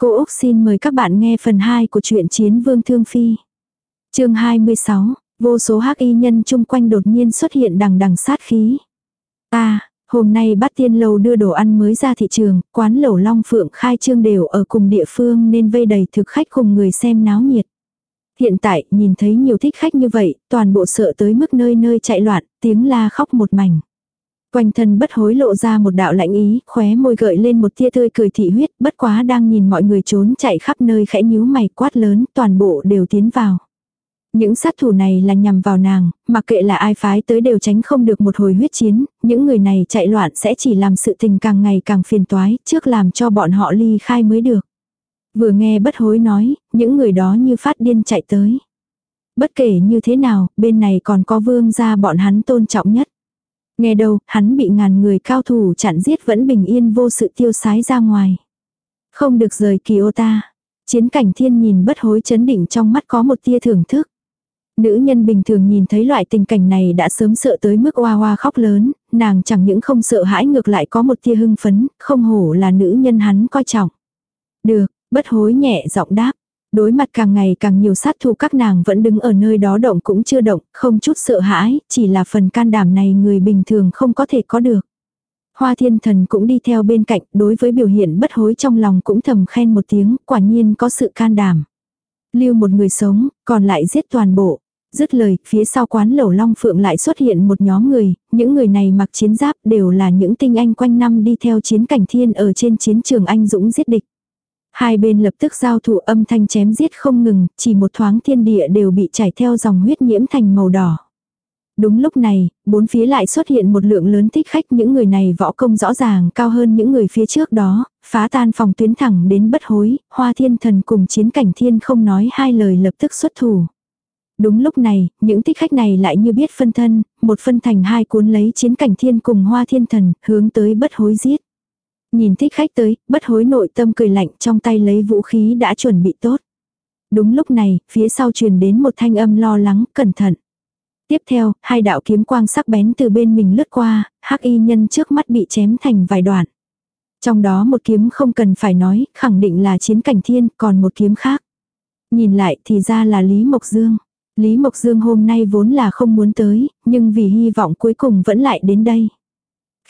Cô Úc xin mời các bạn nghe phần 2 của truyện Chiến Vương Thương Phi. chương 26, vô số hắc y nhân chung quanh đột nhiên xuất hiện đằng đằng sát khí. À, hôm nay bát tiên lầu đưa đồ ăn mới ra thị trường, quán lẩu long phượng khai trương đều ở cùng địa phương nên vây đầy thực khách cùng người xem náo nhiệt. Hiện tại, nhìn thấy nhiều thích khách như vậy, toàn bộ sợ tới mức nơi nơi chạy loạn, tiếng la khóc một mảnh. Quanh thân bất hối lộ ra một đạo lạnh ý, khóe môi gợi lên một tia tươi cười thị huyết, bất quá đang nhìn mọi người trốn chạy khắp nơi khẽ nhíu mày quát lớn, toàn bộ đều tiến vào. Những sát thủ này là nhằm vào nàng, mặc kệ là ai phái tới đều tránh không được một hồi huyết chiến, những người này chạy loạn sẽ chỉ làm sự tình càng ngày càng phiền toái, trước làm cho bọn họ ly khai mới được. Vừa nghe bất hối nói, những người đó như phát điên chạy tới. Bất kể như thế nào, bên này còn có vương gia bọn hắn tôn trọng nhất. Nghe đâu, hắn bị ngàn người cao thủ chặn giết vẫn bình yên vô sự tiêu sái ra ngoài. Không được rời kỳ ô ta. Chiến cảnh thiên nhìn bất hối chấn định trong mắt có một tia thưởng thức. Nữ nhân bình thường nhìn thấy loại tình cảnh này đã sớm sợ tới mức oa oa khóc lớn, nàng chẳng những không sợ hãi ngược lại có một tia hưng phấn, không hổ là nữ nhân hắn coi trọng. Được, bất hối nhẹ giọng đáp, Đối mặt càng ngày càng nhiều sát thủ các nàng vẫn đứng ở nơi đó động cũng chưa động, không chút sợ hãi, chỉ là phần can đảm này người bình thường không có thể có được. Hoa thiên thần cũng đi theo bên cạnh, đối với biểu hiện bất hối trong lòng cũng thầm khen một tiếng, quả nhiên có sự can đảm. Lưu một người sống, còn lại giết toàn bộ. Dứt lời, phía sau quán lẩu long phượng lại xuất hiện một nhóm người, những người này mặc chiến giáp đều là những tinh anh quanh năm đi theo chiến cảnh thiên ở trên chiến trường anh dũng giết địch. Hai bên lập tức giao thủ âm thanh chém giết không ngừng, chỉ một thoáng thiên địa đều bị chảy theo dòng huyết nhiễm thành màu đỏ. Đúng lúc này, bốn phía lại xuất hiện một lượng lớn thích khách những người này võ công rõ ràng cao hơn những người phía trước đó, phá tan phòng tuyến thẳng đến bất hối, hoa thiên thần cùng chiến cảnh thiên không nói hai lời lập tức xuất thủ. Đúng lúc này, những thích khách này lại như biết phân thân, một phân thành hai cuốn lấy chiến cảnh thiên cùng hoa thiên thần, hướng tới bất hối giết. Nhìn thích khách tới, bất hối nội tâm cười lạnh trong tay lấy vũ khí đã chuẩn bị tốt. Đúng lúc này, phía sau truyền đến một thanh âm lo lắng, cẩn thận. Tiếp theo, hai đạo kiếm quang sắc bén từ bên mình lướt qua, hắc y nhân trước mắt bị chém thành vài đoạn. Trong đó một kiếm không cần phải nói, khẳng định là chiến cảnh thiên, còn một kiếm khác. Nhìn lại thì ra là Lý Mộc Dương. Lý Mộc Dương hôm nay vốn là không muốn tới, nhưng vì hy vọng cuối cùng vẫn lại đến đây.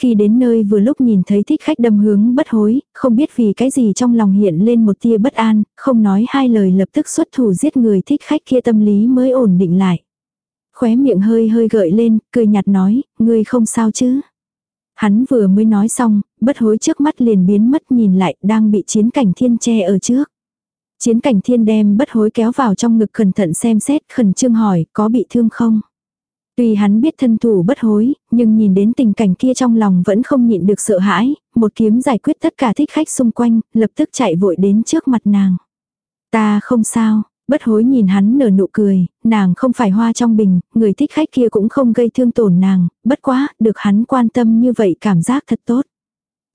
Khi đến nơi vừa lúc nhìn thấy thích khách đâm hướng bất hối, không biết vì cái gì trong lòng hiện lên một tia bất an, không nói hai lời lập tức xuất thủ giết người thích khách kia tâm lý mới ổn định lại. Khóe miệng hơi hơi gợi lên, cười nhạt nói, ngươi không sao chứ. Hắn vừa mới nói xong, bất hối trước mắt liền biến mất nhìn lại, đang bị chiến cảnh thiên che ở trước. Chiến cảnh thiên đem bất hối kéo vào trong ngực cẩn thận xem xét, khẩn trương hỏi, có bị thương không? Tuy hắn biết thân thủ bất hối, nhưng nhìn đến tình cảnh kia trong lòng vẫn không nhịn được sợ hãi, một kiếm giải quyết tất cả thích khách xung quanh, lập tức chạy vội đến trước mặt nàng. Ta không sao, bất hối nhìn hắn nở nụ cười, nàng không phải hoa trong bình, người thích khách kia cũng không gây thương tổn nàng, bất quá, được hắn quan tâm như vậy cảm giác thật tốt.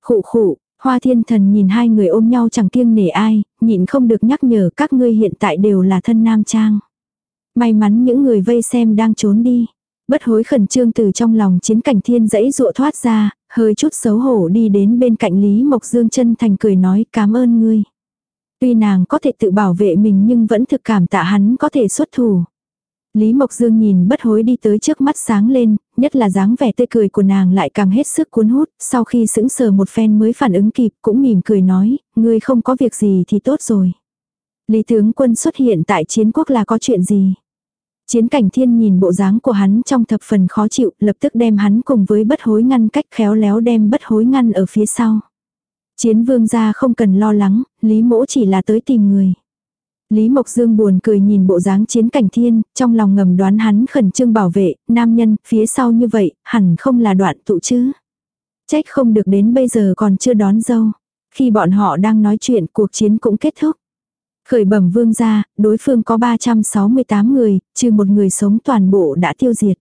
Khụ khụ, hoa thiên thần nhìn hai người ôm nhau chẳng kiêng nể ai, nhịn không được nhắc nhở các ngươi hiện tại đều là thân nam trang. May mắn những người vây xem đang trốn đi. Bất hối khẩn trương từ trong lòng chiến cảnh thiên dãy dụa thoát ra, hơi chút xấu hổ đi đến bên cạnh Lý Mộc Dương chân thành cười nói cảm ơn ngươi. Tuy nàng có thể tự bảo vệ mình nhưng vẫn thực cảm tạ hắn có thể xuất thủ. Lý Mộc Dương nhìn bất hối đi tới trước mắt sáng lên, nhất là dáng vẻ tươi cười của nàng lại càng hết sức cuốn hút, sau khi sững sờ một phen mới phản ứng kịp cũng mỉm cười nói, ngươi không có việc gì thì tốt rồi. Lý tướng quân xuất hiện tại chiến quốc là có chuyện gì? Chiến cảnh thiên nhìn bộ dáng của hắn trong thập phần khó chịu, lập tức đem hắn cùng với bất hối ngăn cách khéo léo đem bất hối ngăn ở phía sau. Chiến vương gia không cần lo lắng, Lý mỗ chỉ là tới tìm người. Lý Mộc Dương buồn cười nhìn bộ dáng chiến cảnh thiên, trong lòng ngầm đoán hắn khẩn trương bảo vệ, nam nhân, phía sau như vậy, hẳn không là đoạn tụ chứ. Trách không được đến bây giờ còn chưa đón dâu. Khi bọn họ đang nói chuyện cuộc chiến cũng kết thúc. Khởi bẩm vương gia, đối phương có 368 người, trừ một người sống toàn bộ đã tiêu diệt.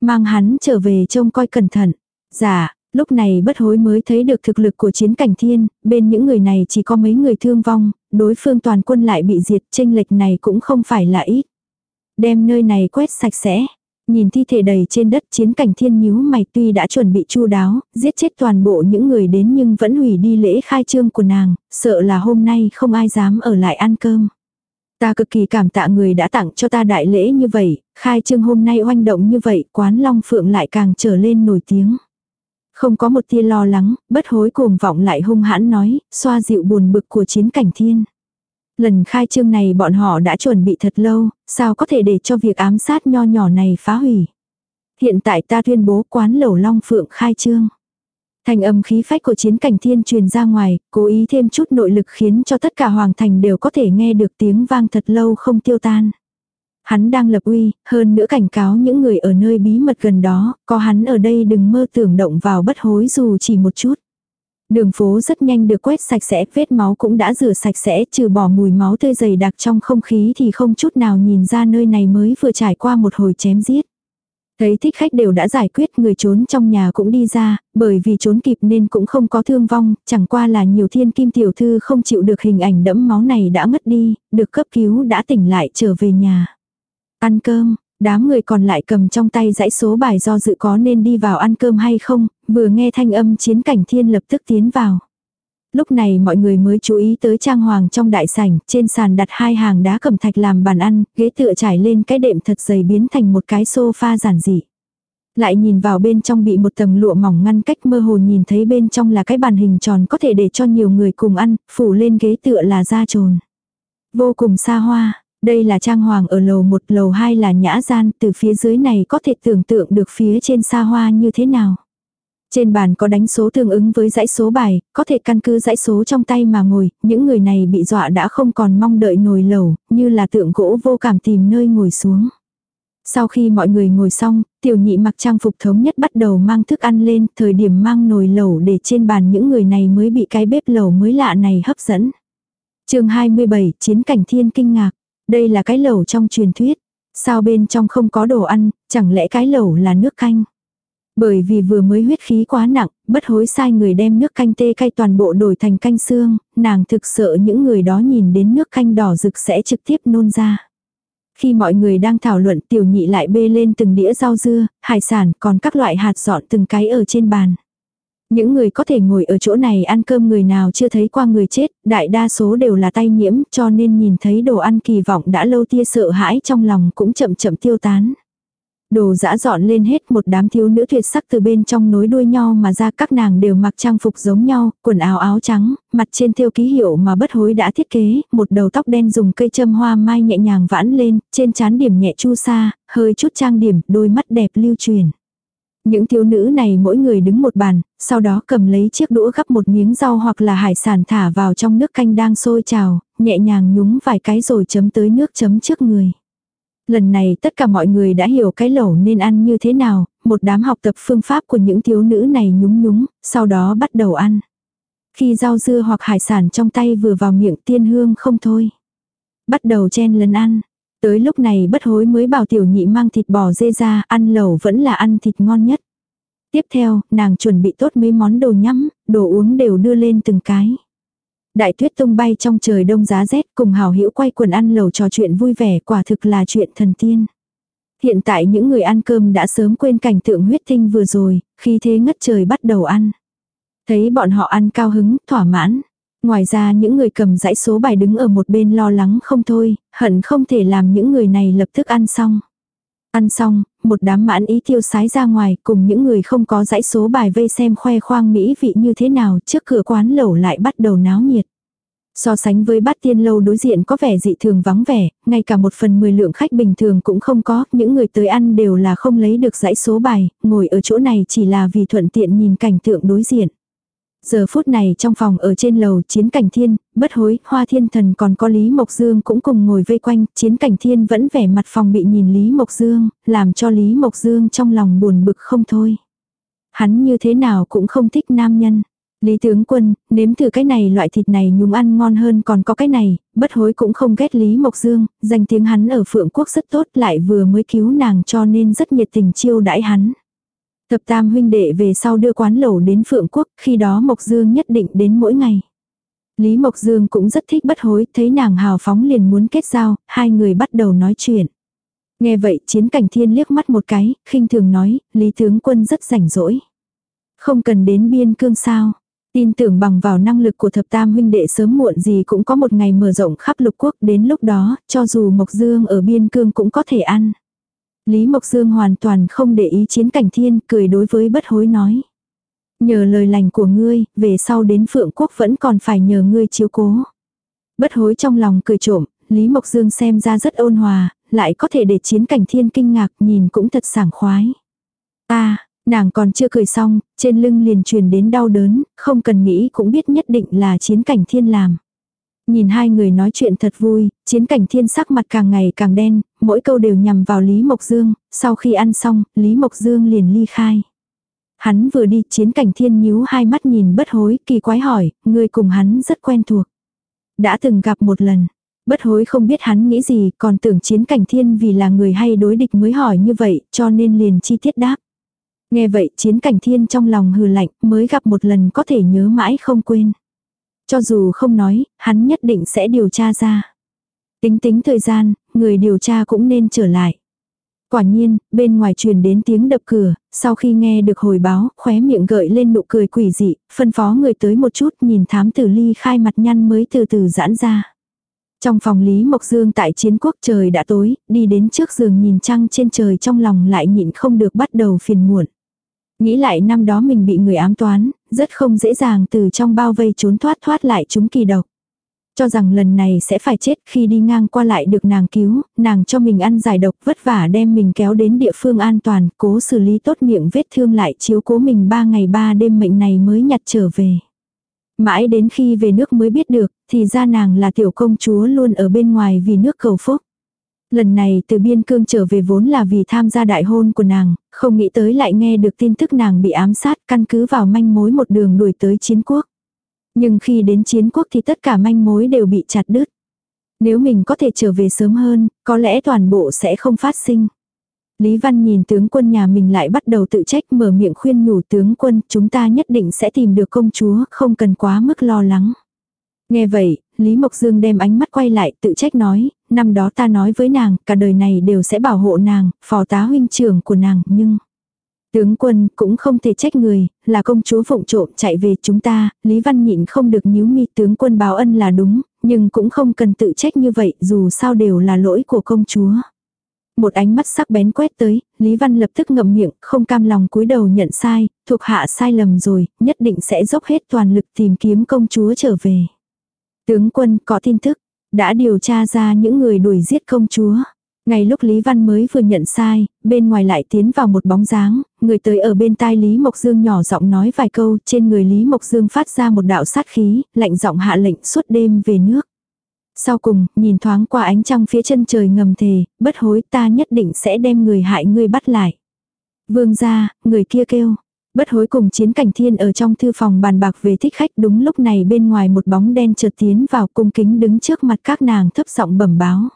Mang hắn trở về trông coi cẩn thận. Dạ, lúc này bất hối mới thấy được thực lực của chiến cảnh thiên, bên những người này chỉ có mấy người thương vong, đối phương toàn quân lại bị diệt, tranh lệch này cũng không phải là ít. Đem nơi này quét sạch sẽ. Nhìn thi thể đầy trên đất chiến cảnh thiên nhíu mày tuy đã chuẩn bị chu đáo, giết chết toàn bộ những người đến nhưng vẫn hủy đi lễ khai trương của nàng, sợ là hôm nay không ai dám ở lại ăn cơm. Ta cực kỳ cảm tạ người đã tặng cho ta đại lễ như vậy, khai trương hôm nay oanh động như vậy, quán Long Phượng lại càng trở lên nổi tiếng. Không có một tia lo lắng, bất hối cuồng vọng lại hung hãn nói, xoa dịu buồn bực của chiến cảnh thiên. Lần khai trương này bọn họ đã chuẩn bị thật lâu, sao có thể để cho việc ám sát nho nhỏ này phá hủy. Hiện tại ta tuyên bố quán lẩu long phượng khai trương. Thành âm khí phách của chiến cảnh thiên truyền ra ngoài, cố ý thêm chút nội lực khiến cho tất cả hoàng thành đều có thể nghe được tiếng vang thật lâu không tiêu tan. Hắn đang lập uy, hơn nữa cảnh cáo những người ở nơi bí mật gần đó, có hắn ở đây đừng mơ tưởng động vào bất hối dù chỉ một chút. Đường phố rất nhanh được quét sạch sẽ, vết máu cũng đã rửa sạch sẽ, trừ bỏ mùi máu tươi dày đặc trong không khí thì không chút nào nhìn ra nơi này mới vừa trải qua một hồi chém giết. Thấy thích khách đều đã giải quyết người trốn trong nhà cũng đi ra, bởi vì trốn kịp nên cũng không có thương vong, chẳng qua là nhiều thiên kim tiểu thư không chịu được hình ảnh đẫm máu này đã ngất đi, được cấp cứu đã tỉnh lại trở về nhà. Ăn cơm, đám người còn lại cầm trong tay dãy số bài do dự có nên đi vào ăn cơm hay không, vừa nghe thanh âm chiến cảnh thiên lập tức tiến vào. Lúc này mọi người mới chú ý tới trang hoàng trong đại sảnh, trên sàn đặt hai hàng đá cẩm thạch làm bàn ăn, ghế tựa trải lên cái đệm thật dày biến thành một cái sofa giản dị. Lại nhìn vào bên trong bị một tầng lụa mỏng ngăn cách mơ hồ nhìn thấy bên trong là cái bàn hình tròn có thể để cho nhiều người cùng ăn, phủ lên ghế tựa là da trồn. Vô cùng xa hoa, đây là trang hoàng ở lầu một lầu hai là nhã gian, từ phía dưới này có thể tưởng tượng được phía trên xa hoa như thế nào. Trên bàn có đánh số tương ứng với dãy số bài, có thể căn cứ dãy số trong tay mà ngồi, những người này bị dọa đã không còn mong đợi nồi lẩu, như là tượng gỗ vô cảm tìm nơi ngồi xuống. Sau khi mọi người ngồi xong, tiểu nhị mặc trang phục thống nhất bắt đầu mang thức ăn lên, thời điểm mang nồi lẩu để trên bàn những người này mới bị cái bếp lẩu mới lạ này hấp dẫn. chương 27, Chiến cảnh thiên kinh ngạc. Đây là cái lẩu trong truyền thuyết. Sao bên trong không có đồ ăn, chẳng lẽ cái lẩu là nước canh? Bởi vì vừa mới huyết khí quá nặng, bất hối sai người đem nước canh tê cay toàn bộ đổi thành canh xương, nàng thực sợ những người đó nhìn đến nước canh đỏ rực sẽ trực tiếp nôn ra. Khi mọi người đang thảo luận tiểu nhị lại bê lên từng đĩa rau dưa, hải sản còn các loại hạt dọn từng cái ở trên bàn. Những người có thể ngồi ở chỗ này ăn cơm người nào chưa thấy qua người chết, đại đa số đều là tay nhiễm cho nên nhìn thấy đồ ăn kỳ vọng đã lâu tia sợ hãi trong lòng cũng chậm chậm tiêu tán. Đồ dã dọn lên hết một đám thiếu nữ tuyệt sắc từ bên trong nối đuôi nhau mà ra các nàng đều mặc trang phục giống nhau, quần áo áo trắng, mặt trên thêu ký hiệu mà bất hối đã thiết kế, một đầu tóc đen dùng cây châm hoa mai nhẹ nhàng vãn lên, trên trán điểm nhẹ chu sa, hơi chút trang điểm, đôi mắt đẹp lưu truyền. Những thiếu nữ này mỗi người đứng một bàn, sau đó cầm lấy chiếc đũa gắp một miếng rau hoặc là hải sản thả vào trong nước canh đang sôi trào, nhẹ nhàng nhúng vài cái rồi chấm tới nước chấm trước người. Lần này tất cả mọi người đã hiểu cái lẩu nên ăn như thế nào, một đám học tập phương pháp của những thiếu nữ này nhúng nhúng, sau đó bắt đầu ăn. Khi rau dưa hoặc hải sản trong tay vừa vào miệng tiên hương không thôi. Bắt đầu chen lần ăn. Tới lúc này bất hối mới bảo tiểu nhị mang thịt bò dê ra, ăn lẩu vẫn là ăn thịt ngon nhất. Tiếp theo, nàng chuẩn bị tốt mấy món đồ nhắm, đồ uống đều đưa lên từng cái. Đại tuyết tung bay trong trời đông giá rét cùng hào hữu quay quần ăn lẩu trò chuyện vui vẻ quả thực là chuyện thần tiên. Hiện tại những người ăn cơm đã sớm quên cảnh tượng huyết tinh vừa rồi, khi thế ngất trời bắt đầu ăn. Thấy bọn họ ăn cao hứng, thỏa mãn. Ngoài ra những người cầm dãy số bài đứng ở một bên lo lắng không thôi, hận không thể làm những người này lập tức ăn xong. Ăn xong, một đám mãn ý tiêu sái ra ngoài cùng những người không có dãy số bài vây xem khoe khoang mỹ vị như thế nào trước cửa quán lẩu lại bắt đầu náo nhiệt. So sánh với bát tiên lâu đối diện có vẻ dị thường vắng vẻ, ngay cả một phần mười lượng khách bình thường cũng không có, những người tới ăn đều là không lấy được dãy số bài, ngồi ở chỗ này chỉ là vì thuận tiện nhìn cảnh tượng đối diện. Giờ phút này trong phòng ở trên lầu chiến cảnh thiên, bất hối, hoa thiên thần còn có Lý Mộc Dương cũng cùng ngồi vây quanh, chiến cảnh thiên vẫn vẻ mặt phòng bị nhìn Lý Mộc Dương, làm cho Lý Mộc Dương trong lòng buồn bực không thôi. Hắn như thế nào cũng không thích nam nhân. Lý tướng quân, nếm thử cái này loại thịt này nhúng ăn ngon hơn còn có cái này, bất hối cũng không ghét Lý Mộc Dương, danh tiếng hắn ở Phượng Quốc rất tốt lại vừa mới cứu nàng cho nên rất nhiệt tình chiêu đãi hắn. Thập tam huynh đệ về sau đưa quán lẩu đến Phượng Quốc, khi đó Mộc Dương nhất định đến mỗi ngày. Lý Mộc Dương cũng rất thích bất hối, thấy nàng hào phóng liền muốn kết giao, hai người bắt đầu nói chuyện. Nghe vậy chiến cảnh thiên liếc mắt một cái, khinh thường nói, Lý tướng quân rất rảnh rỗi. Không cần đến biên cương sao. Tin tưởng bằng vào năng lực của thập tam huynh đệ sớm muộn gì cũng có một ngày mở rộng khắp lục quốc đến lúc đó, cho dù Mộc Dương ở biên cương cũng có thể ăn. Lý Mộc Dương hoàn toàn không để ý chiến cảnh thiên, cười đối với bất hối nói. Nhờ lời lành của ngươi, về sau đến Phượng Quốc vẫn còn phải nhờ ngươi chiếu cố. Bất hối trong lòng cười trộm, Lý Mộc Dương xem ra rất ôn hòa, lại có thể để chiến cảnh thiên kinh ngạc nhìn cũng thật sảng khoái. Ta, nàng còn chưa cười xong, trên lưng liền truyền đến đau đớn, không cần nghĩ cũng biết nhất định là chiến cảnh thiên làm. Nhìn hai người nói chuyện thật vui, chiến cảnh thiên sắc mặt càng ngày càng đen, mỗi câu đều nhằm vào Lý Mộc Dương, sau khi ăn xong, Lý Mộc Dương liền ly khai. Hắn vừa đi chiến cảnh thiên nhíu hai mắt nhìn bất hối, kỳ quái hỏi, người cùng hắn rất quen thuộc. Đã từng gặp một lần, bất hối không biết hắn nghĩ gì, còn tưởng chiến cảnh thiên vì là người hay đối địch mới hỏi như vậy, cho nên liền chi tiết đáp. Nghe vậy chiến cảnh thiên trong lòng hừ lạnh, mới gặp một lần có thể nhớ mãi không quên. Cho dù không nói, hắn nhất định sẽ điều tra ra. Tính tính thời gian, người điều tra cũng nên trở lại. Quả nhiên, bên ngoài truyền đến tiếng đập cửa, sau khi nghe được hồi báo, khóe miệng gợi lên nụ cười quỷ dị, phân phó người tới một chút nhìn thám tử ly khai mặt nhăn mới từ từ giãn ra. Trong phòng Lý Mộc Dương tại chiến quốc trời đã tối, đi đến trước giường nhìn trăng trên trời trong lòng lại nhịn không được bắt đầu phiền muộn. Nghĩ lại năm đó mình bị người ám toán, rất không dễ dàng từ trong bao vây trốn thoát thoát lại chúng kỳ độc. Cho rằng lần này sẽ phải chết khi đi ngang qua lại được nàng cứu, nàng cho mình ăn giải độc vất vả đem mình kéo đến địa phương an toàn, cố xử lý tốt miệng vết thương lại chiếu cố mình ba ngày ba đêm mệnh này mới nhặt trở về. Mãi đến khi về nước mới biết được, thì ra nàng là tiểu công chúa luôn ở bên ngoài vì nước cầu phúc. Lần này từ biên cương trở về vốn là vì tham gia đại hôn của nàng, không nghĩ tới lại nghe được tin tức nàng bị ám sát căn cứ vào manh mối một đường đuổi tới chiến quốc. Nhưng khi đến chiến quốc thì tất cả manh mối đều bị chặt đứt. Nếu mình có thể trở về sớm hơn, có lẽ toàn bộ sẽ không phát sinh. Lý Văn nhìn tướng quân nhà mình lại bắt đầu tự trách mở miệng khuyên nhủ tướng quân chúng ta nhất định sẽ tìm được công chúa, không cần quá mức lo lắng. Nghe vậy, Lý Mộc Dương đem ánh mắt quay lại tự trách nói, năm đó ta nói với nàng, cả đời này đều sẽ bảo hộ nàng, phò tá huynh trưởng của nàng, nhưng... Tướng quân cũng không thể trách người, là công chúa phụng trộm chạy về chúng ta, Lý Văn nhịn không được nhíu mi tướng quân báo ân là đúng, nhưng cũng không cần tự trách như vậy, dù sao đều là lỗi của công chúa. Một ánh mắt sắc bén quét tới, Lý Văn lập tức ngậm miệng, không cam lòng cúi đầu nhận sai, thuộc hạ sai lầm rồi, nhất định sẽ dốc hết toàn lực tìm kiếm công chúa trở về. Tướng quân có tin tức, đã điều tra ra những người đuổi giết công chúa. Ngay lúc Lý Văn mới vừa nhận sai, bên ngoài lại tiến vào một bóng dáng, người tới ở bên tai Lý Mộc Dương nhỏ giọng nói vài câu, trên người Lý Mộc Dương phát ra một đạo sát khí, lạnh giọng hạ lệnh suốt đêm về nước. Sau cùng, nhìn thoáng qua ánh trăng phía chân trời ngầm thề, bất hối ta nhất định sẽ đem người hại ngươi bắt lại. Vương ra, người kia kêu. Bất hối cùng chiến cảnh thiên ở trong thư phòng bàn bạc về thích khách đúng lúc này bên ngoài một bóng đen chợt tiến vào cung kính đứng trước mặt các nàng thấp giọng bẩm báo.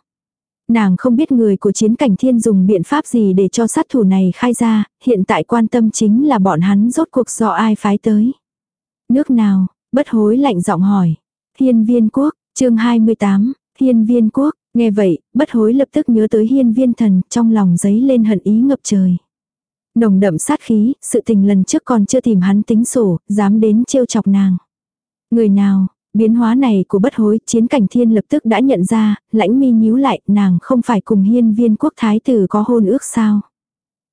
Nàng không biết người của chiến cảnh thiên dùng biện pháp gì để cho sát thủ này khai ra, hiện tại quan tâm chính là bọn hắn rốt cuộc do ai phái tới. Nước nào, bất hối lạnh giọng hỏi. Hiên viên quốc, chương 28, hiên viên quốc, nghe vậy, bất hối lập tức nhớ tới hiên viên thần, trong lòng giấy lên hận ý ngập trời. Nồng đậm sát khí, sự tình lần trước còn chưa tìm hắn tính sổ, dám đến trêu chọc nàng. Người nào, biến hóa này của bất hối, chiến cảnh thiên lập tức đã nhận ra, lãnh mi nhíu lại, nàng không phải cùng hiên viên quốc thái tử có hôn ước sao.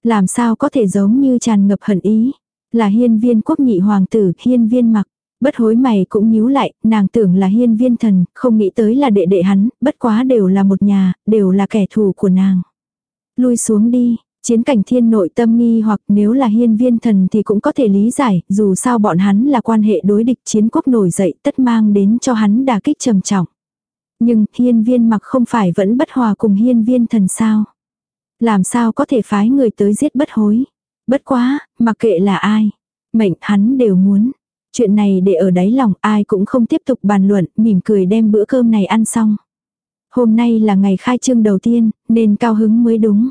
Làm sao có thể giống như tràn ngập hận ý, là hiên viên quốc nhị hoàng tử, hiên viên mặc. Bất hối mày cũng nhíu lại, nàng tưởng là hiên viên thần, không nghĩ tới là đệ đệ hắn, bất quá đều là một nhà, đều là kẻ thù của nàng. Lui xuống đi, Chiến cảnh thiên nội tâm nghi hoặc nếu là hiên viên thần thì cũng có thể lý giải, dù sao bọn hắn là quan hệ đối địch chiến quốc nổi dậy tất mang đến cho hắn đà kích trầm trọng. Nhưng hiên viên mặc không phải vẫn bất hòa cùng hiên viên thần sao. Làm sao có thể phái người tới giết bất hối. Bất quá, mặc kệ là ai. Mệnh hắn đều muốn. Chuyện này để ở đáy lòng ai cũng không tiếp tục bàn luận, mỉm cười đem bữa cơm này ăn xong. Hôm nay là ngày khai trương đầu tiên, nên cao hứng mới đúng.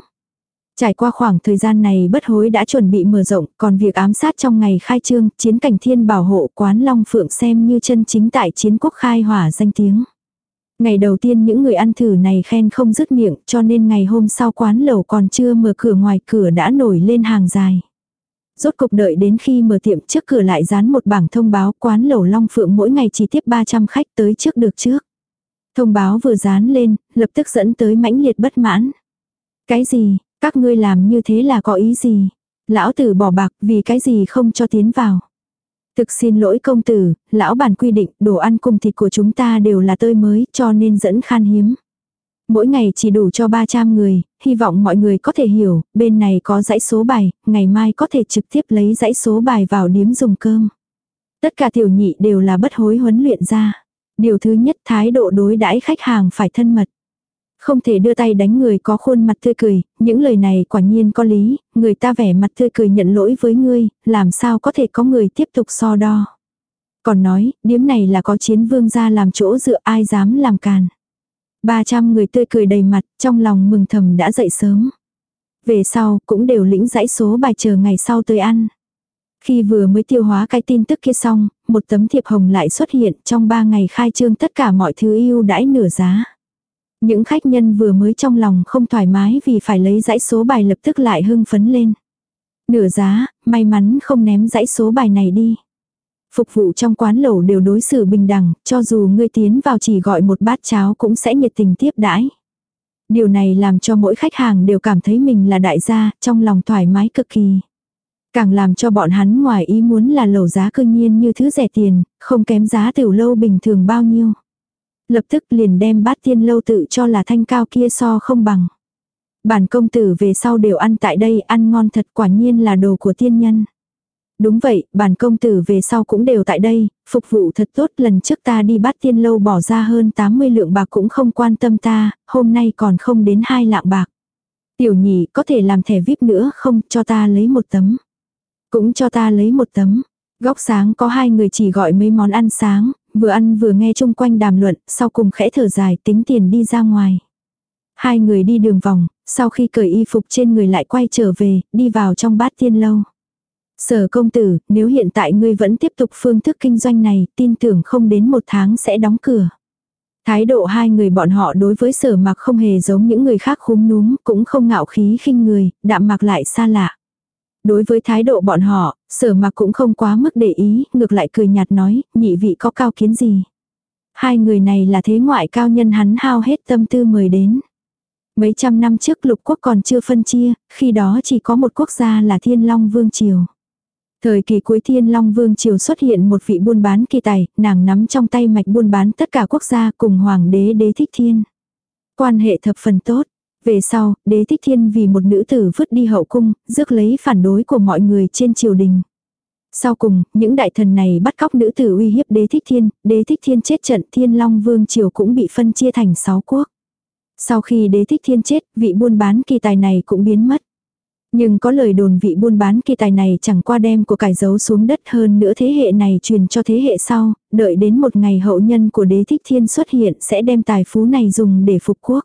Trải qua khoảng thời gian này bất hối đã chuẩn bị mở rộng, còn việc ám sát trong ngày khai trương, chiến cảnh thiên bảo hộ quán Long Phượng xem như chân chính tại chiến quốc khai hỏa danh tiếng. Ngày đầu tiên những người ăn thử này khen không dứt miệng cho nên ngày hôm sau quán lẩu còn chưa mở cửa ngoài cửa đã nổi lên hàng dài. Rốt cục đợi đến khi mở tiệm trước cửa lại dán một bảng thông báo quán lẩu Long Phượng mỗi ngày chỉ tiếp 300 khách tới trước được trước. Thông báo vừa dán lên, lập tức dẫn tới mãnh liệt bất mãn. Cái gì, các ngươi làm như thế là có ý gì? Lão tử bỏ bạc vì cái gì không cho tiến vào. Thực xin lỗi công tử, lão bản quy định đồ ăn cùng thịt của chúng ta đều là tươi mới cho nên dẫn khan hiếm. Mỗi ngày chỉ đủ cho 300 người, hy vọng mọi người có thể hiểu, bên này có dãy số bài, ngày mai có thể trực tiếp lấy dãy số bài vào điếm dùng cơm. Tất cả tiểu nhị đều là bất hối huấn luyện ra. Điều thứ nhất thái độ đối đãi khách hàng phải thân mật. Không thể đưa tay đánh người có khuôn mặt tươi cười, những lời này quả nhiên có lý, người ta vẻ mặt tươi cười nhận lỗi với ngươi, làm sao có thể có người tiếp tục so đo. Còn nói, điếm này là có chiến vương ra làm chỗ dựa ai dám làm càn. 300 người tươi cười đầy mặt, trong lòng mừng thầm đã dậy sớm. Về sau, cũng đều lĩnh dãy số bài chờ ngày sau tới ăn. Khi vừa mới tiêu hóa cái tin tức kia xong, một tấm thiệp hồng lại xuất hiện trong 3 ngày khai trương tất cả mọi thứ yêu đãi nửa giá. Những khách nhân vừa mới trong lòng không thoải mái vì phải lấy dãy số bài lập tức lại hưng phấn lên. Nửa giá, may mắn không ném dãy số bài này đi. Phục vụ trong quán lẩu đều đối xử bình đẳng, cho dù ngươi tiến vào chỉ gọi một bát cháo cũng sẽ nhiệt tình tiếp đãi. Điều này làm cho mỗi khách hàng đều cảm thấy mình là đại gia, trong lòng thoải mái cực kỳ. Càng làm cho bọn hắn ngoài ý muốn là lẩu giá cương nhiên như thứ rẻ tiền, không kém giá tiểu lâu bình thường bao nhiêu. Lập tức liền đem bát tiên lâu tự cho là thanh cao kia so không bằng. Bản công tử về sau đều ăn tại đây ăn ngon thật quả nhiên là đồ của tiên nhân. Đúng vậy, bản công tử về sau cũng đều tại đây, phục vụ thật tốt lần trước ta đi bát tiên lâu bỏ ra hơn 80 lượng bạc cũng không quan tâm ta, hôm nay còn không đến hai lạng bạc. Tiểu nhị có thể làm thẻ VIP nữa không cho ta lấy một tấm. Cũng cho ta lấy một tấm. Góc sáng có hai người chỉ gọi mấy món ăn sáng, vừa ăn vừa nghe chung quanh đàm luận, sau cùng khẽ thở dài tính tiền đi ra ngoài. Hai người đi đường vòng, sau khi cởi y phục trên người lại quay trở về, đi vào trong bát tiên lâu. Sở công tử, nếu hiện tại ngươi vẫn tiếp tục phương thức kinh doanh này, tin tưởng không đến một tháng sẽ đóng cửa. Thái độ hai người bọn họ đối với sở mặc không hề giống những người khác khúm núm, cũng không ngạo khí khinh người, đạm mặc lại xa lạ. Đối với thái độ bọn họ, sở mặc cũng không quá mức để ý, ngược lại cười nhạt nói, nhị vị có cao kiến gì. Hai người này là thế ngoại cao nhân hắn hao hết tâm tư mời đến. Mấy trăm năm trước lục quốc còn chưa phân chia, khi đó chỉ có một quốc gia là Thiên Long Vương Triều. Thời kỳ cuối Thiên Long Vương Triều xuất hiện một vị buôn bán kỳ tài, nàng nắm trong tay mạch buôn bán tất cả quốc gia cùng Hoàng đế đế thích thiên. Quan hệ thập phần tốt. Về sau, đế thích thiên vì một nữ tử vứt đi hậu cung, rước lấy phản đối của mọi người trên triều đình. Sau cùng, những đại thần này bắt cóc nữ tử uy hiếp đế thích thiên, đế thích thiên chết trận thiên long vương triều cũng bị phân chia thành sáu quốc. Sau khi đế thích thiên chết, vị buôn bán kỳ tài này cũng biến mất. Nhưng có lời đồn vị buôn bán kỳ tài này chẳng qua đem của cải giấu xuống đất hơn nữa thế hệ này truyền cho thế hệ sau, đợi đến một ngày hậu nhân của đế thích thiên xuất hiện sẽ đem tài phú này dùng để phục quốc.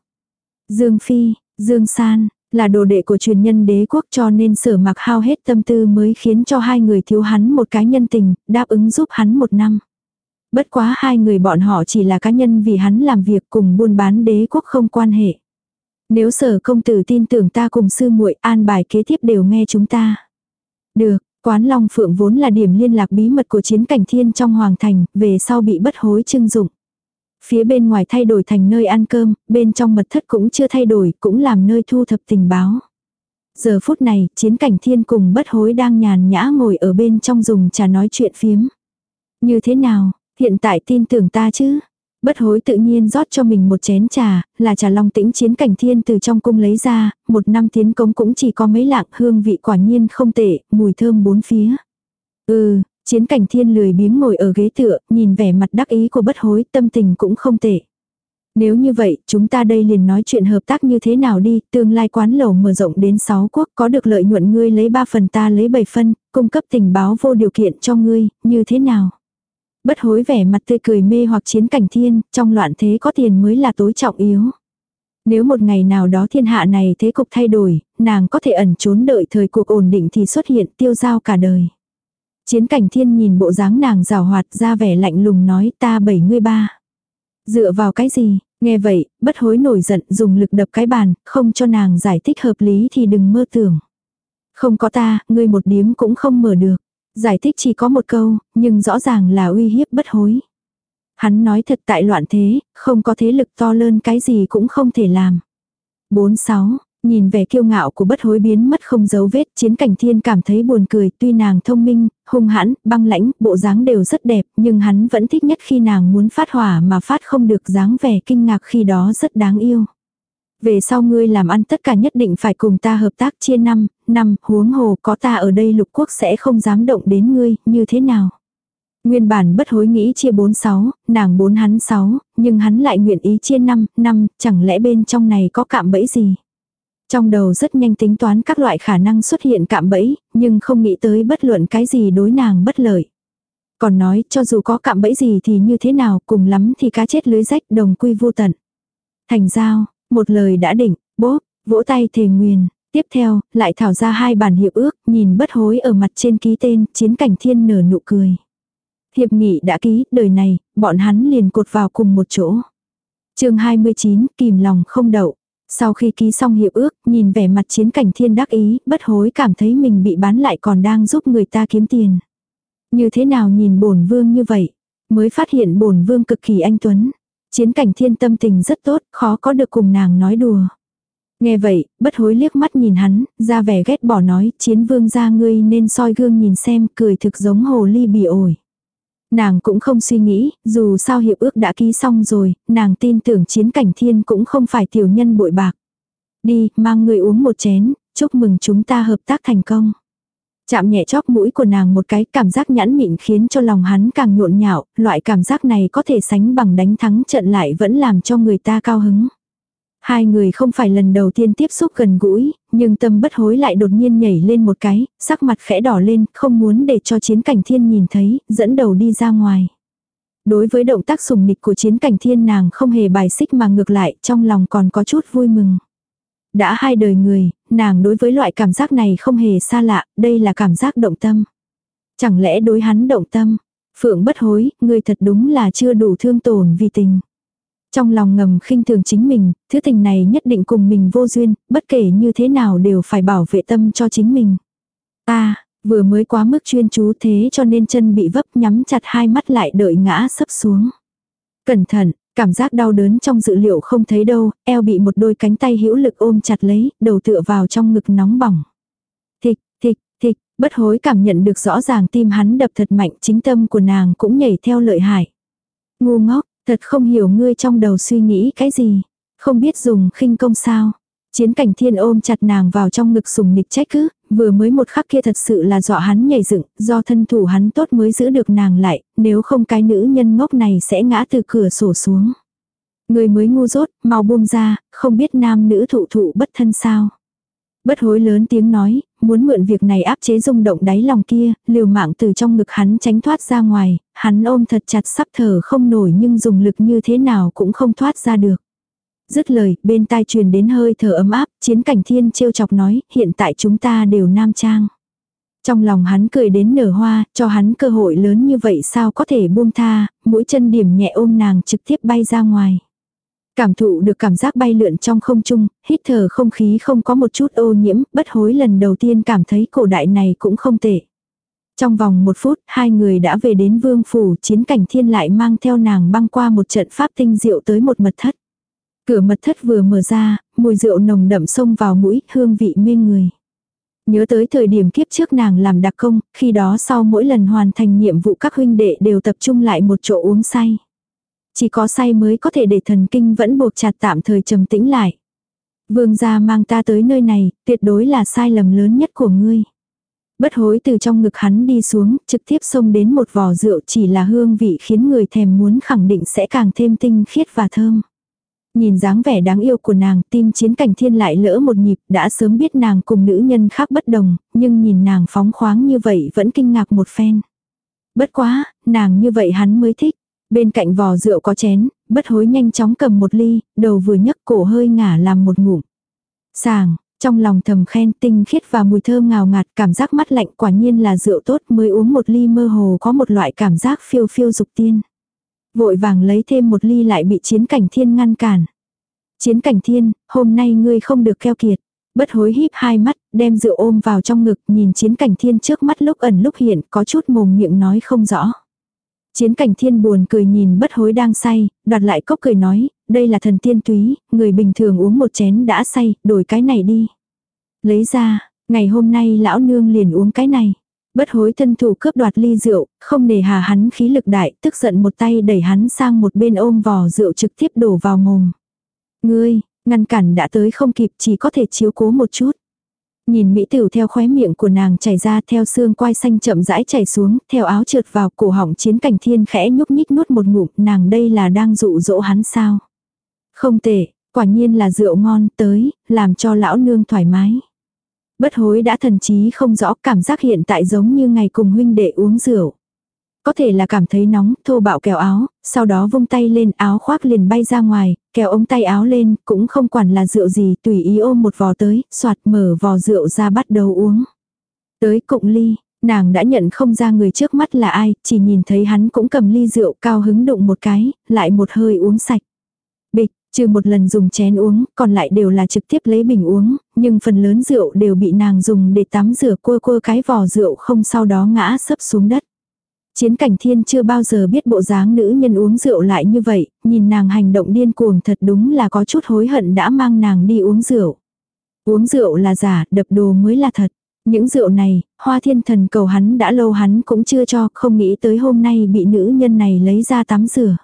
Dương Phi, Dương San, là đồ đệ của truyền nhân đế quốc cho nên sở mặc hao hết tâm tư mới khiến cho hai người thiếu hắn một cái nhân tình, đáp ứng giúp hắn một năm. Bất quá hai người bọn họ chỉ là cá nhân vì hắn làm việc cùng buôn bán đế quốc không quan hệ. Nếu sở công tử tin tưởng ta cùng sư muội an bài kế tiếp đều nghe chúng ta. Được, quán Long Phượng vốn là điểm liên lạc bí mật của chiến cảnh thiên trong hoàng thành, về sau bị bất hối trưng dụng. Phía bên ngoài thay đổi thành nơi ăn cơm, bên trong mật thất cũng chưa thay đổi, cũng làm nơi thu thập tình báo. Giờ phút này, chiến cảnh thiên cùng bất hối đang nhàn nhã ngồi ở bên trong dùng trà nói chuyện phiếm. Như thế nào, hiện tại tin tưởng ta chứ? Bất hối tự nhiên rót cho mình một chén trà, là trà long tĩnh chiến cảnh thiên từ trong cung lấy ra, một năm tiến cống cũng chỉ có mấy lạng hương vị quả nhiên không tệ, mùi thơm bốn phía. Ừ, chiến cảnh thiên lười biếng ngồi ở ghế tựa, nhìn vẻ mặt đắc ý của bất hối, tâm tình cũng không tệ. Nếu như vậy, chúng ta đây liền nói chuyện hợp tác như thế nào đi, tương lai quán lẩu mở rộng đến 6 quốc, có được lợi nhuận ngươi lấy 3 phần ta lấy 7 phân, cung cấp tình báo vô điều kiện cho ngươi, như thế nào? Bất hối vẻ mặt tươi cười mê hoặc chiến cảnh thiên, trong loạn thế có tiền mới là tối trọng yếu. Nếu một ngày nào đó thiên hạ này thế cục thay đổi, nàng có thể ẩn trốn đợi thời cuộc ổn định thì xuất hiện tiêu giao cả đời. Chiến cảnh thiên nhìn bộ dáng nàng rào hoạt ra vẻ lạnh lùng nói ta bảy ngươi ba. Dựa vào cái gì, nghe vậy, bất hối nổi giận dùng lực đập cái bàn, không cho nàng giải thích hợp lý thì đừng mơ tưởng. Không có ta, ngươi một điếm cũng không mở được. Giải thích chỉ có một câu, nhưng rõ ràng là uy hiếp bất hối. Hắn nói thật tại loạn thế, không có thế lực to lớn cái gì cũng không thể làm. 46. Nhìn vẻ kiêu ngạo của bất hối biến mất không dấu vết, chiến cảnh thiên cảm thấy buồn cười, tuy nàng thông minh, hung hãn, băng lãnh, bộ dáng đều rất đẹp, nhưng hắn vẫn thích nhất khi nàng muốn phát hỏa mà phát không được dáng vẻ kinh ngạc khi đó rất đáng yêu. Về sau ngươi làm ăn tất cả nhất định phải cùng ta hợp tác chia năm, năm, huống hồ có ta ở đây lục quốc sẽ không dám động đến ngươi, như thế nào? Nguyên bản bất hối nghĩ chia 4-6, nàng 4 hắn 6, nhưng hắn lại nguyện ý chia 5, 5, chẳng lẽ bên trong này có cạm bẫy gì? Trong đầu rất nhanh tính toán các loại khả năng xuất hiện cạm bẫy, nhưng không nghĩ tới bất luận cái gì đối nàng bất lợi. Còn nói cho dù có cạm bẫy gì thì như thế nào cùng lắm thì cá chết lưới rách đồng quy vô tận. Thành giao, một lời đã định, bốp, vỗ tay thề nguyền. Tiếp theo, lại thảo ra hai bản hiệp ước, nhìn bất hối ở mặt trên ký tên, chiến cảnh thiên nở nụ cười. Hiệp nghị đã ký, đời này, bọn hắn liền cột vào cùng một chỗ. chương 29, kìm lòng không đậu. Sau khi ký xong hiệp ước, nhìn vẻ mặt chiến cảnh thiên đắc ý, bất hối cảm thấy mình bị bán lại còn đang giúp người ta kiếm tiền. Như thế nào nhìn bổn vương như vậy? Mới phát hiện bổn vương cực kỳ anh tuấn. Chiến cảnh thiên tâm tình rất tốt, khó có được cùng nàng nói đùa. Nghe vậy, bất hối liếc mắt nhìn hắn, ra vẻ ghét bỏ nói, chiến vương ra ngươi nên soi gương nhìn xem, cười thực giống hồ ly bị ổi. Nàng cũng không suy nghĩ, dù sao hiệp ước đã ký xong rồi, nàng tin tưởng chiến cảnh thiên cũng không phải tiểu nhân bội bạc. Đi, mang người uống một chén, chúc mừng chúng ta hợp tác thành công. Chạm nhẹ chóp mũi của nàng một cái cảm giác nhãn mịn khiến cho lòng hắn càng nhộn nhạo, loại cảm giác này có thể sánh bằng đánh thắng trận lại vẫn làm cho người ta cao hứng. Hai người không phải lần đầu tiên tiếp xúc gần gũi, nhưng tâm bất hối lại đột nhiên nhảy lên một cái, sắc mặt khẽ đỏ lên, không muốn để cho chiến cảnh thiên nhìn thấy, dẫn đầu đi ra ngoài. Đối với động tác sùng nịch của chiến cảnh thiên nàng không hề bài xích mà ngược lại, trong lòng còn có chút vui mừng. Đã hai đời người, nàng đối với loại cảm giác này không hề xa lạ, đây là cảm giác động tâm. Chẳng lẽ đối hắn động tâm? Phượng bất hối, người thật đúng là chưa đủ thương tổn vì tình. Trong lòng ngầm khinh thường chính mình, thứ tình này nhất định cùng mình vô duyên, bất kể như thế nào đều phải bảo vệ tâm cho chính mình. Ta, vừa mới quá mức chuyên chú thế cho nên chân bị vấp nhắm chặt hai mắt lại đợi ngã sấp xuống. Cẩn thận, cảm giác đau đớn trong dự liệu không thấy đâu, eo bị một đôi cánh tay hữu lực ôm chặt lấy, đầu tựa vào trong ngực nóng bỏng. Thịch, thịch, thịch, bất hối cảm nhận được rõ ràng tim hắn đập thật mạnh chính tâm của nàng cũng nhảy theo lợi hại. Ngu ngốc, Thật không hiểu ngươi trong đầu suy nghĩ cái gì. Không biết dùng khinh công sao. Chiến cảnh thiên ôm chặt nàng vào trong ngực sùng nịch trách cứ, vừa mới một khắc kia thật sự là dọa hắn nhảy dựng, do thân thủ hắn tốt mới giữ được nàng lại, nếu không cái nữ nhân ngốc này sẽ ngã từ cửa sổ xuống. Người mới ngu dốt, mau buông ra, không biết nam nữ thụ thụ bất thân sao. Bất hối lớn tiếng nói, muốn mượn việc này áp chế rung động đáy lòng kia, liều mạng từ trong ngực hắn tránh thoát ra ngoài, hắn ôm thật chặt sắp thở không nổi nhưng dùng lực như thế nào cũng không thoát ra được. Dứt lời, bên tai truyền đến hơi thở ấm áp, chiến cảnh thiên trêu chọc nói, hiện tại chúng ta đều nam trang. Trong lòng hắn cười đến nở hoa, cho hắn cơ hội lớn như vậy sao có thể buông tha, mũi chân điểm nhẹ ôm nàng trực tiếp bay ra ngoài. Cảm thụ được cảm giác bay lượn trong không trung, hít thở không khí không có một chút ô nhiễm, bất hối lần đầu tiên cảm thấy cổ đại này cũng không tệ. Trong vòng một phút, hai người đã về đến vương phủ, chiến cảnh thiên lại mang theo nàng băng qua một trận pháp tinh diệu tới một mật thất. Cửa mật thất vừa mở ra, mùi rượu nồng đậm xông vào mũi, hương vị mê người. Nhớ tới thời điểm kiếp trước nàng làm đặc công, khi đó sau mỗi lần hoàn thành nhiệm vụ các huynh đệ đều tập trung lại một chỗ uống say. Chỉ có say mới có thể để thần kinh vẫn buộc chặt tạm thời trầm tĩnh lại. Vương gia mang ta tới nơi này, tuyệt đối là sai lầm lớn nhất của ngươi. Bất hối từ trong ngực hắn đi xuống, trực tiếp xông đến một vò rượu chỉ là hương vị khiến người thèm muốn khẳng định sẽ càng thêm tinh khiết và thơm. Nhìn dáng vẻ đáng yêu của nàng, tim chiến cảnh thiên lại lỡ một nhịp, đã sớm biết nàng cùng nữ nhân khác bất đồng, nhưng nhìn nàng phóng khoáng như vậy vẫn kinh ngạc một phen. Bất quá, nàng như vậy hắn mới thích. Bên cạnh vò rượu có chén, bất hối nhanh chóng cầm một ly, đầu vừa nhấc cổ hơi ngả làm một ngụm. Sàng, trong lòng thầm khen tinh khiết và mùi thơm ngào ngạt cảm giác mắt lạnh quả nhiên là rượu tốt mới uống một ly mơ hồ có một loại cảm giác phiêu phiêu dục tiên. Vội vàng lấy thêm một ly lại bị chiến cảnh thiên ngăn cản. Chiến cảnh thiên, hôm nay ngươi không được keo kiệt. Bất hối híp hai mắt, đem rượu ôm vào trong ngực, nhìn chiến cảnh thiên trước mắt lúc ẩn lúc hiện, có chút mồm miệng nói không rõ. Chiến cảnh thiên buồn cười nhìn bất hối đang say, đoạt lại cốc cười nói, đây là thần tiên túy, người bình thường uống một chén đã say, đổi cái này đi. Lấy ra, ngày hôm nay lão nương liền uống cái này. Bất hối thân thủ cướp đoạt ly rượu, không để hà hắn khí lực đại, tức giận một tay đẩy hắn sang một bên ôm vò rượu trực tiếp đổ vào mồm. Ngươi, ngăn cản đã tới không kịp chỉ có thể chiếu cố một chút. Nhìn mỹ tử theo khóe miệng của nàng chảy ra theo xương quai xanh chậm rãi chảy xuống, theo áo trượt vào cổ họng chiến cảnh thiên khẽ nhúc nhích nuốt một ngụm, nàng đây là đang dụ dỗ hắn sao. Không tệ, quả nhiên là rượu ngon tới, làm cho lão nương thoải mái. Bất hối đã thần trí không rõ cảm giác hiện tại giống như ngày cùng huynh đệ uống rượu. Có thể là cảm thấy nóng, thô bạo kéo áo, sau đó vung tay lên áo khoác liền bay ra ngoài, kéo ống tay áo lên, cũng không quản là rượu gì, tùy ý ôm một vò tới, soạt mở vò rượu ra bắt đầu uống. Tới cụng ly, nàng đã nhận không ra người trước mắt là ai, chỉ nhìn thấy hắn cũng cầm ly rượu cao hứng đụng một cái, lại một hơi uống sạch. Bịch, Trừ một lần dùng chén uống, còn lại đều là trực tiếp lấy bình uống, nhưng phần lớn rượu đều bị nàng dùng để tắm rửa cua cua cái vò rượu không sau đó ngã sấp xuống đất. Chiến cảnh thiên chưa bao giờ biết bộ dáng nữ nhân uống rượu lại như vậy, nhìn nàng hành động điên cuồng thật đúng là có chút hối hận đã mang nàng đi uống rượu. Uống rượu là giả, đập đồ mới là thật. Những rượu này, hoa thiên thần cầu hắn đã lâu hắn cũng chưa cho, không nghĩ tới hôm nay bị nữ nhân này lấy ra tắm rửa.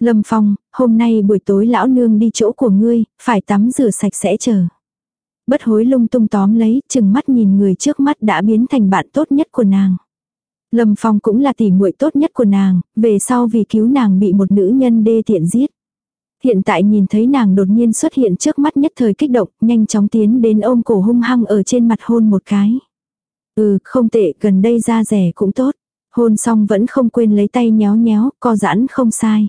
Lâm Phong, hôm nay buổi tối lão nương đi chỗ của ngươi, phải tắm rửa sạch sẽ chờ. Bất hối lung tung tóm lấy, chừng mắt nhìn người trước mắt đã biến thành bạn tốt nhất của nàng. Lâm Phong cũng là tỷ muội tốt nhất của nàng, về sau vì cứu nàng bị một nữ nhân đê tiện giết. Hiện tại nhìn thấy nàng đột nhiên xuất hiện trước mắt nhất thời kích động, nhanh chóng tiến đến ôm cổ hung hăng ở trên mặt hôn một cái. Ừ, không tệ, gần đây da rẻ cũng tốt. Hôn xong vẫn không quên lấy tay nhéo nhéo, co giãn không sai.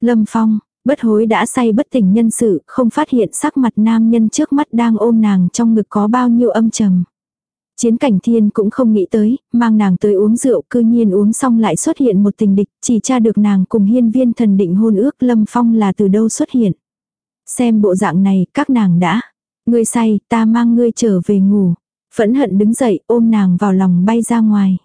Lâm Phong, bất hối đã say bất tỉnh nhân sự, không phát hiện sắc mặt nam nhân trước mắt đang ôm nàng trong ngực có bao nhiêu âm trầm. Chiến cảnh thiên cũng không nghĩ tới, mang nàng tới uống rượu cư nhiên uống xong lại xuất hiện một tình địch, chỉ tra được nàng cùng hiên viên thần định hôn ước Lâm Phong là từ đâu xuất hiện. Xem bộ dạng này, các nàng đã. Ngươi say, ta mang ngươi trở về ngủ. Phẫn hận đứng dậy ôm nàng vào lòng bay ra ngoài.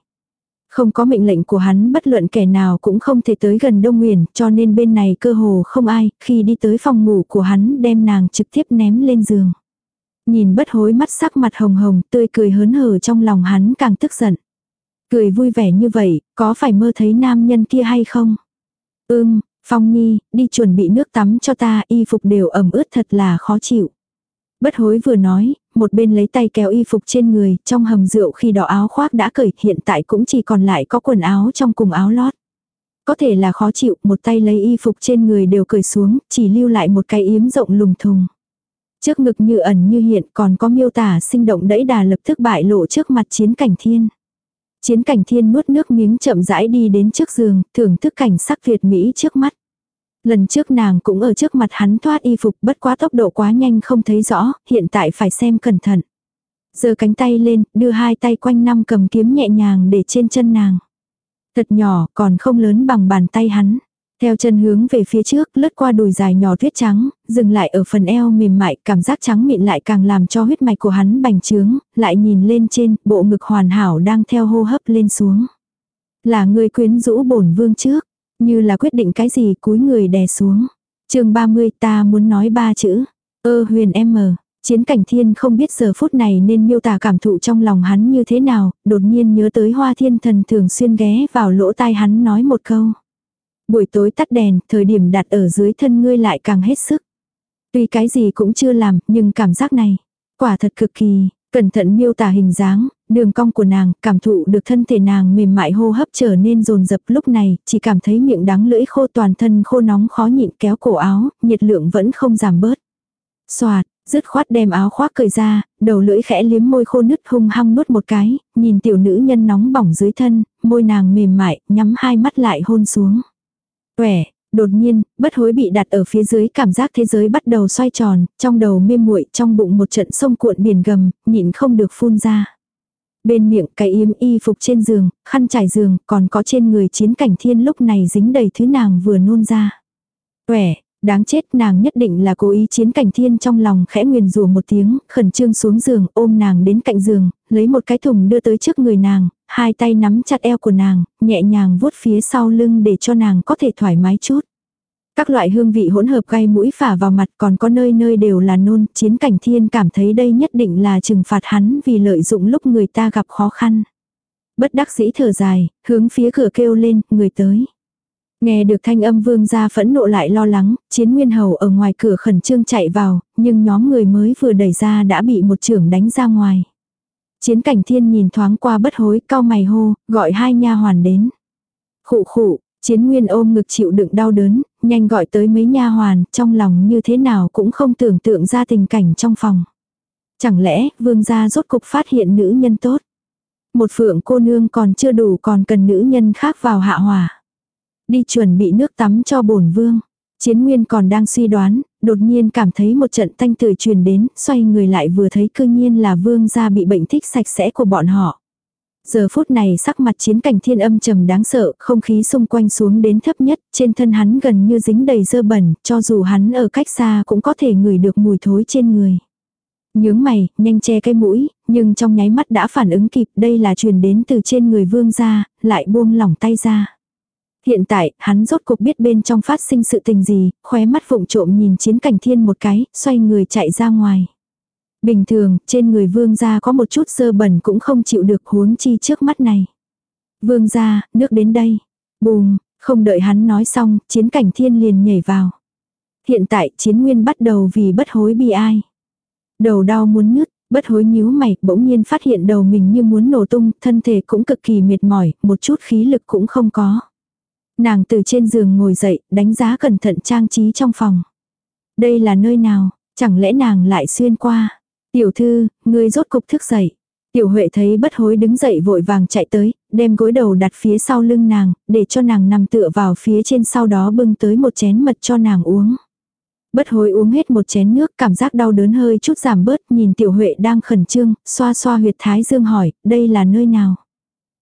Không có mệnh lệnh của hắn bất luận kẻ nào cũng không thể tới gần Đông Nguyền, cho nên bên này cơ hồ không ai, khi đi tới phòng ngủ của hắn đem nàng trực tiếp ném lên giường. Nhìn bất hối mắt sắc mặt hồng hồng, tươi cười hớn hở trong lòng hắn càng tức giận. Cười vui vẻ như vậy, có phải mơ thấy nam nhân kia hay không? Ưm, Phong Nhi, đi chuẩn bị nước tắm cho ta, y phục đều ẩm ướt thật là khó chịu. Bất hối vừa nói, một bên lấy tay kéo y phục trên người, trong hầm rượu khi đó áo khoác đã cởi, hiện tại cũng chỉ còn lại có quần áo trong cùng áo lót. Có thể là khó chịu, một tay lấy y phục trên người đều cởi xuống, chỉ lưu lại một cái yếm rộng lùng thùng. Trước ngực như ẩn như hiện còn có miêu tả sinh động đẫy đà lập tức bại lộ trước mặt chiến cảnh thiên. Chiến cảnh thiên nuốt nước miếng chậm rãi đi đến trước giường, thưởng thức cảnh sắc Việt Mỹ trước mắt. Lần trước nàng cũng ở trước mặt hắn thoát y phục bất quá tốc độ quá nhanh không thấy rõ, hiện tại phải xem cẩn thận. Giơ cánh tay lên, đưa hai tay quanh năm cầm kiếm nhẹ nhàng để trên chân nàng. Thật nhỏ, còn không lớn bằng bàn tay hắn. Theo chân hướng về phía trước, lướt qua đùi dài nhỏ tuyết trắng, dừng lại ở phần eo mềm mại, cảm giác trắng mịn lại càng làm cho huyết mạch của hắn bành trướng, lại nhìn lên trên, bộ ngực hoàn hảo đang theo hô hấp lên xuống. Là người quyến rũ bổn vương trước, như là quyết định cái gì cúi người đè xuống. chương 30 ta muốn nói ba chữ. Ơ huyền em mờ. Chiến cảnh thiên không biết giờ phút này nên miêu tả cảm thụ trong lòng hắn như thế nào, đột nhiên nhớ tới hoa thiên thần thường xuyên ghé vào lỗ tai hắn nói một câu. Buổi tối tắt đèn, thời điểm đặt ở dưới thân ngươi lại càng hết sức. Tuy cái gì cũng chưa làm, nhưng cảm giác này, quả thật cực kỳ, cẩn thận miêu tả hình dáng, đường cong của nàng, cảm thụ được thân thể nàng mềm mại hô hấp trở nên rồn rập lúc này, chỉ cảm thấy miệng đắng lưỡi khô toàn thân khô nóng khó nhịn kéo cổ áo, nhiệt lượng vẫn không giảm bớt. Xoạt, dứt khoát đem áo khoác cởi ra, đầu lưỡi khẽ liếm môi khô nứt hung hăng nuốt một cái, nhìn tiểu nữ nhân nóng bỏng dưới thân, môi nàng mềm mại, nhắm hai mắt lại hôn xuống. Quẻ, đột nhiên, bất hối bị đặt ở phía dưới cảm giác thế giới bắt đầu xoay tròn, trong đầu mê muội trong bụng một trận sông cuộn biển gầm, nhịn không được phun ra. Bên miệng cái yếm y phục trên giường, khăn trải giường, còn có trên người chiến cảnh thiên lúc này dính đầy thứ nàng vừa nôn ra. Quẻ, đáng chết nàng nhất định là cố ý chiến cảnh thiên trong lòng khẽ nguyền rủa một tiếng, khẩn trương xuống giường ôm nàng đến cạnh giường, lấy một cái thùng đưa tới trước người nàng, hai tay nắm chặt eo của nàng, nhẹ nhàng vuốt phía sau lưng để cho nàng có thể thoải mái chút. Các loại hương vị hỗn hợp gai mũi phả vào mặt còn có nơi nơi đều là nôn, chiến cảnh thiên cảm thấy đây nhất định là trừng phạt hắn vì lợi dụng lúc người ta gặp khó khăn. Bất đắc dĩ thở dài, hướng phía cửa kêu lên, người tới. Nghe được thanh âm vương gia phẫn nộ lại lo lắng, chiến nguyên hầu ở ngoài cửa khẩn trương chạy vào, nhưng nhóm người mới vừa đẩy ra đã bị một trưởng đánh ra ngoài. Chiến cảnh thiên nhìn thoáng qua bất hối cao mày hô, gọi hai nha hoàn đến. Khụ khụ, chiến nguyên ôm ngực chịu đựng đau đớn, nhanh gọi tới mấy nha hoàn, trong lòng như thế nào cũng không tưởng tượng ra tình cảnh trong phòng. Chẳng lẽ vương gia rốt cục phát hiện nữ nhân tốt. Một phượng cô nương còn chưa đủ còn cần nữ nhân khác vào hạ hòa Đi chuẩn bị nước tắm cho bổn vương. Chiến nguyên còn đang suy đoán, đột nhiên cảm thấy một trận thanh tử truyền đến, xoay người lại vừa thấy cư nhiên là vương gia bị bệnh thích sạch sẽ của bọn họ. Giờ phút này sắc mặt chiến cảnh thiên âm trầm đáng sợ, không khí xung quanh xuống đến thấp nhất, trên thân hắn gần như dính đầy dơ bẩn, cho dù hắn ở cách xa cũng có thể ngửi được mùi thối trên người. Nhướng mày, nhanh che cái mũi, nhưng trong nháy mắt đã phản ứng kịp đây là truyền đến từ trên người vương gia, lại buông lỏng tay ra. Hiện tại, hắn rốt cục biết bên trong phát sinh sự tình gì, khóe mắt vụng trộm nhìn chiến cảnh thiên một cái, xoay người chạy ra ngoài. Bình thường, trên người vương gia có một chút sơ bẩn cũng không chịu được huống chi trước mắt này. Vương gia, nước đến đây. Bùm, không đợi hắn nói xong, chiến cảnh thiên liền nhảy vào. Hiện tại, chiến nguyên bắt đầu vì bất hối bi ai. Đầu đau muốn nứt, bất hối nhíu mày, bỗng nhiên phát hiện đầu mình như muốn nổ tung, thân thể cũng cực kỳ mệt mỏi, một chút khí lực cũng không có. Nàng từ trên giường ngồi dậy, đánh giá cẩn thận trang trí trong phòng. Đây là nơi nào, chẳng lẽ nàng lại xuyên qua. Tiểu thư, ngươi rốt cục thức dậy. Tiểu Huệ thấy bất hối đứng dậy vội vàng chạy tới, đem gối đầu đặt phía sau lưng nàng, để cho nàng nằm tựa vào phía trên sau đó bưng tới một chén mật cho nàng uống. Bất hối uống hết một chén nước, cảm giác đau đớn hơi chút giảm bớt, nhìn Tiểu Huệ đang khẩn trương, xoa xoa huyệt thái dương hỏi, đây là nơi nào?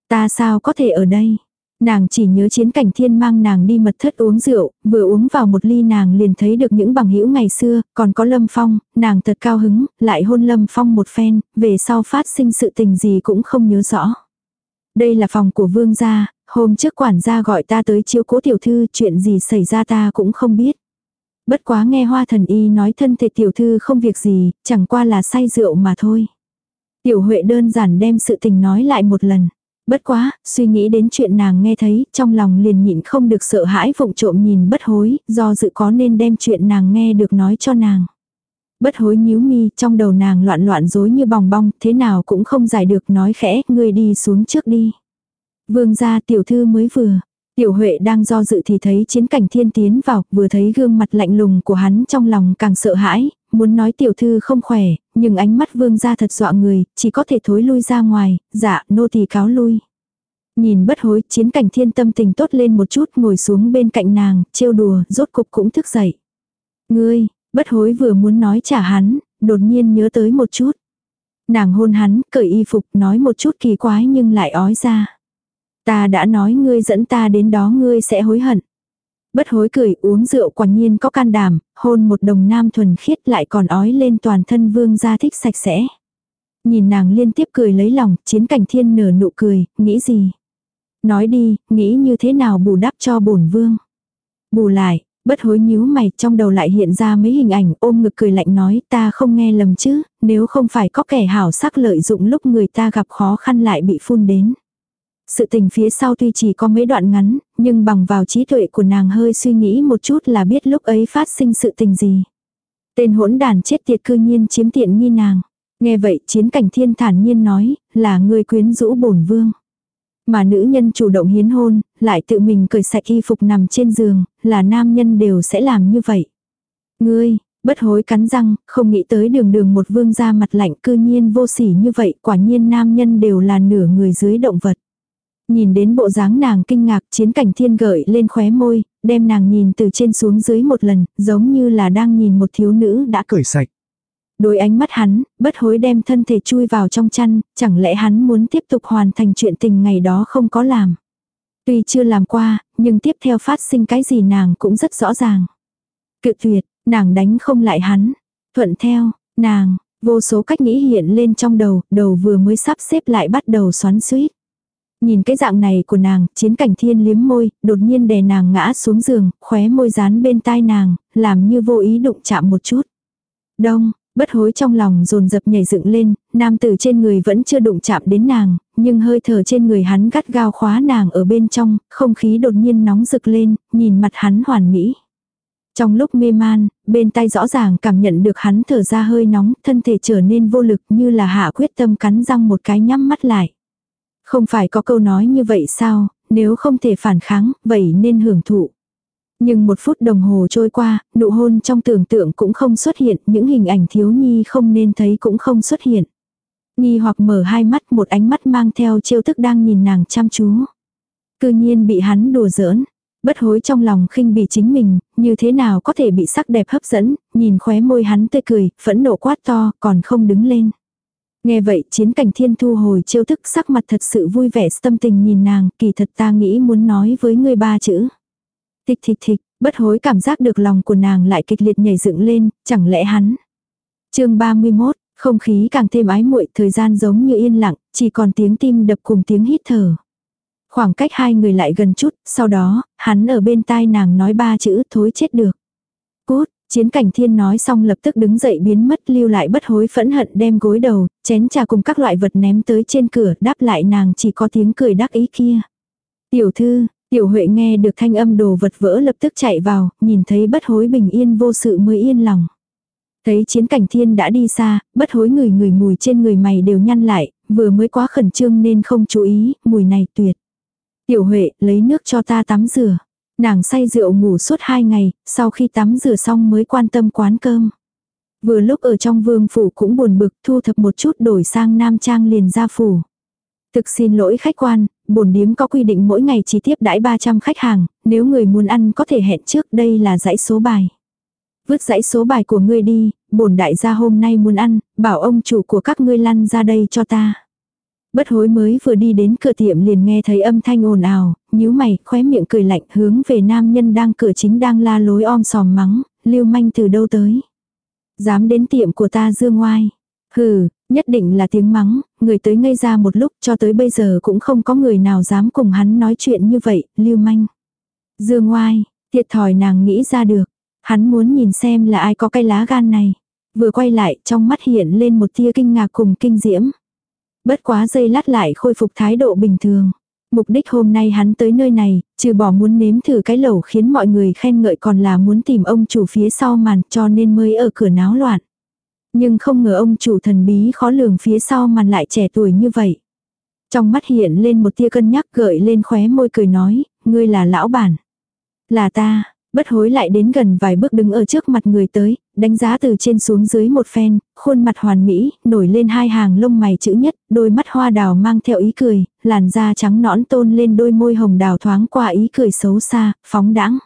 Ta sao có thể ở đây? Nàng chỉ nhớ chiến cảnh thiên mang nàng đi mật thất uống rượu, vừa uống vào một ly nàng liền thấy được những bằng hữu ngày xưa, còn có Lâm Phong, nàng thật cao hứng, lại hôn Lâm Phong một phen, về sau phát sinh sự tình gì cũng không nhớ rõ. Đây là phòng của vương gia, hôm trước quản gia gọi ta tới chiếu cố tiểu thư, chuyện gì xảy ra ta cũng không biết. Bất quá nghe hoa thần y nói thân thể tiểu thư không việc gì, chẳng qua là say rượu mà thôi. Tiểu Huệ đơn giản đem sự tình nói lại một lần. Bất quá, suy nghĩ đến chuyện nàng nghe thấy, trong lòng liền nhịn không được sợ hãi vụng trộm nhìn bất hối, do dự có nên đem chuyện nàng nghe được nói cho nàng. Bất hối nhíu mi, trong đầu nàng loạn loạn rối như bòng bong, thế nào cũng không giải được nói khẽ, ngươi đi xuống trước đi. Vương gia tiểu thư mới vừa. Tiểu Huệ đang do dự thì thấy chiến cảnh thiên tiến vào, vừa thấy gương mặt lạnh lùng của hắn trong lòng càng sợ hãi, muốn nói tiểu thư không khỏe, nhưng ánh mắt vương ra thật dọa người, chỉ có thể thối lui ra ngoài, dạ, nô tỳ cáo lui. Nhìn bất hối, chiến cảnh thiên tâm tình tốt lên một chút ngồi xuống bên cạnh nàng, trêu đùa, rốt cục cũng thức dậy. Ngươi, bất hối vừa muốn nói trả hắn, đột nhiên nhớ tới một chút. Nàng hôn hắn, cởi y phục, nói một chút kỳ quái nhưng lại ói ra. Ta đã nói ngươi dẫn ta đến đó ngươi sẽ hối hận. Bất hối cười uống rượu quả nhiên có can đảm, hôn một đồng nam thuần khiết lại còn ói lên toàn thân vương gia thích sạch sẽ. Nhìn nàng liên tiếp cười lấy lòng, chiến cảnh thiên nở nụ cười, nghĩ gì? Nói đi, nghĩ như thế nào bù đắp cho bổn vương? Bù lại, bất hối nhíu mày trong đầu lại hiện ra mấy hình ảnh ôm ngực cười lạnh nói ta không nghe lầm chứ, nếu không phải có kẻ hảo sắc lợi dụng lúc người ta gặp khó khăn lại bị phun đến. Sự tình phía sau tuy chỉ có mấy đoạn ngắn, nhưng bằng vào trí tuệ của nàng hơi suy nghĩ một chút là biết lúc ấy phát sinh sự tình gì. Tên hỗn đàn chết tiệt cư nhiên chiếm tiện nghi nàng. Nghe vậy chiến cảnh thiên thản nhiên nói, là người quyến rũ bổn vương. Mà nữ nhân chủ động hiến hôn, lại tự mình cởi sạch y phục nằm trên giường, là nam nhân đều sẽ làm như vậy. Ngươi, bất hối cắn răng, không nghĩ tới đường đường một vương ra mặt lạnh cư nhiên vô sỉ như vậy, quả nhiên nam nhân đều là nửa người dưới động vật. Nhìn đến bộ dáng nàng kinh ngạc chiến cảnh thiên gợi lên khóe môi, đem nàng nhìn từ trên xuống dưới một lần, giống như là đang nhìn một thiếu nữ đã cởi sạch. đôi ánh mắt hắn, bất hối đem thân thể chui vào trong chăn, chẳng lẽ hắn muốn tiếp tục hoàn thành chuyện tình ngày đó không có làm. Tuy chưa làm qua, nhưng tiếp theo phát sinh cái gì nàng cũng rất rõ ràng. Cự tuyệt, nàng đánh không lại hắn. Thuận theo, nàng, vô số cách nghĩ hiện lên trong đầu, đầu vừa mới sắp xếp lại bắt đầu xoắn suýt. Nhìn cái dạng này của nàng, chiến cảnh thiên liếm môi, đột nhiên đè nàng ngã xuống giường, khóe môi dán bên tai nàng, làm như vô ý đụng chạm một chút. Đông, bất hối trong lòng dồn dập nhảy dựng lên, nam tử trên người vẫn chưa đụng chạm đến nàng, nhưng hơi thở trên người hắn gắt gao khóa nàng ở bên trong, không khí đột nhiên nóng rực lên, nhìn mặt hắn hoàn mỹ. Trong lúc mê man, bên tay rõ ràng cảm nhận được hắn thở ra hơi nóng, thân thể trở nên vô lực như là hạ quyết tâm cắn răng một cái nhắm mắt lại. Không phải có câu nói như vậy sao, nếu không thể phản kháng, vậy nên hưởng thụ. Nhưng một phút đồng hồ trôi qua, nụ hôn trong tưởng tượng cũng không xuất hiện, những hình ảnh thiếu nhi không nên thấy cũng không xuất hiện. Nhi hoặc mở hai mắt một ánh mắt mang theo chiêu thức đang nhìn nàng chăm chú. Cư nhiên bị hắn đùa giỡn. Bất hối trong lòng khinh bỉ chính mình, như thế nào có thể bị sắc đẹp hấp dẫn, nhìn khóe môi hắn tươi cười, phẫn nộ quát to, còn không đứng lên. Nghe vậy chiến cảnh thiên thu hồi chiêu thức sắc mặt thật sự vui vẻ tâm tình nhìn nàng, kỳ thật ta nghĩ muốn nói với ngươi ba chữ. Thịch thịch thịch, bất hối cảm giác được lòng của nàng lại kịch liệt nhảy dựng lên, chẳng lẽ hắn. chương 31, không khí càng thêm ái muội thời gian giống như yên lặng, chỉ còn tiếng tim đập cùng tiếng hít thở. Khoảng cách hai người lại gần chút, sau đó, hắn ở bên tai nàng nói ba chữ thối chết được. Cút, chiến cảnh thiên nói xong lập tức đứng dậy biến mất lưu lại bất hối phẫn hận đem gối đầu, chén trà cùng các loại vật ném tới trên cửa đáp lại nàng chỉ có tiếng cười đắc ý kia. Tiểu thư, tiểu huệ nghe được thanh âm đồ vật vỡ lập tức chạy vào, nhìn thấy bất hối bình yên vô sự mới yên lòng. Thấy chiến cảnh thiên đã đi xa, bất hối người người mùi trên người mày đều nhăn lại, vừa mới quá khẩn trương nên không chú ý, mùi này tuyệt. Tiểu Huệ, lấy nước cho ta tắm rửa. Nàng say rượu ngủ suốt hai ngày, sau khi tắm rửa xong mới quan tâm quán cơm. Vừa lúc ở trong vương phủ cũng buồn bực thu thập một chút đổi sang nam trang liền ra phủ. Thực xin lỗi khách quan, bổn điếm có quy định mỗi ngày chỉ tiếp đãi 300 khách hàng, nếu người muốn ăn có thể hẹn trước đây là dãy số bài. Vứt dãy số bài của ngươi đi, bổn đại gia hôm nay muốn ăn, bảo ông chủ của các ngươi lăn ra đây cho ta. Bất hối mới vừa đi đến cửa tiệm liền nghe thấy âm thanh ồn ào, nhíu mày, khóe miệng cười lạnh hướng về nam nhân đang cửa chính đang la lối om sòm mắng, lưu manh từ đâu tới. Dám đến tiệm của ta dương ngoai. Hừ, nhất định là tiếng mắng, người tới ngây ra một lúc cho tới bây giờ cũng không có người nào dám cùng hắn nói chuyện như vậy, lưu manh. Dương ngoai, thiệt thòi nàng nghĩ ra được. Hắn muốn nhìn xem là ai có cái lá gan này. Vừa quay lại trong mắt hiện lên một tia kinh ngạc cùng kinh diễm. Bất quá giây lát lại khôi phục thái độ bình thường. Mục đích hôm nay hắn tới nơi này, trừ bỏ muốn nếm thử cái lẩu khiến mọi người khen ngợi còn là muốn tìm ông chủ phía sau màn cho nên mới ở cửa náo loạn. Nhưng không ngờ ông chủ thần bí khó lường phía sau màn lại trẻ tuổi như vậy. Trong mắt hiện lên một tia cân nhắc gợi lên khóe môi cười nói, ngươi là lão bản. Là ta, bất hối lại đến gần vài bước đứng ở trước mặt người tới, đánh giá từ trên xuống dưới một phen, khuôn mặt hoàn mỹ, nổi lên hai hàng lông mày chữ nhất, đôi mắt hoa đào mang theo ý cười, làn da trắng nõn tôn lên đôi môi hồng đào thoáng qua ý cười xấu xa, phóng đãng.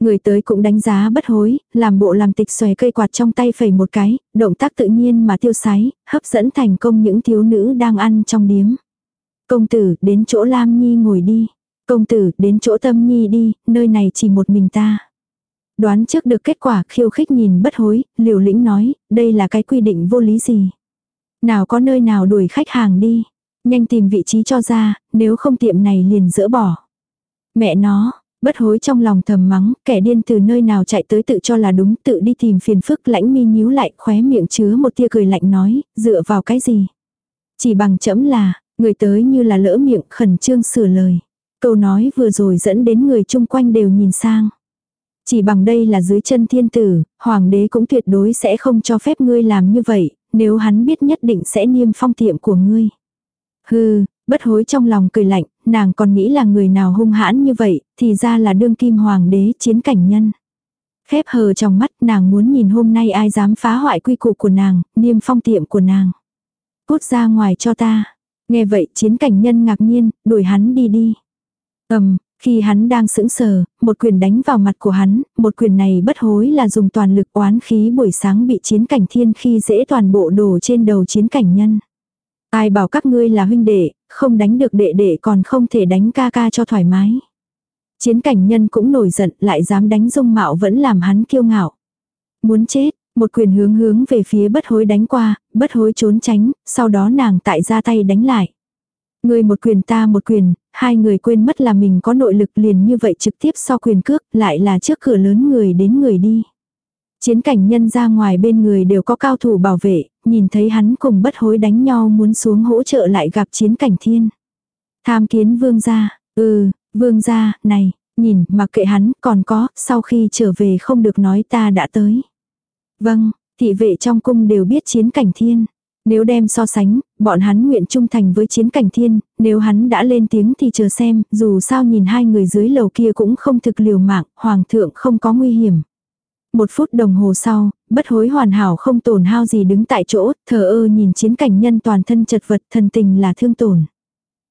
Người tới cũng đánh giá bất hối, làm bộ làm tịch xòe cây quạt trong tay phẩy một cái, động tác tự nhiên mà tiêu sái, hấp dẫn thành công những thiếu nữ đang ăn trong điếm. Công tử, đến chỗ Lam Nhi ngồi đi. Công tử, đến chỗ tâm nhi đi, nơi này chỉ một mình ta. Đoán trước được kết quả khiêu khích nhìn bất hối, liều lĩnh nói, đây là cái quy định vô lý gì. Nào có nơi nào đuổi khách hàng đi. Nhanh tìm vị trí cho ra, nếu không tiệm này liền dỡ bỏ. Mẹ nó, bất hối trong lòng thầm mắng, kẻ điên từ nơi nào chạy tới tự cho là đúng, tự đi tìm phiền phức lãnh mi nhíu lại, khóe miệng chứa một tia cười lạnh nói, dựa vào cái gì. Chỉ bằng chấm là, người tới như là lỡ miệng khẩn trương sửa lời. Câu nói vừa rồi dẫn đến người chung quanh đều nhìn sang. Chỉ bằng đây là dưới chân thiên tử, hoàng đế cũng tuyệt đối sẽ không cho phép ngươi làm như vậy, nếu hắn biết nhất định sẽ niêm phong tiệm của ngươi. Hừ, bất hối trong lòng cười lạnh, nàng còn nghĩ là người nào hung hãn như vậy, thì ra là đương kim hoàng đế chiến cảnh nhân. Khép hờ trong mắt nàng muốn nhìn hôm nay ai dám phá hoại quy củ của nàng, niêm phong tiệm của nàng. Cút ra ngoài cho ta. Nghe vậy chiến cảnh nhân ngạc nhiên, đuổi hắn đi đi. Ầm, Khi hắn đang sững sờ, một quyền đánh vào mặt của hắn, một quyền này bất hối là dùng toàn lực oán khí buổi sáng bị chiến cảnh thiên khi dễ toàn bộ đổ trên đầu chiến cảnh nhân. Ai bảo các ngươi là huynh đệ, không đánh được đệ đệ còn không thể đánh ca ca cho thoải mái. Chiến cảnh nhân cũng nổi giận lại dám đánh dung mạo vẫn làm hắn kiêu ngạo. Muốn chết, một quyền hướng hướng về phía bất hối đánh qua, bất hối trốn tránh, sau đó nàng tại ra tay đánh lại. Người một quyền ta một quyền, hai người quên mất là mình có nội lực liền như vậy trực tiếp so quyền cước, lại là trước cửa lớn người đến người đi. Chiến cảnh nhân ra ngoài bên người đều có cao thủ bảo vệ, nhìn thấy hắn cùng bất hối đánh nhau muốn xuống hỗ trợ lại gặp chiến cảnh thiên. Tham kiến vương gia, ừ, vương gia, này, nhìn, mặc kệ hắn, còn có, sau khi trở về không được nói ta đã tới. Vâng, thị vệ trong cung đều biết chiến cảnh thiên. Nếu đem so sánh, bọn hắn nguyện trung thành với chiến cảnh thiên, nếu hắn đã lên tiếng thì chờ xem, dù sao nhìn hai người dưới lầu kia cũng không thực liều mạng, hoàng thượng không có nguy hiểm. Một phút đồng hồ sau, bất hối hoàn hảo không tổn hao gì đứng tại chỗ, thờ ơ nhìn chiến cảnh nhân toàn thân chật vật thần tình là thương tổn.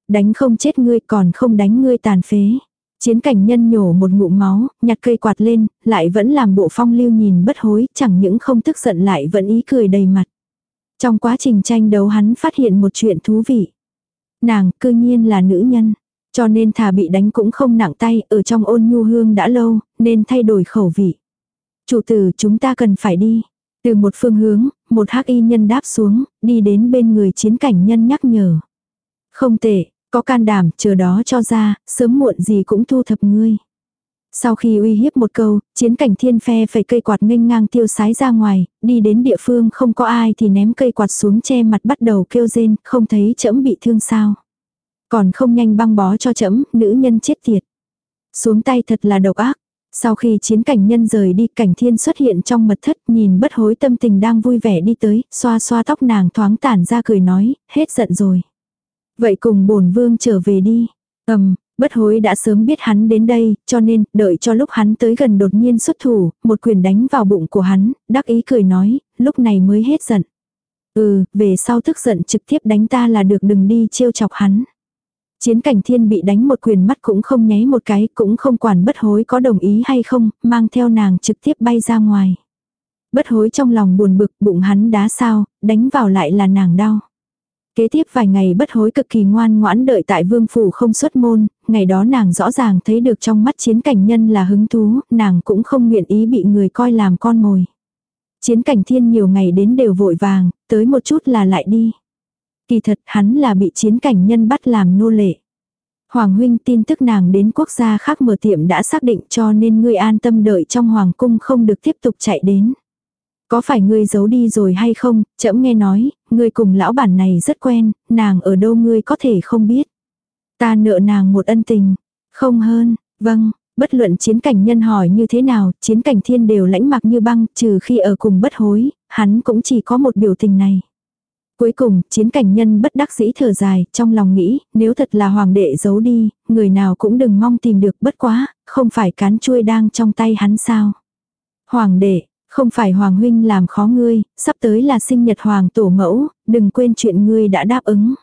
Đánh không chết ngươi còn không đánh ngươi tàn phế. Chiến cảnh nhân nhổ một ngụm máu, nhặt cây quạt lên, lại vẫn làm bộ phong lưu nhìn bất hối, chẳng những không tức giận lại vẫn ý cười đầy mặt. Trong quá trình tranh đấu hắn phát hiện một chuyện thú vị. Nàng cư nhiên là nữ nhân. Cho nên thà bị đánh cũng không nặng tay, ở trong ôn nhu hương đã lâu, nên thay đổi khẩu vị. Chủ tử chúng ta cần phải đi. Từ một phương hướng, một hắc y nhân đáp xuống, đi đến bên người chiến cảnh nhân nhắc nhở. Không tệ, có can đảm, chờ đó cho ra, sớm muộn gì cũng thu thập ngươi. Sau khi uy hiếp một câu, chiến cảnh thiên phe phải cây quạt nghênh ngang tiêu sái ra ngoài, đi đến địa phương không có ai thì ném cây quạt xuống che mặt bắt đầu kêu rên, không thấy trẫm bị thương sao. Còn không nhanh băng bó cho trẫm, nữ nhân chết tiệt. Xuống tay thật là độc ác. Sau khi chiến cảnh nhân rời đi cảnh thiên xuất hiện trong mật thất nhìn bất hối tâm tình đang vui vẻ đi tới, xoa xoa tóc nàng thoáng tản ra cười nói, hết giận rồi. Vậy cùng bổn vương trở về đi. Ầm, bất hối đã sớm biết hắn đến đây, cho nên, đợi cho lúc hắn tới gần đột nhiên xuất thủ, một quyền đánh vào bụng của hắn, đắc ý cười nói, lúc này mới hết giận. Ừ, về sau tức giận trực tiếp đánh ta là được đừng đi trêu chọc hắn. Chiến cảnh thiên bị đánh một quyền mắt cũng không nháy một cái, cũng không quản bất hối có đồng ý hay không, mang theo nàng trực tiếp bay ra ngoài. Bất hối trong lòng buồn bực, bụng hắn đá sao, đánh vào lại là nàng đau. Kế tiếp vài ngày bất hối cực kỳ ngoan ngoãn đợi tại vương phủ không xuất môn, ngày đó nàng rõ ràng thấy được trong mắt chiến cảnh nhân là hứng thú, nàng cũng không nguyện ý bị người coi làm con mồi. Chiến cảnh thiên nhiều ngày đến đều vội vàng, tới một chút là lại đi. Kỳ thật hắn là bị chiến cảnh nhân bắt làm nô lệ. Hoàng huynh tin tức nàng đến quốc gia khác mở tiệm đã xác định cho nên ngươi an tâm đợi trong hoàng cung không được tiếp tục chạy đến. Có phải ngươi giấu đi rồi hay không, chậm nghe nói, ngươi cùng lão bản này rất quen, nàng ở đâu ngươi có thể không biết. Ta nợ nàng một ân tình, không hơn, vâng, bất luận chiến cảnh nhân hỏi như thế nào, chiến cảnh thiên đều lãnh mặc như băng, trừ khi ở cùng bất hối, hắn cũng chỉ có một biểu tình này. Cuối cùng, chiến cảnh nhân bất đắc dĩ thở dài, trong lòng nghĩ, nếu thật là hoàng đệ giấu đi, người nào cũng đừng mong tìm được bất quá, không phải cán chuôi đang trong tay hắn sao. Hoàng đệ, không phải hoàng huynh làm khó ngươi, sắp tới là sinh nhật hoàng tổ mẫu, đừng quên chuyện ngươi đã đáp ứng.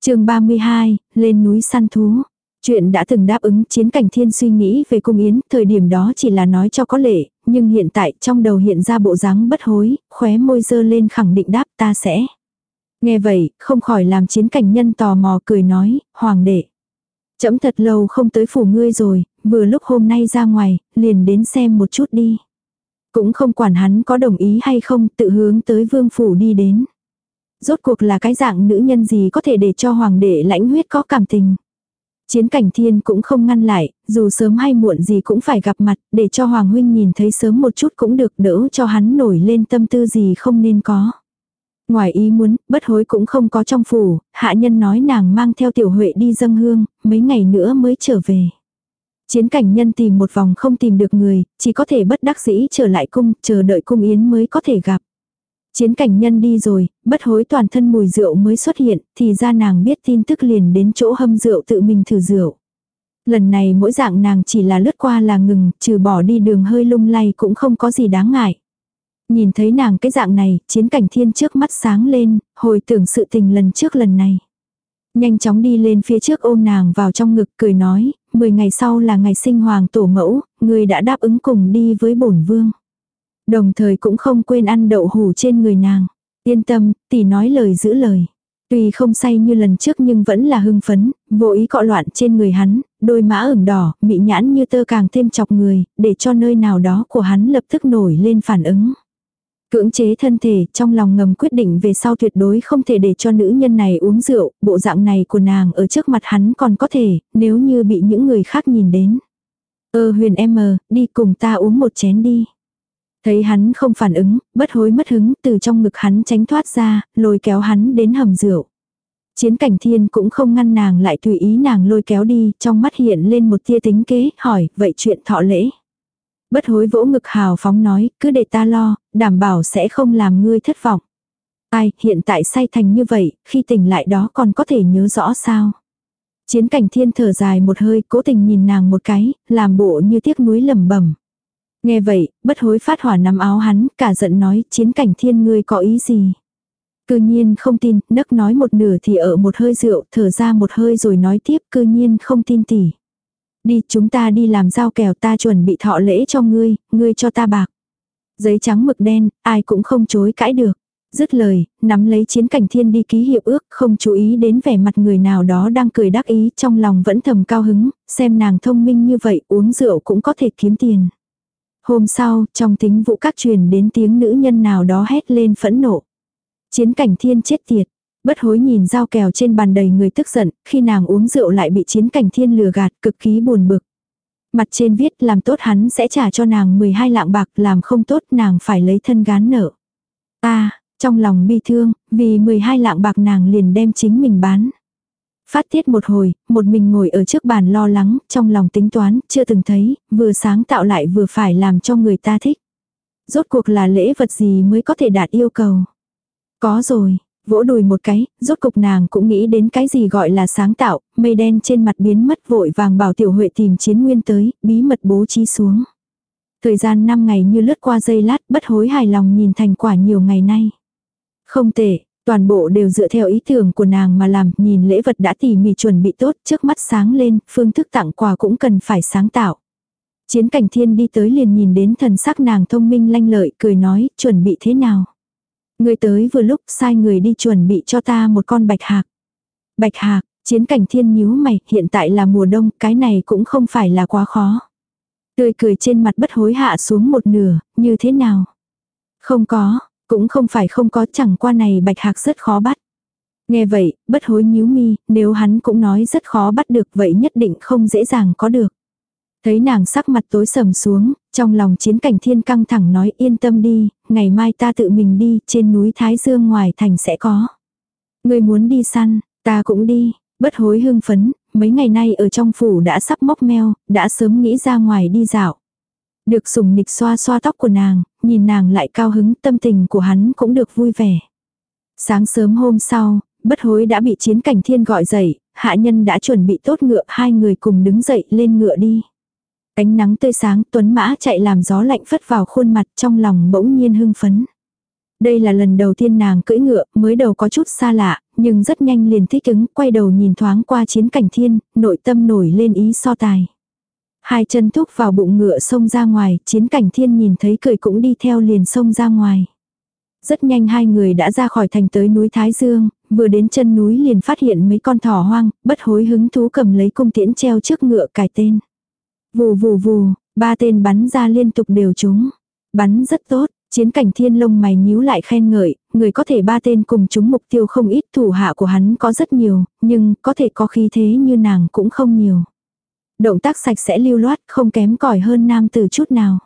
chương 32, lên núi săn thú. Chuyện đã từng đáp ứng chiến cảnh thiên suy nghĩ về cung yến, thời điểm đó chỉ là nói cho có lệ, nhưng hiện tại trong đầu hiện ra bộ dáng bất hối, khóe môi dơ lên khẳng định đáp ta sẽ. Nghe vậy, không khỏi làm chiến cảnh nhân tò mò cười nói, hoàng đệ. Chấm thật lâu không tới phủ ngươi rồi, vừa lúc hôm nay ra ngoài, liền đến xem một chút đi. Cũng không quản hắn có đồng ý hay không, tự hướng tới vương phủ đi đến. Rốt cuộc là cái dạng nữ nhân gì có thể để cho hoàng đệ lãnh huyết có cảm tình. Chiến cảnh thiên cũng không ngăn lại, dù sớm hay muộn gì cũng phải gặp mặt, để cho hoàng huynh nhìn thấy sớm một chút cũng được đỡ cho hắn nổi lên tâm tư gì không nên có. Ngoài ý muốn, bất hối cũng không có trong phủ, hạ nhân nói nàng mang theo tiểu huệ đi dâng hương, mấy ngày nữa mới trở về. Chiến cảnh nhân tìm một vòng không tìm được người, chỉ có thể bất đắc dĩ trở lại cung, chờ đợi cung yến mới có thể gặp. Chiến cảnh nhân đi rồi, bất hối toàn thân mùi rượu mới xuất hiện, thì ra nàng biết tin tức liền đến chỗ hâm rượu tự mình thử rượu. Lần này mỗi dạng nàng chỉ là lướt qua là ngừng, trừ bỏ đi đường hơi lung lay cũng không có gì đáng ngại. Nhìn thấy nàng cái dạng này, chiến cảnh thiên trước mắt sáng lên, hồi tưởng sự tình lần trước lần này. Nhanh chóng đi lên phía trước ôm nàng vào trong ngực cười nói, 10 ngày sau là ngày sinh hoàng tổ mẫu, người đã đáp ứng cùng đi với bổn vương. Đồng thời cũng không quên ăn đậu hủ trên người nàng. Yên tâm, tỷ nói lời giữ lời. Tuy không say như lần trước nhưng vẫn là hưng phấn, vô ý cọ loạn trên người hắn, đôi má ửng đỏ, mị nhãn như tơ càng thêm chọc người, để cho nơi nào đó của hắn lập tức nổi lên phản ứng. Cưỡng chế thân thể, trong lòng ngầm quyết định về sau tuyệt đối không thể để cho nữ nhân này uống rượu, bộ dạng này của nàng ở trước mặt hắn còn có thể, nếu như bị những người khác nhìn đến. Ơ huyền em mờ, đi cùng ta uống một chén đi. Thấy hắn không phản ứng, bất hối mất hứng, từ trong ngực hắn tránh thoát ra, lôi kéo hắn đến hầm rượu. Chiến cảnh thiên cũng không ngăn nàng lại tùy ý nàng lôi kéo đi, trong mắt hiện lên một tia tính kế, hỏi, vậy chuyện thọ lễ. Bất hối vỗ ngực hào phóng nói, cứ để ta lo, đảm bảo sẽ không làm ngươi thất vọng. Ai, hiện tại say thành như vậy, khi tỉnh lại đó còn có thể nhớ rõ sao. Chiến cảnh thiên thở dài một hơi, cố tình nhìn nàng một cái, làm bộ như tiếc nuối lầm bẩm Nghe vậy, bất hối phát hỏa nắm áo hắn, cả giận nói, chiến cảnh thiên ngươi có ý gì. Cư nhiên không tin, nấc nói một nửa thì ở một hơi rượu, thở ra một hơi rồi nói tiếp, cư nhiên không tin tỷ. Đi, chúng ta đi làm giao kèo ta chuẩn bị thọ lễ cho ngươi, ngươi cho ta bạc. Giấy trắng mực đen, ai cũng không chối cãi được. Dứt lời, nắm lấy chiến cảnh thiên đi ký hiệp ước, không chú ý đến vẻ mặt người nào đó đang cười đắc ý, trong lòng vẫn thầm cao hứng, xem nàng thông minh như vậy, uống rượu cũng có thể kiếm tiền. Hôm sau, trong tính vụ các truyền đến tiếng nữ nhân nào đó hét lên phẫn nộ. Chiến cảnh thiên chết tiệt. Bất hối nhìn dao kèo trên bàn đầy người tức giận, khi nàng uống rượu lại bị chiến cảnh thiên lừa gạt, cực kỳ buồn bực. Mặt trên viết làm tốt hắn sẽ trả cho nàng 12 lạng bạc, làm không tốt nàng phải lấy thân gán nợ. Ta, trong lòng bi thương, vì 12 lạng bạc nàng liền đem chính mình bán. Phát tiết một hồi, một mình ngồi ở trước bàn lo lắng, trong lòng tính toán, chưa từng thấy, vừa sáng tạo lại vừa phải làm cho người ta thích. Rốt cuộc là lễ vật gì mới có thể đạt yêu cầu. Có rồi, vỗ đùi một cái, rốt cục nàng cũng nghĩ đến cái gì gọi là sáng tạo, mây đen trên mặt biến mất vội vàng bảo tiểu huệ tìm chiến nguyên tới, bí mật bố trí xuống. Thời gian 5 ngày như lướt qua giây lát, bất hối hài lòng nhìn thành quả nhiều ngày nay. Không tệ, toàn bộ đều dựa theo ý tưởng của nàng mà làm, nhìn lễ vật đã tỉ mỉ chuẩn bị tốt, trước mắt sáng lên, phương thức tặng quà cũng cần phải sáng tạo. Chiến cảnh thiên đi tới liền nhìn đến thần sắc nàng thông minh lanh lợi, cười nói, chuẩn bị thế nào. Người tới vừa lúc sai người đi chuẩn bị cho ta một con bạch hạc. Bạch hạc, chiến cảnh thiên nhíu mày, hiện tại là mùa đông, cái này cũng không phải là quá khó. Tươi cười trên mặt bất hối hạ xuống một nửa, như thế nào? Không có, cũng không phải không có chẳng qua này bạch hạc rất khó bắt. Nghe vậy, bất hối nhíu mi, nếu hắn cũng nói rất khó bắt được vậy nhất định không dễ dàng có được. Thấy nàng sắc mặt tối sầm xuống, trong lòng chiến cảnh thiên căng thẳng nói yên tâm đi, ngày mai ta tự mình đi, trên núi Thái Dương ngoài thành sẽ có. Người muốn đi săn, ta cũng đi, bất hối hưng phấn, mấy ngày nay ở trong phủ đã sắp móc meo, đã sớm nghĩ ra ngoài đi dạo. Được sùng nịch xoa xoa tóc của nàng, nhìn nàng lại cao hứng tâm tình của hắn cũng được vui vẻ. Sáng sớm hôm sau, bất hối đã bị chiến cảnh thiên gọi dậy, hạ nhân đã chuẩn bị tốt ngựa hai người cùng đứng dậy lên ngựa đi. Ánh nắng tươi sáng tuấn mã chạy làm gió lạnh phất vào khuôn mặt trong lòng bỗng nhiên hưng phấn. Đây là lần đầu tiên nàng cưỡi ngựa, mới đầu có chút xa lạ, nhưng rất nhanh liền thích ứng, quay đầu nhìn thoáng qua chiến cảnh thiên, nội tâm nổi lên ý so tài. Hai chân thúc vào bụng ngựa xông ra ngoài, chiến cảnh thiên nhìn thấy cười cũng đi theo liền xông ra ngoài. Rất nhanh hai người đã ra khỏi thành tới núi Thái Dương, vừa đến chân núi liền phát hiện mấy con thỏ hoang, bất hối hứng thú cầm lấy cung tiễn treo trước ngựa cài tên. Vù vù vù, ba tên bắn ra liên tục đều trúng. Bắn rất tốt, chiến cảnh thiên lông mày nhíu lại khen ngợi, người có thể ba tên cùng trúng mục tiêu không ít thủ hạ của hắn có rất nhiều, nhưng có thể có khí thế như nàng cũng không nhiều. Động tác sạch sẽ lưu loát, không kém cỏi hơn nam từ chút nào.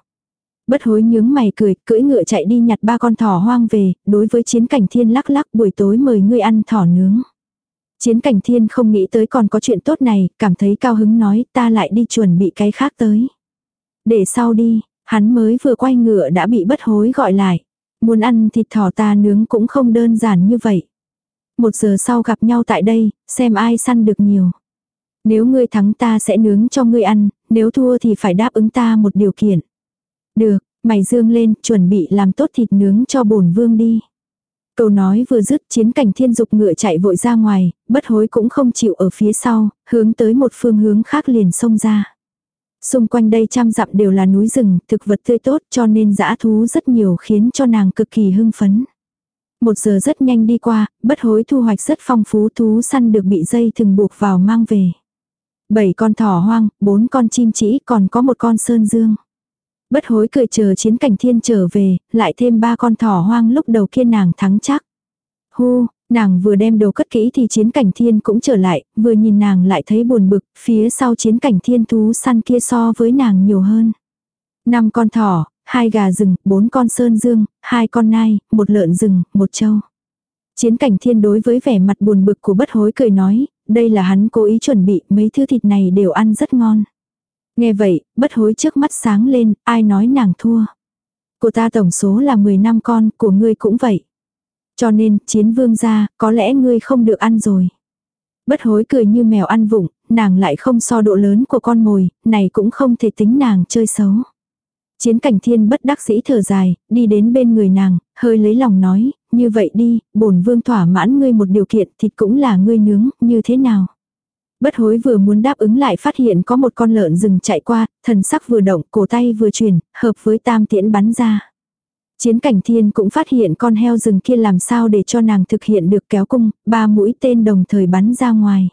Bất hối nhướng mày cười, cưỡi ngựa chạy đi nhặt ba con thỏ hoang về, đối với chiến cảnh thiên lắc lắc buổi tối mời ngươi ăn thỏ nướng. Chiến cảnh thiên không nghĩ tới còn có chuyện tốt này, cảm thấy cao hứng nói ta lại đi chuẩn bị cái khác tới. Để sau đi, hắn mới vừa quay ngựa đã bị bất hối gọi lại. Muốn ăn thịt thỏ ta nướng cũng không đơn giản như vậy. Một giờ sau gặp nhau tại đây, xem ai săn được nhiều. Nếu ngươi thắng ta sẽ nướng cho ngươi ăn, nếu thua thì phải đáp ứng ta một điều kiện. Được, mày dương lên, chuẩn bị làm tốt thịt nướng cho bổn vương đi. Câu nói vừa dứt chiến cảnh thiên dục ngựa chạy vội ra ngoài, bất hối cũng không chịu ở phía sau, hướng tới một phương hướng khác liền xông ra. Xung quanh đây trăm dặm đều là núi rừng, thực vật tươi tốt cho nên dã thú rất nhiều khiến cho nàng cực kỳ hưng phấn. Một giờ rất nhanh đi qua, bất hối thu hoạch rất phong phú thú săn được bị dây thừng buộc vào mang về. Bảy con thỏ hoang, bốn con chim chỉ còn có một con sơn dương. Bất hối cười chờ chiến cảnh thiên trở về, lại thêm ba con thỏ hoang lúc đầu kia nàng thắng chắc. Hu, nàng vừa đem đồ cất kỹ thì chiến cảnh thiên cũng trở lại, vừa nhìn nàng lại thấy buồn bực, phía sau chiến cảnh thiên thú săn kia so với nàng nhiều hơn. Năm con thỏ, hai gà rừng, bốn con sơn dương, hai con nai, một lợn rừng, một trâu. Chiến cảnh thiên đối với vẻ mặt buồn bực của bất hối cười nói, đây là hắn cố ý chuẩn bị, mấy thứ thịt này đều ăn rất ngon. Nghe vậy, bất hối trước mắt sáng lên, ai nói nàng thua. Của ta tổng số là 10 năm con, của ngươi cũng vậy. Cho nên, chiến vương gia, có lẽ ngươi không được ăn rồi. Bất hối cười như mèo ăn vụng, nàng lại không so độ lớn của con mồi, này cũng không thể tính nàng chơi xấu. Chiến cảnh thiên bất đắc dĩ thở dài, đi đến bên người nàng, hơi lấy lòng nói, như vậy đi, bổn vương thỏa mãn ngươi một điều kiện thịt cũng là ngươi nướng, như thế nào? Bất hối vừa muốn đáp ứng lại phát hiện có một con lợn rừng chạy qua, thần sắc vừa động, cổ tay vừa chuyển, hợp với tam tiễn bắn ra. Chiến cảnh thiên cũng phát hiện con heo rừng kia làm sao để cho nàng thực hiện được kéo cung, ba mũi tên đồng thời bắn ra ngoài.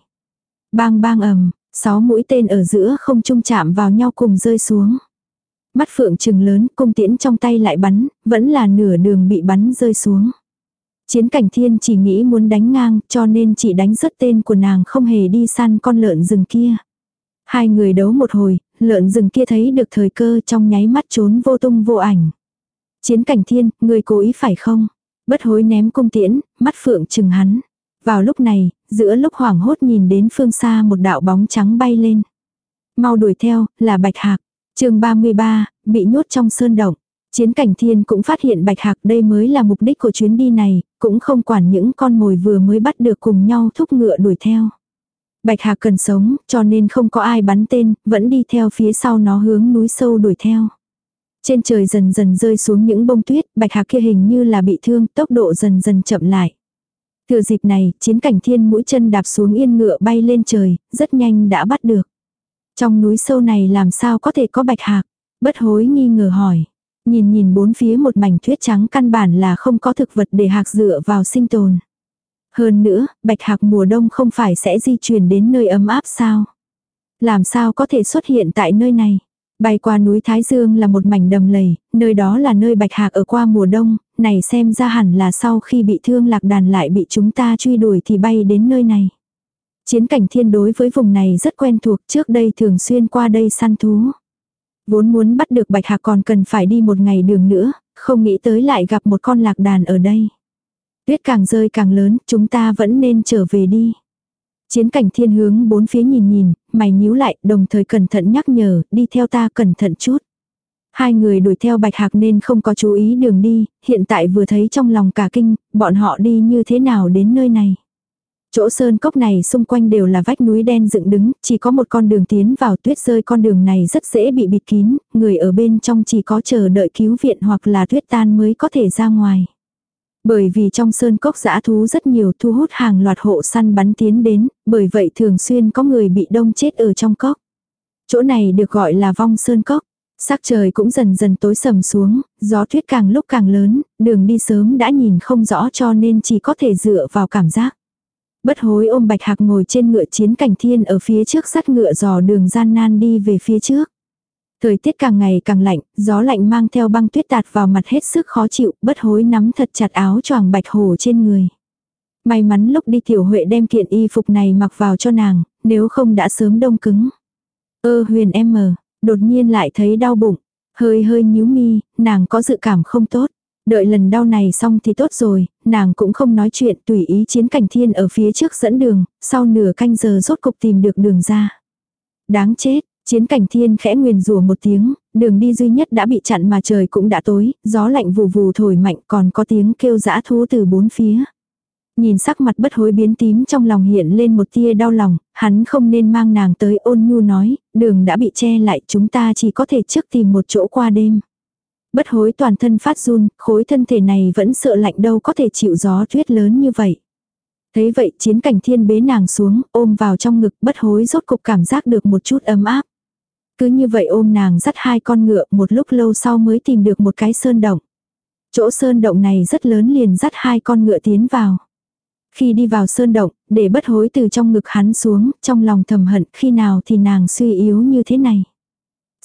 Bang bang ầm, sáu mũi tên ở giữa không trung chạm vào nhau cùng rơi xuống. Mắt phượng trừng lớn, cung tiễn trong tay lại bắn, vẫn là nửa đường bị bắn rơi xuống. Chiến cảnh thiên chỉ nghĩ muốn đánh ngang cho nên chỉ đánh rớt tên của nàng không hề đi săn con lợn rừng kia. Hai người đấu một hồi, lợn rừng kia thấy được thời cơ trong nháy mắt trốn vô tung vô ảnh. Chiến cảnh thiên, người cố ý phải không? Bất hối ném cung tiễn, mắt phượng chừng hắn. Vào lúc này, giữa lúc hoảng hốt nhìn đến phương xa một đạo bóng trắng bay lên. Mau đuổi theo, là bạch hạc. chương 33, bị nhốt trong sơn động. Chiến cảnh thiên cũng phát hiện bạch hạc đây mới là mục đích của chuyến đi này, cũng không quản những con mồi vừa mới bắt được cùng nhau thúc ngựa đuổi theo. Bạch hạc cần sống, cho nên không có ai bắn tên, vẫn đi theo phía sau nó hướng núi sâu đuổi theo. Trên trời dần dần rơi xuống những bông tuyết, bạch hạc kia hình như là bị thương, tốc độ dần dần chậm lại. Thừa dịp này, chiến cảnh thiên mũi chân đạp xuống yên ngựa bay lên trời, rất nhanh đã bắt được. Trong núi sâu này làm sao có thể có bạch hạc? Bất hối nghi ngờ hỏi. Nhìn nhìn bốn phía một mảnh tuyết trắng căn bản là không có thực vật để hạc dựa vào sinh tồn. Hơn nữa, bạch hạc mùa đông không phải sẽ di chuyển đến nơi ấm áp sao? Làm sao có thể xuất hiện tại nơi này? Bay qua núi Thái Dương là một mảnh đầm lầy, nơi đó là nơi bạch hạc ở qua mùa đông, này xem ra hẳn là sau khi bị thương lạc đàn lại bị chúng ta truy đuổi thì bay đến nơi này. Chiến cảnh thiên đối với vùng này rất quen thuộc trước đây thường xuyên qua đây săn thú. Vốn muốn bắt được bạch hạc còn cần phải đi một ngày đường nữa, không nghĩ tới lại gặp một con lạc đàn ở đây. Tuyết càng rơi càng lớn, chúng ta vẫn nên trở về đi. Chiến cảnh thiên hướng bốn phía nhìn nhìn, mày nhíu lại, đồng thời cẩn thận nhắc nhở, đi theo ta cẩn thận chút. Hai người đuổi theo bạch hạc nên không có chú ý đường đi, hiện tại vừa thấy trong lòng cả kinh, bọn họ đi như thế nào đến nơi này. Chỗ sơn cốc này xung quanh đều là vách núi đen dựng đứng, chỉ có một con đường tiến vào tuyết rơi con đường này rất dễ bị bịt kín, người ở bên trong chỉ có chờ đợi cứu viện hoặc là tuyết tan mới có thể ra ngoài. Bởi vì trong sơn cốc dã thú rất nhiều thu hút hàng loạt hộ săn bắn tiến đến, bởi vậy thường xuyên có người bị đông chết ở trong cốc. Chỗ này được gọi là vong sơn cốc. Sắc trời cũng dần dần tối sầm xuống, gió tuyết càng lúc càng lớn, đường đi sớm đã nhìn không rõ cho nên chỉ có thể dựa vào cảm giác. Bất hối ôm bạch hạc ngồi trên ngựa chiến cảnh thiên ở phía trước sắt ngựa dò đường gian nan đi về phía trước. Thời tiết càng ngày càng lạnh, gió lạnh mang theo băng tuyết tạt vào mặt hết sức khó chịu, bất hối nắm thật chặt áo choàng bạch hổ trên người. May mắn lúc đi tiểu huệ đem kiện y phục này mặc vào cho nàng, nếu không đã sớm đông cứng. Ơ huyền em mờ, đột nhiên lại thấy đau bụng, hơi hơi nhíu mi, nàng có dự cảm không tốt. Đợi lần đau này xong thì tốt rồi, nàng cũng không nói chuyện tùy ý chiến cảnh thiên ở phía trước dẫn đường, sau nửa canh giờ rốt cục tìm được đường ra. Đáng chết, chiến cảnh thiên khẽ nguyền rủa một tiếng, đường đi duy nhất đã bị chặn mà trời cũng đã tối, gió lạnh vù vù thổi mạnh còn có tiếng kêu dã thú từ bốn phía. Nhìn sắc mặt bất hối biến tím trong lòng hiện lên một tia đau lòng, hắn không nên mang nàng tới ôn nhu nói, đường đã bị che lại chúng ta chỉ có thể trước tìm một chỗ qua đêm. Bất hối toàn thân phát run, khối thân thể này vẫn sợ lạnh đâu có thể chịu gió tuyết lớn như vậy. Thấy vậy chiến cảnh thiên bế nàng xuống, ôm vào trong ngực bất hối rốt cục cảm giác được một chút ấm áp. Cứ như vậy ôm nàng dắt hai con ngựa một lúc lâu sau mới tìm được một cái sơn động. Chỗ sơn động này rất lớn liền dắt hai con ngựa tiến vào. Khi đi vào sơn động, để bất hối từ trong ngực hắn xuống, trong lòng thầm hận khi nào thì nàng suy yếu như thế này.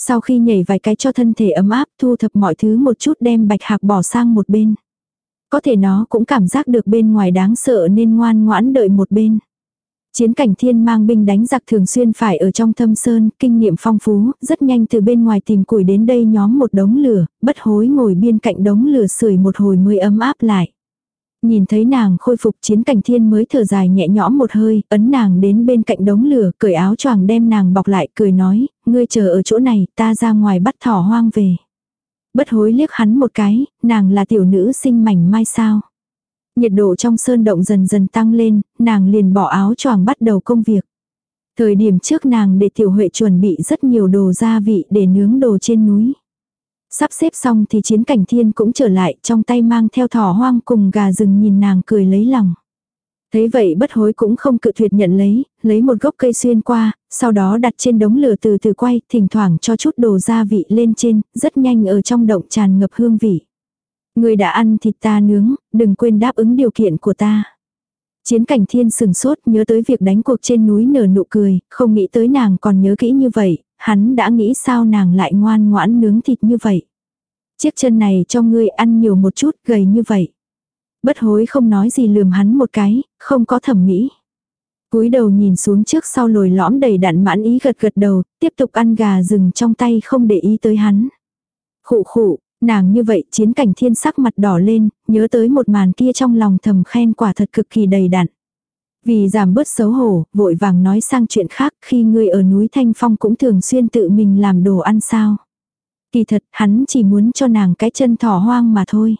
Sau khi nhảy vài cái cho thân thể ấm áp thu thập mọi thứ một chút đem bạch hạc bỏ sang một bên. Có thể nó cũng cảm giác được bên ngoài đáng sợ nên ngoan ngoãn đợi một bên. Chiến cảnh thiên mang binh đánh giặc thường xuyên phải ở trong thâm sơn, kinh nghiệm phong phú, rất nhanh từ bên ngoài tìm củi đến đây nhóm một đống lửa, bất hối ngồi bên cạnh đống lửa sưởi một hồi mới ấm áp lại. Nhìn thấy nàng khôi phục chiến cảnh thiên mới thở dài nhẹ nhõm một hơi, ấn nàng đến bên cạnh đống lửa, cởi áo choàng đem nàng bọc lại, cười nói, ngươi chờ ở chỗ này, ta ra ngoài bắt thỏ hoang về. Bất hối liếc hắn một cái, nàng là tiểu nữ sinh mảnh mai sao. Nhiệt độ trong sơn động dần dần tăng lên, nàng liền bỏ áo choàng bắt đầu công việc. Thời điểm trước nàng để tiểu huệ chuẩn bị rất nhiều đồ gia vị để nướng đồ trên núi. Sắp xếp xong thì chiến cảnh thiên cũng trở lại trong tay mang theo thỏ hoang cùng gà rừng nhìn nàng cười lấy lòng. Thấy vậy bất hối cũng không cự tuyệt nhận lấy, lấy một gốc cây xuyên qua, sau đó đặt trên đống lửa từ từ quay, thỉnh thoảng cho chút đồ gia vị lên trên, rất nhanh ở trong động tràn ngập hương vị. Người đã ăn thịt ta nướng, đừng quên đáp ứng điều kiện của ta. Chiến cảnh thiên sừng sốt nhớ tới việc đánh cuộc trên núi nở nụ cười, không nghĩ tới nàng còn nhớ kỹ như vậy, hắn đã nghĩ sao nàng lại ngoan ngoãn nướng thịt như vậy. Chiếc chân này cho ngươi ăn nhiều một chút gầy như vậy. Bất hối không nói gì lườm hắn một cái, không có thẩm mỹ. cúi đầu nhìn xuống trước sau lồi lõm đầy đặn mãn ý gật gật đầu, tiếp tục ăn gà rừng trong tay không để ý tới hắn. Khụ khụ, nàng như vậy chiến cảnh thiên sắc mặt đỏ lên, nhớ tới một màn kia trong lòng thầm khen quả thật cực kỳ đầy đặn. Vì giảm bớt xấu hổ, vội vàng nói sang chuyện khác khi ngươi ở núi Thanh Phong cũng thường xuyên tự mình làm đồ ăn sao. Kỳ thật, hắn chỉ muốn cho nàng cái chân thỏ hoang mà thôi.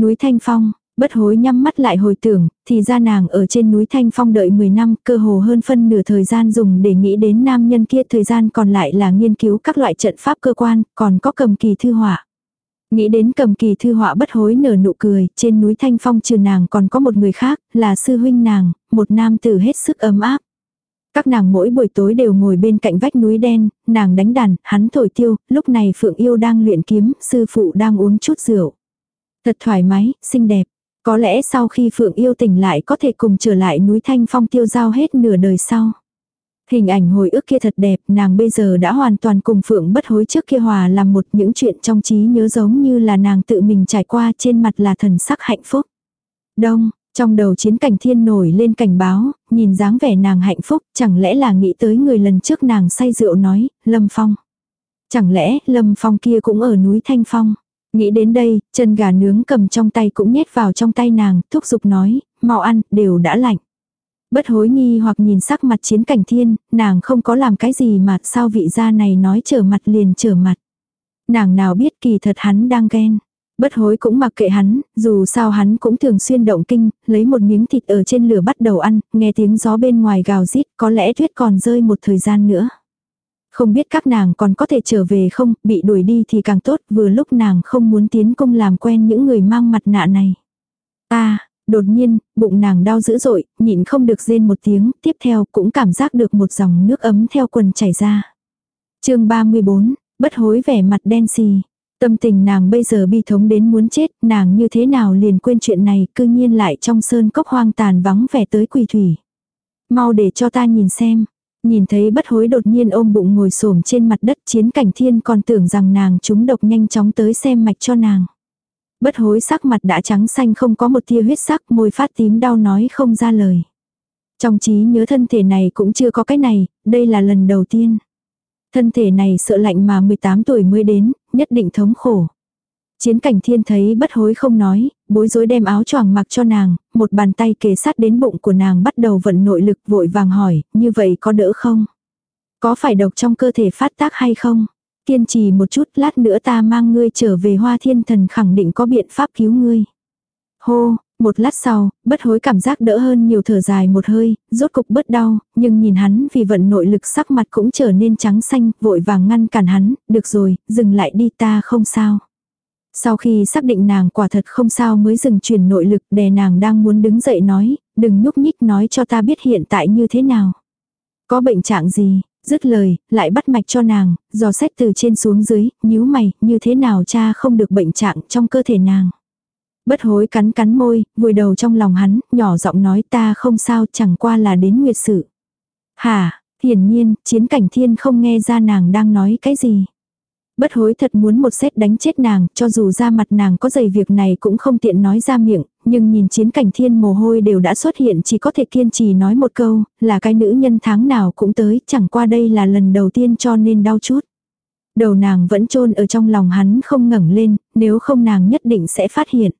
Núi Thanh Phong, bất hối nhắm mắt lại hồi tưởng, thì ra nàng ở trên núi Thanh Phong đợi 10 năm, cơ hồ hơn phân nửa thời gian dùng để nghĩ đến nam nhân kia, thời gian còn lại là nghiên cứu các loại trận pháp cơ quan, còn có cầm kỳ thư họa. Nghĩ đến cầm kỳ thư họa bất hối nở nụ cười, trên núi Thanh Phong trừ nàng còn có một người khác, là sư huynh nàng, một nam tử hết sức ấm áp. Các nàng mỗi buổi tối đều ngồi bên cạnh vách núi đen, nàng đánh đàn, hắn thổi tiêu, lúc này Phượng Yêu đang luyện kiếm, sư phụ đang uống chút rượu. Thật thoải mái, xinh đẹp. Có lẽ sau khi Phượng Yêu tỉnh lại có thể cùng trở lại núi Thanh Phong tiêu giao hết nửa đời sau. Hình ảnh hồi ức kia thật đẹp, nàng bây giờ đã hoàn toàn cùng Phượng bất hối trước kia hòa làm một những chuyện trong trí nhớ giống như là nàng tự mình trải qua trên mặt là thần sắc hạnh phúc. Đông, trong đầu chiến cảnh thiên nổi lên cảnh báo, nhìn dáng vẻ nàng hạnh phúc, chẳng lẽ là nghĩ tới người lần trước nàng say rượu nói, Lâm Phong. Chẳng lẽ Lâm Phong kia cũng ở núi Thanh Phong. Nghĩ đến đây, chân gà nướng cầm trong tay cũng nhét vào trong tay nàng, thúc giục nói, mau ăn, đều đã lạnh. Bất hối nghi hoặc nhìn sắc mặt chiến cảnh thiên, nàng không có làm cái gì mà sao vị gia này nói trở mặt liền trở mặt. Nàng nào biết kỳ thật hắn đang ghen. Bất hối cũng mặc kệ hắn, dù sao hắn cũng thường xuyên động kinh, lấy một miếng thịt ở trên lửa bắt đầu ăn, nghe tiếng gió bên ngoài gào rít, có lẽ tuyết còn rơi một thời gian nữa. Không biết các nàng còn có thể trở về không, bị đuổi đi thì càng tốt, vừa lúc nàng không muốn tiến công làm quen những người mang mặt nạ này. Ta, đột nhiên, bụng nàng đau dữ dội, nhịn không được rên một tiếng, tiếp theo cũng cảm giác được một dòng nước ấm theo quần chảy ra. chương 34, bất hối vẻ mặt đen xì. Tâm tình nàng bây giờ bi thống đến muốn chết, nàng như thế nào liền quên chuyện này, cư nhiên lại trong sơn cốc hoang tàn vắng vẻ tới quỳ thủy. Mau để cho ta nhìn xem. Nhìn thấy bất hối đột nhiên ôm bụng ngồi xổm trên mặt đất chiến cảnh thiên còn tưởng rằng nàng chúng độc nhanh chóng tới xem mạch cho nàng. Bất hối sắc mặt đã trắng xanh không có một tia huyết sắc môi phát tím đau nói không ra lời. Trong trí nhớ thân thể này cũng chưa có cái này, đây là lần đầu tiên. Thân thể này sợ lạnh mà 18 tuổi mới đến, nhất định thống khổ. Chiến cảnh thiên thấy bất hối không nói, bối rối đem áo choàng mặc cho nàng, một bàn tay kề sát đến bụng của nàng bắt đầu vận nội lực vội vàng hỏi, như vậy có đỡ không? Có phải độc trong cơ thể phát tác hay không? Kiên trì một chút lát nữa ta mang ngươi trở về hoa thiên thần khẳng định có biện pháp cứu ngươi. Hô, một lát sau, bất hối cảm giác đỡ hơn nhiều thở dài một hơi, rốt cục bớt đau, nhưng nhìn hắn vì vận nội lực sắc mặt cũng trở nên trắng xanh, vội vàng ngăn cản hắn, được rồi, dừng lại đi ta không sao. Sau khi xác định nàng quả thật không sao mới dừng truyền nội lực đè nàng đang muốn đứng dậy nói, đừng nhúc nhích nói cho ta biết hiện tại như thế nào. Có bệnh trạng gì, dứt lời, lại bắt mạch cho nàng, dò xét từ trên xuống dưới, nhíu mày, như thế nào cha không được bệnh trạng trong cơ thể nàng. Bất hối cắn cắn môi, vùi đầu trong lòng hắn, nhỏ giọng nói ta không sao chẳng qua là đến nguyệt sự. Hả, hiển nhiên, chiến cảnh thiên không nghe ra nàng đang nói cái gì. Bất hối thật muốn một xét đánh chết nàng, cho dù ra mặt nàng có dày việc này cũng không tiện nói ra miệng, nhưng nhìn chiến cảnh thiên mồ hôi đều đã xuất hiện chỉ có thể kiên trì nói một câu, là cái nữ nhân tháng nào cũng tới, chẳng qua đây là lần đầu tiên cho nên đau chút. Đầu nàng vẫn chôn ở trong lòng hắn không ngẩng lên, nếu không nàng nhất định sẽ phát hiện.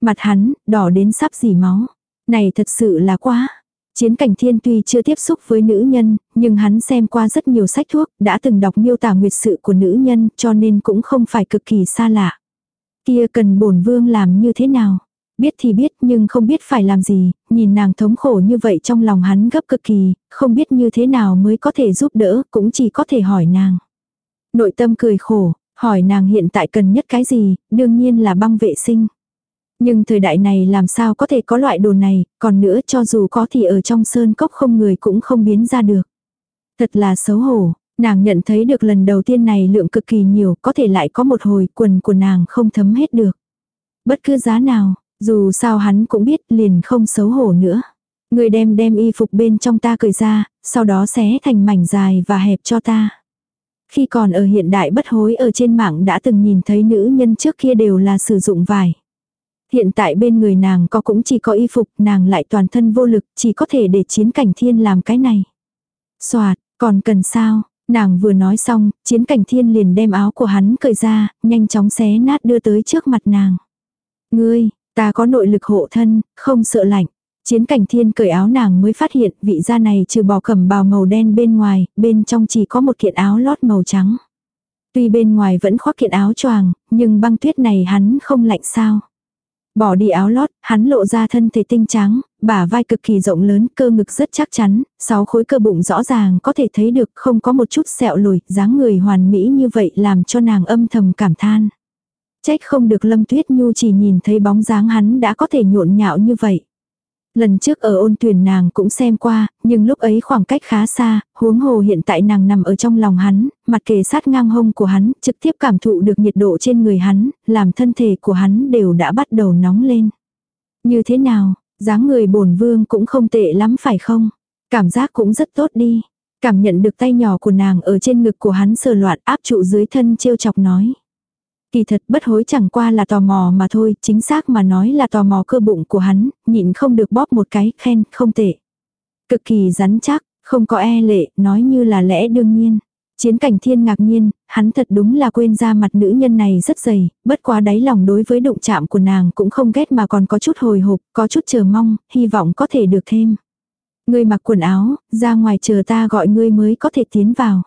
Mặt hắn, đỏ đến sắp dì máu. Này thật sự là quá. Chiến cảnh thiên tuy chưa tiếp xúc với nữ nhân, nhưng hắn xem qua rất nhiều sách thuốc, đã từng đọc miêu tả nguyệt sự của nữ nhân cho nên cũng không phải cực kỳ xa lạ. Kia cần bổn vương làm như thế nào? Biết thì biết nhưng không biết phải làm gì, nhìn nàng thống khổ như vậy trong lòng hắn gấp cực kỳ, không biết như thế nào mới có thể giúp đỡ, cũng chỉ có thể hỏi nàng. Nội tâm cười khổ, hỏi nàng hiện tại cần nhất cái gì, đương nhiên là băng vệ sinh. Nhưng thời đại này làm sao có thể có loại đồ này, còn nữa cho dù có thì ở trong sơn cốc không người cũng không biến ra được. Thật là xấu hổ, nàng nhận thấy được lần đầu tiên này lượng cực kỳ nhiều, có thể lại có một hồi quần của nàng không thấm hết được. Bất cứ giá nào, dù sao hắn cũng biết liền không xấu hổ nữa. Người đem đem y phục bên trong ta cởi ra, sau đó xé thành mảnh dài và hẹp cho ta. Khi còn ở hiện đại bất hối ở trên mạng đã từng nhìn thấy nữ nhân trước kia đều là sử dụng vải. Hiện tại bên người nàng có cũng chỉ có y phục, nàng lại toàn thân vô lực, chỉ có thể để chiến cảnh thiên làm cái này. Xoạt, còn cần sao? Nàng vừa nói xong, chiến cảnh thiên liền đem áo của hắn cởi ra, nhanh chóng xé nát đưa tới trước mặt nàng. Ngươi, ta có nội lực hộ thân, không sợ lạnh. Chiến cảnh thiên cởi áo nàng mới phát hiện vị da này trừ bỏ cẩm bào màu đen bên ngoài, bên trong chỉ có một kiện áo lót màu trắng. Tuy bên ngoài vẫn khoác kiện áo choàng, nhưng băng tuyết này hắn không lạnh sao. Bỏ đi áo lót, hắn lộ ra thân thể tinh trắng, bả vai cực kỳ rộng lớn, cơ ngực rất chắc chắn, sáu khối cơ bụng rõ ràng có thể thấy được không có một chút sẹo lùi, dáng người hoàn mỹ như vậy làm cho nàng âm thầm cảm than. Trách không được Lâm Tuyết Nhu chỉ nhìn thấy bóng dáng hắn đã có thể nhộn nhạo như vậy. Lần trước ở ôn tuyển nàng cũng xem qua, nhưng lúc ấy khoảng cách khá xa, huống hồ hiện tại nàng nằm ở trong lòng hắn, mặt kề sát ngang hông của hắn, trực tiếp cảm thụ được nhiệt độ trên người hắn, làm thân thể của hắn đều đã bắt đầu nóng lên. Như thế nào, dáng người bổn vương cũng không tệ lắm phải không? Cảm giác cũng rất tốt đi. Cảm nhận được tay nhỏ của nàng ở trên ngực của hắn sờ loạn áp trụ dưới thân trêu chọc nói. Kỳ thật bất hối chẳng qua là tò mò mà thôi, chính xác mà nói là tò mò cơ bụng của hắn, nhịn không được bóp một cái, khen, không tệ. Cực kỳ rắn chắc, không có e lệ, nói như là lẽ đương nhiên. Chiến cảnh thiên ngạc nhiên, hắn thật đúng là quên ra mặt nữ nhân này rất dày, bất quá đáy lòng đối với đụng chạm của nàng cũng không ghét mà còn có chút hồi hộp, có chút chờ mong, hy vọng có thể được thêm. Ngươi mặc quần áo, ra ngoài chờ ta gọi ngươi mới có thể tiến vào.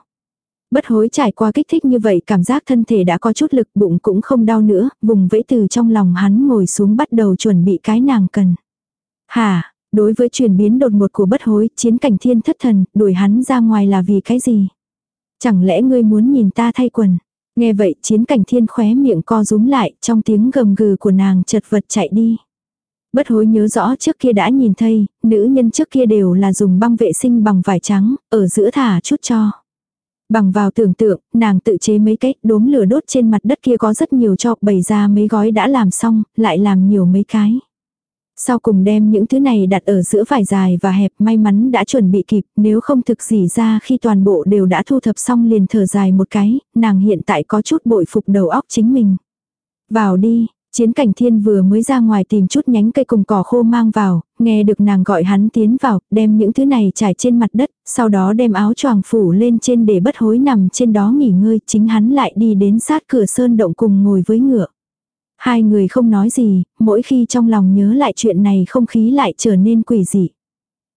Bất hối trải qua kích thích như vậy cảm giác thân thể đã có chút lực bụng cũng không đau nữa, vùng vẫy từ trong lòng hắn ngồi xuống bắt đầu chuẩn bị cái nàng cần. Hà, đối với chuyển biến đột ngột của bất hối, chiến cảnh thiên thất thần, đuổi hắn ra ngoài là vì cái gì? Chẳng lẽ ngươi muốn nhìn ta thay quần? Nghe vậy chiến cảnh thiên khóe miệng co rúm lại, trong tiếng gầm gừ của nàng chật vật chạy đi. Bất hối nhớ rõ trước kia đã nhìn thấy, nữ nhân trước kia đều là dùng băng vệ sinh bằng vải trắng, ở giữa thả chút cho. Bằng vào tưởng tượng, nàng tự chế mấy cái đốm lửa đốt trên mặt đất kia có rất nhiều cho bày ra mấy gói đã làm xong, lại làm nhiều mấy cái. Sau cùng đem những thứ này đặt ở giữa vải dài và hẹp may mắn đã chuẩn bị kịp, nếu không thực gì ra khi toàn bộ đều đã thu thập xong liền thở dài một cái, nàng hiện tại có chút bội phục đầu óc chính mình. Vào đi, Chiến cảnh thiên vừa mới ra ngoài tìm chút nhánh cây cùng cỏ khô mang vào, nghe được nàng gọi hắn tiến vào, đem những thứ này trải trên mặt đất, sau đó đem áo choàng phủ lên trên để bất hối nằm trên đó nghỉ ngơi, chính hắn lại đi đến sát cửa sơn động cùng ngồi với ngựa. Hai người không nói gì, mỗi khi trong lòng nhớ lại chuyện này không khí lại trở nên quỷ dị.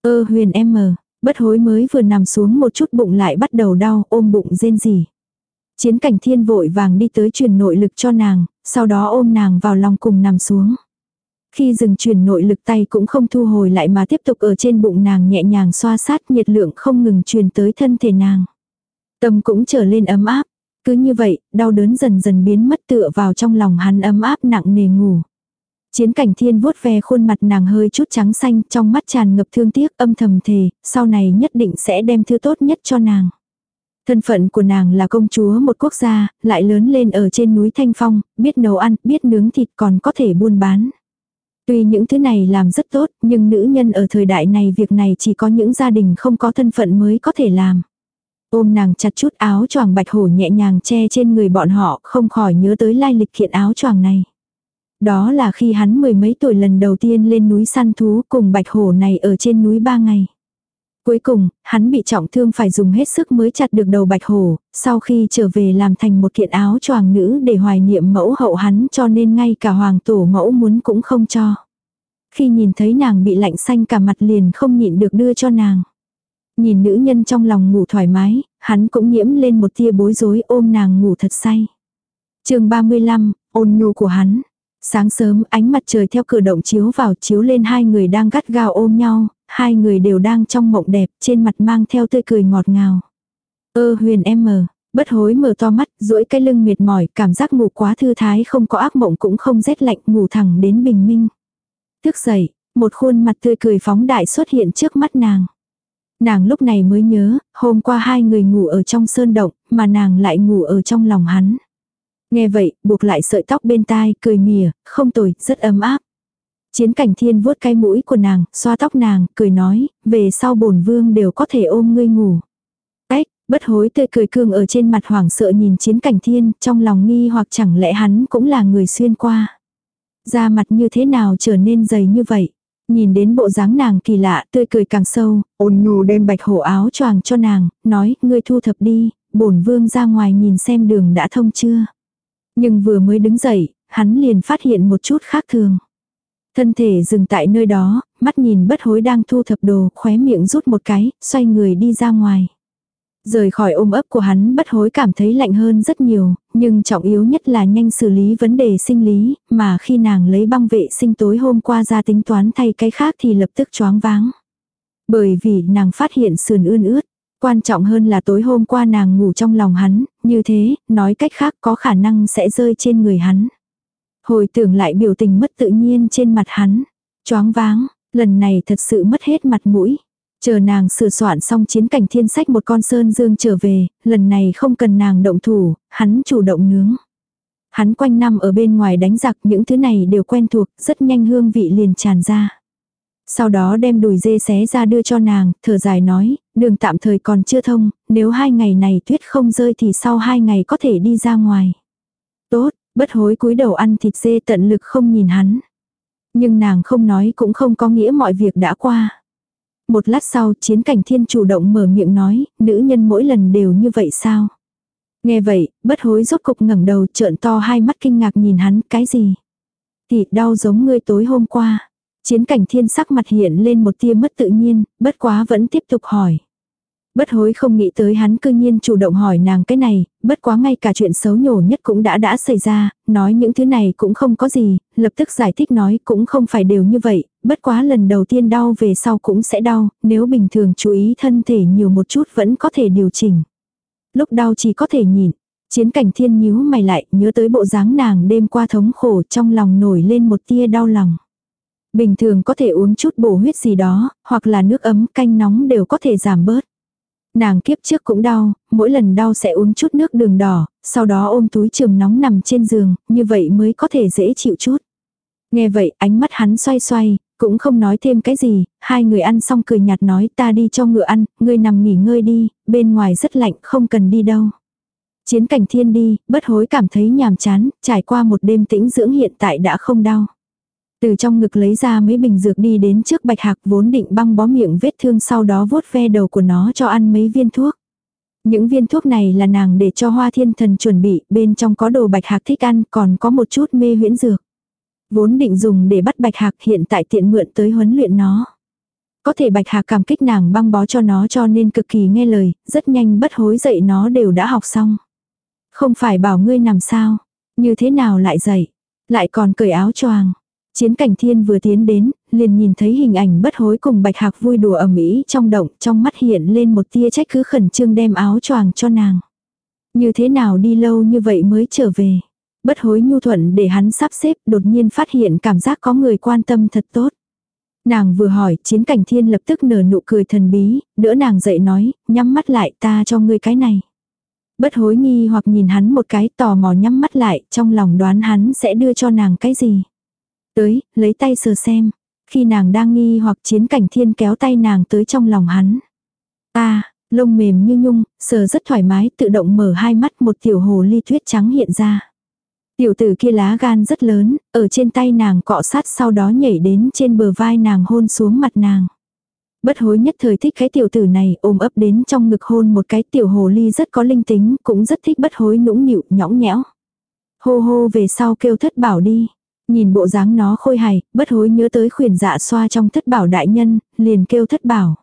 Ơ huyền em mờ, bất hối mới vừa nằm xuống một chút bụng lại bắt đầu đau, ôm bụng rên gì. Chiến cảnh thiên vội vàng đi tới truyền nội lực cho nàng, sau đó ôm nàng vào lòng cùng nằm xuống. Khi dừng truyền nội lực tay cũng không thu hồi lại mà tiếp tục ở trên bụng nàng nhẹ nhàng xoa sát nhiệt lượng không ngừng truyền tới thân thể nàng. Tâm cũng trở lên ấm áp. Cứ như vậy, đau đớn dần dần biến mất tựa vào trong lòng hắn ấm áp nặng nề ngủ. Chiến cảnh thiên vuốt ve khuôn mặt nàng hơi chút trắng xanh trong mắt tràn ngập thương tiếc âm thầm thề, sau này nhất định sẽ đem thứ tốt nhất cho nàng. Thân phận của nàng là công chúa một quốc gia, lại lớn lên ở trên núi Thanh Phong, biết nấu ăn, biết nướng thịt còn có thể buôn bán. Tuy những thứ này làm rất tốt, nhưng nữ nhân ở thời đại này việc này chỉ có những gia đình không có thân phận mới có thể làm. Ôm nàng chặt chút áo choàng bạch hổ nhẹ nhàng che trên người bọn họ, không khỏi nhớ tới lai lịch kiện áo choàng này. Đó là khi hắn mười mấy tuổi lần đầu tiên lên núi săn thú cùng bạch hổ này ở trên núi ba ngày. Cuối cùng, hắn bị trọng thương phải dùng hết sức mới chặt được đầu bạch hổ, sau khi trở về làm thành một kiện áo choàng nữ để hoài niệm mẫu hậu hắn cho nên ngay cả hoàng tổ mẫu muốn cũng không cho. Khi nhìn thấy nàng bị lạnh xanh cả mặt liền không nhịn được đưa cho nàng. Nhìn nữ nhân trong lòng ngủ thoải mái, hắn cũng nhiễm lên một tia bối rối ôm nàng ngủ thật say. chương 35, ôn nhu của hắn. Sáng sớm ánh mặt trời theo cửa động chiếu vào chiếu lên hai người đang gắt gao ôm nhau, hai người đều đang trong mộng đẹp trên mặt mang theo tươi cười ngọt ngào. Ơ huyền em mờ, bất hối mở to mắt, duỗi cái lưng mệt mỏi, cảm giác ngủ quá thư thái không có ác mộng cũng không rét lạnh ngủ thẳng đến bình minh. Thức dậy, một khuôn mặt tươi cười phóng đại xuất hiện trước mắt nàng. Nàng lúc này mới nhớ, hôm qua hai người ngủ ở trong sơn động, mà nàng lại ngủ ở trong lòng hắn. Nghe vậy, buộc lại sợi tóc bên tai, cười mỉa, không tồi, rất ấm áp. Chiến cảnh thiên vuốt cái mũi của nàng, xoa tóc nàng, cười nói, về sau bổn vương đều có thể ôm ngươi ngủ. Ếch, bất hối tươi cười cương ở trên mặt hoảng sợ nhìn chiến cảnh thiên, trong lòng nghi hoặc chẳng lẽ hắn cũng là người xuyên qua. Da mặt như thế nào trở nên dày như vậy. Nhìn đến bộ dáng nàng kỳ lạ, tươi cười càng sâu, ôn nhu đem bạch hổ áo choàng cho nàng, nói, ngươi thu thập đi, bổn vương ra ngoài nhìn xem đường đã thông chưa. Nhưng vừa mới đứng dậy, hắn liền phát hiện một chút khác thường. Thân thể dừng tại nơi đó, mắt nhìn bất hối đang thu thập đồ, khóe miệng rút một cái, xoay người đi ra ngoài. Rời khỏi ôm ấp của hắn bất hối cảm thấy lạnh hơn rất nhiều, nhưng trọng yếu nhất là nhanh xử lý vấn đề sinh lý, mà khi nàng lấy băng vệ sinh tối hôm qua ra tính toán thay cái khác thì lập tức choáng váng. Bởi vì nàng phát hiện sườn ươn ướt, quan trọng hơn là tối hôm qua nàng ngủ trong lòng hắn, như thế, nói cách khác có khả năng sẽ rơi trên người hắn. Hồi tưởng lại biểu tình mất tự nhiên trên mặt hắn. Choáng váng, lần này thật sự mất hết mặt mũi. Chờ nàng sửa soạn xong chiến cảnh thiên sách một con sơn dương trở về, lần này không cần nàng động thủ, hắn chủ động nướng. Hắn quanh năm ở bên ngoài đánh giặc những thứ này đều quen thuộc, rất nhanh hương vị liền tràn ra. Sau đó đem đùi dê xé ra đưa cho nàng, thở dài nói, đường tạm thời còn chưa thông, nếu hai ngày này tuyết không rơi thì sau hai ngày có thể đi ra ngoài. Tốt, bất hối cúi đầu ăn thịt dê tận lực không nhìn hắn. Nhưng nàng không nói cũng không có nghĩa mọi việc đã qua. Một lát sau chiến cảnh thiên chủ động mở miệng nói, nữ nhân mỗi lần đều như vậy sao? Nghe vậy, bất hối rốt cục ngẩng đầu trợn to hai mắt kinh ngạc nhìn hắn, cái gì? Thịt đau giống ngươi tối hôm qua. Chiến cảnh thiên sắc mặt hiện lên một tia mất tự nhiên, bất quá vẫn tiếp tục hỏi. Bất hối không nghĩ tới hắn cư nhiên chủ động hỏi nàng cái này, bất quá ngay cả chuyện xấu nhổ nhất cũng đã đã xảy ra, nói những thứ này cũng không có gì, lập tức giải thích nói cũng không phải đều như vậy, bất quá lần đầu tiên đau về sau cũng sẽ đau, nếu bình thường chú ý thân thể nhiều một chút vẫn có thể điều chỉnh. Lúc đau chỉ có thể nhìn, chiến cảnh thiên nhíu mày lại, nhớ tới bộ dáng nàng đêm qua thống khổ trong lòng nổi lên một tia đau lòng. Bình thường có thể uống chút bổ huyết gì đó, hoặc là nước ấm canh nóng đều có thể giảm bớt. Nàng kiếp trước cũng đau, mỗi lần đau sẽ uống chút nước đường đỏ, sau đó ôm túi trường nóng nằm trên giường, như vậy mới có thể dễ chịu chút. Nghe vậy, ánh mắt hắn xoay xoay, cũng không nói thêm cái gì, hai người ăn xong cười nhạt nói ta đi cho ngựa ăn, ngươi nằm nghỉ ngơi đi, bên ngoài rất lạnh, không cần đi đâu. Chiến cảnh thiên đi, bất hối cảm thấy nhàm chán, trải qua một đêm tĩnh dưỡng hiện tại đã không đau. Từ trong ngực lấy ra mấy bình dược đi đến trước bạch hạc vốn định băng bó miệng vết thương sau đó vuốt ve đầu của nó cho ăn mấy viên thuốc. Những viên thuốc này là nàng để cho hoa thiên thần chuẩn bị, bên trong có đồ bạch hạc thích ăn, còn có một chút mê huyễn dược. Vốn định dùng để bắt bạch hạc hiện tại tiện mượn tới huấn luyện nó. Có thể bạch hạc cảm kích nàng băng bó cho nó cho nên cực kỳ nghe lời, rất nhanh bất hối dậy nó đều đã học xong. Không phải bảo ngươi nằm sao, như thế nào lại dậy, lại còn cởi áo choàng. Chiến cảnh thiên vừa tiến đến, liền nhìn thấy hình ảnh bất hối cùng bạch hạc vui đùa ở mỹ trong động, trong mắt hiện lên một tia trách cứ khẩn trương đem áo choàng cho nàng. Như thế nào đi lâu như vậy mới trở về. Bất hối nhu thuận để hắn sắp xếp đột nhiên phát hiện cảm giác có người quan tâm thật tốt. Nàng vừa hỏi, chiến cảnh thiên lập tức nở nụ cười thần bí, đỡ nàng dậy nói, nhắm mắt lại ta cho ngươi cái này. Bất hối nghi hoặc nhìn hắn một cái tò mò nhắm mắt lại, trong lòng đoán hắn sẽ đưa cho nàng cái gì. Tới, lấy tay sờ xem. Khi nàng đang nghi hoặc chiến cảnh thiên kéo tay nàng tới trong lòng hắn. Ta, lông mềm như nhung, sờ rất thoải mái, tự động mở hai mắt một tiểu hồ ly tuyết trắng hiện ra. Tiểu tử kia lá gan rất lớn, ở trên tay nàng cọ sát sau đó nhảy đến trên bờ vai nàng hôn xuống mặt nàng. Bất hối nhất thời thích cái tiểu tử này ôm ấp đến trong ngực hôn một cái tiểu hồ ly rất có linh tính, cũng rất thích bất hối nũng nịu, nhõng nhẽo. Hô hô về sau kêu thất bảo đi. Nhìn bộ dáng nó khôi hài, bất hối nhớ tới khuyển dạ xoa trong thất bảo đại nhân, liền kêu thất bảo.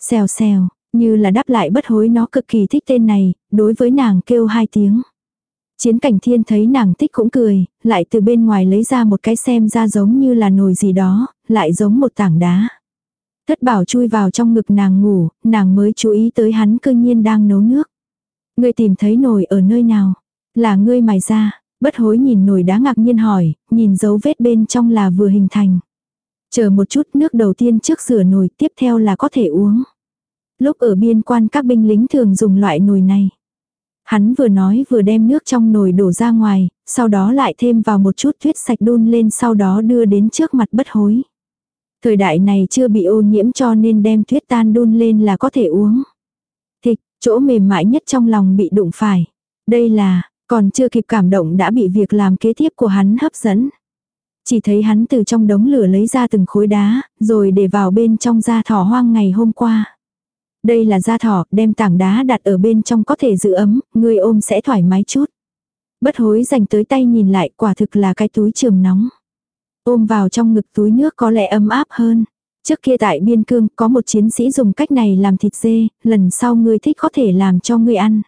Xèo xèo, như là đáp lại bất hối nó cực kỳ thích tên này, đối với nàng kêu hai tiếng. Chiến cảnh thiên thấy nàng thích cũng cười, lại từ bên ngoài lấy ra một cái xem ra giống như là nồi gì đó, lại giống một tảng đá. Thất bảo chui vào trong ngực nàng ngủ, nàng mới chú ý tới hắn cư nhiên đang nấu nước. Ngươi tìm thấy nồi ở nơi nào? Là ngươi mài ra, bất hối nhìn nồi đá ngạc nhiên hỏi, nhìn dấu vết bên trong là vừa hình thành. Chờ một chút nước đầu tiên trước rửa nồi tiếp theo là có thể uống. Lúc ở biên quan các binh lính thường dùng loại nồi này. Hắn vừa nói vừa đem nước trong nồi đổ ra ngoài, sau đó lại thêm vào một chút tuyết sạch đun lên sau đó đưa đến trước mặt bất hối. Thời đại này chưa bị ô nhiễm cho nên đem tuyết tan đun lên là có thể uống. Thịt, chỗ mềm mại nhất trong lòng bị đụng phải. Đây là, còn chưa kịp cảm động đã bị việc làm kế tiếp của hắn hấp dẫn. Chỉ thấy hắn từ trong đống lửa lấy ra từng khối đá, rồi để vào bên trong da thỏ hoang ngày hôm qua. Đây là da thỏ, đem tảng đá đặt ở bên trong có thể giữ ấm, người ôm sẽ thoải mái chút. Bất hối dành tới tay nhìn lại quả thực là cái túi trường nóng. Ôm vào trong ngực túi nước có lẽ ấm áp hơn. Trước kia tại biên cương có một chiến sĩ dùng cách này làm thịt dê, lần sau ngươi thích có thể làm cho ngươi ăn.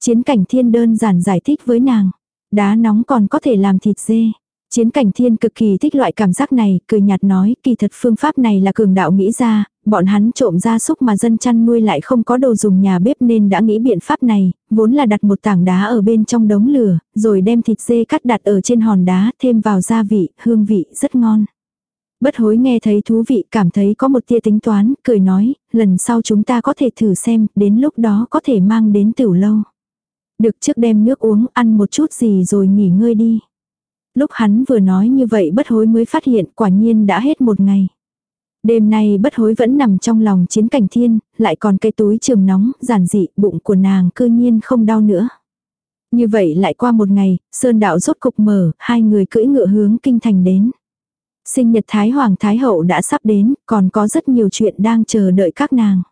Chiến cảnh thiên đơn giản giải thích với nàng. Đá nóng còn có thể làm thịt dê. Chiến cảnh thiên cực kỳ thích loại cảm giác này, cười nhạt nói, kỳ thật phương pháp này là cường đạo nghĩ ra, bọn hắn trộm gia súc mà dân chăn nuôi lại không có đồ dùng nhà bếp nên đã nghĩ biện pháp này, vốn là đặt một tảng đá ở bên trong đống lửa, rồi đem thịt dê cắt đặt ở trên hòn đá, thêm vào gia vị, hương vị rất ngon. Bất hối nghe thấy thú vị, cảm thấy có một tia tính toán, cười nói, lần sau chúng ta có thể thử xem, đến lúc đó có thể mang đến tiểu lâu. Được trước đem nước uống, ăn một chút gì rồi nghỉ ngơi đi. Lúc hắn vừa nói như vậy bất hối mới phát hiện quả nhiên đã hết một ngày. Đêm nay bất hối vẫn nằm trong lòng chiến cảnh thiên, lại còn cây túi trường nóng, giản dị, bụng của nàng cư nhiên không đau nữa. Như vậy lại qua một ngày, sơn đạo rốt cục mở, hai người cưỡi ngựa hướng kinh thành đến. Sinh nhật Thái Hoàng Thái Hậu đã sắp đến, còn có rất nhiều chuyện đang chờ đợi các nàng.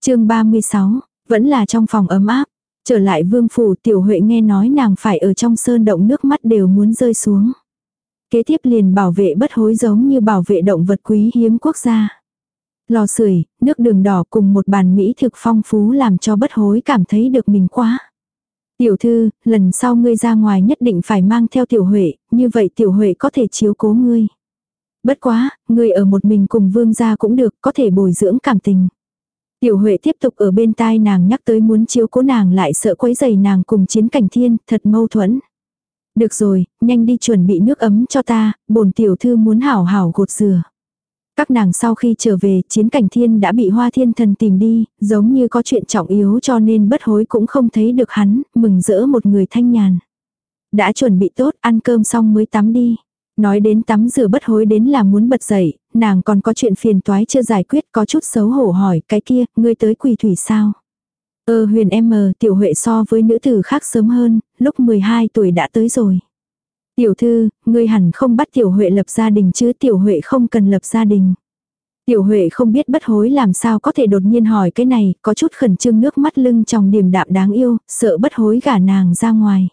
chương 36, vẫn là trong phòng ấm áp. Trở lại vương phủ tiểu huệ nghe nói nàng phải ở trong sơn động nước mắt đều muốn rơi xuống. Kế tiếp liền bảo vệ bất hối giống như bảo vệ động vật quý hiếm quốc gia. Lò sưởi, nước đường đỏ cùng một bàn mỹ thực phong phú làm cho bất hối cảm thấy được mình quá. Tiểu thư, lần sau ngươi ra ngoài nhất định phải mang theo tiểu huệ, như vậy tiểu huệ có thể chiếu cố ngươi. Bất quá, ngươi ở một mình cùng vương gia cũng được, có thể bồi dưỡng cảm tình. Tiểu Huệ tiếp tục ở bên tai nàng nhắc tới muốn chiếu cố nàng lại sợ quấy giày nàng cùng chiến cảnh thiên, thật mâu thuẫn. Được rồi, nhanh đi chuẩn bị nước ấm cho ta, bổn tiểu thư muốn hảo hảo gột rửa. Các nàng sau khi trở về, chiến cảnh thiên đã bị hoa thiên thần tìm đi, giống như có chuyện trọng yếu cho nên bất hối cũng không thấy được hắn, mừng rỡ một người thanh nhàn. Đã chuẩn bị tốt, ăn cơm xong mới tắm đi. Nói đến tắm rửa bất hối đến là muốn bật dậy, nàng còn có chuyện phiền toái chưa giải quyết có chút xấu hổ hỏi cái kia, ngươi tới quỳ thủy sao? Ơ huyền em mờ tiểu huệ so với nữ tử khác sớm hơn, lúc 12 tuổi đã tới rồi. Tiểu thư, ngươi hẳn không bắt tiểu huệ lập gia đình chứ tiểu huệ không cần lập gia đình. Tiểu huệ không biết bất hối làm sao có thể đột nhiên hỏi cái này, có chút khẩn trương nước mắt lưng trong điềm đạm đáng yêu, sợ bất hối gả nàng ra ngoài.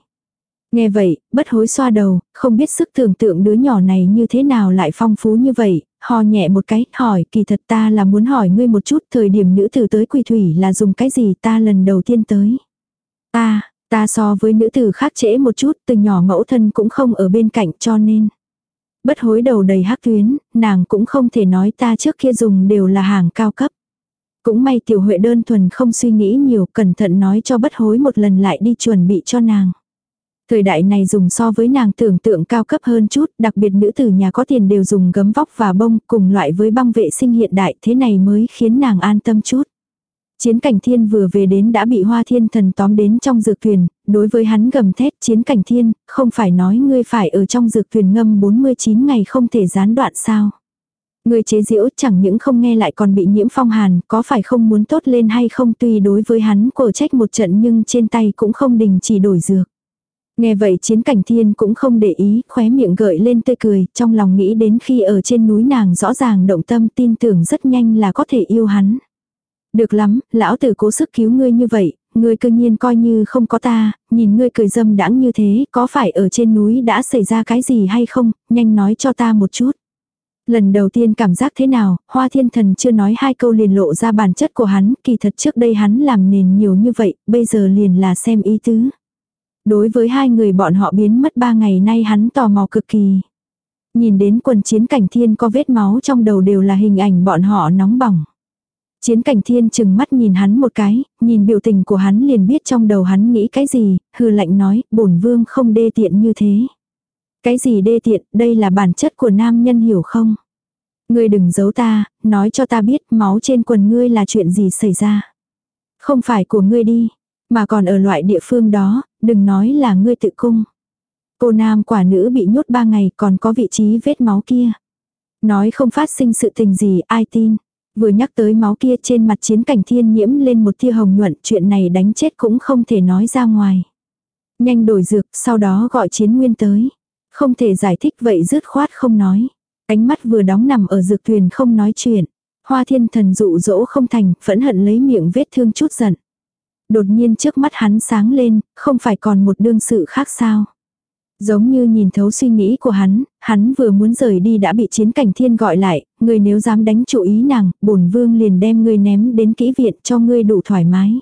Nghe vậy, bất hối xoa đầu, không biết sức tưởng tượng đứa nhỏ này như thế nào lại phong phú như vậy, ho nhẹ một cái, hỏi kỳ thật ta là muốn hỏi ngươi một chút thời điểm nữ tử tới quỳ thủy là dùng cái gì ta lần đầu tiên tới. Ta, ta so với nữ tử khác trễ một chút, từ nhỏ mẫu thân cũng không ở bên cạnh cho nên. Bất hối đầu đầy hắc tuyến, nàng cũng không thể nói ta trước kia dùng đều là hàng cao cấp. Cũng may tiểu huệ đơn thuần không suy nghĩ nhiều, cẩn thận nói cho bất hối một lần lại đi chuẩn bị cho nàng. Thời đại này dùng so với nàng tưởng tượng cao cấp hơn chút, đặc biệt nữ tử nhà có tiền đều dùng gấm vóc và bông cùng loại với băng vệ sinh hiện đại thế này mới khiến nàng an tâm chút. Chiến cảnh thiên vừa về đến đã bị hoa thiên thần tóm đến trong dược thuyền, đối với hắn gầm thét chiến cảnh thiên, không phải nói ngươi phải ở trong dược thuyền ngâm 49 ngày không thể gián đoạn sao. Ngươi chế diễu chẳng những không nghe lại còn bị nhiễm phong hàn, có phải không muốn tốt lên hay không tuy đối với hắn cổ trách một trận nhưng trên tay cũng không đình chỉ đổi dược. Nghe vậy chiến cảnh thiên cũng không để ý, khóe miệng gợi lên tươi cười, trong lòng nghĩ đến khi ở trên núi nàng rõ ràng động tâm tin tưởng rất nhanh là có thể yêu hắn. Được lắm, lão tử cố sức cứu ngươi như vậy, ngươi cơ nhiên coi như không có ta, nhìn ngươi cười dâm đãng như thế, có phải ở trên núi đã xảy ra cái gì hay không, nhanh nói cho ta một chút. Lần đầu tiên cảm giác thế nào, hoa thiên thần chưa nói hai câu liền lộ ra bản chất của hắn, kỳ thật trước đây hắn làm nền nhiều như vậy, bây giờ liền là xem ý tứ. Đối với hai người bọn họ biến mất ba ngày nay hắn tò mò cực kỳ. Nhìn đến quần chiến cảnh thiên có vết máu trong đầu đều là hình ảnh bọn họ nóng bỏng. Chiến cảnh thiên chừng mắt nhìn hắn một cái, nhìn biểu tình của hắn liền biết trong đầu hắn nghĩ cái gì, hư lạnh nói, bổn vương không đê tiện như thế. Cái gì đê tiện, đây là bản chất của nam nhân hiểu không? Ngươi đừng giấu ta, nói cho ta biết máu trên quần ngươi là chuyện gì xảy ra. Không phải của ngươi đi, mà còn ở loại địa phương đó, đừng nói là ngươi tự cung. Cô nam quả nữ bị nhốt ba ngày còn có vị trí vết máu kia. Nói không phát sinh sự tình gì ai tin. Vừa nhắc tới máu kia trên mặt chiến cảnh thiên nhiễm lên một tia hồng nhuận chuyện này đánh chết cũng không thể nói ra ngoài. Nhanh đổi dược sau đó gọi chiến nguyên tới. Không thể giải thích vậy dứt khoát không nói. Ánh mắt vừa đóng nằm ở dược thuyền không nói chuyện. Hoa thiên thần dụ dỗ không thành, phẫn hận lấy miệng vết thương chút giận. Đột nhiên trước mắt hắn sáng lên, không phải còn một đương sự khác sao. Giống như nhìn thấu suy nghĩ của hắn, hắn vừa muốn rời đi đã bị chiến cảnh thiên gọi lại, người nếu dám đánh chủ ý nàng, bổn vương liền đem ngươi ném đến kỹ viện cho ngươi đủ thoải mái.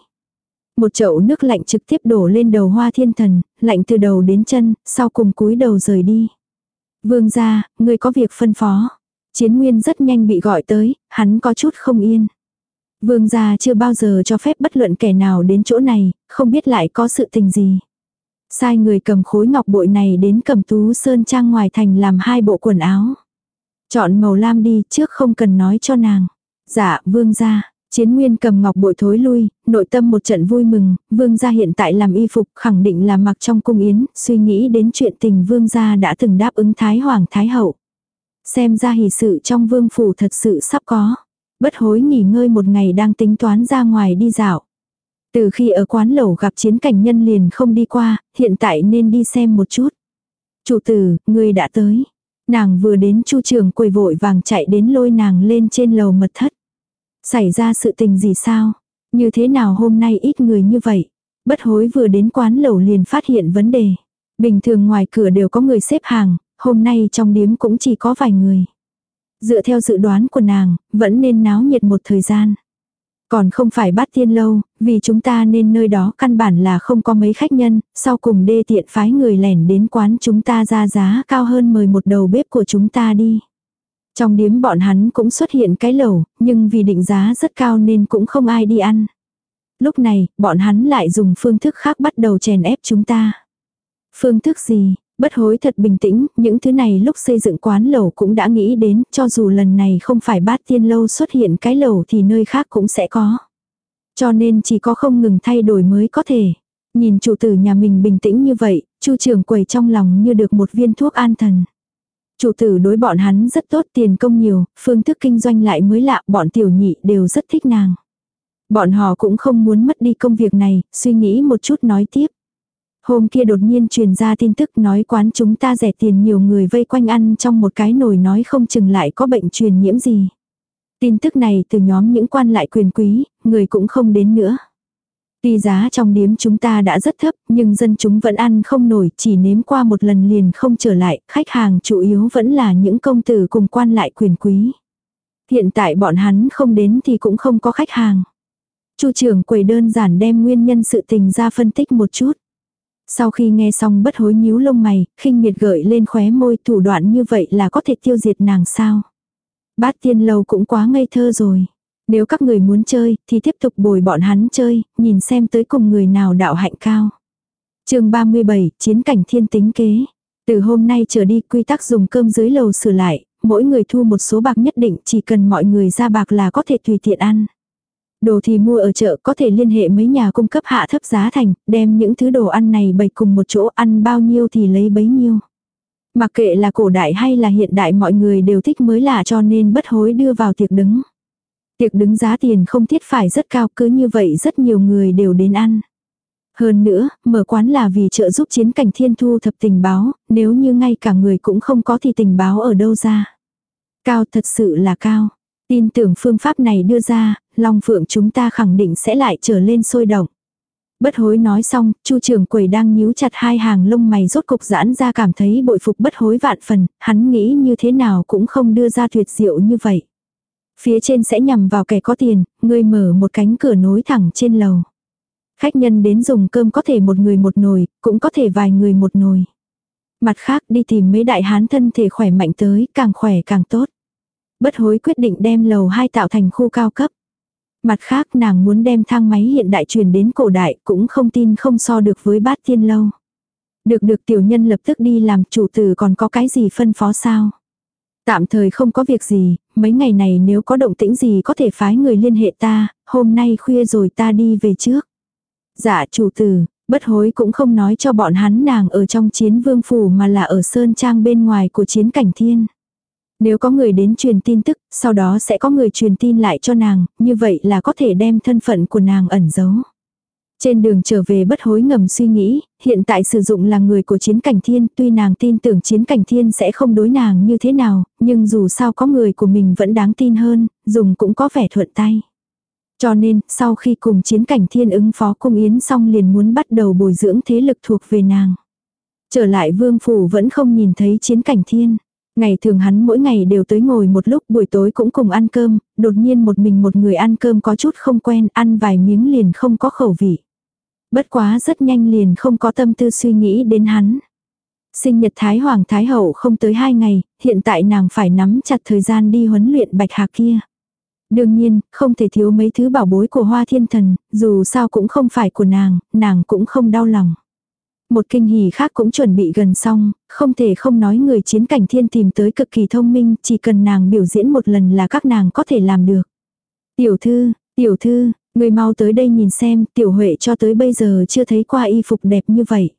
Một chậu nước lạnh trực tiếp đổ lên đầu hoa thiên thần, lạnh từ đầu đến chân, sau cùng cúi đầu rời đi. Vương ra, ngươi có việc phân phó. Chiến nguyên rất nhanh bị gọi tới, hắn có chút không yên. Vương gia chưa bao giờ cho phép bất luận kẻ nào đến chỗ này, không biết lại có sự tình gì. Sai người cầm khối ngọc bội này đến cầm tú sơn trang ngoài thành làm hai bộ quần áo. Chọn màu lam đi trước không cần nói cho nàng. Dạ, vương gia. Chiến nguyên cầm ngọc bội thối lui, nội tâm một trận vui mừng, vương gia hiện tại làm y phục khẳng định là mặc trong cung yến, suy nghĩ đến chuyện tình vương gia đã từng đáp ứng thái hoàng thái hậu. Xem ra hỷ sự trong vương phủ thật sự sắp có. Bất hối nghỉ ngơi một ngày đang tính toán ra ngoài đi dạo. Từ khi ở quán lẩu gặp chiến cảnh nhân liền không đi qua, hiện tại nên đi xem một chút. Chủ tử, người đã tới. Nàng vừa đến chu trường quầy vội vàng chạy đến lôi nàng lên trên lầu mật thất. Xảy ra sự tình gì sao? Như thế nào hôm nay ít người như vậy? Bất hối vừa đến quán lẩu liền phát hiện vấn đề. Bình thường ngoài cửa đều có người xếp hàng, hôm nay trong điếm cũng chỉ có vài người. Dựa theo dự đoán của nàng, vẫn nên náo nhiệt một thời gian. Còn không phải bát tiên lâu, vì chúng ta nên nơi đó căn bản là không có mấy khách nhân, sau cùng đê tiện phái người lẻn đến quán chúng ta ra giá cao hơn mời một đầu bếp của chúng ta đi. Trong điếm bọn hắn cũng xuất hiện cái lẩu, nhưng vì định giá rất cao nên cũng không ai đi ăn. Lúc này, bọn hắn lại dùng phương thức khác bắt đầu chèn ép chúng ta. Phương thức gì? Bất hối thật bình tĩnh, những thứ này lúc xây dựng quán lẩu cũng đã nghĩ đến, cho dù lần này không phải bát tiên lâu xuất hiện cái lẩu thì nơi khác cũng sẽ có. Cho nên chỉ có không ngừng thay đổi mới có thể. Nhìn chủ tử nhà mình bình tĩnh như vậy, chu trưởng quầy trong lòng như được một viên thuốc an thần. Chủ tử đối bọn hắn rất tốt tiền công nhiều, phương thức kinh doanh lại mới lạ, bọn tiểu nhị đều rất thích nàng. Bọn họ cũng không muốn mất đi công việc này, suy nghĩ một chút nói tiếp. Hôm kia đột nhiên truyền ra tin tức nói quán chúng ta rẻ tiền nhiều người vây quanh ăn trong một cái nồi nói không chừng lại có bệnh truyền nhiễm gì. Tin tức này từ nhóm những quan lại quyền quý, người cũng không đến nữa. Tuy giá trong điếm chúng ta đã rất thấp, nhưng dân chúng vẫn ăn không nổi, chỉ nếm qua một lần liền không trở lại, khách hàng chủ yếu vẫn là những công tử cùng quan lại quyền quý. Hiện tại bọn hắn không đến thì cũng không có khách hàng. Chu trưởng quầy đơn giản đem nguyên nhân sự tình ra phân tích một chút. Sau khi nghe xong bất hối nhíu lông mày, khinh miệt gợi lên khóe môi thủ đoạn như vậy là có thể tiêu diệt nàng sao. Bát tiên lâu cũng quá ngây thơ rồi. Nếu các người muốn chơi, thì tiếp tục bồi bọn hắn chơi, nhìn xem tới cùng người nào đạo hạnh cao. chương 37, Chiến cảnh thiên tính kế. Từ hôm nay trở đi quy tắc dùng cơm dưới lầu sửa lại, mỗi người thu một số bạc nhất định chỉ cần mọi người ra bạc là có thể tùy tiện ăn. Đồ thì mua ở chợ có thể liên hệ mấy nhà cung cấp hạ thấp giá thành, đem những thứ đồ ăn này bày cùng một chỗ ăn bao nhiêu thì lấy bấy nhiêu. Mặc kệ là cổ đại hay là hiện đại mọi người đều thích mới lạ cho nên bất hối đưa vào tiệc đứng. Tiệc đứng giá tiền không thiết phải rất cao cứ như vậy rất nhiều người đều đến ăn. Hơn nữa, mở quán là vì trợ giúp chiến cảnh thiên thu thập tình báo, nếu như ngay cả người cũng không có thì tình báo ở đâu ra. Cao thật sự là cao. Tin tưởng phương pháp này đưa ra, Long Phượng chúng ta khẳng định sẽ lại trở lên sôi động. Bất hối nói xong, chu trưởng quầy đang nhíu chặt hai hàng lông mày rốt cục giãn ra cảm thấy bội phục bất hối vạn phần, hắn nghĩ như thế nào cũng không đưa ra tuyệt diệu như vậy. Phía trên sẽ nhằm vào kẻ có tiền, người mở một cánh cửa nối thẳng trên lầu. Khách nhân đến dùng cơm có thể một người một nồi, cũng có thể vài người một nồi. Mặt khác đi tìm mấy đại hán thân thể khỏe mạnh tới, càng khỏe càng tốt. Bất hối quyết định đem lầu hai tạo thành khu cao cấp. Mặt khác nàng muốn đem thang máy hiện đại truyền đến cổ đại cũng không tin không so được với bát tiên lâu. Được được tiểu nhân lập tức đi làm chủ tử còn có cái gì phân phó sao. Tạm thời không có việc gì, mấy ngày này nếu có động tĩnh gì có thể phái người liên hệ ta, hôm nay khuya rồi ta đi về trước. Dạ chủ tử, bất hối cũng không nói cho bọn hắn nàng ở trong chiến vương phủ mà là ở sơn trang bên ngoài của chiến cảnh thiên. Nếu có người đến truyền tin tức, sau đó sẽ có người truyền tin lại cho nàng, như vậy là có thể đem thân phận của nàng ẩn giấu. Trên đường trở về bất hối ngầm suy nghĩ, hiện tại sử dụng là người của chiến cảnh thiên, tuy nàng tin tưởng chiến cảnh thiên sẽ không đối nàng như thế nào, nhưng dù sao có người của mình vẫn đáng tin hơn, dùng cũng có vẻ thuận tay. Cho nên, sau khi cùng chiến cảnh thiên ứng phó cung yến xong liền muốn bắt đầu bồi dưỡng thế lực thuộc về nàng. Trở lại vương phủ vẫn không nhìn thấy chiến cảnh thiên. Ngày thường hắn mỗi ngày đều tới ngồi một lúc buổi tối cũng cùng ăn cơm, đột nhiên một mình một người ăn cơm có chút không quen, ăn vài miếng liền không có khẩu vị. Bất quá rất nhanh liền không có tâm tư suy nghĩ đến hắn. Sinh nhật Thái Hoàng Thái Hậu không tới hai ngày, hiện tại nàng phải nắm chặt thời gian đi huấn luyện bạch hạc kia. Đương nhiên, không thể thiếu mấy thứ bảo bối của hoa thiên thần, dù sao cũng không phải của nàng, nàng cũng không đau lòng. Một kinh hỉ khác cũng chuẩn bị gần xong, không thể không nói người chiến cảnh thiên tìm tới cực kỳ thông minh, chỉ cần nàng biểu diễn một lần là các nàng có thể làm được. Tiểu thư, tiểu thư, người mau tới đây nhìn xem, tiểu huệ cho tới bây giờ chưa thấy qua y phục đẹp như vậy.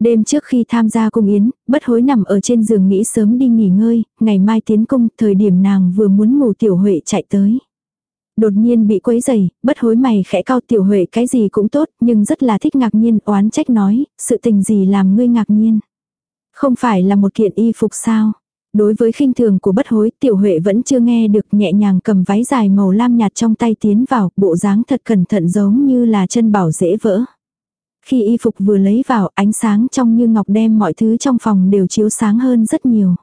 Đêm trước khi tham gia cung yến, bất hối nằm ở trên giường nghĩ sớm đi nghỉ ngơi, ngày mai tiến cung, thời điểm nàng vừa muốn ngủ tiểu huệ chạy tới. Đột nhiên bị quấy dày, bất hối mày khẽ cao tiểu huệ cái gì cũng tốt, nhưng rất là thích ngạc nhiên, oán trách nói, sự tình gì làm ngươi ngạc nhiên. Không phải là một kiện y phục sao. Đối với khinh thường của bất hối, tiểu huệ vẫn chưa nghe được nhẹ nhàng cầm váy dài màu lam nhạt trong tay tiến vào, bộ dáng thật cẩn thận giống như là chân bảo dễ vỡ. Khi y phục vừa lấy vào, ánh sáng trong như ngọc đem mọi thứ trong phòng đều chiếu sáng hơn rất nhiều.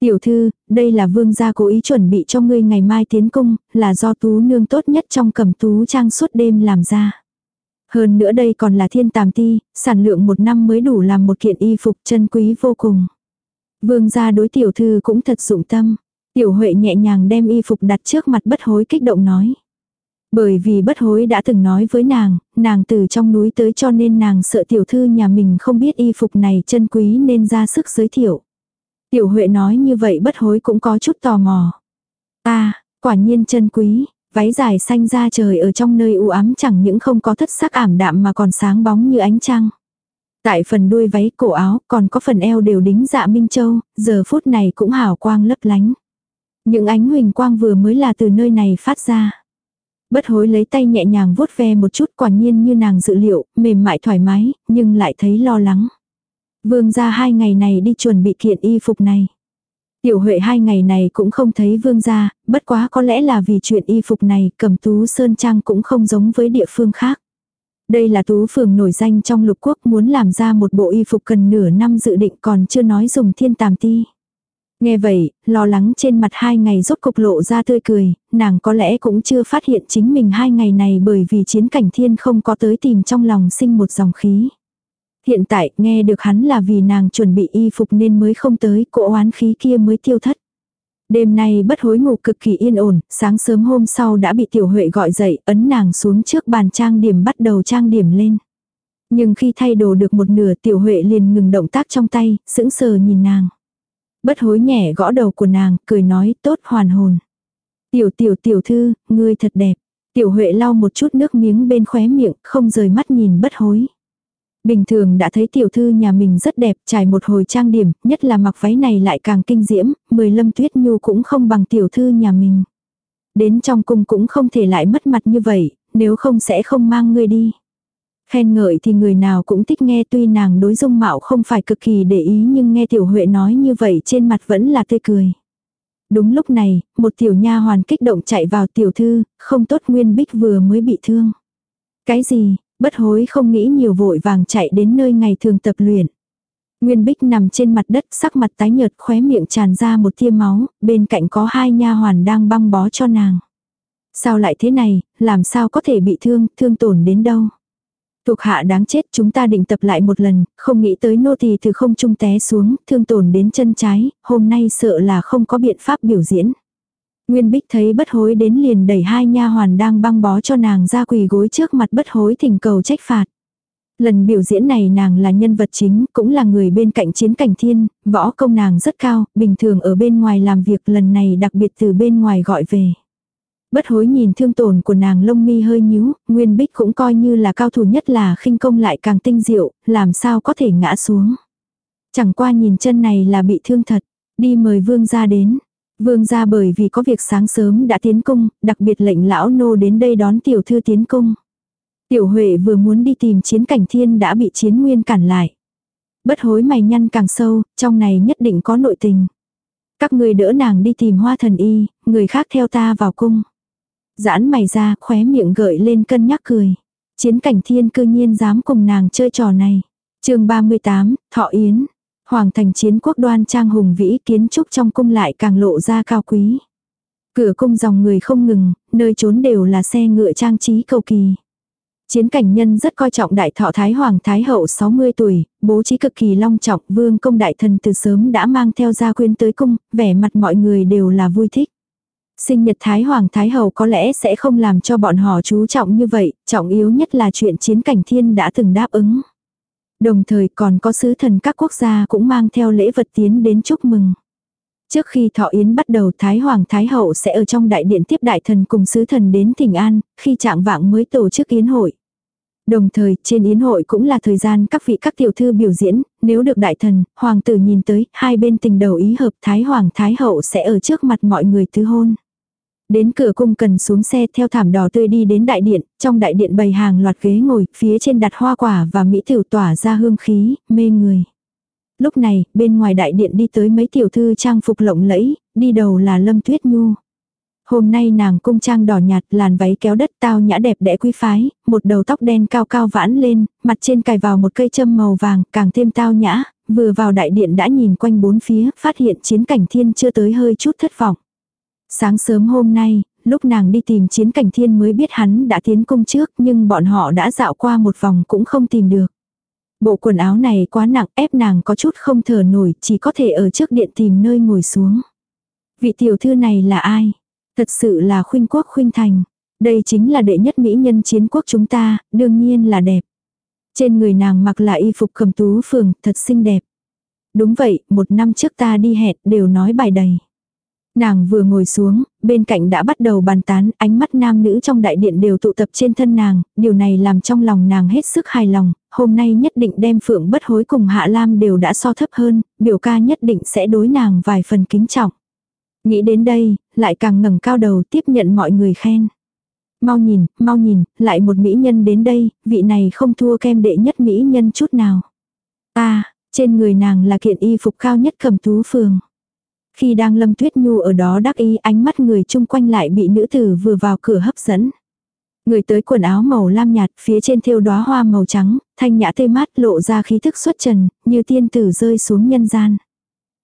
Tiểu thư, đây là vương gia cố ý chuẩn bị cho ngươi ngày mai tiến cung, là do tú nương tốt nhất trong cầm tú trang suốt đêm làm ra. Hơn nữa đây còn là thiên tàm ti, sản lượng một năm mới đủ làm một kiện y phục chân quý vô cùng. Vương gia đối tiểu thư cũng thật dụng tâm. Tiểu Huệ nhẹ nhàng đem y phục đặt trước mặt bất hối kích động nói. Bởi vì bất hối đã từng nói với nàng, nàng từ trong núi tới cho nên nàng sợ tiểu thư nhà mình không biết y phục này chân quý nên ra sức giới thiệu. Tiểu Huệ nói như vậy bất hối cũng có chút tò mò. À, quả nhiên chân quý, váy dài xanh ra trời ở trong nơi u ám chẳng những không có thất sắc ảm đạm mà còn sáng bóng như ánh trăng. Tại phần đuôi váy cổ áo còn có phần eo đều đính dạ minh châu, giờ phút này cũng hào quang lấp lánh. Những ánh huỳnh quang vừa mới là từ nơi này phát ra. Bất hối lấy tay nhẹ nhàng vuốt ve một chút quả nhiên như nàng dự liệu, mềm mại thoải mái, nhưng lại thấy lo lắng. Vương gia hai ngày này đi chuẩn bị kiện y phục này. Tiểu Huệ hai ngày này cũng không thấy vương gia, bất quá có lẽ là vì chuyện y phục này cầm tú sơn trang cũng không giống với địa phương khác. Đây là tú phường nổi danh trong lục quốc muốn làm ra một bộ y phục cần nửa năm dự định còn chưa nói dùng thiên tàm ti. Nghe vậy, lo lắng trên mặt hai ngày rốt cục lộ ra tươi cười, nàng có lẽ cũng chưa phát hiện chính mình hai ngày này bởi vì chiến cảnh thiên không có tới tìm trong lòng sinh một dòng khí. Hiện tại, nghe được hắn là vì nàng chuẩn bị y phục nên mới không tới, cỗ oán khí kia mới tiêu thất. Đêm nay bất hối ngủ cực kỳ yên ổn, sáng sớm hôm sau đã bị tiểu huệ gọi dậy, ấn nàng xuống trước bàn trang điểm bắt đầu trang điểm lên. Nhưng khi thay đồ được một nửa tiểu huệ liền ngừng động tác trong tay, sững sờ nhìn nàng. Bất hối nhẹ gõ đầu của nàng, cười nói tốt hoàn hồn. Tiểu tiểu tiểu thư, ngươi thật đẹp. Tiểu huệ lau một chút nước miếng bên khóe miệng, không rời mắt nhìn bất hối. Bình thường đã thấy tiểu thư nhà mình rất đẹp, trải một hồi trang điểm, nhất là mặc váy này lại càng kinh diễm, mười lâm tuyết nhu cũng không bằng tiểu thư nhà mình. Đến trong cung cũng không thể lại mất mặt như vậy, nếu không sẽ không mang người đi. Khen ngợi thì người nào cũng thích nghe tuy nàng đối dung mạo không phải cực kỳ để ý nhưng nghe tiểu huệ nói như vậy trên mặt vẫn là tươi cười. Đúng lúc này, một tiểu nha hoàn kích động chạy vào tiểu thư, không tốt Nguyên Bích vừa mới bị thương. Cái gì, bất hối không nghĩ nhiều vội vàng chạy đến nơi ngày thường tập luyện. Nguyên Bích nằm trên mặt đất sắc mặt tái nhợt khóe miệng tràn ra một tia máu, bên cạnh có hai nha hoàn đang băng bó cho nàng. Sao lại thế này, làm sao có thể bị thương, thương tổn đến đâu. Thuộc hạ đáng chết chúng ta định tập lại một lần, không nghĩ tới nô tỳ từ không trung té xuống, thương tổn đến chân trái, hôm nay sợ là không có biện pháp biểu diễn. Nguyên Bích thấy bất hối đến liền đẩy hai nha hoàn đang băng bó cho nàng ra quỳ gối trước mặt bất hối thỉnh cầu trách phạt. Lần biểu diễn này nàng là nhân vật chính, cũng là người bên cạnh chiến cảnh thiên, võ công nàng rất cao, bình thường ở bên ngoài làm việc lần này đặc biệt từ bên ngoài gọi về. Bất hối nhìn thương tổn của nàng lông mi hơi nhíu, Nguyên Bích cũng coi như là cao thủ nhất là khinh công lại càng tinh diệu, làm sao có thể ngã xuống. Chẳng qua nhìn chân này là bị thương thật, đi mời vương gia đến. Vương gia bởi vì có việc sáng sớm đã tiến cung, đặc biệt lệnh lão nô đến đây đón tiểu thư tiến cung. Tiểu Huệ vừa muốn đi tìm chiến cảnh thiên đã bị chiến nguyên cản lại. Bất hối mày nhăn càng sâu, trong này nhất định có nội tình. Các người đỡ nàng đi tìm hoa thần y, người khác theo ta vào cung giãn mày ra, khóe miệng gợi lên cân nhắc cười. Chiến cảnh thiên cư nhiên dám cùng nàng chơi trò này. chương 38, Thọ Yến. Hoàng thành chiến quốc đoan trang hùng vĩ kiến trúc trong cung lại càng lộ ra cao quý. Cửa cung dòng người không ngừng, nơi trốn đều là xe ngựa trang trí cầu kỳ. Chiến cảnh nhân rất coi trọng đại thọ Thái Hoàng Thái Hậu 60 tuổi, bố trí cực kỳ long trọng, vương công đại thần từ sớm đã mang theo gia quyến tới cung, vẻ mặt mọi người đều là vui thích. Sinh nhật Thái Hoàng Thái Hậu có lẽ sẽ không làm cho bọn họ chú trọng như vậy, trọng yếu nhất là chuyện chiến cảnh thiên đã từng đáp ứng. Đồng thời còn có sứ thần các quốc gia cũng mang theo lễ vật tiến đến chúc mừng. Trước khi thọ yến bắt đầu Thái Hoàng Thái Hậu sẽ ở trong đại điện tiếp đại thần cùng sứ thần đến thỉnh an, khi trạng vạng mới tổ chức yến hội. Đồng thời, trên yến hội cũng là thời gian các vị các tiểu thư biểu diễn, nếu được đại thần, hoàng tử nhìn tới, hai bên tình đầu ý hợp Thái Hoàng Thái Hậu sẽ ở trước mặt mọi người tứ hôn. Đến cửa cung cần xuống xe theo thảm đỏ tươi đi đến đại điện, trong đại điện bày hàng loạt ghế ngồi, phía trên đặt hoa quả và mỹ tiểu tỏa ra hương khí, mê người. Lúc này, bên ngoài đại điện đi tới mấy tiểu thư trang phục lộng lẫy, đi đầu là Lâm Tuyết Nhu. Hôm nay nàng cung trang đỏ nhạt, làn váy kéo đất tao nhã đẹp đẽ quý phái, một đầu tóc đen cao cao vãn lên, mặt trên cài vào một cây châm màu vàng, càng thêm tao nhã, vừa vào đại điện đã nhìn quanh bốn phía, phát hiện chiến cảnh thiên chưa tới hơi chút thất vọng. Sáng sớm hôm nay, lúc nàng đi tìm chiến cảnh thiên mới biết hắn đã tiến cung trước nhưng bọn họ đã dạo qua một vòng cũng không tìm được. Bộ quần áo này quá nặng ép nàng có chút không thở nổi chỉ có thể ở trước điện tìm nơi ngồi xuống. Vị tiểu thư này là ai? Thật sự là khuynh quốc khuynh thành. Đây chính là đệ nhất mỹ nhân chiến quốc chúng ta, đương nhiên là đẹp. Trên người nàng mặc là y phục cầm tú phường, thật xinh đẹp. Đúng vậy, một năm trước ta đi hẹn đều nói bài đầy. Nàng vừa ngồi xuống, bên cạnh đã bắt đầu bàn tán, ánh mắt nam nữ trong đại điện đều tụ tập trên thân nàng, điều này làm trong lòng nàng hết sức hài lòng, hôm nay nhất định đem phượng bất hối cùng Hạ Lam đều đã so thấp hơn, biểu ca nhất định sẽ đối nàng vài phần kính trọng. Nghĩ đến đây, lại càng ngẩng cao đầu tiếp nhận mọi người khen. Mau nhìn, mau nhìn, lại một mỹ nhân đến đây, vị này không thua kem đệ nhất mỹ nhân chút nào. Ta, trên người nàng là kiện y phục cao nhất cầm tú phường. Khi đang lâm tuyết nhu ở đó đắc ý ánh mắt người chung quanh lại bị nữ tử vừa vào cửa hấp dẫn. Người tới quần áo màu lam nhạt, phía trên thêu đóa hoa màu trắng, thanh nhã tê mát lộ ra khí thức xuất trần, như tiên tử rơi xuống nhân gian.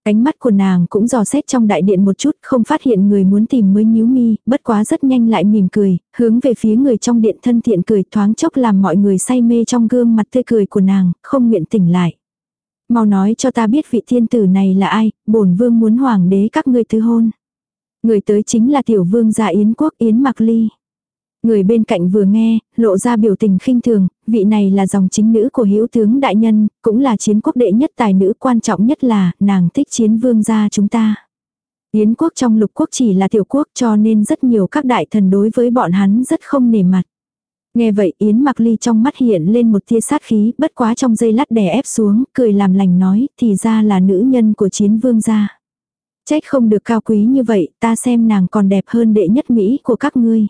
Ánh mắt của nàng cũng dò xét trong đại điện một chút, không phát hiện người muốn tìm mới nhíu mi, bất quá rất nhanh lại mỉm cười, hướng về phía người trong điện thân thiện cười thoáng chốc làm mọi người say mê trong gương mặt tươi cười của nàng, không nguyện tỉnh lại. Mau nói cho ta biết vị thiên tử này là ai, bổn vương muốn hoàng đế các ngươi tứ hôn. Người tới chính là tiểu vương gia Yến quốc Yến Mạc Ly. Người bên cạnh vừa nghe, lộ ra biểu tình khinh thường, vị này là dòng chính nữ của hữu tướng đại nhân, cũng là chiến quốc đệ nhất tài nữ quan trọng nhất là, nàng thích chiến vương gia chúng ta. Yến quốc trong lục quốc chỉ là tiểu quốc cho nên rất nhiều các đại thần đối với bọn hắn rất không nề mặt. Nghe vậy Yến Mặc Ly trong mắt hiện lên một tia sát khí, bất quá trong giây lát đè ép xuống, cười làm lành nói, thì ra là nữ nhân của chiến vương gia. Trách không được cao quý như vậy, ta xem nàng còn đẹp hơn đệ nhất Mỹ của các ngươi.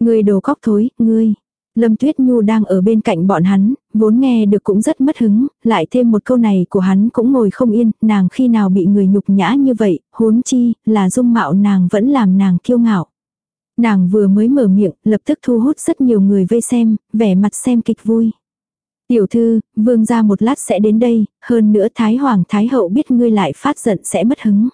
Ngươi đồ cóc thối, ngươi. Lâm Tuyết Nhu đang ở bên cạnh bọn hắn, vốn nghe được cũng rất mất hứng, lại thêm một câu này của hắn cũng ngồi không yên, nàng khi nào bị người nhục nhã như vậy, huống chi, là dung mạo nàng vẫn làm nàng kiêu ngạo. Nàng vừa mới mở miệng, lập tức thu hút rất nhiều người vây xem, vẻ mặt xem kịch vui. Tiểu thư, vương gia một lát sẽ đến đây, hơn nữa Thái Hoàng Thái Hậu biết ngươi lại phát giận sẽ mất hứng.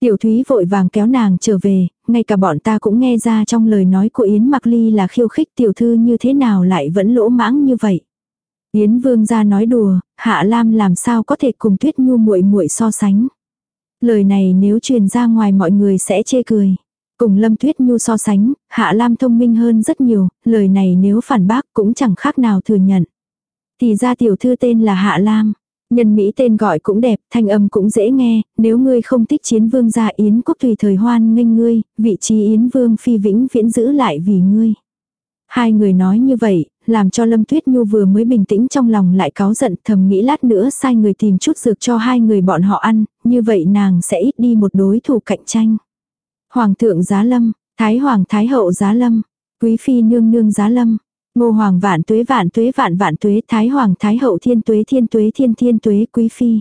Tiểu Thúy vội vàng kéo nàng trở về, ngay cả bọn ta cũng nghe ra trong lời nói của Yến Mặc Ly là khiêu khích tiểu thư như thế nào lại vẫn lỗ mãng như vậy. Yến Vương gia nói đùa, Hạ Lam làm sao có thể cùng Tuyết Nhu muội muội so sánh. Lời này nếu truyền ra ngoài mọi người sẽ chê cười. Cùng Lâm Tuyết Nhu so sánh, Hạ Lam thông minh hơn rất nhiều, lời này nếu phản bác cũng chẳng khác nào thừa nhận. Thì ra tiểu thư tên là Hạ Lam. Nhân Mỹ tên gọi cũng đẹp, thanh âm cũng dễ nghe, nếu ngươi không thích chiến vương gia Yến quốc tùy thời hoan nghênh ngươi, vị trí Yến vương phi vĩnh viễn giữ lại vì ngươi. Hai người nói như vậy, làm cho Lâm Tuyết Nhu vừa mới bình tĩnh trong lòng lại cáu giận thầm nghĩ lát nữa sai người tìm chút dược cho hai người bọn họ ăn, như vậy nàng sẽ ít đi một đối thủ cạnh tranh. Hoàng thượng giá lâm, Thái Hoàng Thái Hậu giá lâm, Quý Phi nương nương giá lâm, Ngô Hoàng vạn tuế vạn tuế vạn vạn tuế Thái Hoàng Thái Hậu thiên tuế thiên tuế thiên thiên tuế Quý Phi.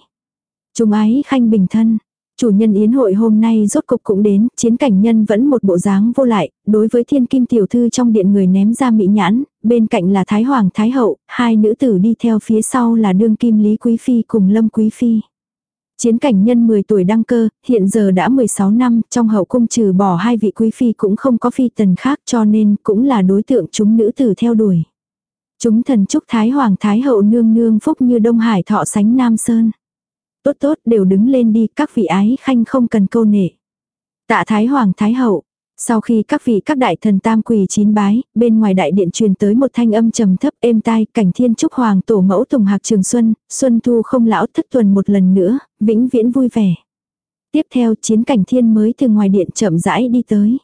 Trung ái khanh bình thân. Chủ nhân yến hội hôm nay rốt cục cũng đến, chiến cảnh nhân vẫn một bộ dáng vô lại, đối với thiên kim tiểu thư trong điện người ném ra mỹ nhãn, bên cạnh là Thái Hoàng Thái Hậu, hai nữ tử đi theo phía sau là đương kim Lý Quý Phi cùng Lâm Quý Phi. Chiến cảnh nhân 10 tuổi đăng cơ, hiện giờ đã 16 năm, trong hậu cung trừ bỏ hai vị quý phi cũng không có phi tần khác cho nên cũng là đối tượng chúng nữ tử theo đuổi. Chúng thần chúc Thái Hoàng Thái Hậu nương nương phúc như Đông Hải thọ sánh Nam Sơn. Tốt tốt đều đứng lên đi các vị ái khanh không cần câu nệ. Tạ Thái Hoàng Thái Hậu, sau khi các vị các đại thần tam quỳ chín bái, bên ngoài đại điện truyền tới một thanh âm trầm thấp êm tai, cảnh thiên trúc hoàng tổ mẫu tùng hạc trường xuân, xuân thu không lão thất tuần một lần nữa, vĩnh viễn vui vẻ. Tiếp theo chiến cảnh thiên mới từ ngoài điện chậm rãi đi tới.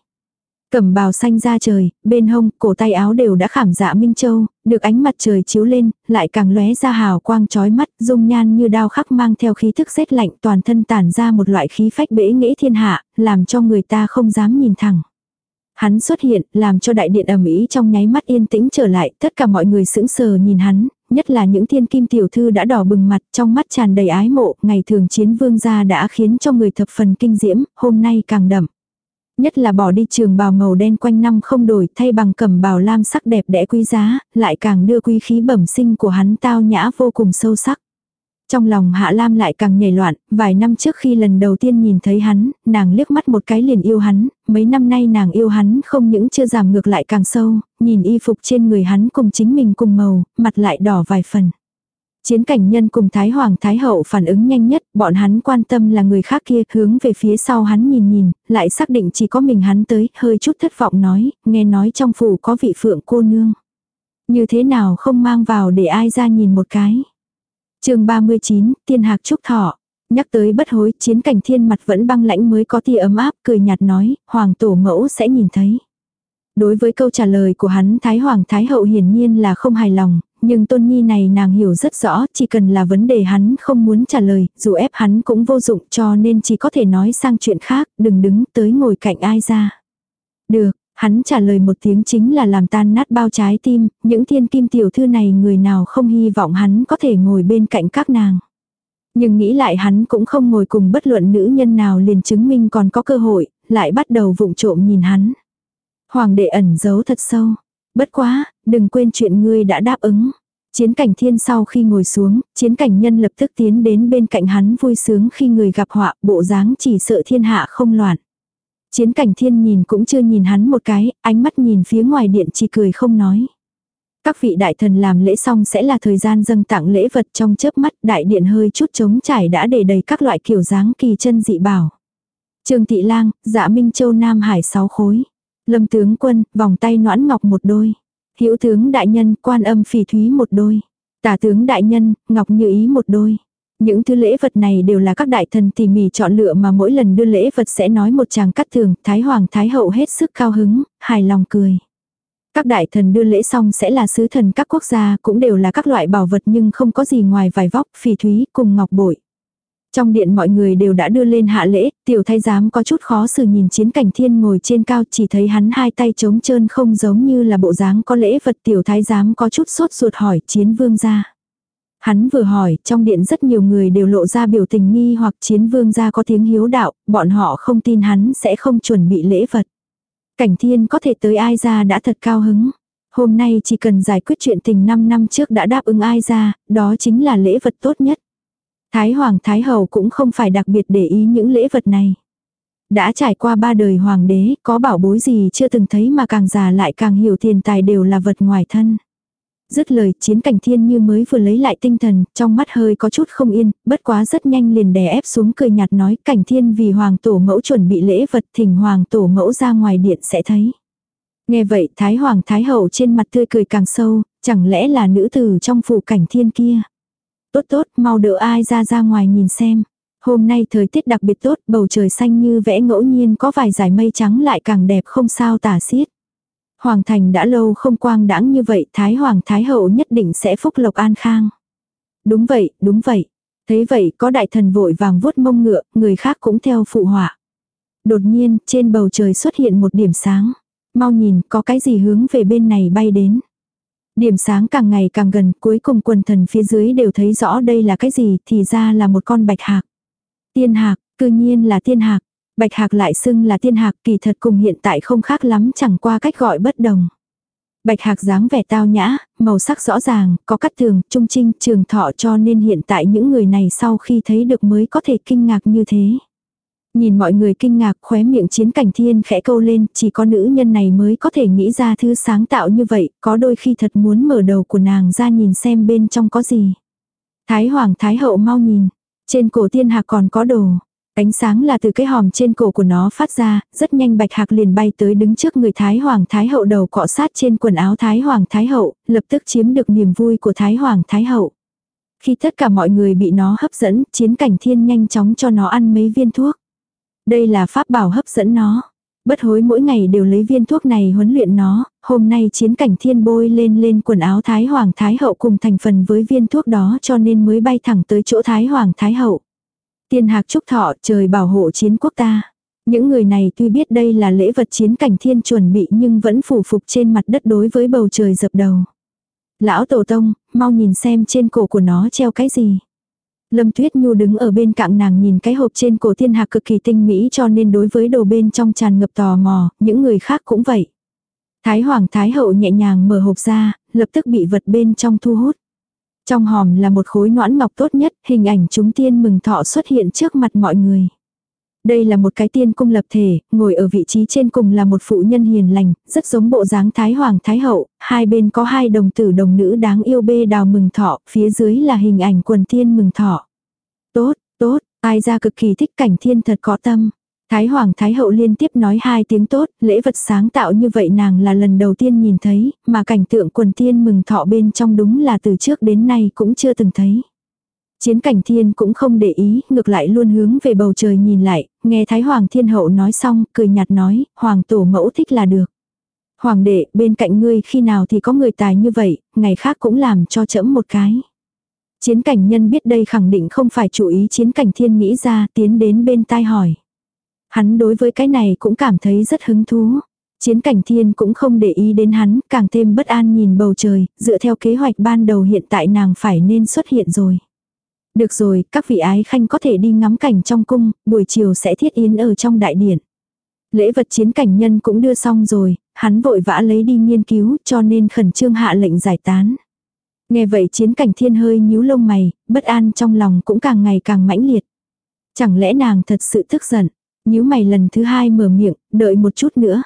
Cẩm bào xanh ra trời, bên hông, cổ tay áo đều đã khảm dạ minh châu, được ánh mặt trời chiếu lên, lại càng lóe ra hào quang chói mắt, dung nhan như đao khắc mang theo khí thức rét lạnh toàn thân tản ra một loại khí phách bể nghĩa thiên hạ, làm cho người ta không dám nhìn thẳng. Hắn xuất hiện, làm cho đại điện ầm ĩ trong nháy mắt yên tĩnh trở lại, tất cả mọi người sững sờ nhìn hắn, nhất là những thiên kim tiểu thư đã đỏ bừng mặt, trong mắt tràn đầy ái mộ, ngày thường chiến vương gia đã khiến cho người thập phần kinh diễm, hôm nay càng đậm. Nhất là bỏ đi trường bào màu đen quanh năm không đổi, thay bằng cẩm bào lam sắc đẹp đẽ quý giá, lại càng đưa quý khí bẩm sinh của hắn tao nhã vô cùng sâu sắc. Trong lòng Hạ Lam lại càng nhảy loạn, vài năm trước khi lần đầu tiên nhìn thấy hắn, nàng liếc mắt một cái liền yêu hắn, mấy năm nay nàng yêu hắn không những chưa giảm ngược lại càng sâu, nhìn y phục trên người hắn cùng chính mình cùng màu, mặt lại đỏ vài phần. Chiến cảnh nhân cùng Thái Hoàng Thái Hậu phản ứng nhanh nhất, bọn hắn quan tâm là người khác kia hướng về phía sau hắn nhìn nhìn, lại xác định chỉ có mình hắn tới, hơi chút thất vọng nói, nghe nói trong phủ có vị phượng cô nương. Như thế nào không mang vào để ai ra nhìn một cái chương 39, tiên hạc trúc thọ. Nhắc tới bất hối, chiến cảnh thiên mặt vẫn băng lãnh mới có tia ấm áp, cười nhạt nói, hoàng tổ mẫu sẽ nhìn thấy. Đối với câu trả lời của hắn Thái Hoàng Thái Hậu hiển nhiên là không hài lòng, nhưng tôn nhi này nàng hiểu rất rõ, chỉ cần là vấn đề hắn không muốn trả lời, dù ép hắn cũng vô dụng cho nên chỉ có thể nói sang chuyện khác, đừng đứng tới ngồi cạnh ai ra. Được, Hắn trả lời một tiếng chính là làm tan nát bao trái tim, những thiên kim tiểu thư này người nào không hy vọng hắn có thể ngồi bên cạnh các nàng. Nhưng nghĩ lại hắn cũng không ngồi cùng bất luận nữ nhân nào liền chứng minh còn có cơ hội, lại bắt đầu vụng trộm nhìn hắn. Hoàng đệ ẩn giấu thật sâu. Bất quá, đừng quên chuyện ngươi đã đáp ứng. Chiến cảnh thiên sau khi ngồi xuống, chiến cảnh nhân lập tức tiến đến bên cạnh hắn vui sướng khi người gặp họa, bộ dáng chỉ sợ thiên hạ không loạn. Chiến cảnh thiên nhìn cũng chưa nhìn hắn một cái, ánh mắt nhìn phía ngoài điện chỉ cười không nói. Các vị đại thần làm lễ xong sẽ là thời gian dâng tặng lễ vật trong chớp mắt đại điện hơi chút trống trải đã để đầy các loại kiểu dáng kỳ chân dị bảo. Trương Thị Lang, Dạ Minh Châu Nam Hải sáu khối. Lâm tướng quân, vòng tay noãn ngọc một đôi. Hữu tướng đại nhân, quan âm phỉ thúy một đôi. Tả tướng đại nhân, ngọc như ý một đôi. Những thứ lễ vật này đều là các đại thần tỉ mỉ chọn lựa mà mỗi lần đưa lễ vật sẽ nói một chàng cắt thường, Thái Hoàng Thái Hậu hết sức cao hứng, hài lòng cười. Các đại thần đưa lễ xong sẽ là sứ thần các quốc gia cũng đều là các loại bảo vật nhưng không có gì ngoài vài vóc, phỉ thúy cùng ngọc bội. Trong điện mọi người đều đã đưa lên hạ lễ, tiểu thái giám có chút khó xử nhìn chiến cảnh thiên ngồi trên cao chỉ thấy hắn hai tay trống trơn không giống như là bộ dáng có lễ vật tiểu thái giám có chút sốt ruột hỏi chiến vương gia Hắn vừa hỏi, trong điện rất nhiều người đều lộ ra biểu tình nghi hoặc chiến vương gia có tiếng hiếu đạo, bọn họ không tin hắn sẽ không chuẩn bị lễ vật. Cảnh thiên có thể tới ai ra đã thật cao hứng. Hôm nay chỉ cần giải quyết chuyện tình 5 năm trước đã đáp ứng ai ra, đó chính là lễ vật tốt nhất. Thái Hoàng Thái Hậu cũng không phải đặc biệt để ý những lễ vật này. Đã trải qua ba đời hoàng đế, có bảo bối gì chưa từng thấy mà càng già lại càng hiểu tiền tài đều là vật ngoài thân. Dứt lời chiến cảnh thiên như mới vừa lấy lại tinh thần, trong mắt hơi có chút không yên, bất quá rất nhanh liền đè ép xuống cười nhạt nói cảnh thiên vì hoàng tổ mẫu chuẩn bị lễ vật thỉnh hoàng tổ mẫu ra ngoài điện sẽ thấy. Nghe vậy thái hoàng thái hậu trên mặt tươi cười càng sâu, chẳng lẽ là nữ tử trong phủ cảnh thiên kia. Tốt tốt, mau đỡ ai ra ra ngoài nhìn xem. Hôm nay thời tiết đặc biệt tốt, bầu trời xanh như vẽ ngẫu nhiên có vài dải mây trắng lại càng đẹp không sao tả xiết. Hoàng thành đã lâu không quang đãng như vậy, Thái Hoàng Thái Hậu nhất định sẽ phúc lộc an khang. Đúng vậy, đúng vậy. Thấy vậy có đại thần vội vàng vuốt mông ngựa, người khác cũng theo phụ họa. Đột nhiên, trên bầu trời xuất hiện một điểm sáng. Mau nhìn, có cái gì hướng về bên này bay đến. Điểm sáng càng ngày càng gần, cuối cùng quần thần phía dưới đều thấy rõ đây là cái gì, thì ra là một con bạch hạc. Tiên hạc, cư nhiên là tiên hạc. Bạch hạc lại xưng là tiên hạc kỳ thật cùng hiện tại không khác lắm chẳng qua cách gọi bất đồng. Bạch hạc dáng vẻ tao nhã, màu sắc rõ ràng, có cắt tường, trung trinh, trường thọ cho nên hiện tại những người này sau khi thấy được mới có thể kinh ngạc như thế. Nhìn mọi người kinh ngạc khóe miệng chiến cảnh thiên khẽ câu lên, chỉ có nữ nhân này mới có thể nghĩ ra thứ sáng tạo như vậy, có đôi khi thật muốn mở đầu của nàng ra nhìn xem bên trong có gì. Thái hoàng thái hậu mau nhìn, trên cổ tiên hạc còn có đồ. Ánh sáng là từ cái hòm trên cổ của nó phát ra, rất nhanh bạch hạc liền bay tới đứng trước người Thái Hoàng Thái Hậu đầu cọ sát trên quần áo Thái Hoàng Thái Hậu, lập tức chiếm được niềm vui của Thái Hoàng Thái Hậu. Khi tất cả mọi người bị nó hấp dẫn, chiến cảnh thiên nhanh chóng cho nó ăn mấy viên thuốc. Đây là pháp bảo hấp dẫn nó. Bất hối mỗi ngày đều lấy viên thuốc này huấn luyện nó, hôm nay chiến cảnh thiên bôi lên lên quần áo Thái Hoàng Thái Hậu cùng thành phần với viên thuốc đó cho nên mới bay thẳng tới chỗ Thái Hoàng Thái Hậu. Tiên hạc chúc thọ trời bảo hộ chiến quốc ta. Những người này tuy biết đây là lễ vật chiến cảnh thiên chuẩn bị nhưng vẫn phủ phục trên mặt đất đối với bầu trời dập đầu. Lão tổ tông, mau nhìn xem trên cổ của nó treo cái gì. Lâm Tuyết Nhu đứng ở bên cạnh nàng nhìn cái hộp trên cổ thiên hạc cực kỳ tinh mỹ cho nên đối với đồ bên trong tràn ngập tò mò, những người khác cũng vậy. Thái Hoàng Thái Hậu nhẹ nhàng mở hộp ra, lập tức bị vật bên trong thu hút. Trong hòm là một khối noãn ngọc tốt nhất, hình ảnh chúng tiên mừng thọ xuất hiện trước mặt mọi người. Đây là một cái tiên cung lập thể, ngồi ở vị trí trên cùng là một phụ nhân hiền lành, rất giống bộ dáng Thái Hoàng Thái Hậu, hai bên có hai đồng tử đồng nữ đáng yêu bê đào mừng thọ, phía dưới là hình ảnh quần tiên mừng thọ. Tốt, tốt, ai ra cực kỳ thích cảnh thiên thật có tâm. Thái Hoàng Thái Hậu liên tiếp nói hai tiếng tốt, lễ vật sáng tạo như vậy nàng là lần đầu tiên nhìn thấy, mà cảnh tượng quần tiên mừng thọ bên trong đúng là từ trước đến nay cũng chưa từng thấy. Chiến cảnh thiên cũng không để ý, ngược lại luôn hướng về bầu trời nhìn lại, nghe Thái Hoàng Thiên Hậu nói xong, cười nhạt nói, Hoàng Tổ mẫu thích là được. Hoàng đệ, bên cạnh ngươi khi nào thì có người tài như vậy, ngày khác cũng làm cho chẫm một cái. Chiến cảnh nhân biết đây khẳng định không phải chủ ý chiến cảnh thiên nghĩ ra, tiến đến bên tai hỏi. Hắn đối với cái này cũng cảm thấy rất hứng thú. Chiến cảnh thiên cũng không để ý đến hắn, càng thêm bất an nhìn bầu trời, dựa theo kế hoạch ban đầu hiện tại nàng phải nên xuất hiện rồi. Được rồi, các vị ái khanh có thể đi ngắm cảnh trong cung, buổi chiều sẽ thiết yến ở trong đại điện. Lễ vật chiến cảnh nhân cũng đưa xong rồi, hắn vội vã lấy đi nghiên cứu cho nên khẩn trương hạ lệnh giải tán. Nghe vậy chiến cảnh thiên hơi nhíu lông mày, bất an trong lòng cũng càng ngày càng mãnh liệt. Chẳng lẽ nàng thật sự tức giận, nhíu mày lần thứ hai mở miệng, đợi một chút nữa.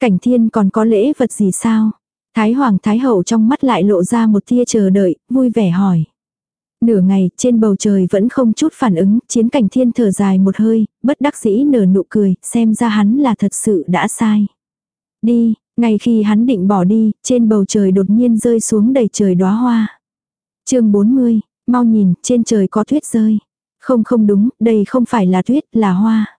Cảnh thiên còn có lễ vật gì sao? Thái hoàng thái hậu trong mắt lại lộ ra một tia chờ đợi, vui vẻ hỏi. Nửa ngày, trên bầu trời vẫn không chút phản ứng, chiến cảnh thiên thở dài một hơi, bất đắc dĩ nở nụ cười, xem ra hắn là thật sự đã sai. Đi, ngay khi hắn định bỏ đi, trên bầu trời đột nhiên rơi xuống đầy trời đóa hoa. chương 40, mau nhìn, trên trời có tuyết rơi. Không không đúng, đây không phải là tuyết, là hoa.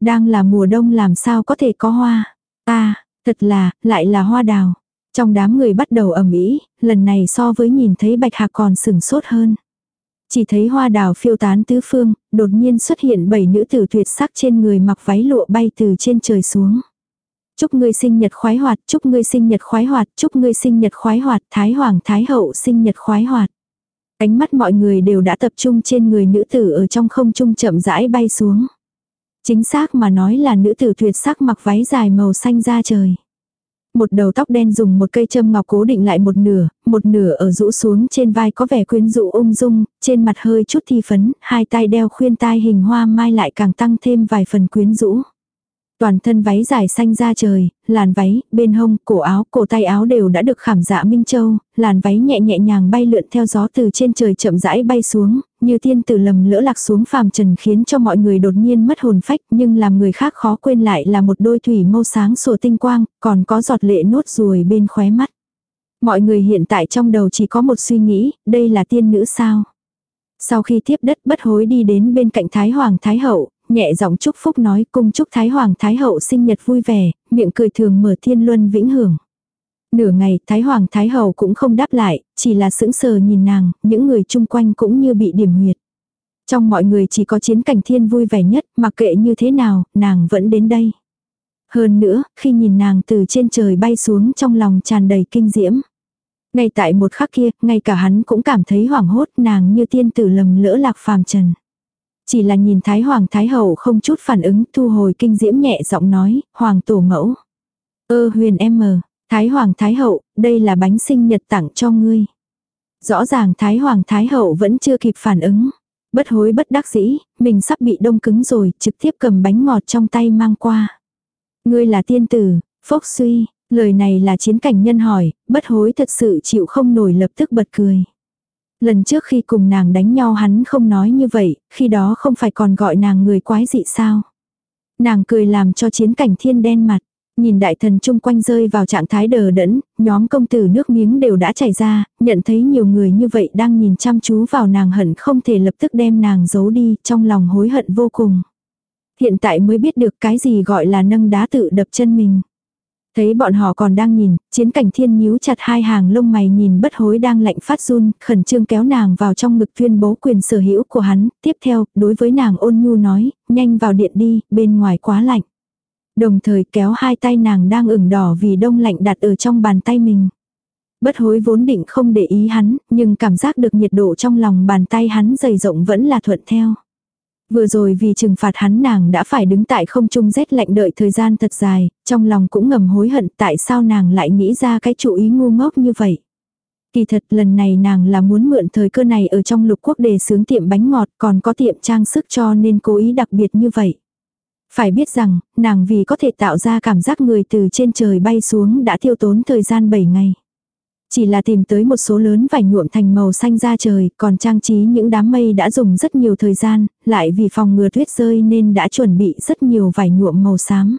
Đang là mùa đông làm sao có thể có hoa. À, thật là, lại là hoa đào. Trong đám người bắt đầu ẩm ý, lần này so với nhìn thấy bạch hạc còn sừng sốt hơn. Chỉ thấy hoa đào phiêu tán tứ phương, đột nhiên xuất hiện bảy nữ tử tuyệt sắc trên người mặc váy lụa bay từ trên trời xuống. Chúc ngươi sinh nhật khoái hoạt, chúc ngươi sinh nhật khoái hoạt, chúc ngươi sinh nhật khoái hoạt, Thái Hoàng Thái Hậu sinh nhật khoái hoạt. Ánh mắt mọi người đều đã tập trung trên người nữ tử ở trong không trung chậm rãi bay xuống. Chính xác mà nói là nữ tử tuyệt sắc mặc váy dài màu xanh da trời. Một đầu tóc đen dùng một cây châm ngọc cố định lại một nửa, một nửa ở rũ xuống trên vai có vẻ quyến rũ ung dung, trên mặt hơi chút thi phấn, hai tay đeo khuyên tai hình hoa mai lại càng tăng thêm vài phần quyến rũ. Toàn thân váy dài xanh ra trời, làn váy, bên hông, cổ áo, cổ tay áo đều đã được khảm dạ minh châu, làn váy nhẹ nhẹ nhàng bay lượn theo gió từ trên trời chậm rãi bay xuống, như tiên tử lầm lỡ lạc xuống phàm trần khiến cho mọi người đột nhiên mất hồn phách nhưng làm người khác khó quên lại là một đôi thủy mâu sáng sủa tinh quang, còn có giọt lệ nốt ruồi bên khóe mắt. Mọi người hiện tại trong đầu chỉ có một suy nghĩ, đây là tiên nữ sao? Sau khi tiếp đất bất hối đi đến bên cạnh Thái Hoàng Thái Hậu, nhẹ giọng chúc phúc nói cung chúc Thái Hoàng Thái Hậu sinh nhật vui vẻ, miệng cười thường mở thiên luân vĩnh hưởng. Nửa ngày Thái Hoàng Thái Hậu cũng không đáp lại, chỉ là sững sờ nhìn nàng, những người chung quanh cũng như bị điểm huyệt. Trong mọi người chỉ có chiến cảnh thiên vui vẻ nhất, mặc kệ như thế nào, nàng vẫn đến đây. Hơn nữa, khi nhìn nàng từ trên trời bay xuống trong lòng tràn đầy kinh diễm. Ngay tại một khắc kia, ngay cả hắn cũng cảm thấy hoảng hốt nàng như tiên tử lầm lỡ lạc phàm trần. Chỉ là nhìn Thái Hoàng Thái Hậu không chút phản ứng thu hồi kinh diễm nhẹ giọng nói, Hoàng tổ mẫu. Ơ huyền em mờ, Thái Hoàng Thái Hậu, đây là bánh sinh nhật tặng cho ngươi. Rõ ràng Thái Hoàng Thái Hậu vẫn chưa kịp phản ứng. Bất hối bất đắc dĩ, mình sắp bị đông cứng rồi, trực tiếp cầm bánh ngọt trong tay mang qua. Ngươi là tiên tử, phốc suy, lời này là chiến cảnh nhân hỏi, bất hối thật sự chịu không nổi lập tức bật cười. Lần trước khi cùng nàng đánh nhau hắn không nói như vậy, khi đó không phải còn gọi nàng người quái dị sao. Nàng cười làm cho chiến cảnh thiên đen mặt. Nhìn đại thần chung quanh rơi vào trạng thái đờ đẫn, nhóm công tử nước miếng đều đã chảy ra, nhận thấy nhiều người như vậy đang nhìn chăm chú vào nàng hận không thể lập tức đem nàng giấu đi, trong lòng hối hận vô cùng. Hiện tại mới biết được cái gì gọi là nâng đá tự đập chân mình. Thấy bọn họ còn đang nhìn, chiến cảnh thiên nhíu chặt hai hàng lông mày nhìn bất hối đang lạnh phát run, khẩn trương kéo nàng vào trong ngực tuyên bố quyền sở hữu của hắn, tiếp theo, đối với nàng ôn nhu nói, nhanh vào điện đi, bên ngoài quá lạnh. Đồng thời kéo hai tay nàng đang ửng đỏ vì đông lạnh đặt ở trong bàn tay mình. Bất hối vốn định không để ý hắn, nhưng cảm giác được nhiệt độ trong lòng bàn tay hắn dày rộng vẫn là thuận theo. Vừa rồi vì trừng phạt hắn nàng đã phải đứng tại không trung rét lạnh đợi thời gian thật dài, trong lòng cũng ngầm hối hận tại sao nàng lại nghĩ ra cái chủ ý ngu ngốc như vậy. Kỳ thật lần này nàng là muốn mượn thời cơ này ở trong lục quốc đề sướng tiệm bánh ngọt còn có tiệm trang sức cho nên cố ý đặc biệt như vậy. Phải biết rằng, nàng vì có thể tạo ra cảm giác người từ trên trời bay xuống đã tiêu tốn thời gian 7 ngày. Chỉ là tìm tới một số lớn vải nhuộm thành màu xanh da trời, còn trang trí những đám mây đã dùng rất nhiều thời gian, lại vì phòng ngừa tuyết rơi nên đã chuẩn bị rất nhiều vải nhuộm màu xám.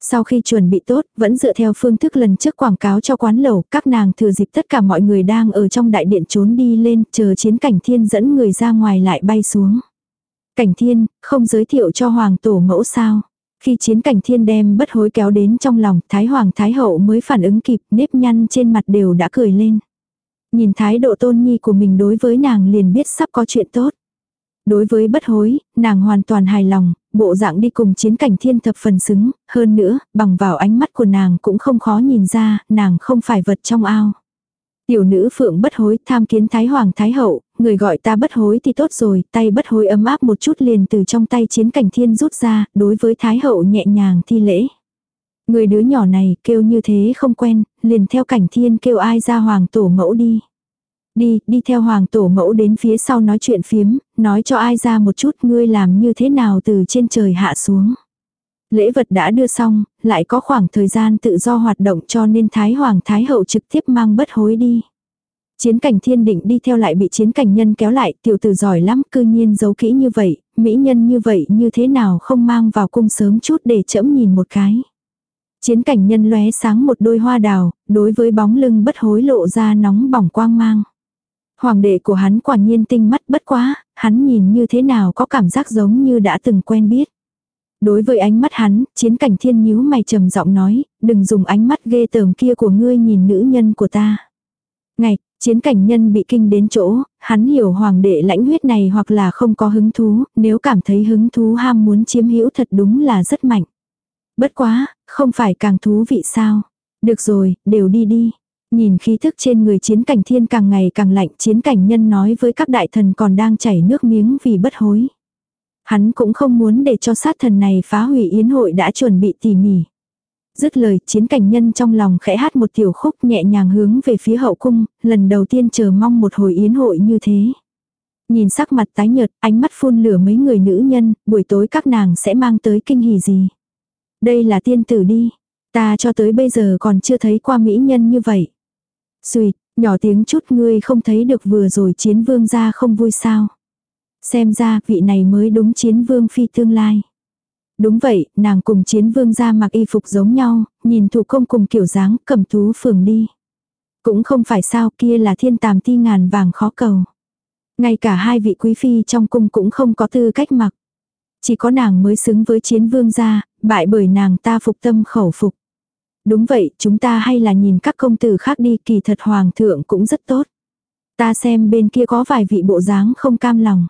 Sau khi chuẩn bị tốt, vẫn dựa theo phương thức lần trước quảng cáo cho quán lẩu, các nàng thừa dịp tất cả mọi người đang ở trong đại điện trốn đi lên, chờ chiến cảnh thiên dẫn người ra ngoài lại bay xuống. Cảnh thiên, không giới thiệu cho hoàng tổ mẫu sao. Khi chiến cảnh thiên đem bất hối kéo đến trong lòng, Thái Hoàng Thái Hậu mới phản ứng kịp, nếp nhăn trên mặt đều đã cười lên. Nhìn thái độ tôn nhi của mình đối với nàng liền biết sắp có chuyện tốt. Đối với bất hối, nàng hoàn toàn hài lòng, bộ dạng đi cùng chiến cảnh thiên thập phần xứng, hơn nữa, bằng vào ánh mắt của nàng cũng không khó nhìn ra, nàng không phải vật trong ao. Tiểu nữ phượng bất hối tham kiến Thái Hoàng Thái Hậu, người gọi ta bất hối thì tốt rồi, tay bất hối ấm áp một chút liền từ trong tay chiến cảnh thiên rút ra, đối với Thái Hậu nhẹ nhàng thi lễ. Người đứa nhỏ này kêu như thế không quen, liền theo cảnh thiên kêu ai ra hoàng tổ mẫu đi. Đi, đi theo hoàng tổ mẫu đến phía sau nói chuyện phiếm, nói cho ai ra một chút ngươi làm như thế nào từ trên trời hạ xuống. Lễ vật đã đưa xong, lại có khoảng thời gian tự do hoạt động cho nên Thái Hoàng Thái Hậu trực tiếp mang bất hối đi. Chiến cảnh thiên định đi theo lại bị chiến cảnh nhân kéo lại, tiểu tử giỏi lắm, cư nhiên giấu kỹ như vậy, mỹ nhân như vậy như thế nào không mang vào cung sớm chút để chẫm nhìn một cái. Chiến cảnh nhân lóe sáng một đôi hoa đào, đối với bóng lưng bất hối lộ ra nóng bỏng quang mang. Hoàng đệ của hắn quả nhiên tinh mắt bất quá, hắn nhìn như thế nào có cảm giác giống như đã từng quen biết. Đối với ánh mắt hắn, chiến cảnh thiên nhíu mày trầm giọng nói, đừng dùng ánh mắt ghê tởm kia của ngươi nhìn nữ nhân của ta. Ngày, chiến cảnh nhân bị kinh đến chỗ, hắn hiểu hoàng đệ lãnh huyết này hoặc là không có hứng thú, nếu cảm thấy hứng thú ham muốn chiếm hữu thật đúng là rất mạnh. Bất quá, không phải càng thú vị sao. Được rồi, đều đi đi. Nhìn khí thức trên người chiến cảnh thiên càng ngày càng lạnh chiến cảnh nhân nói với các đại thần còn đang chảy nước miếng vì bất hối. Hắn cũng không muốn để cho sát thần này phá hủy yến hội đã chuẩn bị tỉ mỉ. Dứt lời, chiến cảnh nhân trong lòng khẽ hát một tiểu khúc nhẹ nhàng hướng về phía hậu cung, lần đầu tiên chờ mong một hồi yến hội như thế. Nhìn sắc mặt tái nhợt, ánh mắt phun lửa mấy người nữ nhân, buổi tối các nàng sẽ mang tới kinh hỉ gì. Đây là tiên tử đi. Ta cho tới bây giờ còn chưa thấy qua mỹ nhân như vậy. Xuyệt, nhỏ tiếng chút ngươi không thấy được vừa rồi chiến vương ra không vui sao. Xem ra vị này mới đúng chiến vương phi tương lai. Đúng vậy, nàng cùng chiến vương ra mặc y phục giống nhau, nhìn thủ công cùng kiểu dáng cầm tú phường đi. Cũng không phải sao kia là thiên tàm ti ngàn vàng khó cầu. Ngay cả hai vị quý phi trong cung cũng không có tư cách mặc. Chỉ có nàng mới xứng với chiến vương gia, bại bởi nàng ta phục tâm khẩu phục. Đúng vậy, chúng ta hay là nhìn các công tử khác đi kỳ thật hoàng thượng cũng rất tốt. Ta xem bên kia có vài vị bộ dáng không cam lòng.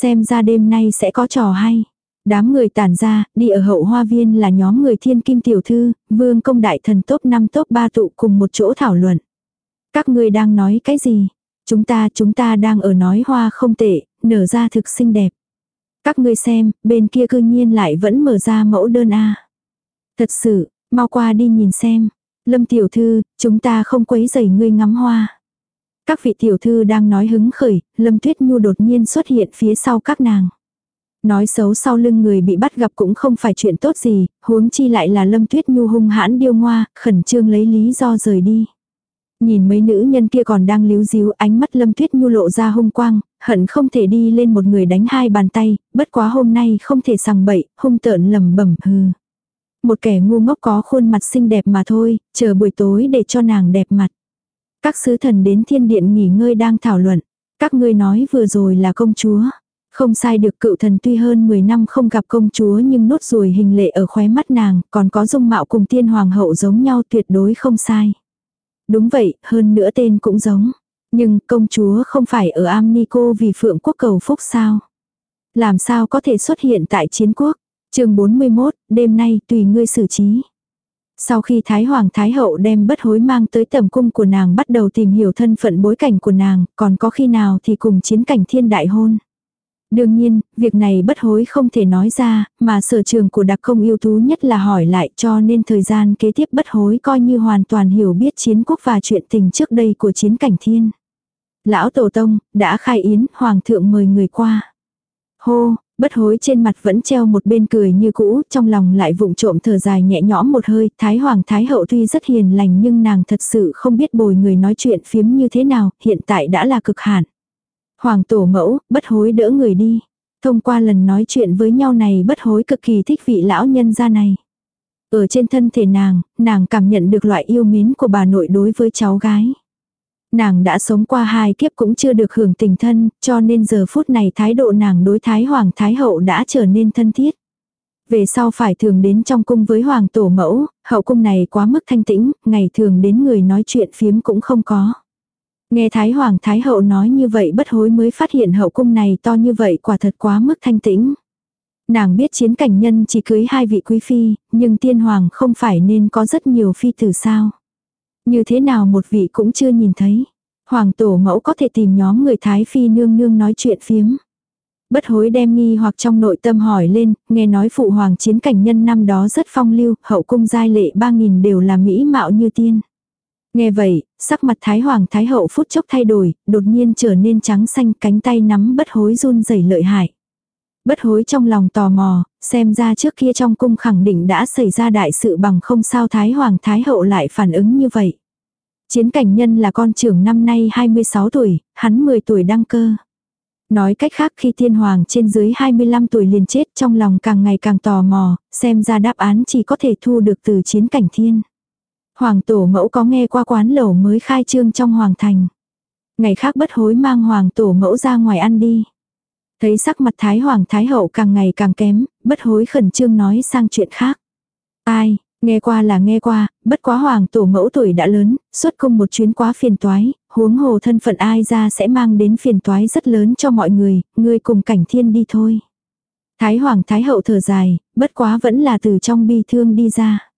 Xem ra đêm nay sẽ có trò hay. Đám người tản ra, đi ở hậu hoa viên là nhóm người thiên kim tiểu thư, vương công đại thần top 5 top 3 tụ cùng một chỗ thảo luận. Các người đang nói cái gì? Chúng ta, chúng ta đang ở nói hoa không tệ, nở ra thực xinh đẹp. Các ngươi xem, bên kia cư nhiên lại vẫn mở ra mẫu đơn A. Thật sự, mau qua đi nhìn xem. Lâm tiểu thư, chúng ta không quấy rầy ngươi ngắm hoa. Các vị tiểu thư đang nói hứng khởi, Lâm Tuyết Nhu đột nhiên xuất hiện phía sau các nàng. Nói xấu sau lưng người bị bắt gặp cũng không phải chuyện tốt gì, huống chi lại là Lâm Tuyết Nhu hung hãn điêu ngoa, khẩn trương lấy lý do rời đi. Nhìn mấy nữ nhân kia còn đang líu díu ánh mắt Lâm Tuyết Nhu lộ ra hung quang, hận không thể đi lên một người đánh hai bàn tay, bất quá hôm nay không thể sằng bậy, hung tợn lầm bẩm hừ. Một kẻ ngu ngốc có khuôn mặt xinh đẹp mà thôi, chờ buổi tối để cho nàng đẹp mặt. Các sứ thần đến thiên điện nghỉ ngơi đang thảo luận. Các ngươi nói vừa rồi là công chúa. Không sai được cựu thần tuy hơn 10 năm không gặp công chúa nhưng nốt ruồi hình lệ ở khóe mắt nàng, còn có dung mạo cùng tiên hoàng hậu giống nhau tuyệt đối không sai. Đúng vậy, hơn nữa tên cũng giống. Nhưng công chúa không phải ở Amnico vì phượng quốc cầu phúc sao? Làm sao có thể xuất hiện tại chiến quốc? chương 41, đêm nay tùy ngươi xử trí. Sau khi Thái Hoàng Thái Hậu đem bất hối mang tới tầm cung của nàng bắt đầu tìm hiểu thân phận bối cảnh của nàng, còn có khi nào thì cùng chiến cảnh thiên đại hôn. Đương nhiên, việc này bất hối không thể nói ra, mà sở trường của đặc công yêu tú nhất là hỏi lại cho nên thời gian kế tiếp bất hối coi như hoàn toàn hiểu biết chiến quốc và chuyện tình trước đây của chiến cảnh thiên. Lão Tổ Tông, đã khai yến, Hoàng thượng mời người qua. Hô, bất hối trên mặt vẫn treo một bên cười như cũ, trong lòng lại vụng trộm thở dài nhẹ nhõm một hơi, Thái Hoàng Thái Hậu tuy rất hiền lành nhưng nàng thật sự không biết bồi người nói chuyện phiếm như thế nào, hiện tại đã là cực hạn. Hoàng tổ mẫu, bất hối đỡ người đi. Thông qua lần nói chuyện với nhau này bất hối cực kỳ thích vị lão nhân gia này. Ở trên thân thể nàng, nàng cảm nhận được loại yêu mến của bà nội đối với cháu gái. Nàng đã sống qua hai kiếp cũng chưa được hưởng tình thân, cho nên giờ phút này thái độ nàng đối thái hoàng thái hậu đã trở nên thân thiết. Về sau phải thường đến trong cung với hoàng tổ mẫu, hậu cung này quá mức thanh tĩnh, ngày thường đến người nói chuyện phiếm cũng không có. Nghe Thái Hoàng Thái Hậu nói như vậy bất hối mới phát hiện hậu cung này to như vậy quả thật quá mức thanh tĩnh. Nàng biết chiến cảnh nhân chỉ cưới hai vị quý phi, nhưng tiên hoàng không phải nên có rất nhiều phi tử sao. Như thế nào một vị cũng chưa nhìn thấy. Hoàng tổ mẫu có thể tìm nhóm người Thái Phi nương nương nói chuyện phiếm. Bất hối đem nghi hoặc trong nội tâm hỏi lên, nghe nói phụ hoàng chiến cảnh nhân năm đó rất phong lưu, hậu cung giai lệ ba nghìn đều là mỹ mạo như tiên. Nghe vậy, sắc mặt Thái Hoàng Thái Hậu phút chốc thay đổi, đột nhiên trở nên trắng xanh cánh tay nắm bất hối run rẩy lợi hại. Bất hối trong lòng tò mò, xem ra trước kia trong cung khẳng định đã xảy ra đại sự bằng không sao Thái Hoàng Thái Hậu lại phản ứng như vậy. Chiến cảnh nhân là con trưởng năm nay 26 tuổi, hắn 10 tuổi đăng cơ. Nói cách khác khi tiên hoàng trên dưới 25 tuổi liền chết trong lòng càng ngày càng tò mò, xem ra đáp án chỉ có thể thu được từ chiến cảnh thiên. Hoàng tổ mẫu có nghe qua quán lẩu mới khai trương trong hoàng thành. Ngày khác bất hối mang hoàng tổ mẫu ra ngoài ăn đi. Thấy sắc mặt thái hoàng thái hậu càng ngày càng kém, bất hối khẩn trương nói sang chuyện khác. Ai, nghe qua là nghe qua, bất quá hoàng tổ mẫu tuổi đã lớn, xuất cung một chuyến quá phiền toái, huống hồ thân phận ai ra sẽ mang đến phiền toái rất lớn cho mọi người, ngươi cùng cảnh thiên đi thôi. Thái hoàng thái hậu thở dài, bất quá vẫn là từ trong bi thương đi ra.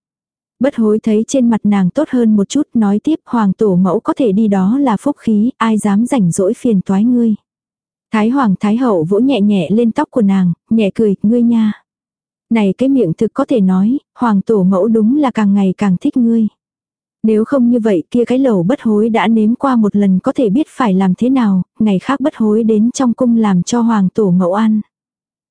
Bất hối thấy trên mặt nàng tốt hơn một chút nói tiếp hoàng tổ mẫu có thể đi đó là phúc khí, ai dám rảnh rỗi phiền toái ngươi. Thái hoàng thái hậu vỗ nhẹ nhẹ lên tóc của nàng, nhẹ cười, ngươi nha. Này cái miệng thực có thể nói, hoàng tổ mẫu đúng là càng ngày càng thích ngươi. Nếu không như vậy kia cái lẩu bất hối đã nếm qua một lần có thể biết phải làm thế nào, ngày khác bất hối đến trong cung làm cho hoàng tổ mẫu ăn.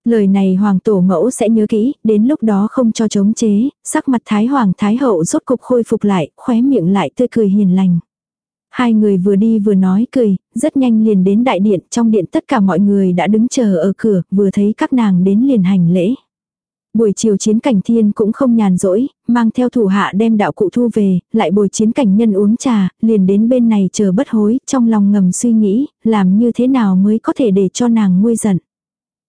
Lời này hoàng tổ mẫu sẽ nhớ kỹ, đến lúc đó không cho chống chế, sắc mặt thái hoàng thái hậu rốt cục khôi phục lại, khóe miệng lại tươi cười hiền lành. Hai người vừa đi vừa nói cười, rất nhanh liền đến đại điện, trong điện tất cả mọi người đã đứng chờ ở cửa, vừa thấy các nàng đến liền hành lễ. Buổi chiều chiến cảnh thiên cũng không nhàn rỗi, mang theo thủ hạ đem đạo cụ thu về, lại bồi chiến cảnh nhân uống trà, liền đến bên này chờ bất hối, trong lòng ngầm suy nghĩ, làm như thế nào mới có thể để cho nàng nguôi giận.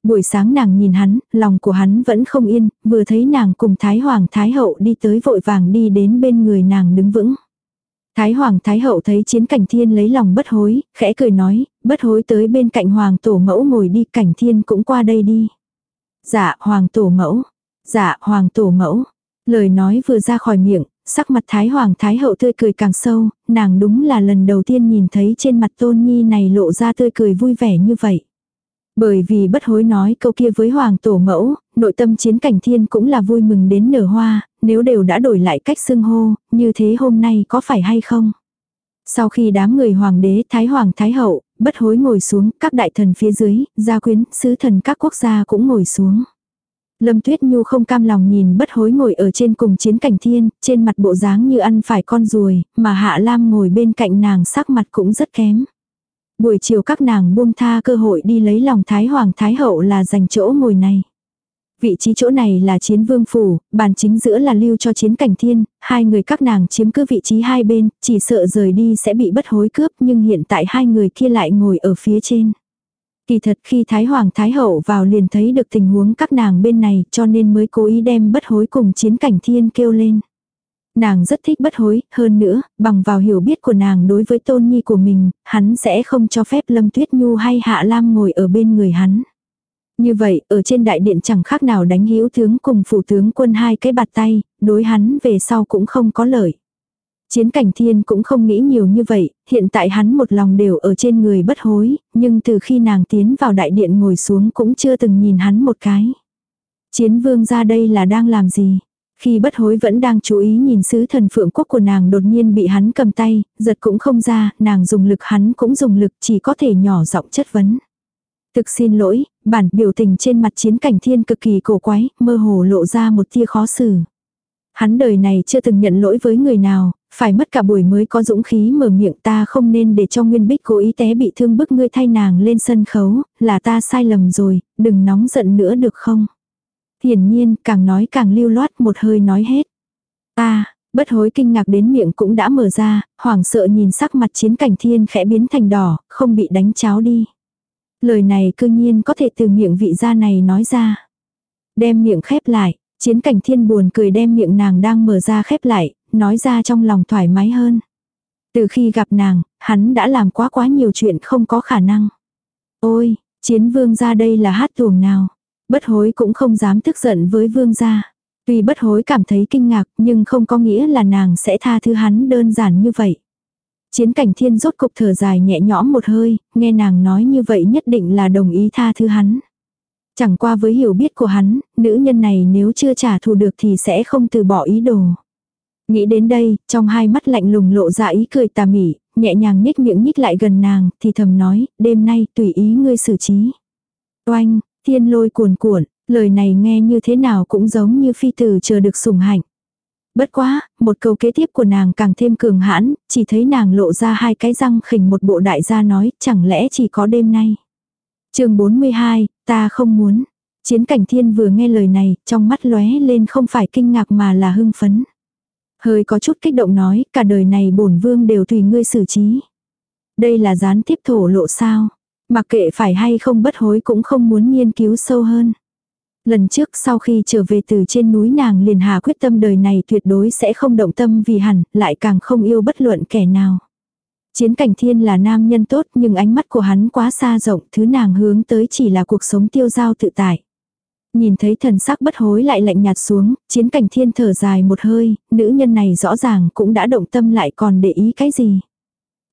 Buổi sáng nàng nhìn hắn, lòng của hắn vẫn không yên, vừa thấy nàng cùng Thái Hoàng Thái Hậu đi tới vội vàng đi đến bên người nàng đứng vững. Thái Hoàng Thái Hậu thấy chiến cảnh thiên lấy lòng bất hối, khẽ cười nói, bất hối tới bên cạnh Hoàng Tổ Mẫu ngồi đi, cảnh thiên cũng qua đây đi. Dạ, Hoàng Tổ Mẫu. Dạ, Hoàng Tổ Mẫu. Lời nói vừa ra khỏi miệng, sắc mặt Thái Hoàng Thái Hậu tươi cười càng sâu, nàng đúng là lần đầu tiên nhìn thấy trên mặt Tôn Nhi này lộ ra tươi cười vui vẻ như vậy. Bởi vì bất hối nói câu kia với Hoàng Tổ Mẫu, nội tâm chiến cảnh thiên cũng là vui mừng đến nở hoa, nếu đều đã đổi lại cách xưng hô, như thế hôm nay có phải hay không? Sau khi đám người hoàng đế Thái Hoàng Thái Hậu, bất hối ngồi xuống, các đại thần phía dưới, gia quyến, sứ thần các quốc gia cũng ngồi xuống. Lâm Tuyết Nhu không cam lòng nhìn bất hối ngồi ở trên cùng chiến cảnh thiên, trên mặt bộ dáng như ăn phải con ruồi, mà Hạ Lam ngồi bên cạnh nàng sắc mặt cũng rất kém. Buổi chiều các nàng buông tha cơ hội đi lấy lòng Thái Hoàng Thái Hậu là dành chỗ ngồi này. Vị trí chỗ này là chiến vương phủ, bàn chính giữa là lưu cho chiến cảnh thiên, hai người các nàng chiếm cứ vị trí hai bên, chỉ sợ rời đi sẽ bị bất hối cướp nhưng hiện tại hai người kia lại ngồi ở phía trên. Kỳ thật khi Thái Hoàng Thái Hậu vào liền thấy được tình huống các nàng bên này cho nên mới cố ý đem bất hối cùng chiến cảnh thiên kêu lên. Nàng rất thích bất hối, hơn nữa, bằng vào hiểu biết của nàng đối với tôn nhi của mình, hắn sẽ không cho phép Lâm Tuyết Nhu hay Hạ Lam ngồi ở bên người hắn. Như vậy, ở trên đại điện chẳng khác nào đánh hữu tướng cùng phủ tướng quân hai cái bạt tay, đối hắn về sau cũng không có lợi. Chiến cảnh thiên cũng không nghĩ nhiều như vậy, hiện tại hắn một lòng đều ở trên người bất hối, nhưng từ khi nàng tiến vào đại điện ngồi xuống cũng chưa từng nhìn hắn một cái. Chiến vương ra đây là đang làm gì? Khi bất hối vẫn đang chú ý nhìn sứ thần phượng quốc của nàng đột nhiên bị hắn cầm tay, giật cũng không ra, nàng dùng lực hắn cũng dùng lực chỉ có thể nhỏ giọng chất vấn. Thực xin lỗi, bản biểu tình trên mặt chiến cảnh thiên cực kỳ cổ quái, mơ hồ lộ ra một tia khó xử. Hắn đời này chưa từng nhận lỗi với người nào, phải mất cả buổi mới có dũng khí mở miệng ta không nên để cho Nguyên Bích cố ý té bị thương bức ngươi thay nàng lên sân khấu, là ta sai lầm rồi, đừng nóng giận nữa được không? Hiển nhiên, càng nói càng lưu loát một hơi nói hết. Ta, bất hối kinh ngạc đến miệng cũng đã mở ra, hoảng sợ nhìn sắc mặt chiến cảnh thiên khẽ biến thành đỏ, không bị đánh cháo đi. Lời này cư nhiên có thể từ miệng vị gia này nói ra. Đem miệng khép lại, chiến cảnh thiên buồn cười đem miệng nàng đang mở ra khép lại, nói ra trong lòng thoải mái hơn. Từ khi gặp nàng, hắn đã làm quá quá nhiều chuyện không có khả năng. Ôi, chiến vương ra đây là hát tuồng nào. Bất hối cũng không dám tức giận với vương gia. Tuy bất hối cảm thấy kinh ngạc nhưng không có nghĩa là nàng sẽ tha thứ hắn đơn giản như vậy. Chiến cảnh thiên rốt cục thở dài nhẹ nhõm một hơi, nghe nàng nói như vậy nhất định là đồng ý tha thứ hắn. Chẳng qua với hiểu biết của hắn, nữ nhân này nếu chưa trả thù được thì sẽ không từ bỏ ý đồ. Nghĩ đến đây, trong hai mắt lạnh lùng lộ ra ý cười tà mỉ, nhẹ nhàng nhếch miệng nhích lại gần nàng, thì thầm nói, đêm nay tùy ý ngươi xử trí. Oanh, thiên lôi cuồn cuộn, lời này nghe như thế nào cũng giống như phi tử chờ được sủng hạnh. Bất quá, một câu kế tiếp của nàng càng thêm cường hãn, chỉ thấy nàng lộ ra hai cái răng khỉnh một bộ đại gia nói, chẳng lẽ chỉ có đêm nay. chương 42, ta không muốn. Chiến cảnh thiên vừa nghe lời này, trong mắt lóe lên không phải kinh ngạc mà là hưng phấn. Hơi có chút kích động nói, cả đời này bổn vương đều tùy ngươi xử trí. Đây là gián tiếp thổ lộ sao. Mặc kệ phải hay không bất hối cũng không muốn nghiên cứu sâu hơn. Lần trước sau khi trở về từ trên núi nàng liền hà quyết tâm đời này tuyệt đối sẽ không động tâm vì hẳn, lại càng không yêu bất luận kẻ nào. Chiến cảnh thiên là nam nhân tốt nhưng ánh mắt của hắn quá xa rộng, thứ nàng hướng tới chỉ là cuộc sống tiêu giao tự tại. Nhìn thấy thần sắc bất hối lại lạnh nhạt xuống, chiến cảnh thiên thở dài một hơi, nữ nhân này rõ ràng cũng đã động tâm lại còn để ý cái gì.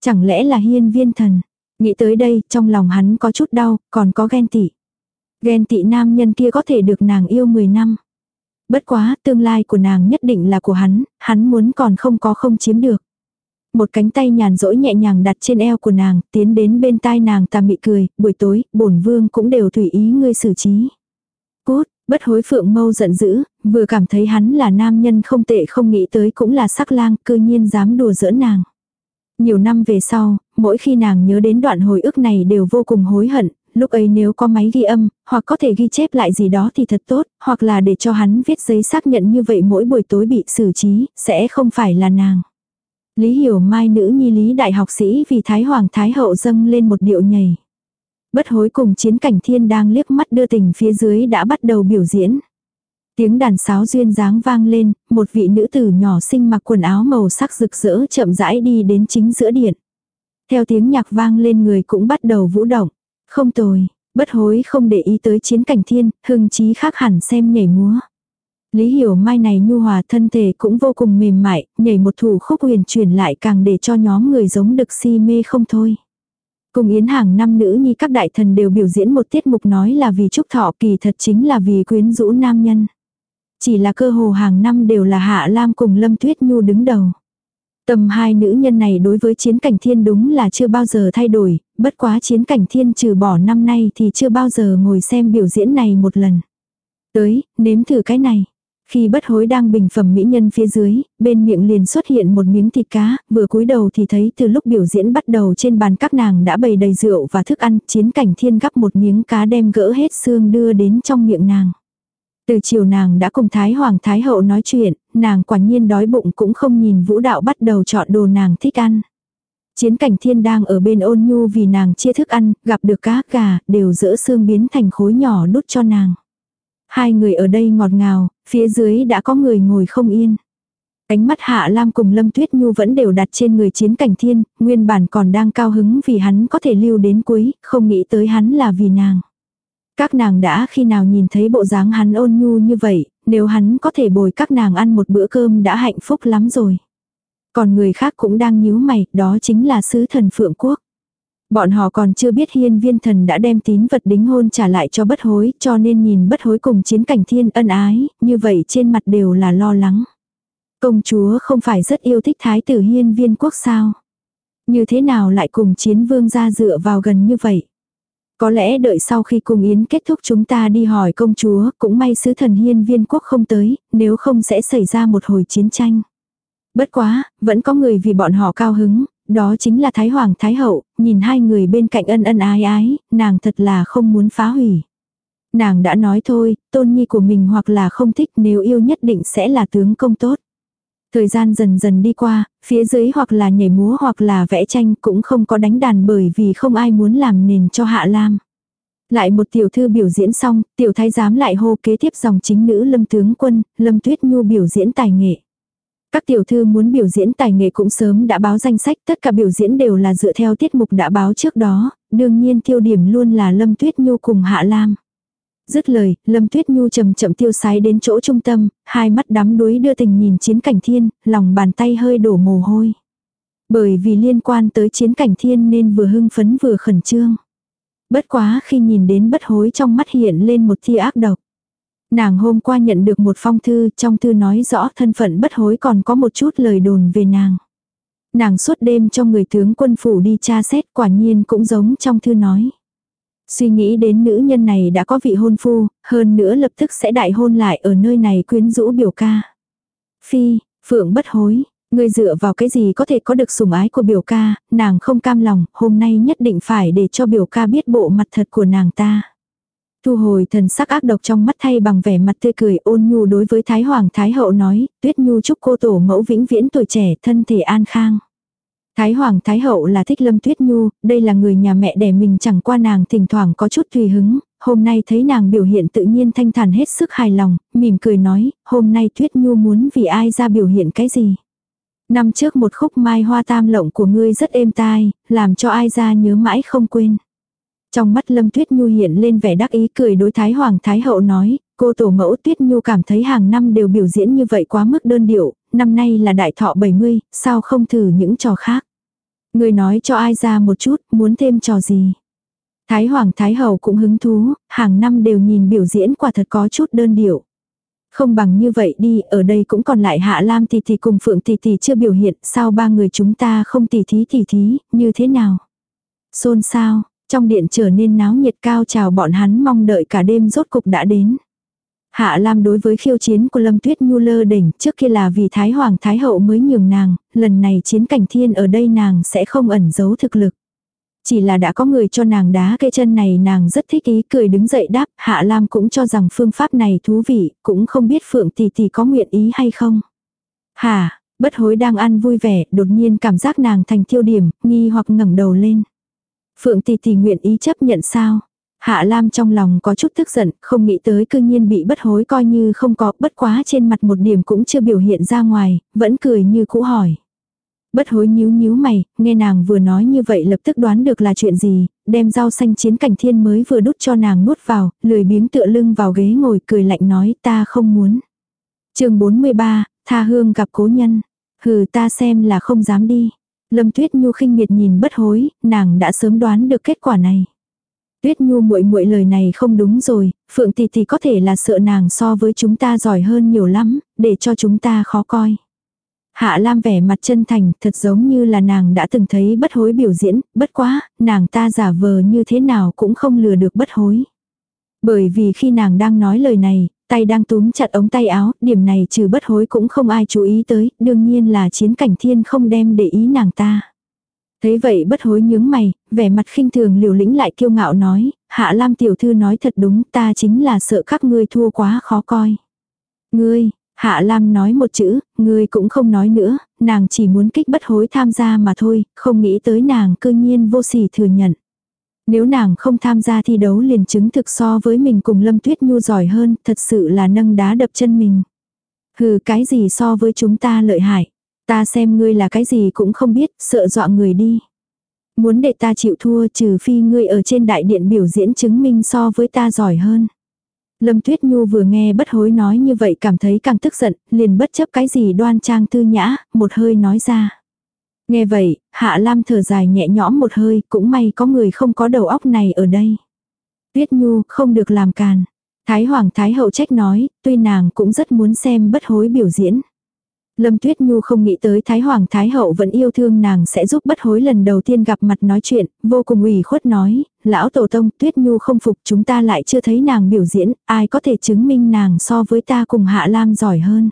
Chẳng lẽ là hiên viên thần. Nghĩ tới đây, trong lòng hắn có chút đau, còn có ghen tị. Ghen tị nam nhân kia có thể được nàng yêu 10 năm. Bất quá, tương lai của nàng nhất định là của hắn, hắn muốn còn không có không chiếm được. Một cánh tay nhàn rỗi nhẹ nhàng đặt trên eo của nàng, tiến đến bên tai nàng ta mị cười, buổi tối, bổn vương cũng đều tùy ý ngươi xử trí. Cút, bất hối phượng mâu giận dữ, vừa cảm thấy hắn là nam nhân không tệ không nghĩ tới cũng là sắc lang, cư nhiên dám đùa giỡn nàng. Nhiều năm về sau, mỗi khi nàng nhớ đến đoạn hồi ức này đều vô cùng hối hận, lúc ấy nếu có máy ghi âm, hoặc có thể ghi chép lại gì đó thì thật tốt, hoặc là để cho hắn viết giấy xác nhận như vậy mỗi buổi tối bị xử trí, sẽ không phải là nàng. Lý Hiểu Mai nữ nhi lý đại học sĩ vì Thái Hoàng Thái Hậu dâng lên một điệu nhảy. Bất hối cùng chiến cảnh thiên đang liếc mắt đưa tình phía dưới đã bắt đầu biểu diễn. Tiếng đàn sáo duyên dáng vang lên, một vị nữ tử nhỏ xinh mặc quần áo màu sắc rực rỡ chậm rãi đi đến chính giữa điện. Theo tiếng nhạc vang lên người cũng bắt đầu vũ động. Không tồi, bất hối không để ý tới chiến cảnh thiên, hưng chí khác hẳn xem nhảy múa. Lý hiểu mai này nhu hòa thân thể cũng vô cùng mềm mại, nhảy một thủ khúc huyền chuyển lại càng để cho nhóm người giống được si mê không thôi. Cùng yến hàng năm nữ nhi các đại thần đều biểu diễn một tiết mục nói là vì chúc thọ kỳ thật chính là vì quyến rũ nam nhân. Chỉ là cơ hồ hàng năm đều là Hạ Lam cùng Lâm Tuyết Nhu đứng đầu. Tầm hai nữ nhân này đối với chiến cảnh thiên đúng là chưa bao giờ thay đổi, bất quá chiến cảnh thiên trừ bỏ năm nay thì chưa bao giờ ngồi xem biểu diễn này một lần. Tới, nếm thử cái này. Khi bất hối đang bình phẩm mỹ nhân phía dưới, bên miệng liền xuất hiện một miếng thịt cá, vừa cúi đầu thì thấy từ lúc biểu diễn bắt đầu trên bàn các nàng đã bày đầy rượu và thức ăn, chiến cảnh thiên gắp một miếng cá đem gỡ hết xương đưa đến trong miệng nàng. Từ chiều nàng đã cùng Thái Hoàng Thái Hậu nói chuyện, nàng quả nhiên đói bụng cũng không nhìn vũ đạo bắt đầu chọn đồ nàng thích ăn. Chiến cảnh thiên đang ở bên ôn nhu vì nàng chia thức ăn, gặp được cá gà, đều dỡ xương biến thành khối nhỏ đút cho nàng. Hai người ở đây ngọt ngào, phía dưới đã có người ngồi không yên. Cánh mắt Hạ Lam cùng Lâm Tuyết Nhu vẫn đều đặt trên người chiến cảnh thiên, nguyên bản còn đang cao hứng vì hắn có thể lưu đến cuối, không nghĩ tới hắn là vì nàng. Các nàng đã khi nào nhìn thấy bộ dáng hắn ôn nhu như vậy, nếu hắn có thể bồi các nàng ăn một bữa cơm đã hạnh phúc lắm rồi. Còn người khác cũng đang nhíu mày, đó chính là sứ thần Phượng Quốc. Bọn họ còn chưa biết hiên viên thần đã đem tín vật đính hôn trả lại cho bất hối, cho nên nhìn bất hối cùng chiến cảnh thiên ân ái, như vậy trên mặt đều là lo lắng. Công chúa không phải rất yêu thích thái tử hiên viên quốc sao? Như thế nào lại cùng chiến vương ra dựa vào gần như vậy? Có lẽ đợi sau khi cùng yến kết thúc chúng ta đi hỏi công chúa, cũng may sứ thần hiên viên quốc không tới, nếu không sẽ xảy ra một hồi chiến tranh. Bất quá, vẫn có người vì bọn họ cao hứng, đó chính là Thái Hoàng Thái Hậu, nhìn hai người bên cạnh ân ân ái ái, nàng thật là không muốn phá hủy. Nàng đã nói thôi, tôn nhi của mình hoặc là không thích nếu yêu nhất định sẽ là tướng công tốt. Thời gian dần dần đi qua, phía dưới hoặc là nhảy múa hoặc là vẽ tranh cũng không có đánh đàn bởi vì không ai muốn làm nền cho Hạ Lam. Lại một tiểu thư biểu diễn xong, tiểu thái giám lại hô kế tiếp dòng chính nữ lâm tướng quân, lâm tuyết nhu biểu diễn tài nghệ. Các tiểu thư muốn biểu diễn tài nghệ cũng sớm đã báo danh sách, tất cả biểu diễn đều là dựa theo tiết mục đã báo trước đó, đương nhiên tiêu điểm luôn là Lâm Tuyết Nhu cùng Hạ Lam. Dứt lời, Lâm Tuyết Nhu chậm chậm tiêu sái đến chỗ trung tâm, hai mắt đắm đuối đưa tình nhìn chiến cảnh thiên, lòng bàn tay hơi đổ mồ hôi. Bởi vì liên quan tới chiến cảnh thiên nên vừa hưng phấn vừa khẩn trương. Bất quá khi nhìn đến bất hối trong mắt hiện lên một tia ác độc. Nàng hôm qua nhận được một phong thư, trong thư nói rõ thân phận bất hối còn có một chút lời đồn về nàng. Nàng suốt đêm cho người tướng quân phủ đi tra xét quả nhiên cũng giống trong thư nói. Suy nghĩ đến nữ nhân này đã có vị hôn phu, hơn nữa lập tức sẽ đại hôn lại ở nơi này quyến rũ biểu ca. Phi, Phượng bất hối, ngươi dựa vào cái gì có thể có được sủng ái của biểu ca, nàng không cam lòng, hôm nay nhất định phải để cho biểu ca biết bộ mặt thật của nàng ta. Thu hồi thần sắc ác độc trong mắt thay bằng vẻ mặt tươi cười ôn nhu đối với Thái Hoàng Thái Hậu nói, tuyết nhu chúc cô tổ mẫu vĩnh viễn tuổi trẻ thân thể an khang. Thái Hoàng Thái Hậu là thích Lâm Tuyết Nhu, đây là người nhà mẹ đẻ mình chẳng qua nàng thỉnh thoảng có chút tùy hứng, hôm nay thấy nàng biểu hiện tự nhiên thanh thản hết sức hài lòng, mỉm cười nói, hôm nay Tuyết Nhu muốn vì ai ra biểu hiện cái gì. Năm trước một khúc mai hoa tam lộng của ngươi rất êm tai, làm cho ai ra nhớ mãi không quên. Trong mắt Lâm Tuyết Nhu hiện lên vẻ đắc ý cười đối Thái Hoàng Thái Hậu nói, cô tổ mẫu Tuyết Nhu cảm thấy hàng năm đều biểu diễn như vậy quá mức đơn điệu, năm nay là đại thọ 70, sao không thử những trò khác. Người nói cho ai ra một chút, muốn thêm trò gì. Thái Hoàng Thái Hậu cũng hứng thú, hàng năm đều nhìn biểu diễn quả thật có chút đơn điệu. Không bằng như vậy đi, ở đây cũng còn lại Hạ Lam tỷ tỷ cùng Phượng tỷ tỷ chưa biểu hiện, sao ba người chúng ta không tỷ thí tỷ thí, như thế nào? Xôn sao, trong điện trở nên náo nhiệt cao chào bọn hắn mong đợi cả đêm rốt cục đã đến. Hạ Lam đối với khiêu chiến của Lâm Tuyết Nhu lơ đỉnh trước kia là vì Thái Hoàng Thái Hậu mới nhường nàng, lần này chiến cảnh thiên ở đây nàng sẽ không ẩn giấu thực lực. Chỉ là đã có người cho nàng đá cây chân này nàng rất thích ý cười đứng dậy đáp, Hạ Lam cũng cho rằng phương pháp này thú vị, cũng không biết Phượng tỷ tỷ có nguyện ý hay không. Hà, bất hối đang ăn vui vẻ, đột nhiên cảm giác nàng thành tiêu điểm, nghi hoặc ngẩng đầu lên. Phượng tỷ tỷ nguyện ý chấp nhận sao? Hạ Lam trong lòng có chút tức giận, không nghĩ tới cư nhiên bị bất hối coi như không có, bất quá trên mặt một điểm cũng chưa biểu hiện ra ngoài, vẫn cười như cũ hỏi. Bất hối nhíu nhíu mày, nghe nàng vừa nói như vậy lập tức đoán được là chuyện gì, đem rau xanh chiến cảnh thiên mới vừa đút cho nàng nuốt vào, lười biếng tựa lưng vào ghế ngồi cười lạnh nói ta không muốn. chương 43, tha hương gặp cố nhân. Hừ ta xem là không dám đi. Lâm Tuyết Nhu khinh miệt nhìn bất hối, nàng đã sớm đoán được kết quả này. Tuyết Nhu muội muội lời này không đúng rồi, Phượng tỷ tỷ có thể là sợ nàng so với chúng ta giỏi hơn nhiều lắm, để cho chúng ta khó coi. Hạ Lam vẻ mặt chân thành, thật giống như là nàng đã từng thấy bất hối biểu diễn, bất quá, nàng ta giả vờ như thế nào cũng không lừa được bất hối. Bởi vì khi nàng đang nói lời này, tay đang túm chặt ống tay áo, điểm này trừ bất hối cũng không ai chú ý tới, đương nhiên là chiến cảnh thiên không đem để ý nàng ta. Thế vậy bất hối nhướng mày, vẻ mặt khinh thường liều lĩnh lại kiêu ngạo nói, hạ lam tiểu thư nói thật đúng ta chính là sợ các ngươi thua quá khó coi. Ngươi, hạ lam nói một chữ, ngươi cũng không nói nữa, nàng chỉ muốn kích bất hối tham gia mà thôi, không nghĩ tới nàng cơ nhiên vô sỉ thừa nhận. Nếu nàng không tham gia thi đấu liền chứng thực so với mình cùng Lâm Tuyết Nhu giỏi hơn, thật sự là nâng đá đập chân mình. Hừ cái gì so với chúng ta lợi hại. Ta xem ngươi là cái gì cũng không biết, sợ dọa người đi. Muốn để ta chịu thua trừ phi ngươi ở trên đại điện biểu diễn chứng minh so với ta giỏi hơn. Lâm Tuyết Nhu vừa nghe bất hối nói như vậy cảm thấy càng tức giận, liền bất chấp cái gì đoan trang tư nhã, một hơi nói ra. Nghe vậy, Hạ Lam thở dài nhẹ nhõm một hơi, cũng may có người không có đầu óc này ở đây. Tuyết Nhu không được làm càn. Thái Hoàng Thái Hậu trách nói, tuy nàng cũng rất muốn xem bất hối biểu diễn. Lâm Tuyết Nhu không nghĩ tới Thái Hoàng Thái Hậu vẫn yêu thương nàng sẽ giúp bất hối lần đầu tiên gặp mặt nói chuyện, vô cùng ủy khuất nói, lão tổ tông Tuyết Nhu không phục chúng ta lại chưa thấy nàng biểu diễn, ai có thể chứng minh nàng so với ta cùng Hạ Lam giỏi hơn.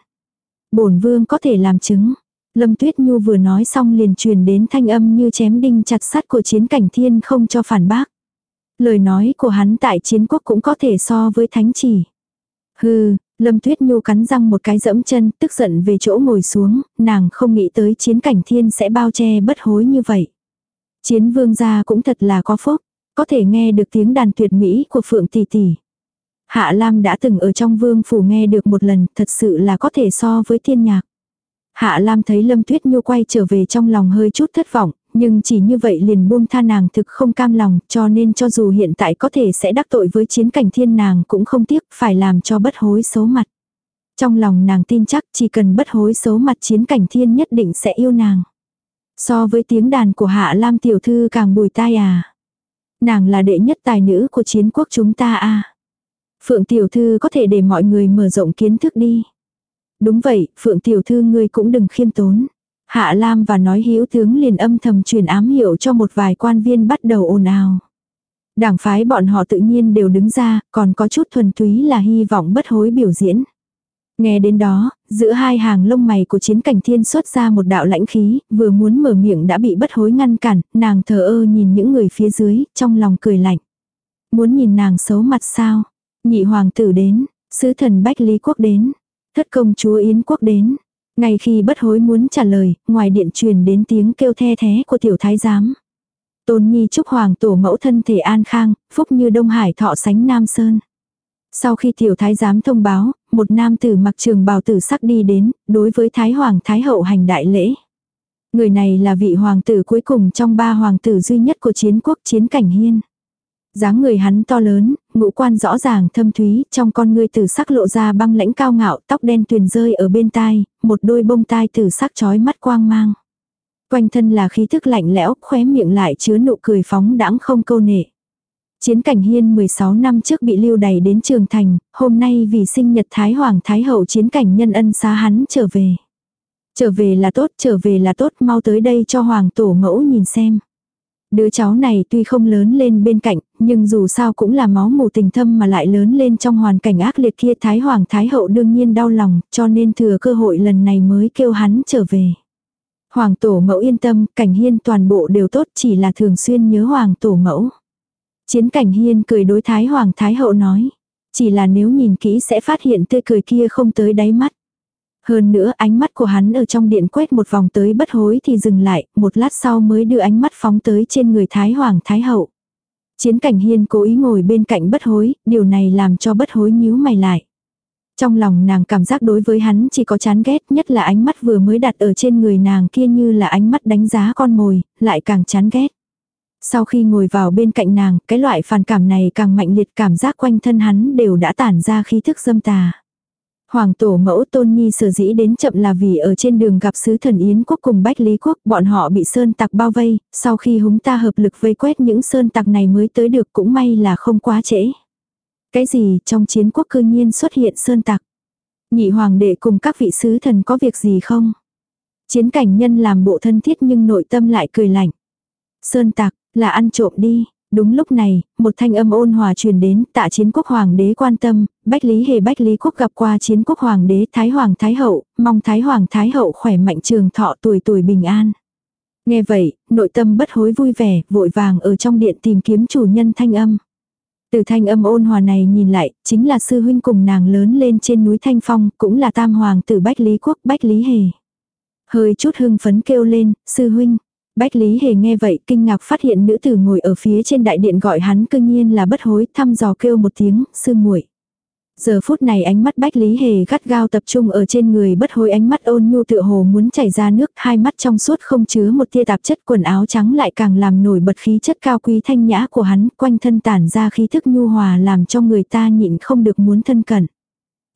bổn vương có thể làm chứng. Lâm Tuyết Nhu vừa nói xong liền truyền đến thanh âm như chém đinh chặt sắt của chiến cảnh thiên không cho phản bác. Lời nói của hắn tại chiến quốc cũng có thể so với thánh chỉ. Hừ, Lâm Tuyết Nhu cắn răng một cái dẫm chân, tức giận về chỗ ngồi xuống, nàng không nghĩ tới chiến cảnh thiên sẽ bao che bất hối như vậy. Chiến vương gia cũng thật là có phúc, có thể nghe được tiếng đàn tuyệt mỹ của Phượng Tỷ Tỷ. Hạ Lam đã từng ở trong vương phủ nghe được một lần, thật sự là có thể so với thiên nhạc. Hạ Lam thấy Lâm Tuyết Nhu quay trở về trong lòng hơi chút thất vọng, nhưng chỉ như vậy liền buông tha nàng thực không cam lòng, cho nên cho dù hiện tại có thể sẽ đắc tội với chiến cảnh thiên nàng cũng không tiếc phải làm cho bất hối xấu mặt. Trong lòng nàng tin chắc chỉ cần bất hối xấu mặt chiến cảnh thiên nhất định sẽ yêu nàng. So với tiếng đàn của Hạ Lam tiểu thư càng bùi tai à. Nàng là đệ nhất tài nữ của chiến quốc chúng ta à. Phượng tiểu thư có thể để mọi người mở rộng kiến thức đi. Đúng vậy, Phượng tiểu thư ngươi cũng đừng khiêm tốn. Hạ Lam và nói hữu tướng liền âm thầm truyền ám hiệu cho một vài quan viên bắt đầu ồn ào. Đảng phái bọn họ tự nhiên đều đứng ra, còn có chút thuần túy là hy vọng bất hối biểu diễn. Nghe đến đó, Giữa hai hàng lông mày của chiến cảnh thiên xuất ra một đạo lãnh khí, vừa muốn mở miệng đã bị bất hối ngăn cản, nàng thờ ơ nhìn những người phía dưới, trong lòng cười lạnh. Muốn nhìn nàng xấu mặt sao? Nhị hoàng tử đến, sứ thần Bách Lý Quốc đến, thất công chúa Yến Quốc đến. Ngay khi bất hối muốn trả lời, ngoài điện truyền đến tiếng kêu the thế của tiểu thái giám. Tôn Nhi chúc hoàng tổ mẫu thân thể an khang, phúc như Đông Hải thọ sánh Nam Sơn. Sau khi tiểu thái giám thông báo, một nam tử mặc trường bào tử sắc đi đến, đối với thái hoàng thái hậu hành đại lễ. Người này là vị hoàng tử cuối cùng trong ba hoàng tử duy nhất của chiến quốc chiến cảnh hiên dáng người hắn to lớn, ngũ quan rõ ràng thâm thúy, trong con ngươi tử sắc lộ ra băng lãnh cao ngạo, tóc đen tuyền rơi ở bên tai, một đôi bông tai tử sắc chói mắt quang mang. Quanh thân là khí thức lạnh lẽo, khóe miệng lại chứa nụ cười phóng đãng không câu nệ. Chiến cảnh hiên 16 năm trước bị lưu đày đến trường thành, hôm nay vì sinh nhật Thái Hoàng Thái Hậu chiến cảnh nhân ân xá hắn trở về. Trở về là tốt, trở về là tốt, mau tới đây cho Hoàng Tổ mẫu nhìn xem. Đứa cháu này tuy không lớn lên bên cạnh, nhưng dù sao cũng là máu mù tình thâm mà lại lớn lên trong hoàn cảnh ác liệt kia Thái Hoàng Thái Hậu đương nhiên đau lòng, cho nên thừa cơ hội lần này mới kêu hắn trở về. Hoàng Tổ Mẫu yên tâm, cảnh hiên toàn bộ đều tốt chỉ là thường xuyên nhớ Hoàng Tổ Mẫu. Chiến cảnh hiên cười đối Thái Hoàng Thái Hậu nói. Chỉ là nếu nhìn kỹ sẽ phát hiện tươi cười kia không tới đáy mắt. Hơn nữa ánh mắt của hắn ở trong điện quét một vòng tới bất hối thì dừng lại, một lát sau mới đưa ánh mắt phóng tới trên người Thái Hoàng Thái Hậu. Chiến cảnh hiên cố ý ngồi bên cạnh bất hối, điều này làm cho bất hối nhíu mày lại. Trong lòng nàng cảm giác đối với hắn chỉ có chán ghét nhất là ánh mắt vừa mới đặt ở trên người nàng kia như là ánh mắt đánh giá con mồi, lại càng chán ghét. Sau khi ngồi vào bên cạnh nàng, cái loại phản cảm này càng mạnh liệt cảm giác quanh thân hắn đều đã tản ra khí thức dâm tà. Hoàng tổ mẫu tôn nhi sở dĩ đến chậm là vì ở trên đường gặp sứ thần Yến quốc cùng Bách Lý quốc, bọn họ bị sơn tặc bao vây, sau khi húng ta hợp lực vây quét những sơn tặc này mới tới được cũng may là không quá trễ. Cái gì trong chiến quốc cư nhiên xuất hiện sơn tặc? Nhị hoàng đệ cùng các vị sứ thần có việc gì không? Chiến cảnh nhân làm bộ thân thiết nhưng nội tâm lại cười lạnh. Sơn tặc, là ăn trộm đi, Đúng lúc này, một thanh âm ôn hòa truyền đến, tạ chiến quốc hoàng đế quan tâm, bách lý hề bách lý quốc gặp qua chiến quốc hoàng đế thái hoàng thái hậu, mong thái hoàng thái hậu khỏe mạnh trường thọ tuổi tuổi bình an. Nghe vậy, nội tâm bất hối vui vẻ, vội vàng ở trong điện tìm kiếm chủ nhân thanh âm. Từ thanh âm ôn hòa này nhìn lại, chính là sư huynh cùng nàng lớn lên trên núi Thanh Phong, cũng là tam hoàng tử Bách Lý Quốc, Bách Lý Hề. Hơi chút hưng phấn kêu lên, sư huynh, Bách Lý Hề nghe vậy kinh ngạc phát hiện nữ tử ngồi ở phía trên đại điện gọi hắn cương nhiên là bất hối thăm dò kêu một tiếng, sư muội. Giờ phút này ánh mắt Bách Lý Hề gắt gao tập trung ở trên người bất hối ánh mắt ôn nhu tựa hồ muốn chảy ra nước, hai mắt trong suốt không chứa một tia tạp chất quần áo trắng lại càng làm nổi bật khí chất cao quý thanh nhã của hắn, quanh thân tản ra khí thức nhu hòa làm cho người ta nhịn không được muốn thân cận.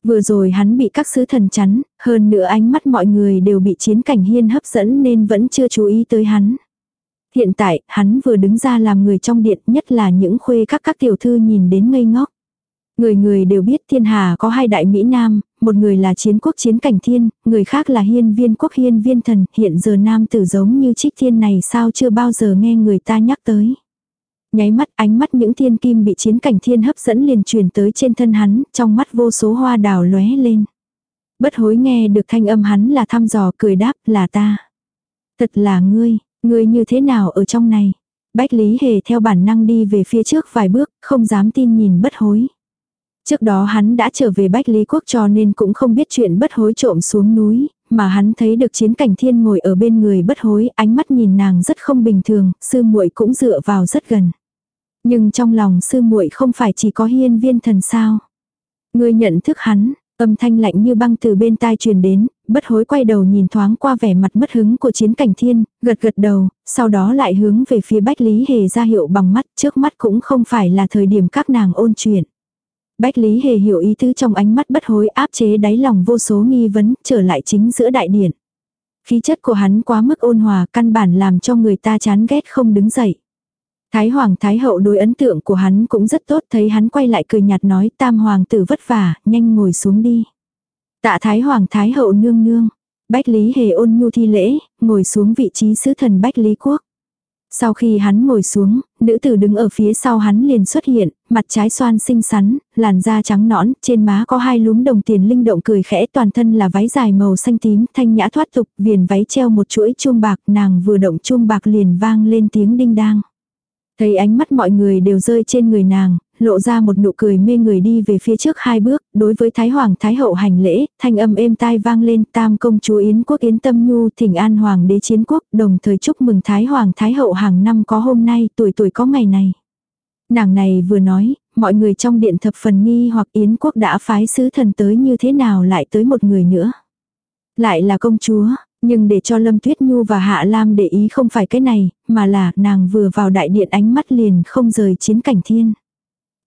Vừa rồi hắn bị các sứ thần chắn, hơn nữa ánh mắt mọi người đều bị chiến cảnh hiên hấp dẫn nên vẫn chưa chú ý tới hắn. Hiện tại, hắn vừa đứng ra làm người trong điện nhất là những khuê các các tiểu thư nhìn đến ngây ngốc. Người người đều biết thiên hà có hai đại Mỹ Nam, một người là chiến quốc chiến cảnh thiên, người khác là hiên viên quốc hiên viên thần, hiện giờ nam tử giống như trích thiên này sao chưa bao giờ nghe người ta nhắc tới. Nháy mắt ánh mắt những thiên kim bị chiến cảnh thiên hấp dẫn liền truyền tới trên thân hắn, trong mắt vô số hoa đào lóe lên. Bất hối nghe được thanh âm hắn là thăm dò cười đáp là ta. Thật là ngươi, ngươi như thế nào ở trong này. Bách Lý Hề theo bản năng đi về phía trước vài bước, không dám tin nhìn bất hối. Trước đó hắn đã trở về Bách Lý Quốc cho nên cũng không biết chuyện bất hối trộm xuống núi, mà hắn thấy được chiến cảnh thiên ngồi ở bên người bất hối, ánh mắt nhìn nàng rất không bình thường, sư muội cũng dựa vào rất gần. Nhưng trong lòng sư muội không phải chỉ có hiên viên thần sao. người nhận thức hắn, âm thanh lạnh như băng từ bên tai truyền đến, bất hối quay đầu nhìn thoáng qua vẻ mặt mất hứng của chiến cảnh thiên, gật gật đầu, sau đó lại hướng về phía Bách Lý Hề ra hiệu bằng mắt, trước mắt cũng không phải là thời điểm các nàng ôn chuyện. Bách Lý Hề hiểu ý tứ trong ánh mắt bất hối áp chế đáy lòng vô số nghi vấn, trở lại chính giữa đại điện. Khí chất của hắn quá mức ôn hòa căn bản làm cho người ta chán ghét không đứng dậy. Thái Hoàng Thái Hậu đối ấn tượng của hắn cũng rất tốt thấy hắn quay lại cười nhạt nói tam hoàng tử vất vả, nhanh ngồi xuống đi. Tạ Thái Hoàng Thái Hậu nương nương. Bách Lý Hề ôn nhu thi lễ, ngồi xuống vị trí sứ thần Bách Lý Quốc. Sau khi hắn ngồi xuống, nữ tử đứng ở phía sau hắn liền xuất hiện, mặt trái xoan xinh xắn, làn da trắng nõn, trên má có hai lúm đồng tiền linh động cười khẽ toàn thân là váy dài màu xanh tím, thanh nhã thoát tục, viền váy treo một chuỗi chuông bạc, nàng vừa động chuông bạc liền vang lên tiếng đinh đang. Thấy ánh mắt mọi người đều rơi trên người nàng, lộ ra một nụ cười mê người đi về phía trước hai bước, đối với Thái Hoàng Thái Hậu hành lễ, thanh âm êm tai vang lên tam công chúa Yến quốc Yến Tâm Nhu thỉnh an Hoàng đế chiến quốc, đồng thời chúc mừng Thái Hoàng Thái Hậu hàng năm có hôm nay, tuổi tuổi có ngày này. Nàng này vừa nói, mọi người trong điện thập phần nghi hoặc Yến quốc đã phái sứ thần tới như thế nào lại tới một người nữa. Lại là công chúa, nhưng để cho Lâm Tuyết Nhu và Hạ Lam để ý không phải cái này, mà là nàng vừa vào đại điện ánh mắt liền không rời chiến cảnh thiên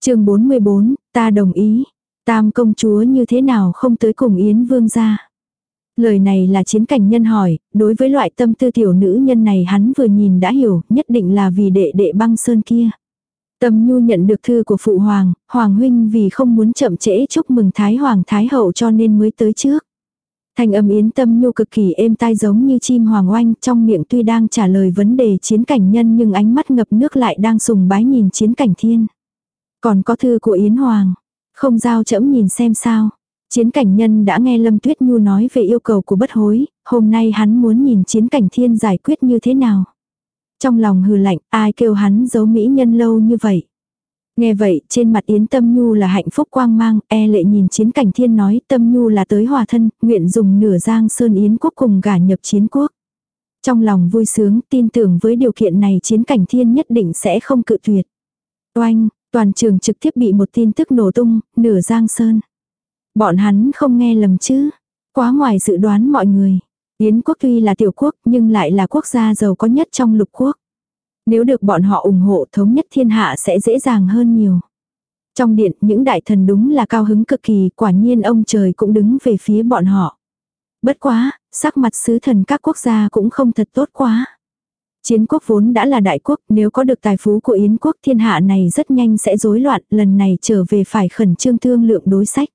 chương 44, ta đồng ý. Tam công chúa như thế nào không tới cùng Yến Vương ra. Lời này là chiến cảnh nhân hỏi, đối với loại tâm tư tiểu nữ nhân này hắn vừa nhìn đã hiểu, nhất định là vì đệ đệ băng sơn kia. Tâm Nhu nhận được thư của Phụ Hoàng, Hoàng Huynh vì không muốn chậm trễ chúc mừng Thái Hoàng Thái Hậu cho nên mới tới trước. Thành âm Yến Tâm Nhu cực kỳ êm tai giống như chim hoàng oanh trong miệng tuy đang trả lời vấn đề chiến cảnh nhân nhưng ánh mắt ngập nước lại đang sùng bái nhìn chiến cảnh thiên. Còn có thư của Yến Hoàng. Không giao chẫm nhìn xem sao. Chiến cảnh nhân đã nghe Lâm Tuyết Nhu nói về yêu cầu của bất hối, hôm nay hắn muốn nhìn chiến cảnh thiên giải quyết như thế nào. Trong lòng hừ lạnh, ai kêu hắn giấu mỹ nhân lâu như vậy. Nghe vậy, trên mặt Yến Tâm Nhu là hạnh phúc quang mang, e lệ nhìn chiến cảnh thiên nói Tâm Nhu là tới hòa thân, nguyện dùng nửa giang sơn Yến quốc cùng gả nhập chiến quốc. Trong lòng vui sướng, tin tưởng với điều kiện này chiến cảnh thiên nhất định sẽ không cự tuyệt. Oanh, Toàn trường trực tiếp bị một tin tức nổ tung, nửa giang sơn. Bọn hắn không nghe lầm chứ. Quá ngoài dự đoán mọi người. Yến quốc tuy là tiểu quốc nhưng lại là quốc gia giàu có nhất trong lục quốc. Nếu được bọn họ ủng hộ thống nhất thiên hạ sẽ dễ dàng hơn nhiều. Trong điện những đại thần đúng là cao hứng cực kỳ quả nhiên ông trời cũng đứng về phía bọn họ. Bất quá, sắc mặt sứ thần các quốc gia cũng không thật tốt quá. Chiến quốc vốn đã là đại quốc, nếu có được tài phú của Yến quốc thiên hạ này rất nhanh sẽ rối loạn, lần này trở về phải khẩn trương thương lượng đối sách.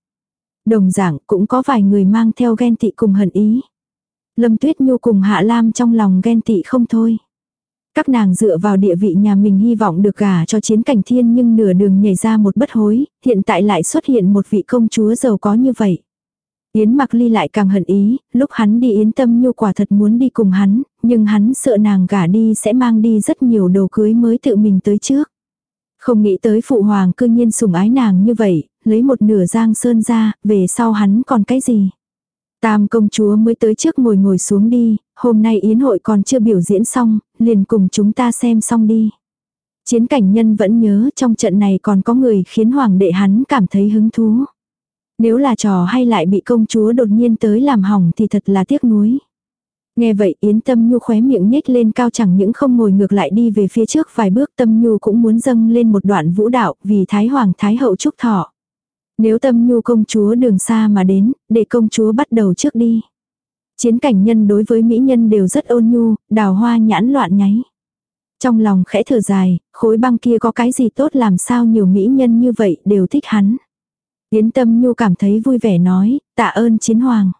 Đồng dạng cũng có vài người mang theo ghen tị cùng hận ý. Lâm Tuyết Nhu cùng Hạ Lam trong lòng ghen tị không thôi. Các nàng dựa vào địa vị nhà mình hy vọng được gả cho chiến cảnh thiên nhưng nửa đường nhảy ra một bất hối, hiện tại lại xuất hiện một vị công chúa giàu có như vậy. Yến mặc ly lại càng hận ý, lúc hắn đi yến tâm nhu quả thật muốn đi cùng hắn, nhưng hắn sợ nàng gả đi sẽ mang đi rất nhiều đồ cưới mới tự mình tới trước. Không nghĩ tới phụ hoàng cư nhiên sủng ái nàng như vậy, lấy một nửa giang sơn ra, về sau hắn còn cái gì. Tam công chúa mới tới trước ngồi ngồi xuống đi, hôm nay yến hội còn chưa biểu diễn xong, liền cùng chúng ta xem xong đi. Chiến cảnh nhân vẫn nhớ trong trận này còn có người khiến hoàng đệ hắn cảm thấy hứng thú. Nếu là trò hay lại bị công chúa đột nhiên tới làm hỏng thì thật là tiếc nuối. Nghe vậy Yến Tâm Nhu khóe miệng nhếch lên cao chẳng những không ngồi ngược lại đi về phía trước vài bước Tâm Nhu cũng muốn dâng lên một đoạn vũ đạo vì Thái Hoàng Thái Hậu chúc thọ. Nếu Tâm Nhu công chúa đường xa mà đến, để công chúa bắt đầu trước đi. Chiến cảnh nhân đối với mỹ nhân đều rất ôn nhu, đào hoa nhãn loạn nháy. Trong lòng khẽ thở dài, khối băng kia có cái gì tốt làm sao nhiều mỹ nhân như vậy đều thích hắn. Yến Tâm Nhu cảm thấy vui vẻ nói, tạ ơn chiến hoàng.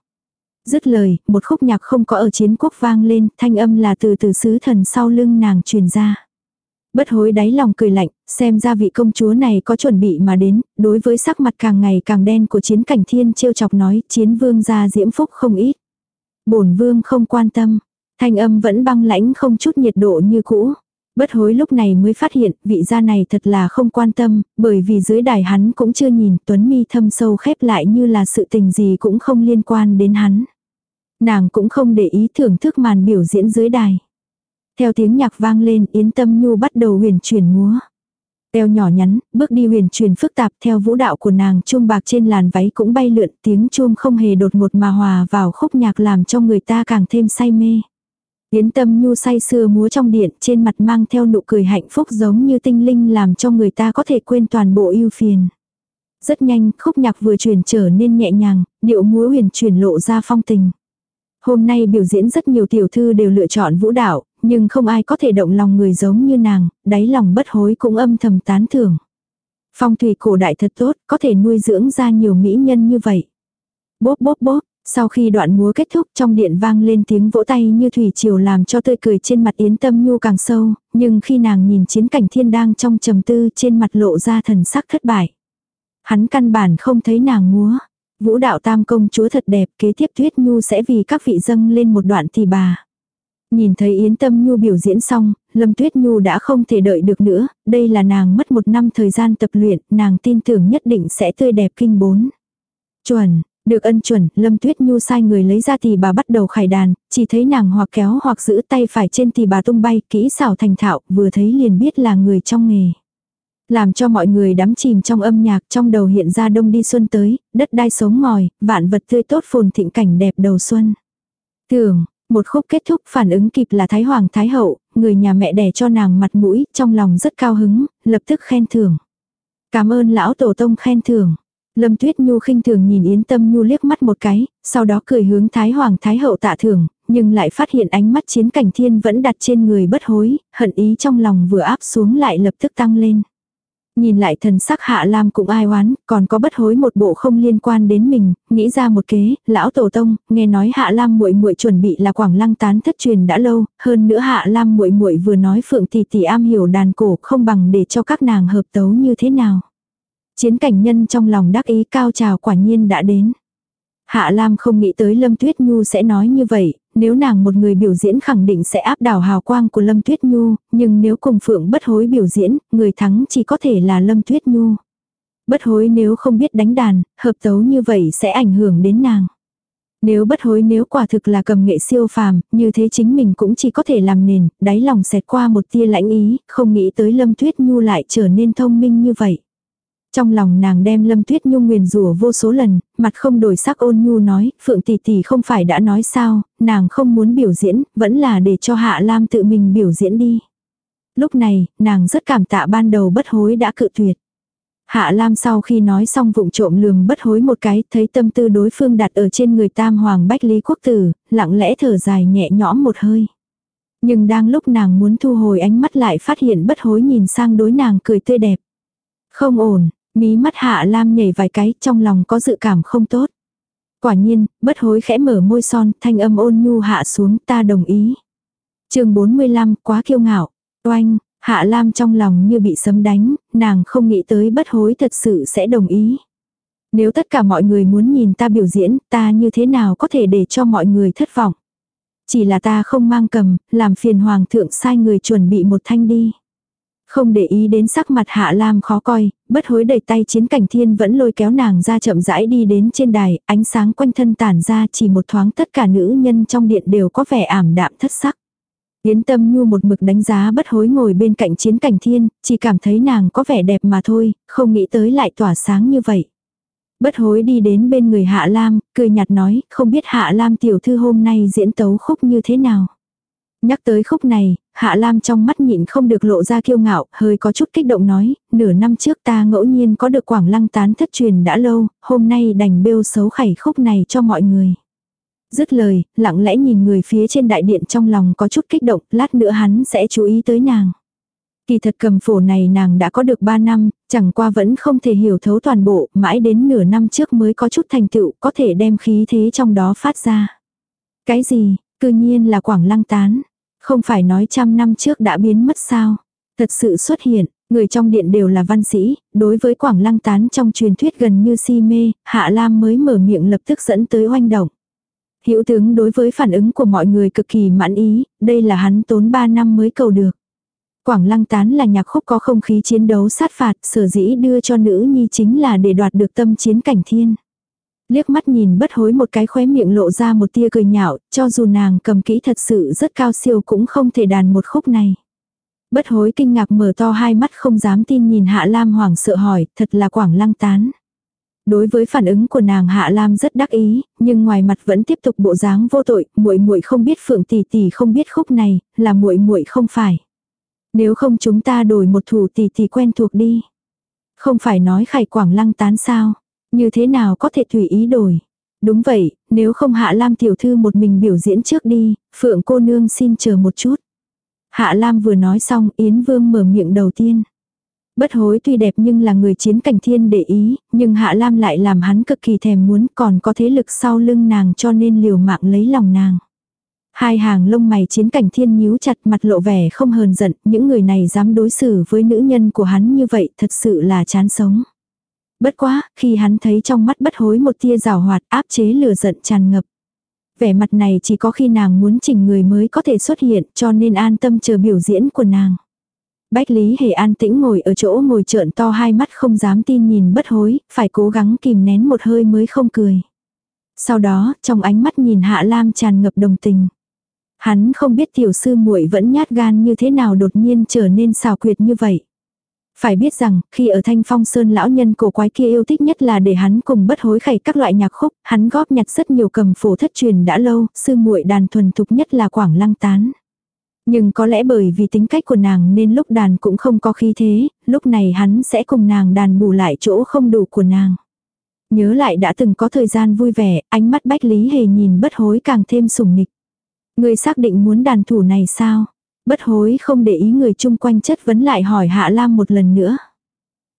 Dứt lời, một khúc nhạc không có ở chiến quốc vang lên, thanh âm là từ từ sứ thần sau lưng nàng truyền ra. Bất hối đáy lòng cười lạnh, xem ra vị công chúa này có chuẩn bị mà đến, đối với sắc mặt càng ngày càng đen của chiến cảnh thiên trêu chọc nói chiến vương ra diễm phúc không ít. bổn vương không quan tâm, thanh âm vẫn băng lãnh không chút nhiệt độ như cũ. Bất hối lúc này mới phát hiện vị gia này thật là không quan tâm, bởi vì dưới đài hắn cũng chưa nhìn tuấn mi thâm sâu khép lại như là sự tình gì cũng không liên quan đến hắn. Nàng cũng không để ý thưởng thức màn biểu diễn dưới đài. Theo tiếng nhạc vang lên Yến Tâm Nhu bắt đầu huyền chuyển múa. Eo nhỏ nhắn, bước đi huyền chuyển phức tạp theo vũ đạo của nàng chuông bạc trên làn váy cũng bay lượn tiếng chuông không hề đột ngột mà hòa vào khúc nhạc làm cho người ta càng thêm say mê. Yến tâm nhu say sưa múa trong điện trên mặt mang theo nụ cười hạnh phúc giống như tinh linh làm cho người ta có thể quên toàn bộ ưu phiền. Rất nhanh, khúc nhạc vừa chuyển trở nên nhẹ nhàng, điệu múa huyền chuyển lộ ra phong tình. Hôm nay biểu diễn rất nhiều tiểu thư đều lựa chọn vũ đạo, nhưng không ai có thể động lòng người giống như nàng, đáy lòng bất hối cũng âm thầm tán thưởng. Phong thủy cổ đại thật tốt, có thể nuôi dưỡng ra nhiều mỹ nhân như vậy. Bốp bốp bốp, sau khi đoạn múa kết thúc trong điện vang lên tiếng vỗ tay như thủy triều làm cho tươi cười trên mặt Yến Tâm Nhu càng sâu, nhưng khi nàng nhìn chiến cảnh thiên đang trong trầm tư trên mặt lộ ra thần sắc thất bại. Hắn căn bản không thấy nàng múa. Vũ đạo tam công chúa thật đẹp kế tiếp Tuyết Nhu sẽ vì các vị dâng lên một đoạn thì bà. Nhìn thấy Yến Tâm Nhu biểu diễn xong, Lâm Tuyết Nhu đã không thể đợi được nữa, đây là nàng mất một năm thời gian tập luyện, nàng tin tưởng nhất định sẽ tươi đẹp kinh bốn. Chuẩn, được ân chuẩn, Lâm Tuyết Nhu sai người lấy ra tỳ bà bắt đầu khải đàn, chỉ thấy nàng hoặc kéo hoặc giữ tay phải trên tỳ bà tung bay, kỹ xảo thành thạo, vừa thấy liền biết là người trong nghề. Làm cho mọi người đắm chìm trong âm nhạc trong đầu hiện ra đông đi xuân tới, đất đai sống ngòi, vạn vật tươi tốt phồn thịnh cảnh đẹp đầu xuân. Tưởng, một khúc kết thúc phản ứng kịp là Thái Hoàng Thái Hậu, người nhà mẹ đẻ cho nàng mặt mũi, trong lòng rất cao hứng, lập tức khen thưởng. Cảm ơn lão tổ tông khen thưởng. Lâm Tuyết Nhu khinh thường nhìn Yến Tâm Nhu liếc mắt một cái, sau đó cười hướng Thái Hoàng Thái Hậu tạ thưởng, nhưng lại phát hiện ánh mắt chiến cảnh thiên vẫn đặt trên người bất hối, hận ý trong lòng vừa áp xuống lại lập tức tăng lên. Nhìn lại thần sắc Hạ Lam cũng ai oán, còn có bất hối một bộ không liên quan đến mình, nghĩ ra một kế, lão tổ tông, nghe nói Hạ Lam muội muội chuẩn bị là Quảng Lăng tán thất truyền đã lâu, hơn nữa Hạ Lam muội muội vừa nói Phượng tỷ tỷ am hiểu đàn cổ, không bằng để cho các nàng hợp tấu như thế nào. Chiến cảnh nhân trong lòng đắc ý cao trào quả nhiên đã đến. Hạ Lam không nghĩ tới Lâm Tuyết Nhu sẽ nói như vậy, nếu nàng một người biểu diễn khẳng định sẽ áp đảo hào quang của Lâm Tuyết Nhu, nhưng nếu cùng Phượng bất hối biểu diễn, người thắng chỉ có thể là Lâm Tuyết Nhu. Bất hối nếu không biết đánh đàn, hợp tấu như vậy sẽ ảnh hưởng đến nàng. Nếu bất hối nếu quả thực là cầm nghệ siêu phàm, như thế chính mình cũng chỉ có thể làm nền, đáy lòng xẹt qua một tia lãnh ý, không nghĩ tới Lâm Tuyết Nhu lại trở nên thông minh như vậy. Trong lòng nàng đem Lâm Tuyết Nhung nguyền rủa vô số lần, mặt không đổi sắc ôn nhu nói, Phượng tỷ tỷ không phải đã nói sao, nàng không muốn biểu diễn, vẫn là để cho Hạ Lam tự mình biểu diễn đi. Lúc này, nàng rất cảm tạ ban đầu bất hối đã cự tuyệt. Hạ Lam sau khi nói xong vụng trộm lườm bất hối một cái, thấy tâm tư đối phương đặt ở trên người tam hoàng bách lý quốc tử, lặng lẽ thở dài nhẹ nhõm một hơi. Nhưng đang lúc nàng muốn thu hồi ánh mắt lại phát hiện bất hối nhìn sang đối nàng cười tươi đẹp. Không ổn, Mí mắt hạ lam nhảy vài cái trong lòng có dự cảm không tốt. Quả nhiên, bất hối khẽ mở môi son, thanh âm ôn nhu hạ xuống ta đồng ý. chương 45, quá kiêu ngạo. Oanh, hạ lam trong lòng như bị sấm đánh, nàng không nghĩ tới bất hối thật sự sẽ đồng ý. Nếu tất cả mọi người muốn nhìn ta biểu diễn, ta như thế nào có thể để cho mọi người thất vọng. Chỉ là ta không mang cầm, làm phiền hoàng thượng sai người chuẩn bị một thanh đi. Không để ý đến sắc mặt Hạ Lam khó coi, bất hối đẩy tay chiến cảnh thiên vẫn lôi kéo nàng ra chậm rãi đi đến trên đài, ánh sáng quanh thân tản ra chỉ một thoáng tất cả nữ nhân trong điện đều có vẻ ảm đạm thất sắc. Yến tâm nhu một mực đánh giá bất hối ngồi bên cạnh chiến cảnh thiên, chỉ cảm thấy nàng có vẻ đẹp mà thôi, không nghĩ tới lại tỏa sáng như vậy. Bất hối đi đến bên người Hạ Lam, cười nhạt nói, không biết Hạ Lam tiểu thư hôm nay diễn tấu khúc như thế nào. Nhắc tới khúc này, Hạ Lam trong mắt nhịn không được lộ ra kiêu ngạo, hơi có chút kích động nói, nửa năm trước ta ngẫu nhiên có được quảng lăng tán thất truyền đã lâu, hôm nay đành bêu xấu khẩy khúc này cho mọi người. Dứt lời, lặng lẽ nhìn người phía trên đại điện trong lòng có chút kích động, lát nữa hắn sẽ chú ý tới nàng. Kỳ thật cầm phổ này nàng đã có được 3 năm, chẳng qua vẫn không thể hiểu thấu toàn bộ, mãi đến nửa năm trước mới có chút thành tựu, có thể đem khí thế trong đó phát ra. Cái gì, cư nhiên là quảng lăng tán. Không phải nói trăm năm trước đã biến mất sao. Thật sự xuất hiện, người trong điện đều là văn sĩ, đối với quảng lăng tán trong truyền thuyết gần như si mê, Hạ Lam mới mở miệng lập tức dẫn tới oanh động. Hiểu tướng đối với phản ứng của mọi người cực kỳ mãn ý, đây là hắn tốn 3 năm mới cầu được. Quảng lăng tán là nhạc khúc có không khí chiến đấu sát phạt, sở dĩ đưa cho nữ nhi chính là để đoạt được tâm chiến cảnh thiên. Liếc mắt nhìn bất hối một cái khóe miệng lộ ra một tia cười nhạo, cho dù nàng cầm kỹ thật sự rất cao siêu cũng không thể đàn một khúc này. Bất hối kinh ngạc mở to hai mắt không dám tin nhìn Hạ Lam hoảng sợ hỏi, thật là quảng lăng tán. Đối với phản ứng của nàng Hạ Lam rất đắc ý, nhưng ngoài mặt vẫn tiếp tục bộ dáng vô tội, muội muội không biết Phượng tỷ tỷ không biết khúc này, là muội muội không phải. Nếu không chúng ta đổi một thủ tỷ tỷ quen thuộc đi. Không phải nói khải quảng lăng tán sao? Như thế nào có thể tùy ý đổi? Đúng vậy, nếu không Hạ Lam tiểu thư một mình biểu diễn trước đi, Phượng cô nương xin chờ một chút. Hạ Lam vừa nói xong, Yến Vương mở miệng đầu tiên. Bất hối tuy đẹp nhưng là người chiến cảnh thiên để ý, nhưng Hạ Lam lại làm hắn cực kỳ thèm muốn còn có thế lực sau lưng nàng cho nên liều mạng lấy lòng nàng. Hai hàng lông mày chiến cảnh thiên nhíu chặt mặt lộ vẻ không hờn giận, những người này dám đối xử với nữ nhân của hắn như vậy thật sự là chán sống. Bất quá, khi hắn thấy trong mắt bất hối một tia rào hoạt áp chế lửa giận tràn ngập. Vẻ mặt này chỉ có khi nàng muốn chỉnh người mới có thể xuất hiện cho nên an tâm chờ biểu diễn của nàng. Bách Lý Hề an tĩnh ngồi ở chỗ ngồi trợn to hai mắt không dám tin nhìn bất hối, phải cố gắng kìm nén một hơi mới không cười. Sau đó, trong ánh mắt nhìn Hạ Lam tràn ngập đồng tình. Hắn không biết tiểu sư muội vẫn nhát gan như thế nào đột nhiên trở nên xào quyệt như vậy. Phải biết rằng, khi ở Thanh Phong Sơn lão nhân cổ quái kia yêu thích nhất là để hắn cùng bất hối khẩy các loại nhạc khúc, hắn góp nhặt rất nhiều cầm phổ thất truyền đã lâu, sư muội đàn thuần thục nhất là Quảng Lăng Tán. Nhưng có lẽ bởi vì tính cách của nàng nên lúc đàn cũng không có khí thế, lúc này hắn sẽ cùng nàng đàn bù lại chỗ không đủ của nàng. Nhớ lại đã từng có thời gian vui vẻ, ánh mắt Bách Lý Hề nhìn bất hối càng thêm sủng nghịch Người xác định muốn đàn thủ này sao? Bất hối không để ý người chung quanh chất vấn lại hỏi Hạ Lam một lần nữa.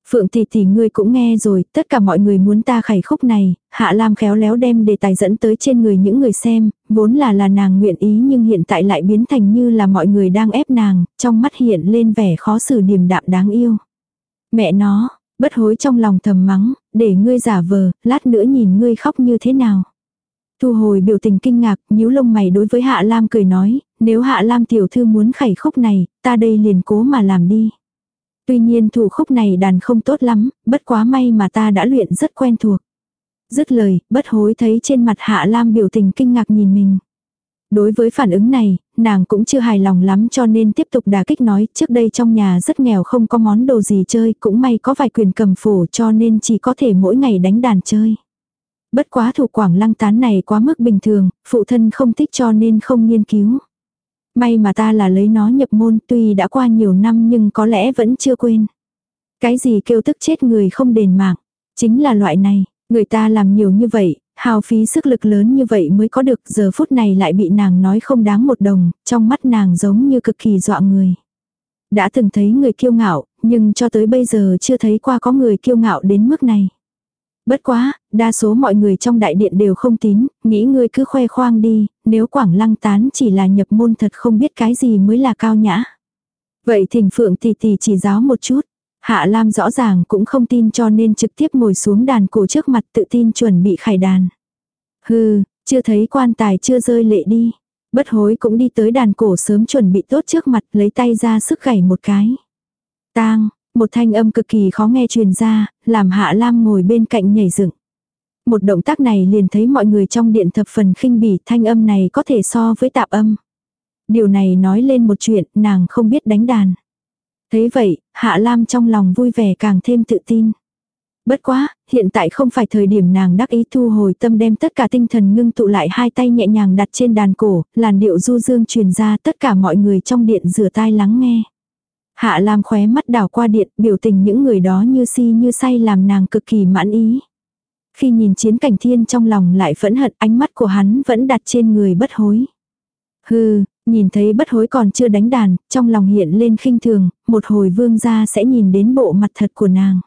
Phượng tỷ tỷ ngươi cũng nghe rồi, tất cả mọi người muốn ta khải khúc này, Hạ Lam khéo léo đem đề tài dẫn tới trên người những người xem, vốn là là nàng nguyện ý nhưng hiện tại lại biến thành như là mọi người đang ép nàng, trong mắt hiện lên vẻ khó xử điềm đạm đáng yêu. Mẹ nó, bất hối trong lòng thầm mắng, để ngươi giả vờ, lát nữa nhìn ngươi khóc như thế nào. Thu hồi biểu tình kinh ngạc, nhíu lông mày đối với Hạ Lam cười nói, nếu Hạ Lam tiểu thư muốn khẩy khúc này, ta đây liền cố mà làm đi. Tuy nhiên thủ khúc này đàn không tốt lắm, bất quá may mà ta đã luyện rất quen thuộc. Dứt lời, bất hối thấy trên mặt Hạ Lam biểu tình kinh ngạc nhìn mình. Đối với phản ứng này, nàng cũng chưa hài lòng lắm cho nên tiếp tục đả kích nói trước đây trong nhà rất nghèo không có món đồ gì chơi cũng may có vài quyền cầm phổ cho nên chỉ có thể mỗi ngày đánh đàn chơi. Bất quá thủ quảng lăng tán này quá mức bình thường, phụ thân không thích cho nên không nghiên cứu. May mà ta là lấy nó nhập môn tuy đã qua nhiều năm nhưng có lẽ vẫn chưa quên. Cái gì kêu tức chết người không đền mạng. Chính là loại này, người ta làm nhiều như vậy, hào phí sức lực lớn như vậy mới có được giờ phút này lại bị nàng nói không đáng một đồng, trong mắt nàng giống như cực kỳ dọa người. Đã từng thấy người kiêu ngạo, nhưng cho tới bây giờ chưa thấy qua có người kiêu ngạo đến mức này. Bất quá, đa số mọi người trong đại điện đều không tín, nghĩ ngươi cứ khoe khoang đi, nếu quảng lăng tán chỉ là nhập môn thật không biết cái gì mới là cao nhã. Vậy thỉnh phượng tỷ tỷ chỉ giáo một chút. Hạ Lam rõ ràng cũng không tin cho nên trực tiếp ngồi xuống đàn cổ trước mặt tự tin chuẩn bị khải đàn. Hừ, chưa thấy quan tài chưa rơi lệ đi. Bất hối cũng đi tới đàn cổ sớm chuẩn bị tốt trước mặt lấy tay ra sức gảy một cái. Tang, một thanh âm cực kỳ khó nghe truyền ra, làm Hạ Lam ngồi bên cạnh nhảy dựng. Một động tác này liền thấy mọi người trong điện thập phần khinh bỉ thanh âm này có thể so với tạp âm. Điều này nói lên một chuyện nàng không biết đánh đàn. Thấy vậy, Hạ Lam trong lòng vui vẻ càng thêm tự tin. Bất quá, hiện tại không phải thời điểm nàng đắc ý thu hồi tâm đem tất cả tinh thần ngưng tụ lại hai tay nhẹ nhàng đặt trên đàn cổ, làn điệu du dương truyền ra tất cả mọi người trong điện rửa tai lắng nghe. Hạ Lam khóe mắt đảo qua điện, biểu tình những người đó như si như say làm nàng cực kỳ mãn ý. Khi nhìn chiến cảnh thiên trong lòng lại phẫn hận ánh mắt của hắn vẫn đặt trên người bất hối. Hừ, nhìn thấy bất hối còn chưa đánh đàn, trong lòng hiện lên khinh thường, một hồi vương gia sẽ nhìn đến bộ mặt thật của nàng.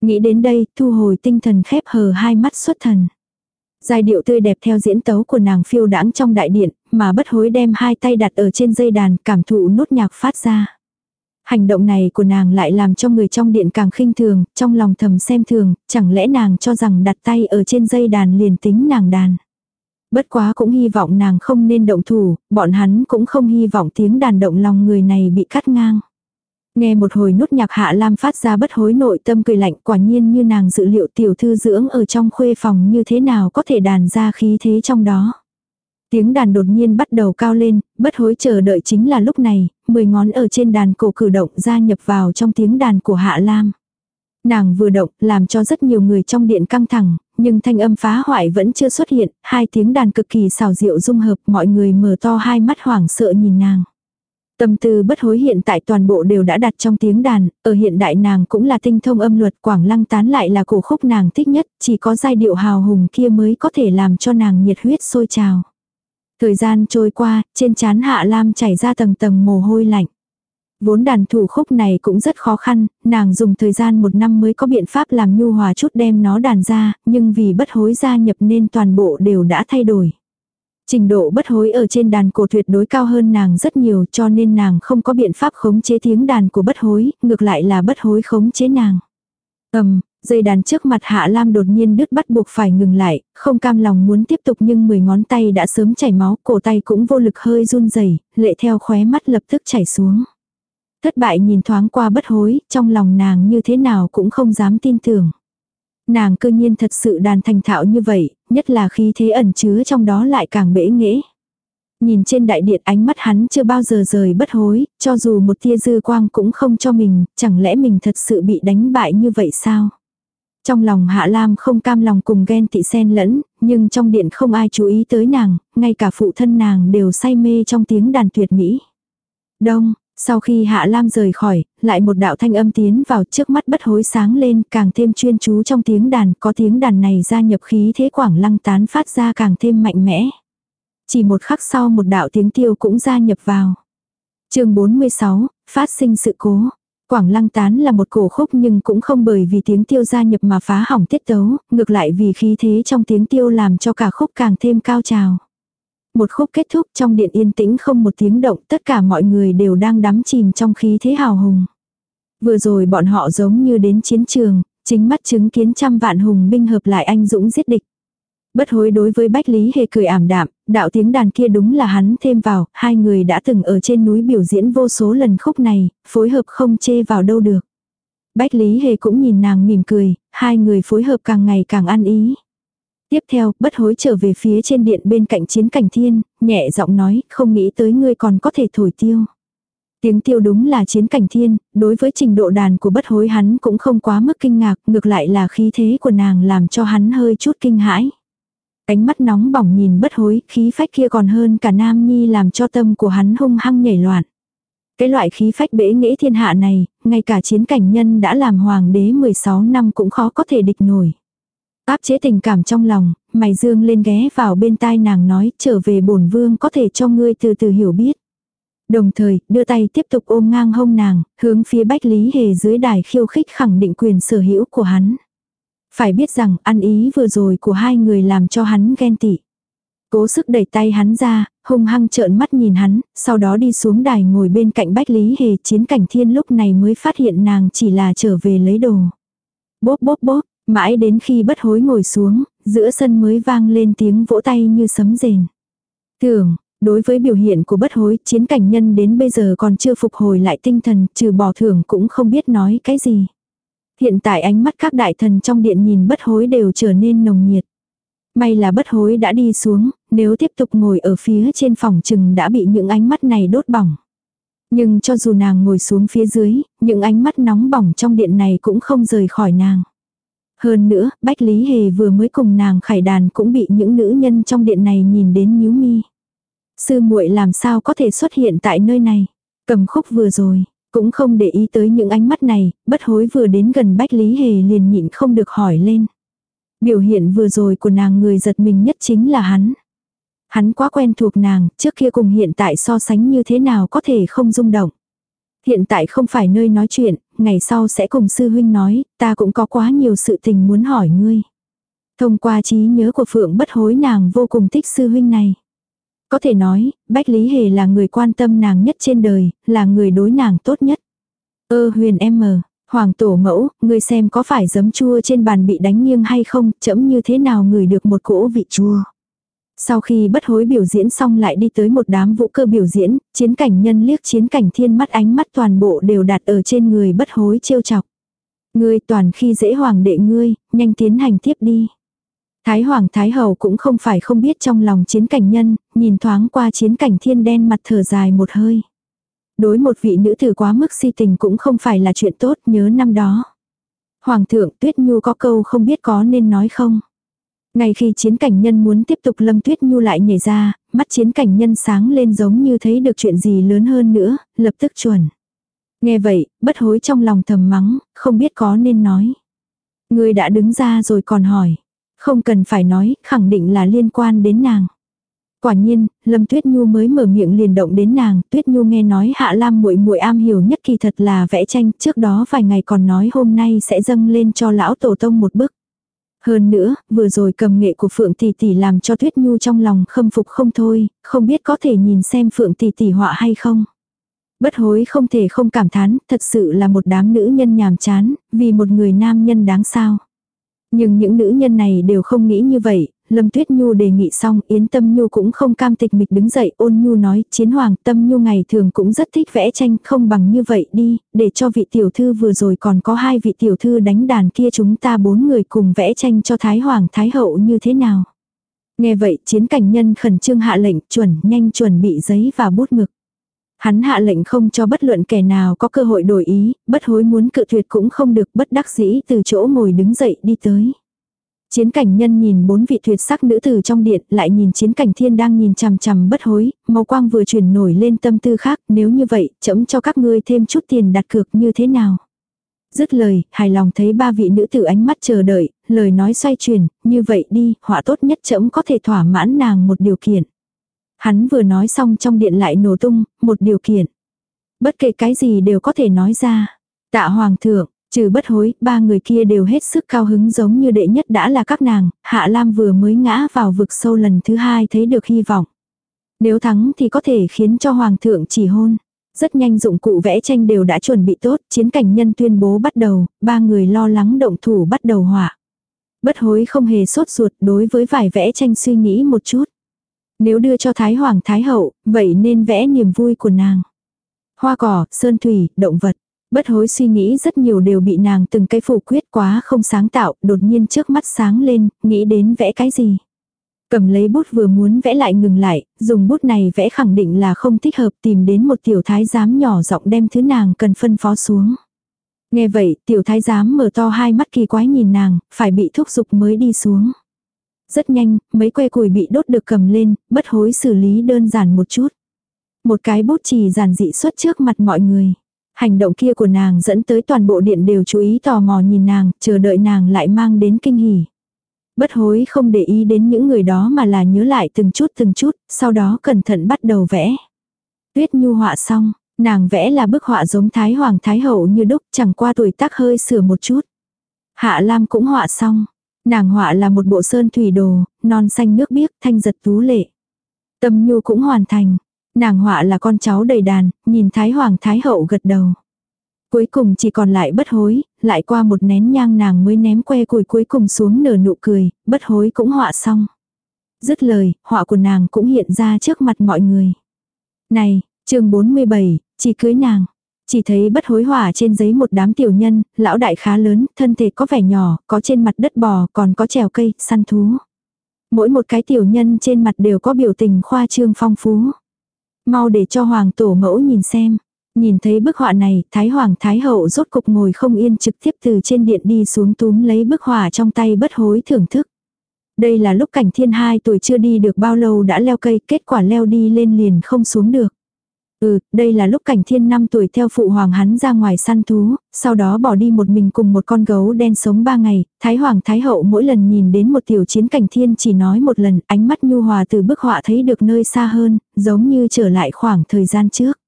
Nghĩ đến đây, thu hồi tinh thần khép hờ hai mắt xuất thần. Giai điệu tươi đẹp theo diễn tấu của nàng phiêu đãng trong đại điện, mà bất hối đem hai tay đặt ở trên dây đàn cảm thụ nốt nhạc phát ra. Hành động này của nàng lại làm cho người trong điện càng khinh thường, trong lòng thầm xem thường, chẳng lẽ nàng cho rằng đặt tay ở trên dây đàn liền tính nàng đàn. Bất quá cũng hy vọng nàng không nên động thủ, bọn hắn cũng không hy vọng tiếng đàn động lòng người này bị cắt ngang. Nghe một hồi nút nhạc hạ lam phát ra bất hối nội tâm cười lạnh quả nhiên như nàng dự liệu tiểu thư dưỡng ở trong khuê phòng như thế nào có thể đàn ra khí thế trong đó. Tiếng đàn đột nhiên bắt đầu cao lên, bất hối chờ đợi chính là lúc này, mười ngón ở trên đàn cổ cử động gia nhập vào trong tiếng đàn của Hạ Lam. Nàng vừa động, làm cho rất nhiều người trong điện căng thẳng, nhưng thanh âm phá hoại vẫn chưa xuất hiện, hai tiếng đàn cực kỳ xào rượu dung hợp, mọi người mở to hai mắt hoảng sợ nhìn nàng. Tâm tư bất hối hiện tại toàn bộ đều đã đặt trong tiếng đàn, ở hiện đại nàng cũng là tinh thông âm luật quảng lăng tán lại là cổ khúc nàng thích nhất, chỉ có giai điệu hào hùng kia mới có thể làm cho nàng nhiệt huyết sôi trào. Thời gian trôi qua, trên chán Hạ Lam chảy ra tầng tầng mồ hôi lạnh. Vốn đàn thủ khúc này cũng rất khó khăn, nàng dùng thời gian một năm mới có biện pháp làm nhu hòa chút đem nó đàn ra, nhưng vì bất hối gia nhập nên toàn bộ đều đã thay đổi. Trình độ bất hối ở trên đàn cổ tuyệt đối cao hơn nàng rất nhiều cho nên nàng không có biện pháp khống chế tiếng đàn của bất hối, ngược lại là bất hối khống chế nàng. Ầm, dây đàn trước mặt Hạ Lam đột nhiên đứt bắt buộc phải ngừng lại, không cam lòng muốn tiếp tục nhưng mười ngón tay đã sớm chảy máu, cổ tay cũng vô lực hơi run rẩy, lệ theo khóe mắt lập tức chảy xuống. Thất bại nhìn thoáng qua bất hối, trong lòng nàng như thế nào cũng không dám tin tưởng. Nàng cơ nhiên thật sự đàn thành thạo như vậy, nhất là khí thế ẩn chứa trong đó lại càng bể nghễ. Nhìn trên đại điện ánh mắt hắn chưa bao giờ rời bất hối, cho dù một tia dư quang cũng không cho mình, chẳng lẽ mình thật sự bị đánh bại như vậy sao? Trong lòng Hạ Lam không cam lòng cùng ghen tị xen lẫn, nhưng trong điện không ai chú ý tới nàng, ngay cả phụ thân nàng đều say mê trong tiếng đàn tuyệt mỹ. Đông, sau khi Hạ Lam rời khỏi, lại một đạo thanh âm tiến vào trước mắt bất hối sáng lên càng thêm chuyên chú trong tiếng đàn, có tiếng đàn này gia nhập khí thế quảng lăng tán phát ra càng thêm mạnh mẽ. Chỉ một khắc sau một đạo tiếng tiêu cũng gia nhập vào. chương 46, phát sinh sự cố. Quảng lăng tán là một cổ khúc nhưng cũng không bởi vì tiếng tiêu gia nhập mà phá hỏng tiết tấu, ngược lại vì khí thế trong tiếng tiêu làm cho cả khúc càng thêm cao trào. Một khúc kết thúc trong điện yên tĩnh không một tiếng động, tất cả mọi người đều đang đắm chìm trong khí thế hào hùng. Vừa rồi bọn họ giống như đến chiến trường, chính mắt chứng kiến trăm vạn hùng binh hợp lại anh dũng giết địch. Bất hối đối với Bách Lý Hề cười ảm đạm, đạo tiếng đàn kia đúng là hắn thêm vào, hai người đã từng ở trên núi biểu diễn vô số lần khúc này, phối hợp không chê vào đâu được. Bách Lý Hề cũng nhìn nàng mỉm cười, hai người phối hợp càng ngày càng ăn ý. Tiếp theo, bất hối trở về phía trên điện bên cạnh chiến cảnh thiên, nhẹ giọng nói, không nghĩ tới ngươi còn có thể thổi tiêu. Tiếng tiêu đúng là chiến cảnh thiên, đối với trình độ đàn của bất hối hắn cũng không quá mức kinh ngạc, ngược lại là khí thế của nàng làm cho hắn hơi chút kinh hãi. Ánh mắt nóng bỏng nhìn bất hối, khí phách kia còn hơn cả nam nhi làm cho tâm của hắn hung hăng nhảy loạn. Cái loại khí phách bể nghĩa thiên hạ này, ngay cả chiến cảnh nhân đã làm hoàng đế 16 năm cũng khó có thể địch nổi. Áp chế tình cảm trong lòng, mày dương lên ghé vào bên tai nàng nói trở về bổn vương có thể cho ngươi từ từ hiểu biết. Đồng thời, đưa tay tiếp tục ôm ngang hông nàng, hướng phía Bách Lý Hề dưới đài khiêu khích khẳng định quyền sở hữu của hắn. Phải biết rằng, ăn ý vừa rồi của hai người làm cho hắn ghen tị. Cố sức đẩy tay hắn ra, hung hăng trợn mắt nhìn hắn, sau đó đi xuống đài ngồi bên cạnh Bách Lý Hề chiến cảnh thiên lúc này mới phát hiện nàng chỉ là trở về lấy đồ. Bốp bốp bốp, Mãi đến khi bất hối ngồi xuống, giữa sân mới vang lên tiếng vỗ tay như sấm rền. Tưởng, đối với biểu hiện của bất hối, chiến cảnh nhân đến bây giờ còn chưa phục hồi lại tinh thần, trừ bỏ thưởng cũng không biết nói cái gì. Hiện tại ánh mắt các đại thần trong điện nhìn bất hối đều trở nên nồng nhiệt. May là bất hối đã đi xuống, nếu tiếp tục ngồi ở phía trên phòng chừng đã bị những ánh mắt này đốt bỏng. Nhưng cho dù nàng ngồi xuống phía dưới, những ánh mắt nóng bỏng trong điện này cũng không rời khỏi nàng. Hơn nữa, Bách Lý Hề vừa mới cùng nàng khải đàn cũng bị những nữ nhân trong điện này nhìn đến nhíu mi. Sư muội làm sao có thể xuất hiện tại nơi này. Cầm khúc vừa rồi, cũng không để ý tới những ánh mắt này, bất hối vừa đến gần Bách Lý Hề liền nhịn không được hỏi lên. Biểu hiện vừa rồi của nàng người giật mình nhất chính là hắn. Hắn quá quen thuộc nàng, trước kia cùng hiện tại so sánh như thế nào có thể không rung động. Hiện tại không phải nơi nói chuyện, ngày sau sẽ cùng sư huynh nói, ta cũng có quá nhiều sự tình muốn hỏi ngươi. Thông qua trí nhớ của Phượng bất hối nàng vô cùng thích sư huynh này. Có thể nói, Bách Lý Hề là người quan tâm nàng nhất trên đời, là người đối nàng tốt nhất. Ơ huyền em mờ, hoàng tổ mẫu, ngươi xem có phải giấm chua trên bàn bị đánh nghiêng hay không, chấm như thế nào người được một cỗ vị chua. Sau khi bất hối biểu diễn xong lại đi tới một đám vũ cơ biểu diễn, chiến cảnh nhân liếc chiến cảnh thiên mắt ánh mắt toàn bộ đều đặt ở trên người bất hối trêu chọc. Ngươi toàn khi dễ hoàng đệ ngươi, nhanh tiến hành tiếp đi. Thái hoàng thái hậu cũng không phải không biết trong lòng chiến cảnh nhân, nhìn thoáng qua chiến cảnh thiên đen mặt thở dài một hơi. Đối một vị nữ tử quá mức si tình cũng không phải là chuyện tốt nhớ năm đó. Hoàng thượng tuyết nhu có câu không biết có nên nói không. Ngay khi chiến cảnh nhân muốn tiếp tục Lâm Tuyết Nhu lại nhảy ra, mắt chiến cảnh nhân sáng lên giống như thấy được chuyện gì lớn hơn nữa, lập tức chuẩn. Nghe vậy, bất hối trong lòng thầm mắng, không biết có nên nói. Người đã đứng ra rồi còn hỏi. Không cần phải nói, khẳng định là liên quan đến nàng. Quả nhiên, Lâm Tuyết Nhu mới mở miệng liền động đến nàng, Tuyết Nhu nghe nói Hạ Lam muội muội am hiểu nhất kỳ thật là vẽ tranh, trước đó vài ngày còn nói hôm nay sẽ dâng lên cho lão tổ tông một bức. Hơn nữa, vừa rồi cầm nghệ của Phượng Tỷ Tỷ làm cho Tuyết Nhu trong lòng khâm phục không thôi, không biết có thể nhìn xem Phượng Tỷ Tỷ họa hay không. Bất hối không thể không cảm thán, thật sự là một đám nữ nhân nhàm chán, vì một người nam nhân đáng sao. Nhưng những nữ nhân này đều không nghĩ như vậy, Lâm Tuyết Nhu đề nghị xong, Yến Tâm Nhu cũng không cam tịch mịch đứng dậy, ôn Nhu nói, chiến hoàng Tâm Nhu ngày thường cũng rất thích vẽ tranh, không bằng như vậy đi, để cho vị tiểu thư vừa rồi còn có hai vị tiểu thư đánh đàn kia chúng ta bốn người cùng vẽ tranh cho Thái Hoàng Thái Hậu như thế nào. Nghe vậy, chiến cảnh nhân khẩn trương hạ lệnh, chuẩn, nhanh chuẩn bị giấy và bút mực. Hắn hạ lệnh không cho bất luận kẻ nào có cơ hội đổi ý, bất hối muốn cự tuyệt cũng không được bất đắc dĩ từ chỗ ngồi đứng dậy đi tới. Chiến cảnh nhân nhìn bốn vị tuyệt sắc nữ tử trong điện, lại nhìn chiến cảnh thiên đang nhìn chằm chằm bất hối, màu quang vừa chuyển nổi lên tâm tư khác, nếu như vậy, chấm cho các ngươi thêm chút tiền đặt cược như thế nào. Dứt lời, hài lòng thấy ba vị nữ tử ánh mắt chờ đợi, lời nói xoay chuyển, như vậy đi, họa tốt nhất chấm có thể thỏa mãn nàng một điều kiện. Hắn vừa nói xong trong điện lại nổ tung, một điều kiện. Bất kể cái gì đều có thể nói ra. Tạ hoàng thượng, Trừ bất hối, ba người kia đều hết sức cao hứng giống như đệ nhất đã là các nàng, Hạ Lam vừa mới ngã vào vực sâu lần thứ hai thấy được hy vọng. Nếu thắng thì có thể khiến cho Hoàng thượng chỉ hôn. Rất nhanh dụng cụ vẽ tranh đều đã chuẩn bị tốt, chiến cảnh nhân tuyên bố bắt đầu, ba người lo lắng động thủ bắt đầu họa. Bất hối không hề sốt ruột đối với vải vẽ tranh suy nghĩ một chút. Nếu đưa cho Thái Hoàng Thái Hậu, vậy nên vẽ niềm vui của nàng. Hoa cỏ, sơn thủy, động vật. Bất hối suy nghĩ rất nhiều đều bị nàng từng cái phủ quyết quá không sáng tạo, đột nhiên trước mắt sáng lên, nghĩ đến vẽ cái gì. Cầm lấy bút vừa muốn vẽ lại ngừng lại, dùng bút này vẽ khẳng định là không thích hợp tìm đến một tiểu thái giám nhỏ giọng đem thứ nàng cần phân phó xuống. Nghe vậy, tiểu thái giám mở to hai mắt kỳ quái nhìn nàng, phải bị thúc giục mới đi xuống. Rất nhanh, mấy que củi bị đốt được cầm lên, bất hối xử lý đơn giản một chút. Một cái bút chì giản dị xuất trước mặt mọi người. Hành động kia của nàng dẫn tới toàn bộ điện đều chú ý tò mò nhìn nàng, chờ đợi nàng lại mang đến kinh hỉ. Bất hối không để ý đến những người đó mà là nhớ lại từng chút từng chút, sau đó cẩn thận bắt đầu vẽ. Tuyết nhu họa xong, nàng vẽ là bức họa giống Thái Hoàng Thái Hậu như đúc chẳng qua tuổi tác hơi sửa một chút. Hạ Lam cũng họa xong. Nàng họa là một bộ sơn thủy đồ, non xanh nước biếc, thanh giật tú lệ. Tâm nhu cũng hoàn thành. Nàng họa là con cháu đầy đàn, nhìn Thái Hoàng Thái Hậu gật đầu. Cuối cùng chỉ còn lại bất hối, lại qua một nén nhang nàng mới ném que củi cuối cùng xuống nở nụ cười, bất hối cũng họa xong. Dứt lời, họa của nàng cũng hiện ra trước mặt mọi người. Này, chương 47, chỉ cưới nàng. Chỉ thấy bất hối hỏa trên giấy một đám tiểu nhân, lão đại khá lớn, thân thể có vẻ nhỏ, có trên mặt đất bò, còn có trèo cây, săn thú. Mỗi một cái tiểu nhân trên mặt đều có biểu tình khoa trương phong phú. Mau để cho hoàng tổ mẫu nhìn xem. Nhìn thấy bức họa này, Thái Hoàng Thái Hậu rốt cục ngồi không yên trực tiếp từ trên điện đi xuống túm lấy bức họa trong tay bất hối thưởng thức. Đây là lúc cảnh thiên hai tuổi chưa đi được bao lâu đã leo cây, kết quả leo đi lên liền không xuống được. Ừ, đây là lúc cảnh thiên năm tuổi theo phụ hoàng hắn ra ngoài săn thú, sau đó bỏ đi một mình cùng một con gấu đen sống ba ngày, thái hoàng thái hậu mỗi lần nhìn đến một tiểu chiến cảnh thiên chỉ nói một lần, ánh mắt nhu hòa từ bức họa thấy được nơi xa hơn, giống như trở lại khoảng thời gian trước.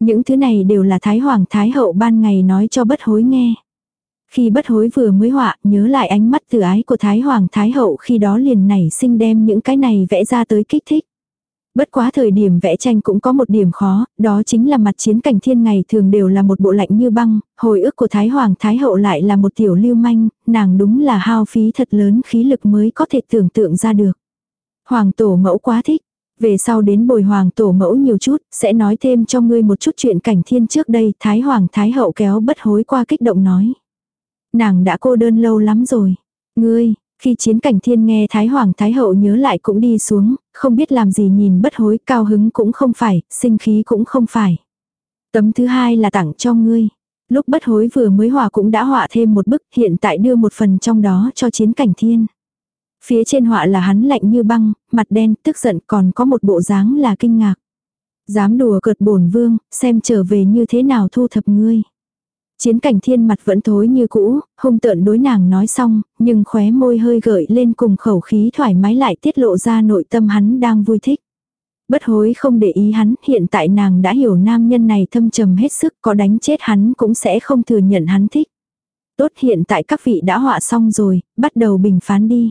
Những thứ này đều là thái hoàng thái hậu ban ngày nói cho bất hối nghe. Khi bất hối vừa mới họa, nhớ lại ánh mắt từ ái của thái hoàng thái hậu khi đó liền nảy sinh đem những cái này vẽ ra tới kích thích. Bất quá thời điểm vẽ tranh cũng có một điểm khó, đó chính là mặt chiến cảnh thiên ngày thường đều là một bộ lạnh như băng, hồi ức của Thái Hoàng Thái Hậu lại là một tiểu lưu manh, nàng đúng là hao phí thật lớn khí lực mới có thể tưởng tượng ra được. Hoàng tổ mẫu quá thích, về sau đến bồi hoàng tổ mẫu nhiều chút, sẽ nói thêm cho ngươi một chút chuyện cảnh thiên trước đây, Thái Hoàng Thái Hậu kéo bất hối qua kích động nói. Nàng đã cô đơn lâu lắm rồi. Ngươi, khi chiến cảnh thiên nghe Thái Hoàng Thái Hậu nhớ lại cũng đi xuống, không biết làm gì nhìn bất hối, cao hứng cũng không phải, sinh khí cũng không phải. Tấm thứ hai là tặng cho ngươi. Lúc bất hối vừa mới hòa cũng đã họa thêm một bức, hiện tại đưa một phần trong đó cho chiến cảnh thiên. Phía trên họa là hắn lạnh như băng, mặt đen, tức giận còn có một bộ dáng là kinh ngạc. Dám đùa cợt bổn vương, xem trở về như thế nào thu thập ngươi. Chiến cảnh thiên mặt vẫn thối như cũ, hung tợn đối nàng nói xong, nhưng khóe môi hơi gợi lên cùng khẩu khí thoải mái lại tiết lộ ra nội tâm hắn đang vui thích. Bất hối không để ý hắn, hiện tại nàng đã hiểu nam nhân này thâm trầm hết sức, có đánh chết hắn cũng sẽ không thừa nhận hắn thích. Tốt hiện tại các vị đã họa xong rồi, bắt đầu bình phán đi.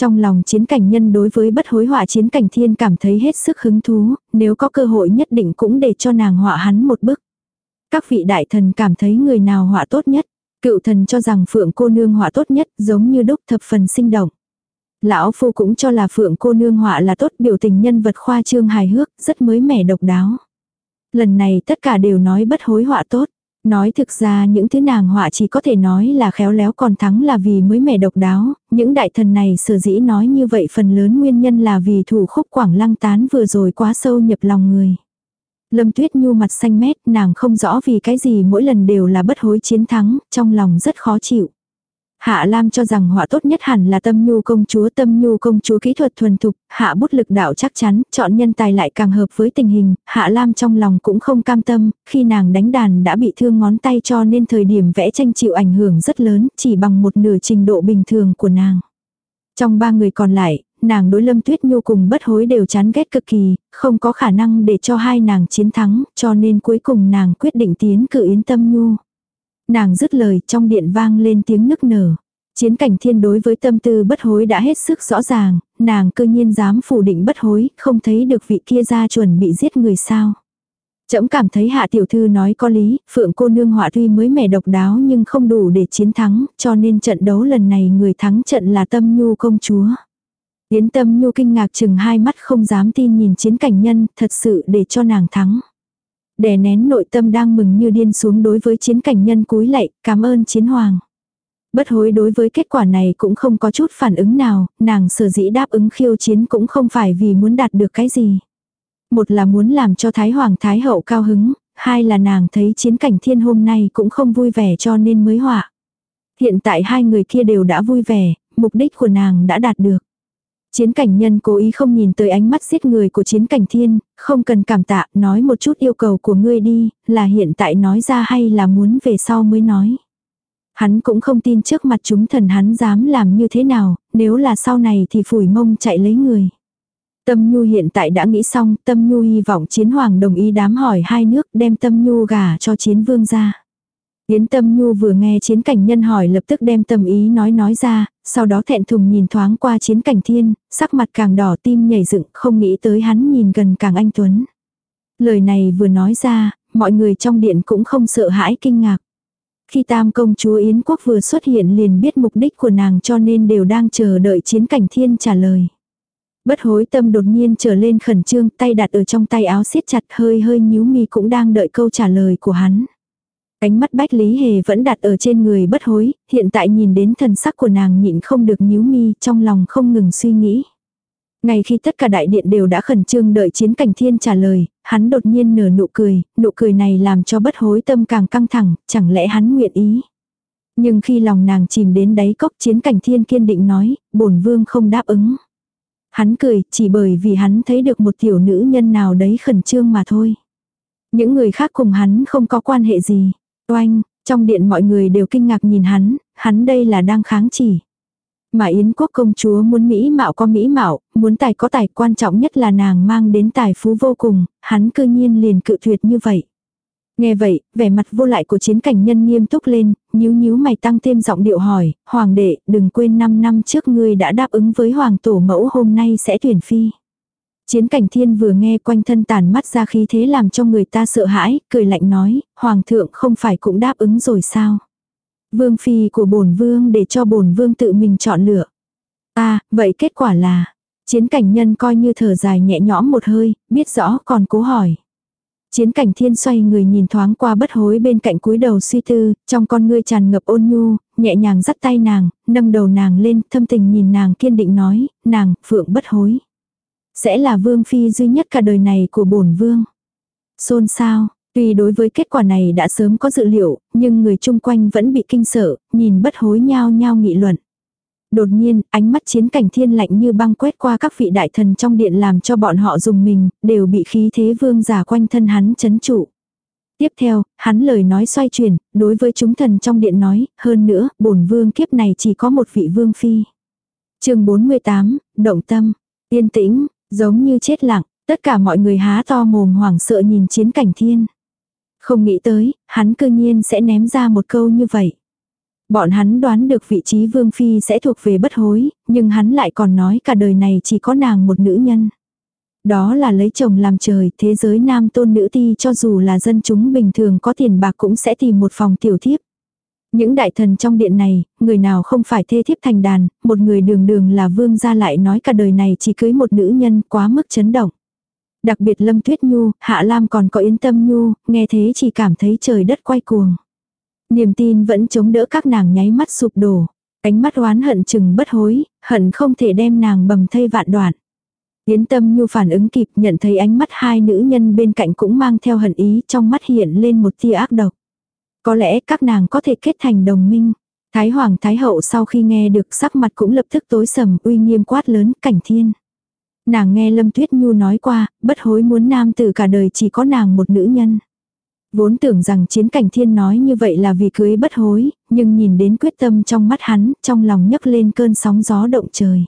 Trong lòng chiến cảnh nhân đối với bất hối họa chiến cảnh thiên cảm thấy hết sức hứng thú, nếu có cơ hội nhất định cũng để cho nàng họa hắn một bức. Các vị đại thần cảm thấy người nào họa tốt nhất. Cựu thần cho rằng phượng cô nương họa tốt nhất giống như đúc thập phần sinh động. Lão phu cũng cho là phượng cô nương họa là tốt biểu tình nhân vật khoa trương hài hước, rất mới mẻ độc đáo. Lần này tất cả đều nói bất hối họa tốt. Nói thực ra những thứ nàng họa chỉ có thể nói là khéo léo còn thắng là vì mới mẻ độc đáo, những đại thần này sở dĩ nói như vậy phần lớn nguyên nhân là vì thủ khúc quảng lăng tán vừa rồi quá sâu nhập lòng người. Lâm Tuyết Nhu mặt xanh mét, nàng không rõ vì cái gì mỗi lần đều là bất hối chiến thắng, trong lòng rất khó chịu. Hạ Lam cho rằng họa tốt nhất hẳn là tâm nhu công chúa tâm nhu công chúa kỹ thuật thuần thục, hạ bút lực đạo chắc chắn, chọn nhân tài lại càng hợp với tình hình, hạ Lam trong lòng cũng không cam tâm, khi nàng đánh đàn đã bị thương ngón tay cho nên thời điểm vẽ tranh chịu ảnh hưởng rất lớn, chỉ bằng một nửa trình độ bình thường của nàng. Trong ba người còn lại, nàng đối lâm tuyết nhu cùng bất hối đều chán ghét cực kỳ, không có khả năng để cho hai nàng chiến thắng, cho nên cuối cùng nàng quyết định tiến cử yến tâm nhu. Nàng dứt lời trong điện vang lên tiếng nức nở. Chiến cảnh thiên đối với tâm tư bất hối đã hết sức rõ ràng, nàng cơ nhiên dám phủ định bất hối, không thấy được vị kia ra chuẩn bị giết người sao. Chậm cảm thấy hạ tiểu thư nói có lý, phượng cô nương họa tuy mới mẻ độc đáo nhưng không đủ để chiến thắng, cho nên trận đấu lần này người thắng trận là tâm nhu công chúa. Yến tâm nhu kinh ngạc chừng hai mắt không dám tin nhìn chiến cảnh nhân, thật sự để cho nàng thắng. Đè nén nội tâm đang mừng như điên xuống đối với chiến cảnh nhân cúi lạy, cảm ơn chiến hoàng. Bất hối đối với kết quả này cũng không có chút phản ứng nào, nàng sở dĩ đáp ứng khiêu chiến cũng không phải vì muốn đạt được cái gì. Một là muốn làm cho Thái Hoàng Thái Hậu cao hứng, hai là nàng thấy chiến cảnh thiên hôm nay cũng không vui vẻ cho nên mới họa. Hiện tại hai người kia đều đã vui vẻ, mục đích của nàng đã đạt được. Chiến cảnh nhân cố ý không nhìn tới ánh mắt giết người của chiến cảnh thiên, không cần cảm tạ, nói một chút yêu cầu của ngươi đi, là hiện tại nói ra hay là muốn về sau mới nói. Hắn cũng không tin trước mặt chúng thần hắn dám làm như thế nào, nếu là sau này thì phủi mông chạy lấy người. Tâm Nhu hiện tại đã nghĩ xong, Tâm Nhu hy vọng chiến hoàng đồng ý đám hỏi hai nước đem Tâm Nhu gả cho chiến vương ra. Yến Tâm Nhu vừa nghe chiến cảnh nhân hỏi lập tức đem tâm ý nói nói ra, sau đó thẹn thùng nhìn thoáng qua chiến cảnh thiên, sắc mặt càng đỏ tim nhảy dựng không nghĩ tới hắn nhìn gần càng anh Tuấn. Lời này vừa nói ra, mọi người trong điện cũng không sợ hãi kinh ngạc. Khi tam công chúa Yến Quốc vừa xuất hiện liền biết mục đích của nàng cho nên đều đang chờ đợi chiến cảnh thiên trả lời. Bất hối tâm đột nhiên trở lên khẩn trương tay đặt ở trong tay áo siết chặt hơi hơi nhíu mi cũng đang đợi câu trả lời của hắn cánh mắt Bách Lý Hề vẫn đặt ở trên người bất hối, hiện tại nhìn đến thần sắc của nàng nhịn không được nhíu mi trong lòng không ngừng suy nghĩ. Ngay khi tất cả đại điện đều đã khẩn trương đợi chiến cảnh thiên trả lời, hắn đột nhiên nở nụ cười, nụ cười này làm cho bất hối tâm càng căng thẳng, chẳng lẽ hắn nguyện ý. Nhưng khi lòng nàng chìm đến đáy cốc chiến cảnh thiên kiên định nói, bổn vương không đáp ứng. Hắn cười chỉ bởi vì hắn thấy được một tiểu nữ nhân nào đấy khẩn trương mà thôi. Những người khác cùng hắn không có quan hệ gì. Oanh, trong điện mọi người đều kinh ngạc nhìn hắn, hắn đây là đang kháng chỉ. Mà Yến quốc công chúa muốn mỹ mạo có mỹ mạo, muốn tài có tài quan trọng nhất là nàng mang đến tài phú vô cùng, hắn cư nhiên liền cự tuyệt như vậy. Nghe vậy, vẻ mặt vô lại của chiến cảnh nhân nghiêm túc lên, nhíu nhíu mày tăng thêm giọng điệu hỏi, Hoàng đệ, đừng quên 5 năm trước ngươi đã đáp ứng với Hoàng tổ mẫu hôm nay sẽ tuyển phi. Chiến cảnh thiên vừa nghe quanh thân tàn mắt ra khí thế làm cho người ta sợ hãi, cười lạnh nói, Hoàng thượng không phải cũng đáp ứng rồi sao? Vương phi của bổn vương để cho bổn vương tự mình chọn lựa. À, vậy kết quả là, chiến cảnh nhân coi như thở dài nhẹ nhõm một hơi, biết rõ còn cố hỏi. Chiến cảnh thiên xoay người nhìn thoáng qua bất hối bên cạnh cúi đầu suy tư, trong con ngươi tràn ngập ôn nhu, nhẹ nhàng dắt tay nàng, nâng đầu nàng lên, thâm tình nhìn nàng kiên định nói, nàng, phượng bất hối. Sẽ là vương phi duy nhất cả đời này của bổn vương. Xôn sao, Tuy đối với kết quả này đã sớm có dự liệu, nhưng người chung quanh vẫn bị kinh sợ, nhìn bất hối nhao nhao nghị luận. Đột nhiên, ánh mắt chiến cảnh thiên lạnh như băng quét qua các vị đại thần trong điện làm cho bọn họ dùng mình, đều bị khí thế vương giả quanh thân hắn chấn trụ. Tiếp theo, hắn lời nói xoay chuyển, đối với chúng thần trong điện nói, hơn nữa, bổn vương kiếp này chỉ có một vị vương phi. chương 48, động tâm, yên tĩnh, giống như chết lặng, Tất cả mọi người há to mồm hoảng sợ nhìn chiến cảnh thiên. Không nghĩ tới, hắn cư nhiên sẽ ném ra một câu như vậy. Bọn hắn đoán được vị trí vương phi sẽ thuộc về bất hối, nhưng hắn lại còn nói cả đời này chỉ có nàng một nữ nhân. Đó là lấy chồng làm trời, thế giới nam tôn nữ ti cho dù là dân chúng bình thường có tiền bạc cũng sẽ tìm một phòng tiểu thiếp. Những đại thần trong điện này, người nào không phải thê thiếp thành đàn, một người đường đường là vương gia lại nói cả đời này chỉ cưới một nữ nhân quá mức chấn động. Đặc biệt Lâm Tuyết Nhu, Hạ Lam còn có Yến Tâm Nhu, nghe thế chỉ cảm thấy trời đất quay cuồng. Niềm tin vẫn chống đỡ các nàng nháy mắt sụp đổ. Ánh mắt oán hận chừng bất hối, hận không thể đem nàng bầm thây vạn đoạn. Yến Tâm Nhu phản ứng kịp nhận thấy ánh mắt hai nữ nhân bên cạnh cũng mang theo hận ý trong mắt hiện lên một tia ác độc. Có lẽ các nàng có thể kết thành đồng minh. Thái Hoàng Thái Hậu sau khi nghe được sắc mặt cũng lập tức tối sầm uy nghiêm quát lớn cảnh thiên. Nàng nghe Lâm Tuyết Nhu nói qua, bất hối muốn nam tử cả đời chỉ có nàng một nữ nhân. Vốn tưởng rằng chiến cảnh thiên nói như vậy là vì cưới bất hối, nhưng nhìn đến quyết tâm trong mắt hắn, trong lòng nhấc lên cơn sóng gió động trời.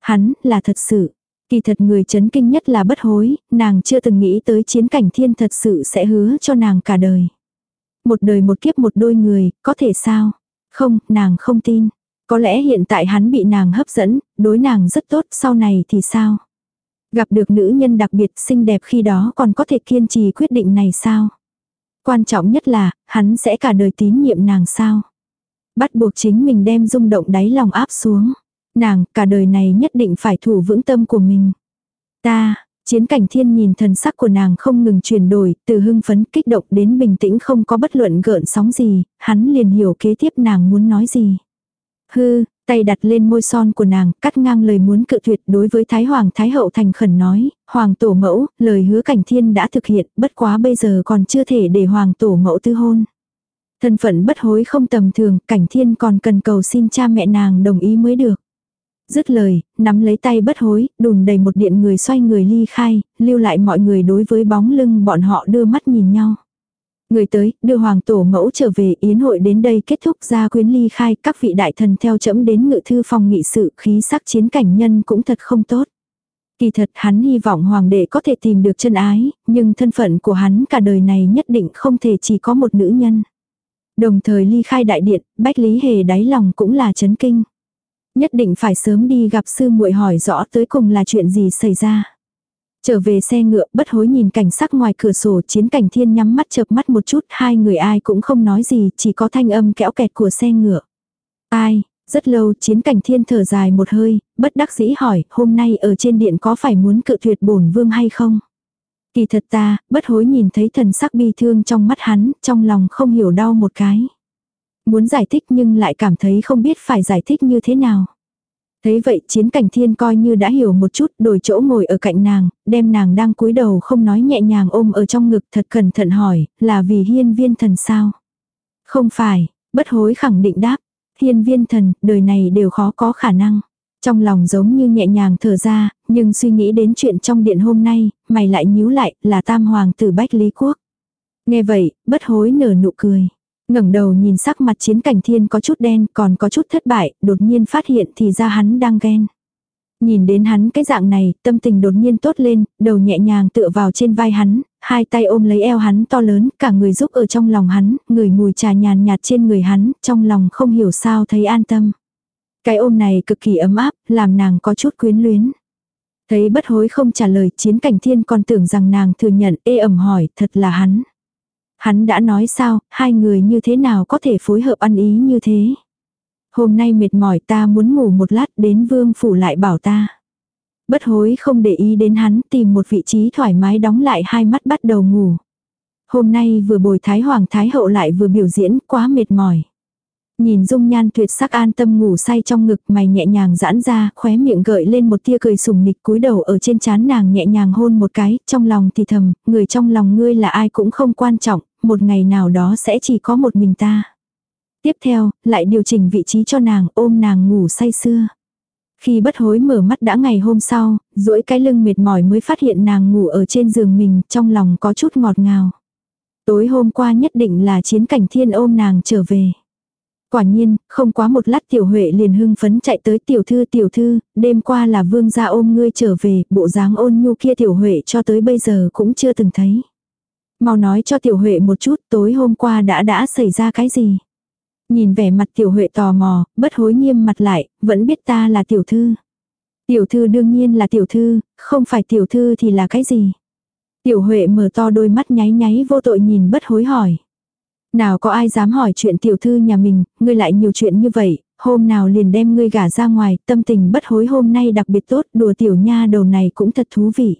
Hắn, là thật sự. Kỳ thật người chấn kinh nhất là bất hối, nàng chưa từng nghĩ tới chiến cảnh thiên thật sự sẽ hứa cho nàng cả đời. Một đời một kiếp một đôi người, có thể sao? Không, nàng không tin. Có lẽ hiện tại hắn bị nàng hấp dẫn, đối nàng rất tốt, sau này thì sao? Gặp được nữ nhân đặc biệt xinh đẹp khi đó còn có thể kiên trì quyết định này sao? Quan trọng nhất là, hắn sẽ cả đời tín nhiệm nàng sao? Bắt buộc chính mình đem rung động đáy lòng áp xuống. Nàng, cả đời này nhất định phải thủ vững tâm của mình. Ta, chiến cảnh thiên nhìn thần sắc của nàng không ngừng chuyển đổi, từ hưng phấn kích động đến bình tĩnh không có bất luận gợn sóng gì, hắn liền hiểu kế tiếp nàng muốn nói gì. Hư, tay đặt lên môi son của nàng, cắt ngang lời muốn cự tuyệt đối với Thái Hoàng Thái Hậu thành khẩn nói, Hoàng Tổ Mẫu, lời hứa cảnh thiên đã thực hiện, bất quá bây giờ còn chưa thể để Hoàng Tổ Mẫu tư hôn. Thân phận bất hối không tầm thường, cảnh thiên còn cần cầu xin cha mẹ nàng đồng ý mới được. Dứt lời, nắm lấy tay bất hối, đùn đầy một điện người xoay người ly khai, lưu lại mọi người đối với bóng lưng bọn họ đưa mắt nhìn nhau. Người tới, đưa hoàng tổ mẫu trở về yến hội đến đây kết thúc ra quyến ly khai các vị đại thần theo chẫm đến ngự thư phòng nghị sự khí sắc chiến cảnh nhân cũng thật không tốt. Kỳ thật hắn hy vọng hoàng đệ có thể tìm được chân ái, nhưng thân phận của hắn cả đời này nhất định không thể chỉ có một nữ nhân. Đồng thời ly khai đại điện, Bách Lý Hề đáy lòng cũng là chấn kinh. Nhất định phải sớm đi gặp sư muội hỏi rõ tới cùng là chuyện gì xảy ra. Trở về xe ngựa, bất hối nhìn cảnh sắc ngoài cửa sổ chiến cảnh thiên nhắm mắt chợp mắt một chút, hai người ai cũng không nói gì, chỉ có thanh âm kẽo kẹt của xe ngựa. Ai, rất lâu chiến cảnh thiên thở dài một hơi, bất đắc dĩ hỏi, hôm nay ở trên điện có phải muốn cự tuyệt bổn vương hay không? Kỳ thật ta, bất hối nhìn thấy thần sắc bi thương trong mắt hắn, trong lòng không hiểu đau một cái. Muốn giải thích nhưng lại cảm thấy không biết phải giải thích như thế nào. Thế vậy chiến cảnh thiên coi như đã hiểu một chút đổi chỗ ngồi ở cạnh nàng, đem nàng đang cúi đầu không nói nhẹ nhàng ôm ở trong ngực thật cẩn thận hỏi, là vì hiên viên thần sao? Không phải, bất hối khẳng định đáp, hiên viên thần, đời này đều khó có khả năng. Trong lòng giống như nhẹ nhàng thở ra, nhưng suy nghĩ đến chuyện trong điện hôm nay, mày lại nhíu lại, là tam hoàng tử Bách Lý Quốc. Nghe vậy, bất hối nở nụ cười ngẩng đầu nhìn sắc mặt chiến cảnh thiên có chút đen còn có chút thất bại, đột nhiên phát hiện thì ra hắn đang ghen. Nhìn đến hắn cái dạng này, tâm tình đột nhiên tốt lên, đầu nhẹ nhàng tựa vào trên vai hắn, hai tay ôm lấy eo hắn to lớn, cả người giúp ở trong lòng hắn, người mùi trà nhàn nhạt trên người hắn, trong lòng không hiểu sao thấy an tâm. Cái ôm này cực kỳ ấm áp, làm nàng có chút quyến luyến. Thấy bất hối không trả lời, chiến cảnh thiên còn tưởng rằng nàng thừa nhận, ê ẩm hỏi, thật là hắn. Hắn đã nói sao, hai người như thế nào có thể phối hợp ăn ý như thế. Hôm nay mệt mỏi ta muốn ngủ một lát đến vương phủ lại bảo ta. Bất hối không để ý đến hắn tìm một vị trí thoải mái đóng lại hai mắt bắt đầu ngủ. Hôm nay vừa bồi thái hoàng thái hậu lại vừa biểu diễn quá mệt mỏi. Nhìn dung nhan tuyệt sắc an tâm ngủ say trong ngực mày nhẹ nhàng giãn ra, khóe miệng gợi lên một tia cười sùng nịch cúi đầu ở trên trán nàng nhẹ nhàng hôn một cái, trong lòng thì thầm, người trong lòng ngươi là ai cũng không quan trọng, một ngày nào đó sẽ chỉ có một mình ta. Tiếp theo, lại điều chỉnh vị trí cho nàng ôm nàng ngủ say sưa. Khi bất hối mở mắt đã ngày hôm sau, duỗi cái lưng mệt mỏi mới phát hiện nàng ngủ ở trên giường mình, trong lòng có chút ngọt ngào. Tối hôm qua nhất định là chiến cảnh thiên ôm nàng trở về. Quả nhiên, không quá một lát tiểu huệ liền hưng phấn chạy tới tiểu thư tiểu thư, đêm qua là vương gia ôm ngươi trở về, bộ dáng ôn nhu kia tiểu huệ cho tới bây giờ cũng chưa từng thấy. Mau nói cho tiểu huệ một chút tối hôm qua đã đã xảy ra cái gì. Nhìn vẻ mặt tiểu huệ tò mò, bất hối nghiêm mặt lại, vẫn biết ta là tiểu thư. Tiểu thư đương nhiên là tiểu thư, không phải tiểu thư thì là cái gì. Tiểu huệ mở to đôi mắt nháy nháy vô tội nhìn bất hối hỏi. Nào có ai dám hỏi chuyện tiểu thư nhà mình, ngươi lại nhiều chuyện như vậy, hôm nào liền đem ngươi gả ra ngoài, tâm tình bất hối hôm nay đặc biệt tốt, đùa tiểu nha đầu này cũng thật thú vị.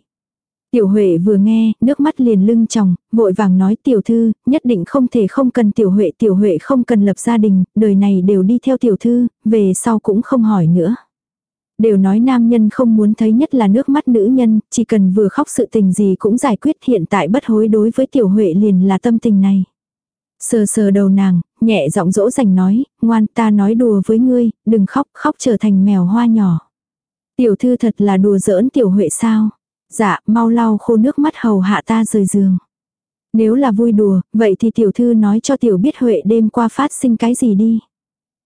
Tiểu Huệ vừa nghe, nước mắt liền lưng tròng, vội vàng nói tiểu thư, nhất định không thể không cần tiểu Huệ, tiểu Huệ không cần lập gia đình, đời này đều đi theo tiểu thư, về sau cũng không hỏi nữa. Đều nói nam nhân không muốn thấy nhất là nước mắt nữ nhân, chỉ cần vừa khóc sự tình gì cũng giải quyết hiện tại bất hối đối với tiểu Huệ liền là tâm tình này. Sờ sờ đầu nàng, nhẹ giọng dỗ dành nói, ngoan ta nói đùa với ngươi, đừng khóc, khóc trở thành mèo hoa nhỏ. Tiểu thư thật là đùa giỡn tiểu Huệ sao? Dạ, mau lau khô nước mắt hầu hạ ta rời giường. Nếu là vui đùa, vậy thì tiểu thư nói cho tiểu biết Huệ đêm qua phát sinh cái gì đi.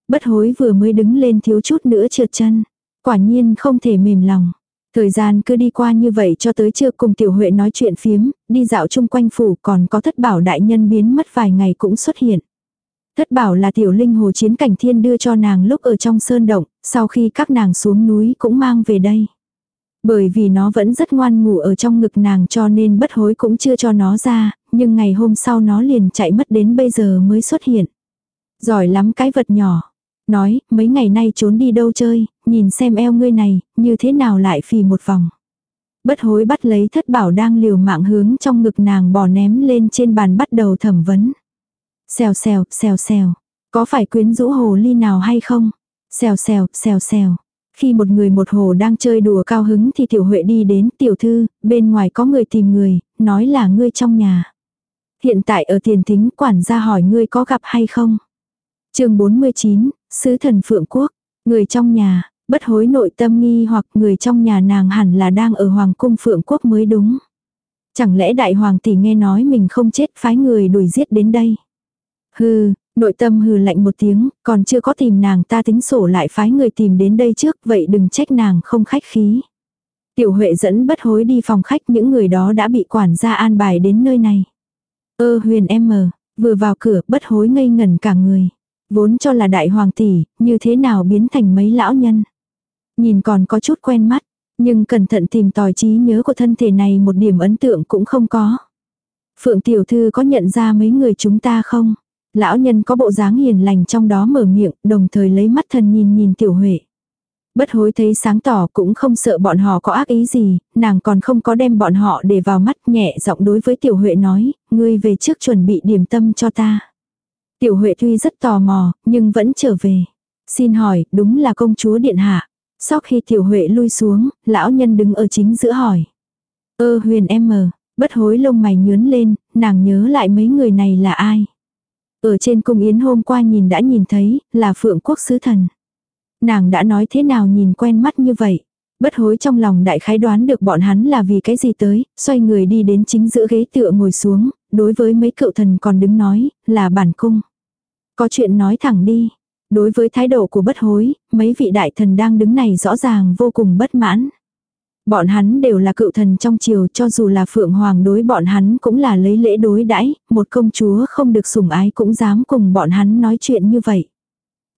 Bất hối vừa mới đứng lên thiếu chút nữa trượt chân. Quả nhiên không thể mềm lòng. Thời gian cứ đi qua như vậy cho tới trưa cùng tiểu Huệ nói chuyện phiếm, đi dạo chung quanh phủ còn có thất bảo đại nhân biến mất vài ngày cũng xuất hiện. Thất bảo là tiểu linh hồ chiến cảnh thiên đưa cho nàng lúc ở trong sơn động, sau khi các nàng xuống núi cũng mang về đây. Bởi vì nó vẫn rất ngoan ngủ ở trong ngực nàng cho nên bất hối cũng chưa cho nó ra, nhưng ngày hôm sau nó liền chạy mất đến bây giờ mới xuất hiện. Giỏi lắm cái vật nhỏ. Nói, mấy ngày nay trốn đi đâu chơi, nhìn xem eo ngươi này, như thế nào lại phì một vòng. Bất hối bắt lấy thất bảo đang liều mạng hướng trong ngực nàng bò ném lên trên bàn bắt đầu thẩm vấn. Xèo xèo, xèo xèo. Có phải quyến rũ hồ ly nào hay không? Xèo xèo, xèo xèo. Khi một người một hồ đang chơi đùa cao hứng thì tiểu huệ đi đến tiểu thư, bên ngoài có người tìm người, nói là ngươi trong nhà. Hiện tại ở tiền thính quản gia hỏi ngươi có gặp hay không chương 49, Sứ thần Phượng Quốc, người trong nhà, bất hối nội tâm nghi hoặc người trong nhà nàng hẳn là đang ở Hoàng cung Phượng Quốc mới đúng. Chẳng lẽ đại hoàng tỷ nghe nói mình không chết phái người đuổi giết đến đây. Hừ, Nội tâm hừ lạnh một tiếng, còn chưa có tìm nàng ta tính sổ lại phái người tìm đến đây trước, vậy đừng trách nàng không khách khí. Tiểu Huệ dẫn bất hối đi phòng khách những người đó đã bị quản gia an bài đến nơi này. Ơ huyền em mờ, vừa vào cửa bất hối ngây ngẩn cả người. Vốn cho là đại hoàng tỷ, như thế nào biến thành mấy lão nhân. Nhìn còn có chút quen mắt, nhưng cẩn thận tìm tòi trí nhớ của thân thể này một điểm ấn tượng cũng không có. Phượng tiểu thư có nhận ra mấy người chúng ta không? Lão nhân có bộ dáng hiền lành trong đó mở miệng, đồng thời lấy mắt thần nhìn nhìn tiểu huệ. Bất hối thấy sáng tỏ cũng không sợ bọn họ có ác ý gì, nàng còn không có đem bọn họ để vào mắt nhẹ giọng đối với tiểu huệ nói, ngươi về trước chuẩn bị điểm tâm cho ta. Tiểu huệ tuy rất tò mò, nhưng vẫn trở về. Xin hỏi, đúng là công chúa điện hạ. Sau khi tiểu huệ lui xuống, lão nhân đứng ở chính giữa hỏi. Ơ huyền em mờ, bất hối lông mày nhướn lên, nàng nhớ lại mấy người này là ai. Ở trên cung yến hôm qua nhìn đã nhìn thấy, là phượng quốc sứ thần. Nàng đã nói thế nào nhìn quen mắt như vậy. Bất hối trong lòng đại khái đoán được bọn hắn là vì cái gì tới, xoay người đi đến chính giữa ghế tựa ngồi xuống, đối với mấy cựu thần còn đứng nói, là bản cung. Có chuyện nói thẳng đi. Đối với thái độ của bất hối, mấy vị đại thần đang đứng này rõ ràng vô cùng bất mãn. Bọn hắn đều là cựu thần trong triều cho dù là phượng hoàng đối bọn hắn cũng là lấy lễ đối đãi một công chúa không được sủng ái cũng dám cùng bọn hắn nói chuyện như vậy.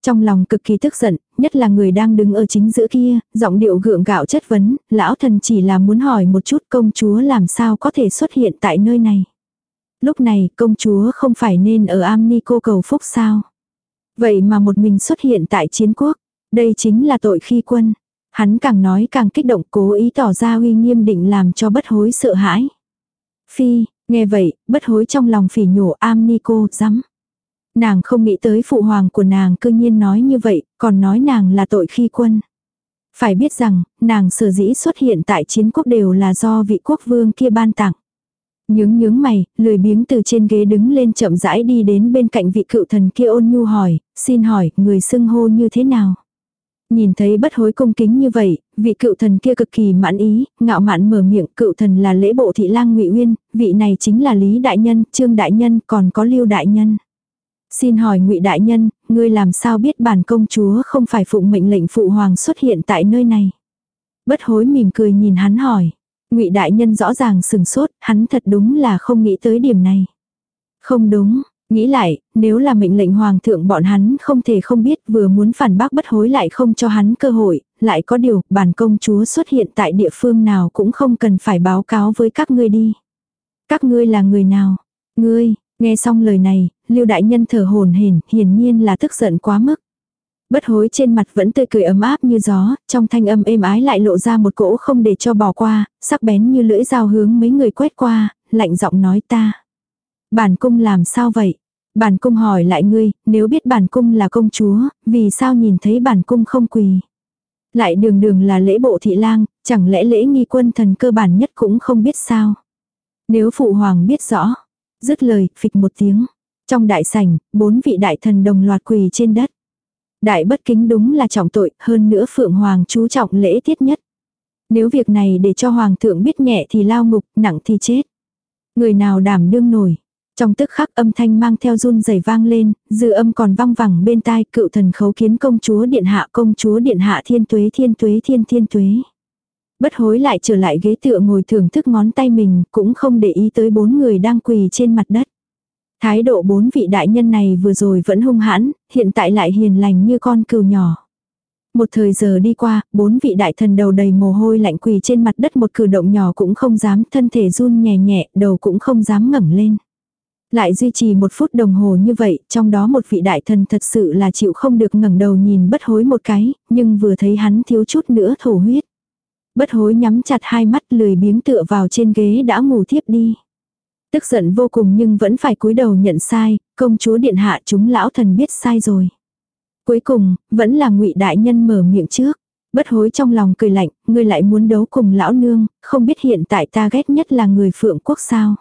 Trong lòng cực kỳ tức giận, nhất là người đang đứng ở chính giữa kia, giọng điệu gượng gạo chất vấn, lão thần chỉ là muốn hỏi một chút công chúa làm sao có thể xuất hiện tại nơi này. Lúc này công chúa không phải nên ở am ni cô cầu phúc sao. Vậy mà một mình xuất hiện tại chiến quốc, đây chính là tội khi quân. Hắn càng nói càng kích động cố ý tỏ ra uy nghiêm định làm cho bất hối sợ hãi. Phi, nghe vậy, bất hối trong lòng phỉ nhổ am ni cô, dám. Nàng không nghĩ tới phụ hoàng của nàng cư nhiên nói như vậy, còn nói nàng là tội khi quân. Phải biết rằng, nàng sở dĩ xuất hiện tại chiến quốc đều là do vị quốc vương kia ban tặng. Nhướng nhướng mày, lười biếng từ trên ghế đứng lên chậm rãi đi đến bên cạnh vị cựu thần kia ôn nhu hỏi, xin hỏi, người xưng hô như thế nào? Nhìn thấy bất hối cung kính như vậy, vị cựu thần kia cực kỳ mãn ý, ngạo mạn mở miệng cựu thần là lễ bộ thị lang ngụy Uyên, vị này chính là Lý Đại Nhân, Trương Đại Nhân, còn có Lưu Đại Nhân. Xin hỏi ngụy Đại Nhân, ngươi làm sao biết bản công chúa không phải phụng mệnh lệnh phụ hoàng xuất hiện tại nơi này. Bất hối mỉm cười nhìn hắn hỏi ngụy đại nhân rõ ràng sừng sốt, hắn thật đúng là không nghĩ tới điểm này. Không đúng, nghĩ lại, nếu là mệnh lệnh hoàng thượng bọn hắn không thể không biết vừa muốn phản bác bất hối lại không cho hắn cơ hội, lại có điều, bản công chúa xuất hiện tại địa phương nào cũng không cần phải báo cáo với các ngươi đi. Các ngươi là người nào? Ngươi, nghe xong lời này, lưu đại nhân thở hồn hển hiển nhiên là tức giận quá mức. Bất hối trên mặt vẫn tươi cười ấm áp như gió, trong thanh âm êm ái lại lộ ra một cỗ không để cho bỏ qua, sắc bén như lưỡi dao hướng mấy người quét qua, lạnh giọng nói ta. Bản cung làm sao vậy? Bản cung hỏi lại ngươi, nếu biết bản cung là công chúa, vì sao nhìn thấy bản cung không quỳ? Lại đường đường là lễ bộ thị lang, chẳng lẽ lễ nghi quân thần cơ bản nhất cũng không biết sao? Nếu phụ hoàng biết rõ, dứt lời, phịch một tiếng. Trong đại sảnh, bốn vị đại thần đồng loạt quỳ trên đất. Đại bất kính đúng là trọng tội, hơn nữa Phượng Hoàng chú trọng lễ tiết nhất. Nếu việc này để cho Hoàng thượng biết nhẹ thì lao ngục, nặng thì chết. Người nào đảm đương nổi. Trong tức khắc âm thanh mang theo run rẩy vang lên, dư âm còn vang vẳng bên tai cựu thần khấu kiến công chúa điện hạ công chúa điện hạ thiên tuế thiên tuế thiên thiên tuế. Bất hối lại trở lại ghế tựa ngồi thưởng thức ngón tay mình, cũng không để ý tới bốn người đang quỳ trên mặt đất. Thái độ bốn vị đại nhân này vừa rồi vẫn hung hãn, hiện tại lại hiền lành như con cừu nhỏ. Một thời giờ đi qua, bốn vị đại thần đầu đầy mồ hôi lạnh quỳ trên mặt đất một cử động nhỏ cũng không dám, thân thể run nhẹ nhẹ, đầu cũng không dám ngẩng lên. Lại duy trì một phút đồng hồ như vậy, trong đó một vị đại thần thật sự là chịu không được ngẩng đầu nhìn bất hối một cái, nhưng vừa thấy hắn thiếu chút nữa thổ huyết. Bất hối nhắm chặt hai mắt lười biếng tựa vào trên ghế đã ngủ thiếp đi. Tức giận vô cùng nhưng vẫn phải cúi đầu nhận sai, công chúa điện hạ chúng lão thần biết sai rồi. Cuối cùng, vẫn là ngụy đại nhân mở miệng trước. Bất hối trong lòng cười lạnh, ngươi lại muốn đấu cùng lão nương, không biết hiện tại ta ghét nhất là người phượng quốc sao.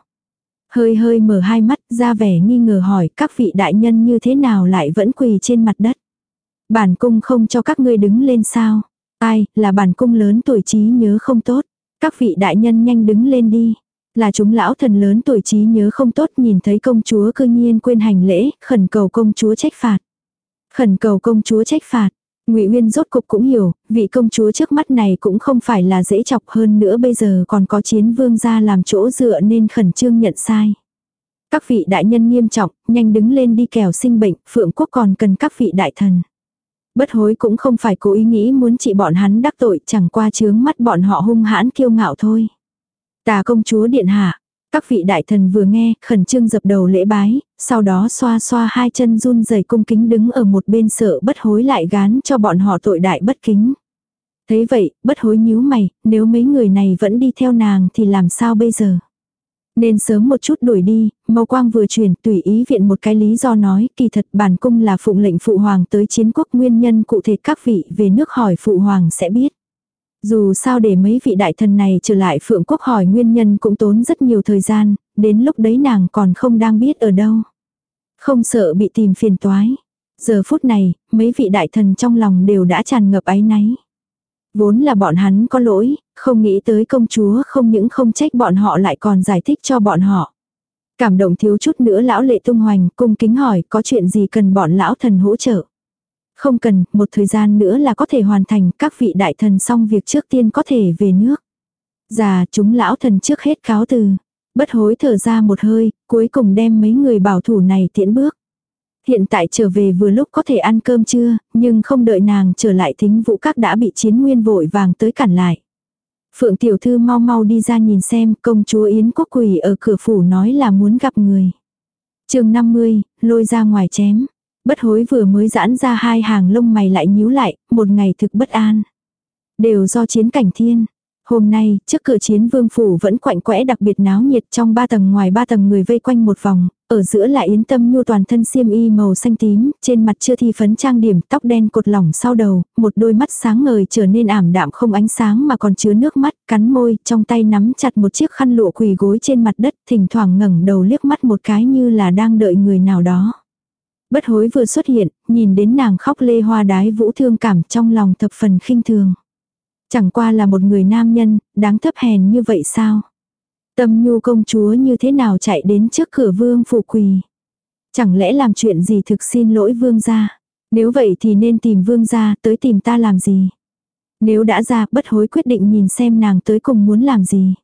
Hơi hơi mở hai mắt ra vẻ nghi ngờ hỏi các vị đại nhân như thế nào lại vẫn quỳ trên mặt đất. Bản cung không cho các ngươi đứng lên sao. Ai, là bản cung lớn tuổi trí nhớ không tốt. Các vị đại nhân nhanh đứng lên đi. Là chúng lão thần lớn tuổi trí nhớ không tốt nhìn thấy công chúa cư nhiên quên hành lễ, khẩn cầu công chúa trách phạt. Khẩn cầu công chúa trách phạt. Ngụy Uyên rốt cục cũng hiểu, vị công chúa trước mắt này cũng không phải là dễ chọc hơn nữa bây giờ còn có chiến vương gia làm chỗ dựa nên khẩn trương nhận sai. Các vị đại nhân nghiêm trọng, nhanh đứng lên đi kẻo sinh bệnh, phượng quốc còn cần các vị đại thần. Bất hối cũng không phải cố ý nghĩ muốn trị bọn hắn đắc tội chẳng qua chướng mắt bọn họ hung hãn kiêu ngạo thôi. Tà công chúa điện hạ, các vị đại thần vừa nghe, khẩn trương dập đầu lễ bái, sau đó xoa xoa hai chân run rẩy cung kính đứng ở một bên sợ bất hối lại gán cho bọn họ tội đại bất kính. Thế vậy, bất hối nhíu mày, nếu mấy người này vẫn đi theo nàng thì làm sao bây giờ? Nên sớm một chút đuổi đi, mâu quang vừa chuyển tùy ý viện một cái lý do nói kỳ thật bản cung là phụng lệnh phụ hoàng tới chiến quốc nguyên nhân cụ thể các vị về nước hỏi phụ hoàng sẽ biết. Dù sao để mấy vị đại thần này trở lại phượng quốc hỏi nguyên nhân cũng tốn rất nhiều thời gian, đến lúc đấy nàng còn không đang biết ở đâu. Không sợ bị tìm phiền toái. Giờ phút này, mấy vị đại thần trong lòng đều đã tràn ngập áy náy. Vốn là bọn hắn có lỗi, không nghĩ tới công chúa không những không trách bọn họ lại còn giải thích cho bọn họ. Cảm động thiếu chút nữa lão lệ tung hoành, cung kính hỏi có chuyện gì cần bọn lão thần hỗ trợ. Không cần, một thời gian nữa là có thể hoàn thành, các vị đại thần xong việc trước tiên có thể về nước. Già chúng lão thần trước hết cáo từ. Bất hối thở ra một hơi, cuối cùng đem mấy người bảo thủ này tiễn bước. Hiện tại trở về vừa lúc có thể ăn cơm trưa, nhưng không đợi nàng trở lại thính vũ các đã bị chiến nguyên vội vàng tới cản lại. Phượng tiểu thư mau mau đi ra nhìn xem công chúa Yến Quốc Quỳ ở cửa phủ nói là muốn gặp người. chương 50, lôi ra ngoài chém. Bất hối vừa mới giãn ra hai hàng lông mày lại nhíu lại, một ngày thực bất an. Đều do chiến cảnh thiên. Hôm nay, trước cửa chiến vương phủ vẫn quạnh quẽ đặc biệt náo nhiệt trong ba tầng ngoài ba tầng người vây quanh một vòng, ở giữa lại yến tâm nhu toàn thân xiêm y màu xanh tím, trên mặt chưa thi phấn trang điểm, tóc đen cột lỏng sau đầu, một đôi mắt sáng ngời trở nên ảm đạm không ánh sáng mà còn chứa nước mắt, cắn môi, trong tay nắm chặt một chiếc khăn lụa quỳ gối trên mặt đất, thỉnh thoảng ngẩng đầu liếc mắt một cái như là đang đợi người nào đó. Bất hối vừa xuất hiện, nhìn đến nàng khóc lê hoa đái vũ thương cảm trong lòng thập phần khinh thường. Chẳng qua là một người nam nhân, đáng thấp hèn như vậy sao? Tâm nhu công chúa như thế nào chạy đến trước cửa vương phủ quỳ? Chẳng lẽ làm chuyện gì thực xin lỗi vương gia? Nếu vậy thì nên tìm vương gia tới tìm ta làm gì? Nếu đã ra bất hối quyết định nhìn xem nàng tới cùng muốn làm gì.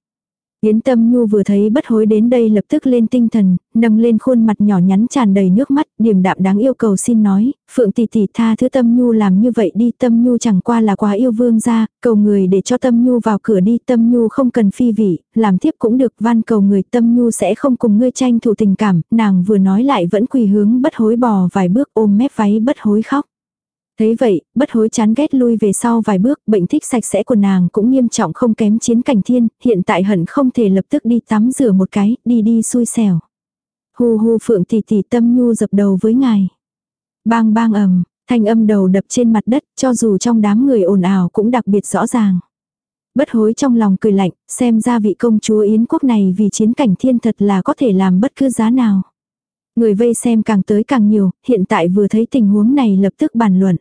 Yến Tâm Nhu vừa thấy bất hối đến đây lập tức lên tinh thần, nâng lên khuôn mặt nhỏ nhắn tràn đầy nước mắt, điềm đạm đáng yêu cầu xin nói, Phượng tỷ tỷ tha thứ Tâm Nhu làm như vậy đi, Tâm Nhu chẳng qua là quá yêu vương gia, cầu người để cho Tâm Nhu vào cửa đi, Tâm Nhu không cần phi vị, làm tiếp cũng được, van cầu người Tâm Nhu sẽ không cùng ngươi tranh thủ tình cảm, nàng vừa nói lại vẫn quỳ hướng bất hối bò vài bước ôm mép váy bất hối khóc. Thấy vậy, bất hối chán ghét lui về sau vài bước, bệnh thích sạch sẽ của nàng cũng nghiêm trọng không kém chiến cảnh thiên, hiện tại hận không thể lập tức đi tắm rửa một cái, đi đi xui xẻo. Hu hu phượng tỷ tỷ tâm nhu dập đầu với ngài. Bang bang ầm, thanh âm đầu đập trên mặt đất, cho dù trong đám người ồn ào cũng đặc biệt rõ ràng. Bất hối trong lòng cười lạnh, xem ra vị công chúa Yến quốc này vì chiến cảnh thiên thật là có thể làm bất cứ giá nào. Người vây xem càng tới càng nhiều, hiện tại vừa thấy tình huống này lập tức bàn luận.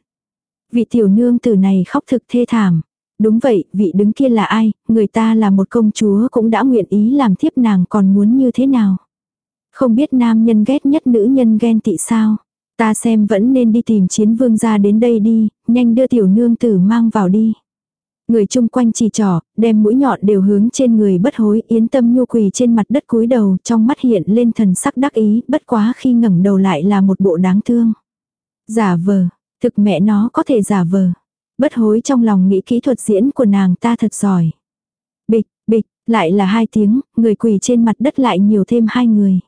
Vị tiểu nương tử này khóc thực thê thảm. Đúng vậy, vị đứng kia là ai, người ta là một công chúa cũng đã nguyện ý làm thiếp nàng còn muốn như thế nào. Không biết nam nhân ghét nhất nữ nhân ghen tị sao. Ta xem vẫn nên đi tìm chiến vương ra đến đây đi, nhanh đưa tiểu nương tử mang vào đi. Người chung quanh chỉ trỏ, đem mũi nhọn đều hướng trên người bất hối, yến tâm nhu quỳ trên mặt đất cúi đầu, trong mắt hiện lên thần sắc đắc ý, bất quá khi ngẩng đầu lại là một bộ đáng thương. Giả vờ, Thực mẹ nó có thể giả vờ. Bất hối trong lòng nghĩ kỹ thuật diễn của nàng ta thật giỏi. Bịch, bịch, lại là hai tiếng, người quỳ trên mặt đất lại nhiều thêm hai người.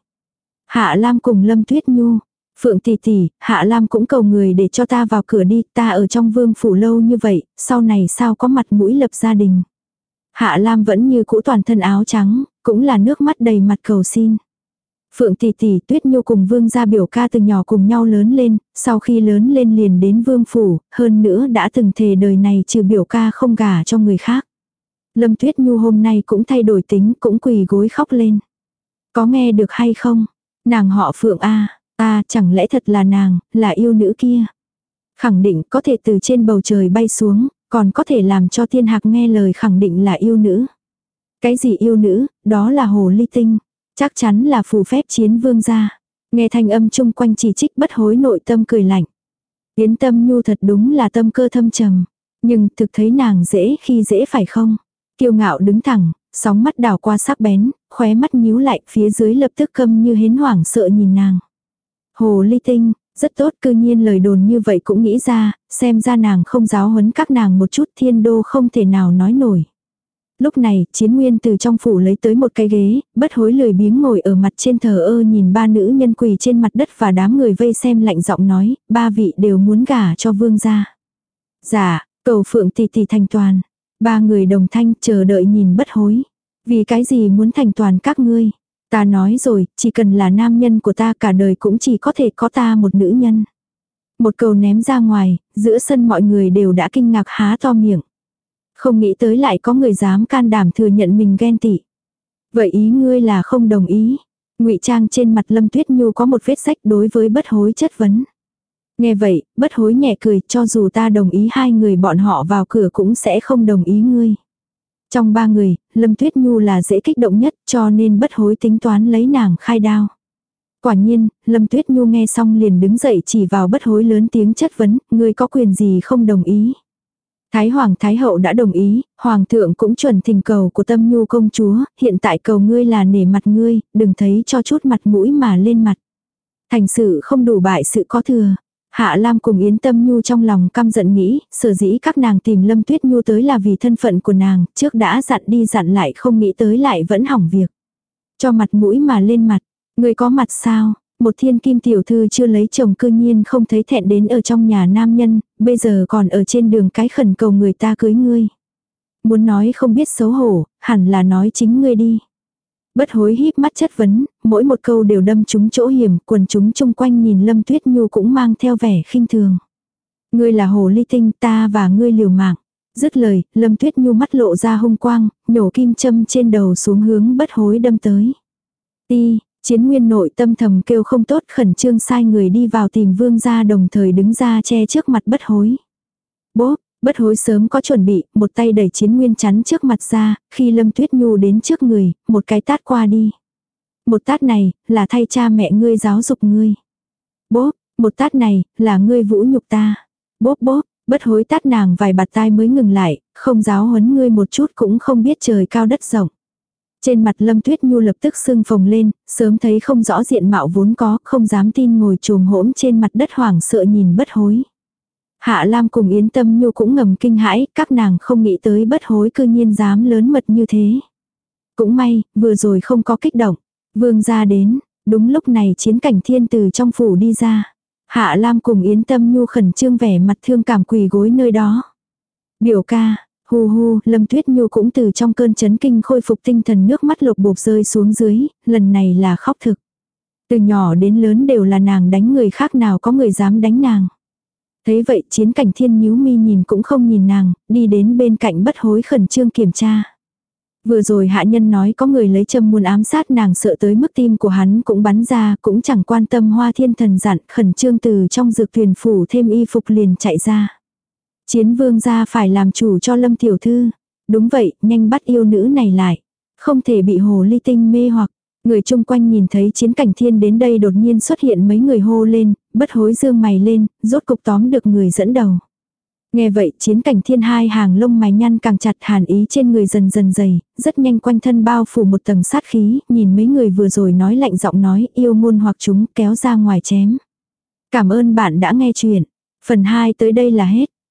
Hạ Lam cùng Lâm Tuyết Nhu. Phượng tỷ tỷ, Hạ Lam cũng cầu người để cho ta vào cửa đi, ta ở trong vương phủ lâu như vậy, sau này sao có mặt mũi lập gia đình. Hạ Lam vẫn như cũ toàn thân áo trắng, cũng là nước mắt đầy mặt cầu xin. Phượng tỷ tỷ tuyết nhu cùng vương gia biểu ca từ nhỏ cùng nhau lớn lên, sau khi lớn lên liền đến vương phủ, hơn nữa đã từng thề đời này trừ biểu ca không gả cho người khác. Lâm tuyết nhu hôm nay cũng thay đổi tính, cũng quỳ gối khóc lên. Có nghe được hay không? Nàng họ Phượng A, ta chẳng lẽ thật là nàng, là yêu nữ kia. Khẳng định có thể từ trên bầu trời bay xuống, còn có thể làm cho thiên hạc nghe lời khẳng định là yêu nữ. Cái gì yêu nữ, đó là hồ ly tinh. Chắc chắn là phù phép chiến vương gia. Nghe thanh âm chung quanh chỉ trích bất hối nội tâm cười lạnh. Tiến tâm nhu thật đúng là tâm cơ thâm trầm. Nhưng thực thấy nàng dễ khi dễ phải không? Kiêu ngạo đứng thẳng, sóng mắt đảo qua sắc bén, khóe mắt nhíu lại phía dưới lập tức câm như hến hoảng sợ nhìn nàng. Hồ ly tinh, rất tốt cư nhiên lời đồn như vậy cũng nghĩ ra, xem ra nàng không giáo huấn các nàng một chút thiên đô không thể nào nói nổi. Lúc này, chiến nguyên từ trong phủ lấy tới một cái ghế, bất hối lười biếng ngồi ở mặt trên thờ ơ nhìn ba nữ nhân quỳ trên mặt đất và đám người vây xem lạnh giọng nói, ba vị đều muốn gả cho vương gia. Dạ, cầu phượng tỷ tỷ thành toàn. Ba người đồng thanh chờ đợi nhìn bất hối. Vì cái gì muốn thành toàn các ngươi? Ta nói rồi, chỉ cần là nam nhân của ta cả đời cũng chỉ có thể có ta một nữ nhân. Một cầu ném ra ngoài, giữa sân mọi người đều đã kinh ngạc há to miệng. Không nghĩ tới lại có người dám can đảm thừa nhận mình ghen tị. Vậy ý ngươi là không đồng ý. ngụy trang trên mặt Lâm Tuyết Nhu có một vết sách đối với bất hối chất vấn. Nghe vậy, bất hối nhẹ cười cho dù ta đồng ý hai người bọn họ vào cửa cũng sẽ không đồng ý ngươi. Trong ba người, Lâm Tuyết Nhu là dễ kích động nhất cho nên bất hối tính toán lấy nàng khai đao. Quả nhiên, Lâm Tuyết Nhu nghe xong liền đứng dậy chỉ vào bất hối lớn tiếng chất vấn, ngươi có quyền gì không đồng ý. Thái Hoàng Thái Hậu đã đồng ý, Hoàng thượng cũng chuẩn thỉnh cầu của tâm nhu công chúa, hiện tại cầu ngươi là nể mặt ngươi, đừng thấy cho chút mặt mũi mà lên mặt. Thành sự không đủ bại sự có thừa. Hạ Lam cùng Yến Tâm Nhu trong lòng căm giận nghĩ, sở dĩ các nàng tìm Lâm Tuyết Nhu tới là vì thân phận của nàng, trước đã dặn đi dặn lại không nghĩ tới lại vẫn hỏng việc. Cho mặt mũi mà lên mặt, người có mặt sao, một thiên kim tiểu thư chưa lấy chồng cư nhiên không thấy thẹn đến ở trong nhà nam nhân, bây giờ còn ở trên đường cái khẩn cầu người ta cưới ngươi. Muốn nói không biết xấu hổ, hẳn là nói chính ngươi đi. Bất hối híp mắt chất vấn, mỗi một câu đều đâm trúng chỗ hiểm, quần chúng chung quanh nhìn Lâm Tuyết Nhu cũng mang theo vẻ khinh thường. Ngươi là hồ ly tinh ta và ngươi liều mạng. Dứt lời, Lâm Tuyết Nhu mắt lộ ra hung quang, nhổ kim châm trên đầu xuống hướng bất hối đâm tới. Ti, Chiến nguyên nội tâm thầm kêu không tốt khẩn trương sai người đi vào tìm vương gia đồng thời đứng ra che trước mặt bất hối. Bố, bất hối sớm có chuẩn bị, một tay đẩy chiến nguyên chắn trước mặt ra, khi lâm tuyết nhu đến trước người, một cái tát qua đi. Một tát này, là thay cha mẹ ngươi giáo dục ngươi. Bố, Một tát này, là ngươi vũ nhục ta. Bốp bốp, bất hối tát nàng vài bạt tai mới ngừng lại, không giáo huấn ngươi một chút cũng không biết trời cao đất rộng. Trên mặt Lâm Tuyết Nhu lập tức sưng phồng lên, sớm thấy không rõ diện mạo vốn có, không dám tin ngồi trồm hỗn trên mặt đất hoảng sợ nhìn bất hối. Hạ Lam cùng Yến Tâm Nhu cũng ngầm kinh hãi, các nàng không nghĩ tới bất hối cư nhiên dám lớn mật như thế. Cũng may, vừa rồi không có kích động. Vương ra đến, đúng lúc này chiến cảnh thiên từ trong phủ đi ra. Hạ Lam cùng Yến Tâm Nhu khẩn trương vẻ mặt thương cảm quỳ gối nơi đó. Biểu ca, hu hu, Lâm Tuyết Nhu cũng từ trong cơn chấn kinh khôi phục tinh thần nước mắt lục bột rơi xuống dưới, lần này là khóc thực. Từ nhỏ đến lớn đều là nàng đánh người khác nào có người dám đánh nàng. Thế vậy chiến cảnh thiên nhíu mi nhìn cũng không nhìn nàng, đi đến bên cạnh bất hối khẩn trương kiểm tra. Vừa rồi hạ nhân nói có người lấy châm muốn ám sát nàng sợ tới mức tim của hắn cũng bắn ra, cũng chẳng quan tâm hoa thiên thần dặn khẩn trương từ trong dược thuyền phủ thêm y phục liền chạy ra. Chiến vương gia phải làm chủ cho lâm tiểu thư. Đúng vậy, nhanh bắt yêu nữ này lại. Không thể bị hồ ly tinh mê hoặc. Người chung quanh nhìn thấy chiến cảnh thiên đến đây đột nhiên xuất hiện mấy người hô lên, bất hối dương mày lên, rốt cục tóm được người dẫn đầu. Nghe vậy chiến cảnh thiên hai hàng lông mày nhăn càng chặt hàn ý trên người dần dần dày, rất nhanh quanh thân bao phủ một tầng sát khí, nhìn mấy người vừa rồi nói lạnh giọng nói yêu môn hoặc chúng kéo ra ngoài chém. Cảm ơn bạn đã nghe chuyện. Phần 2 tới đây là hết.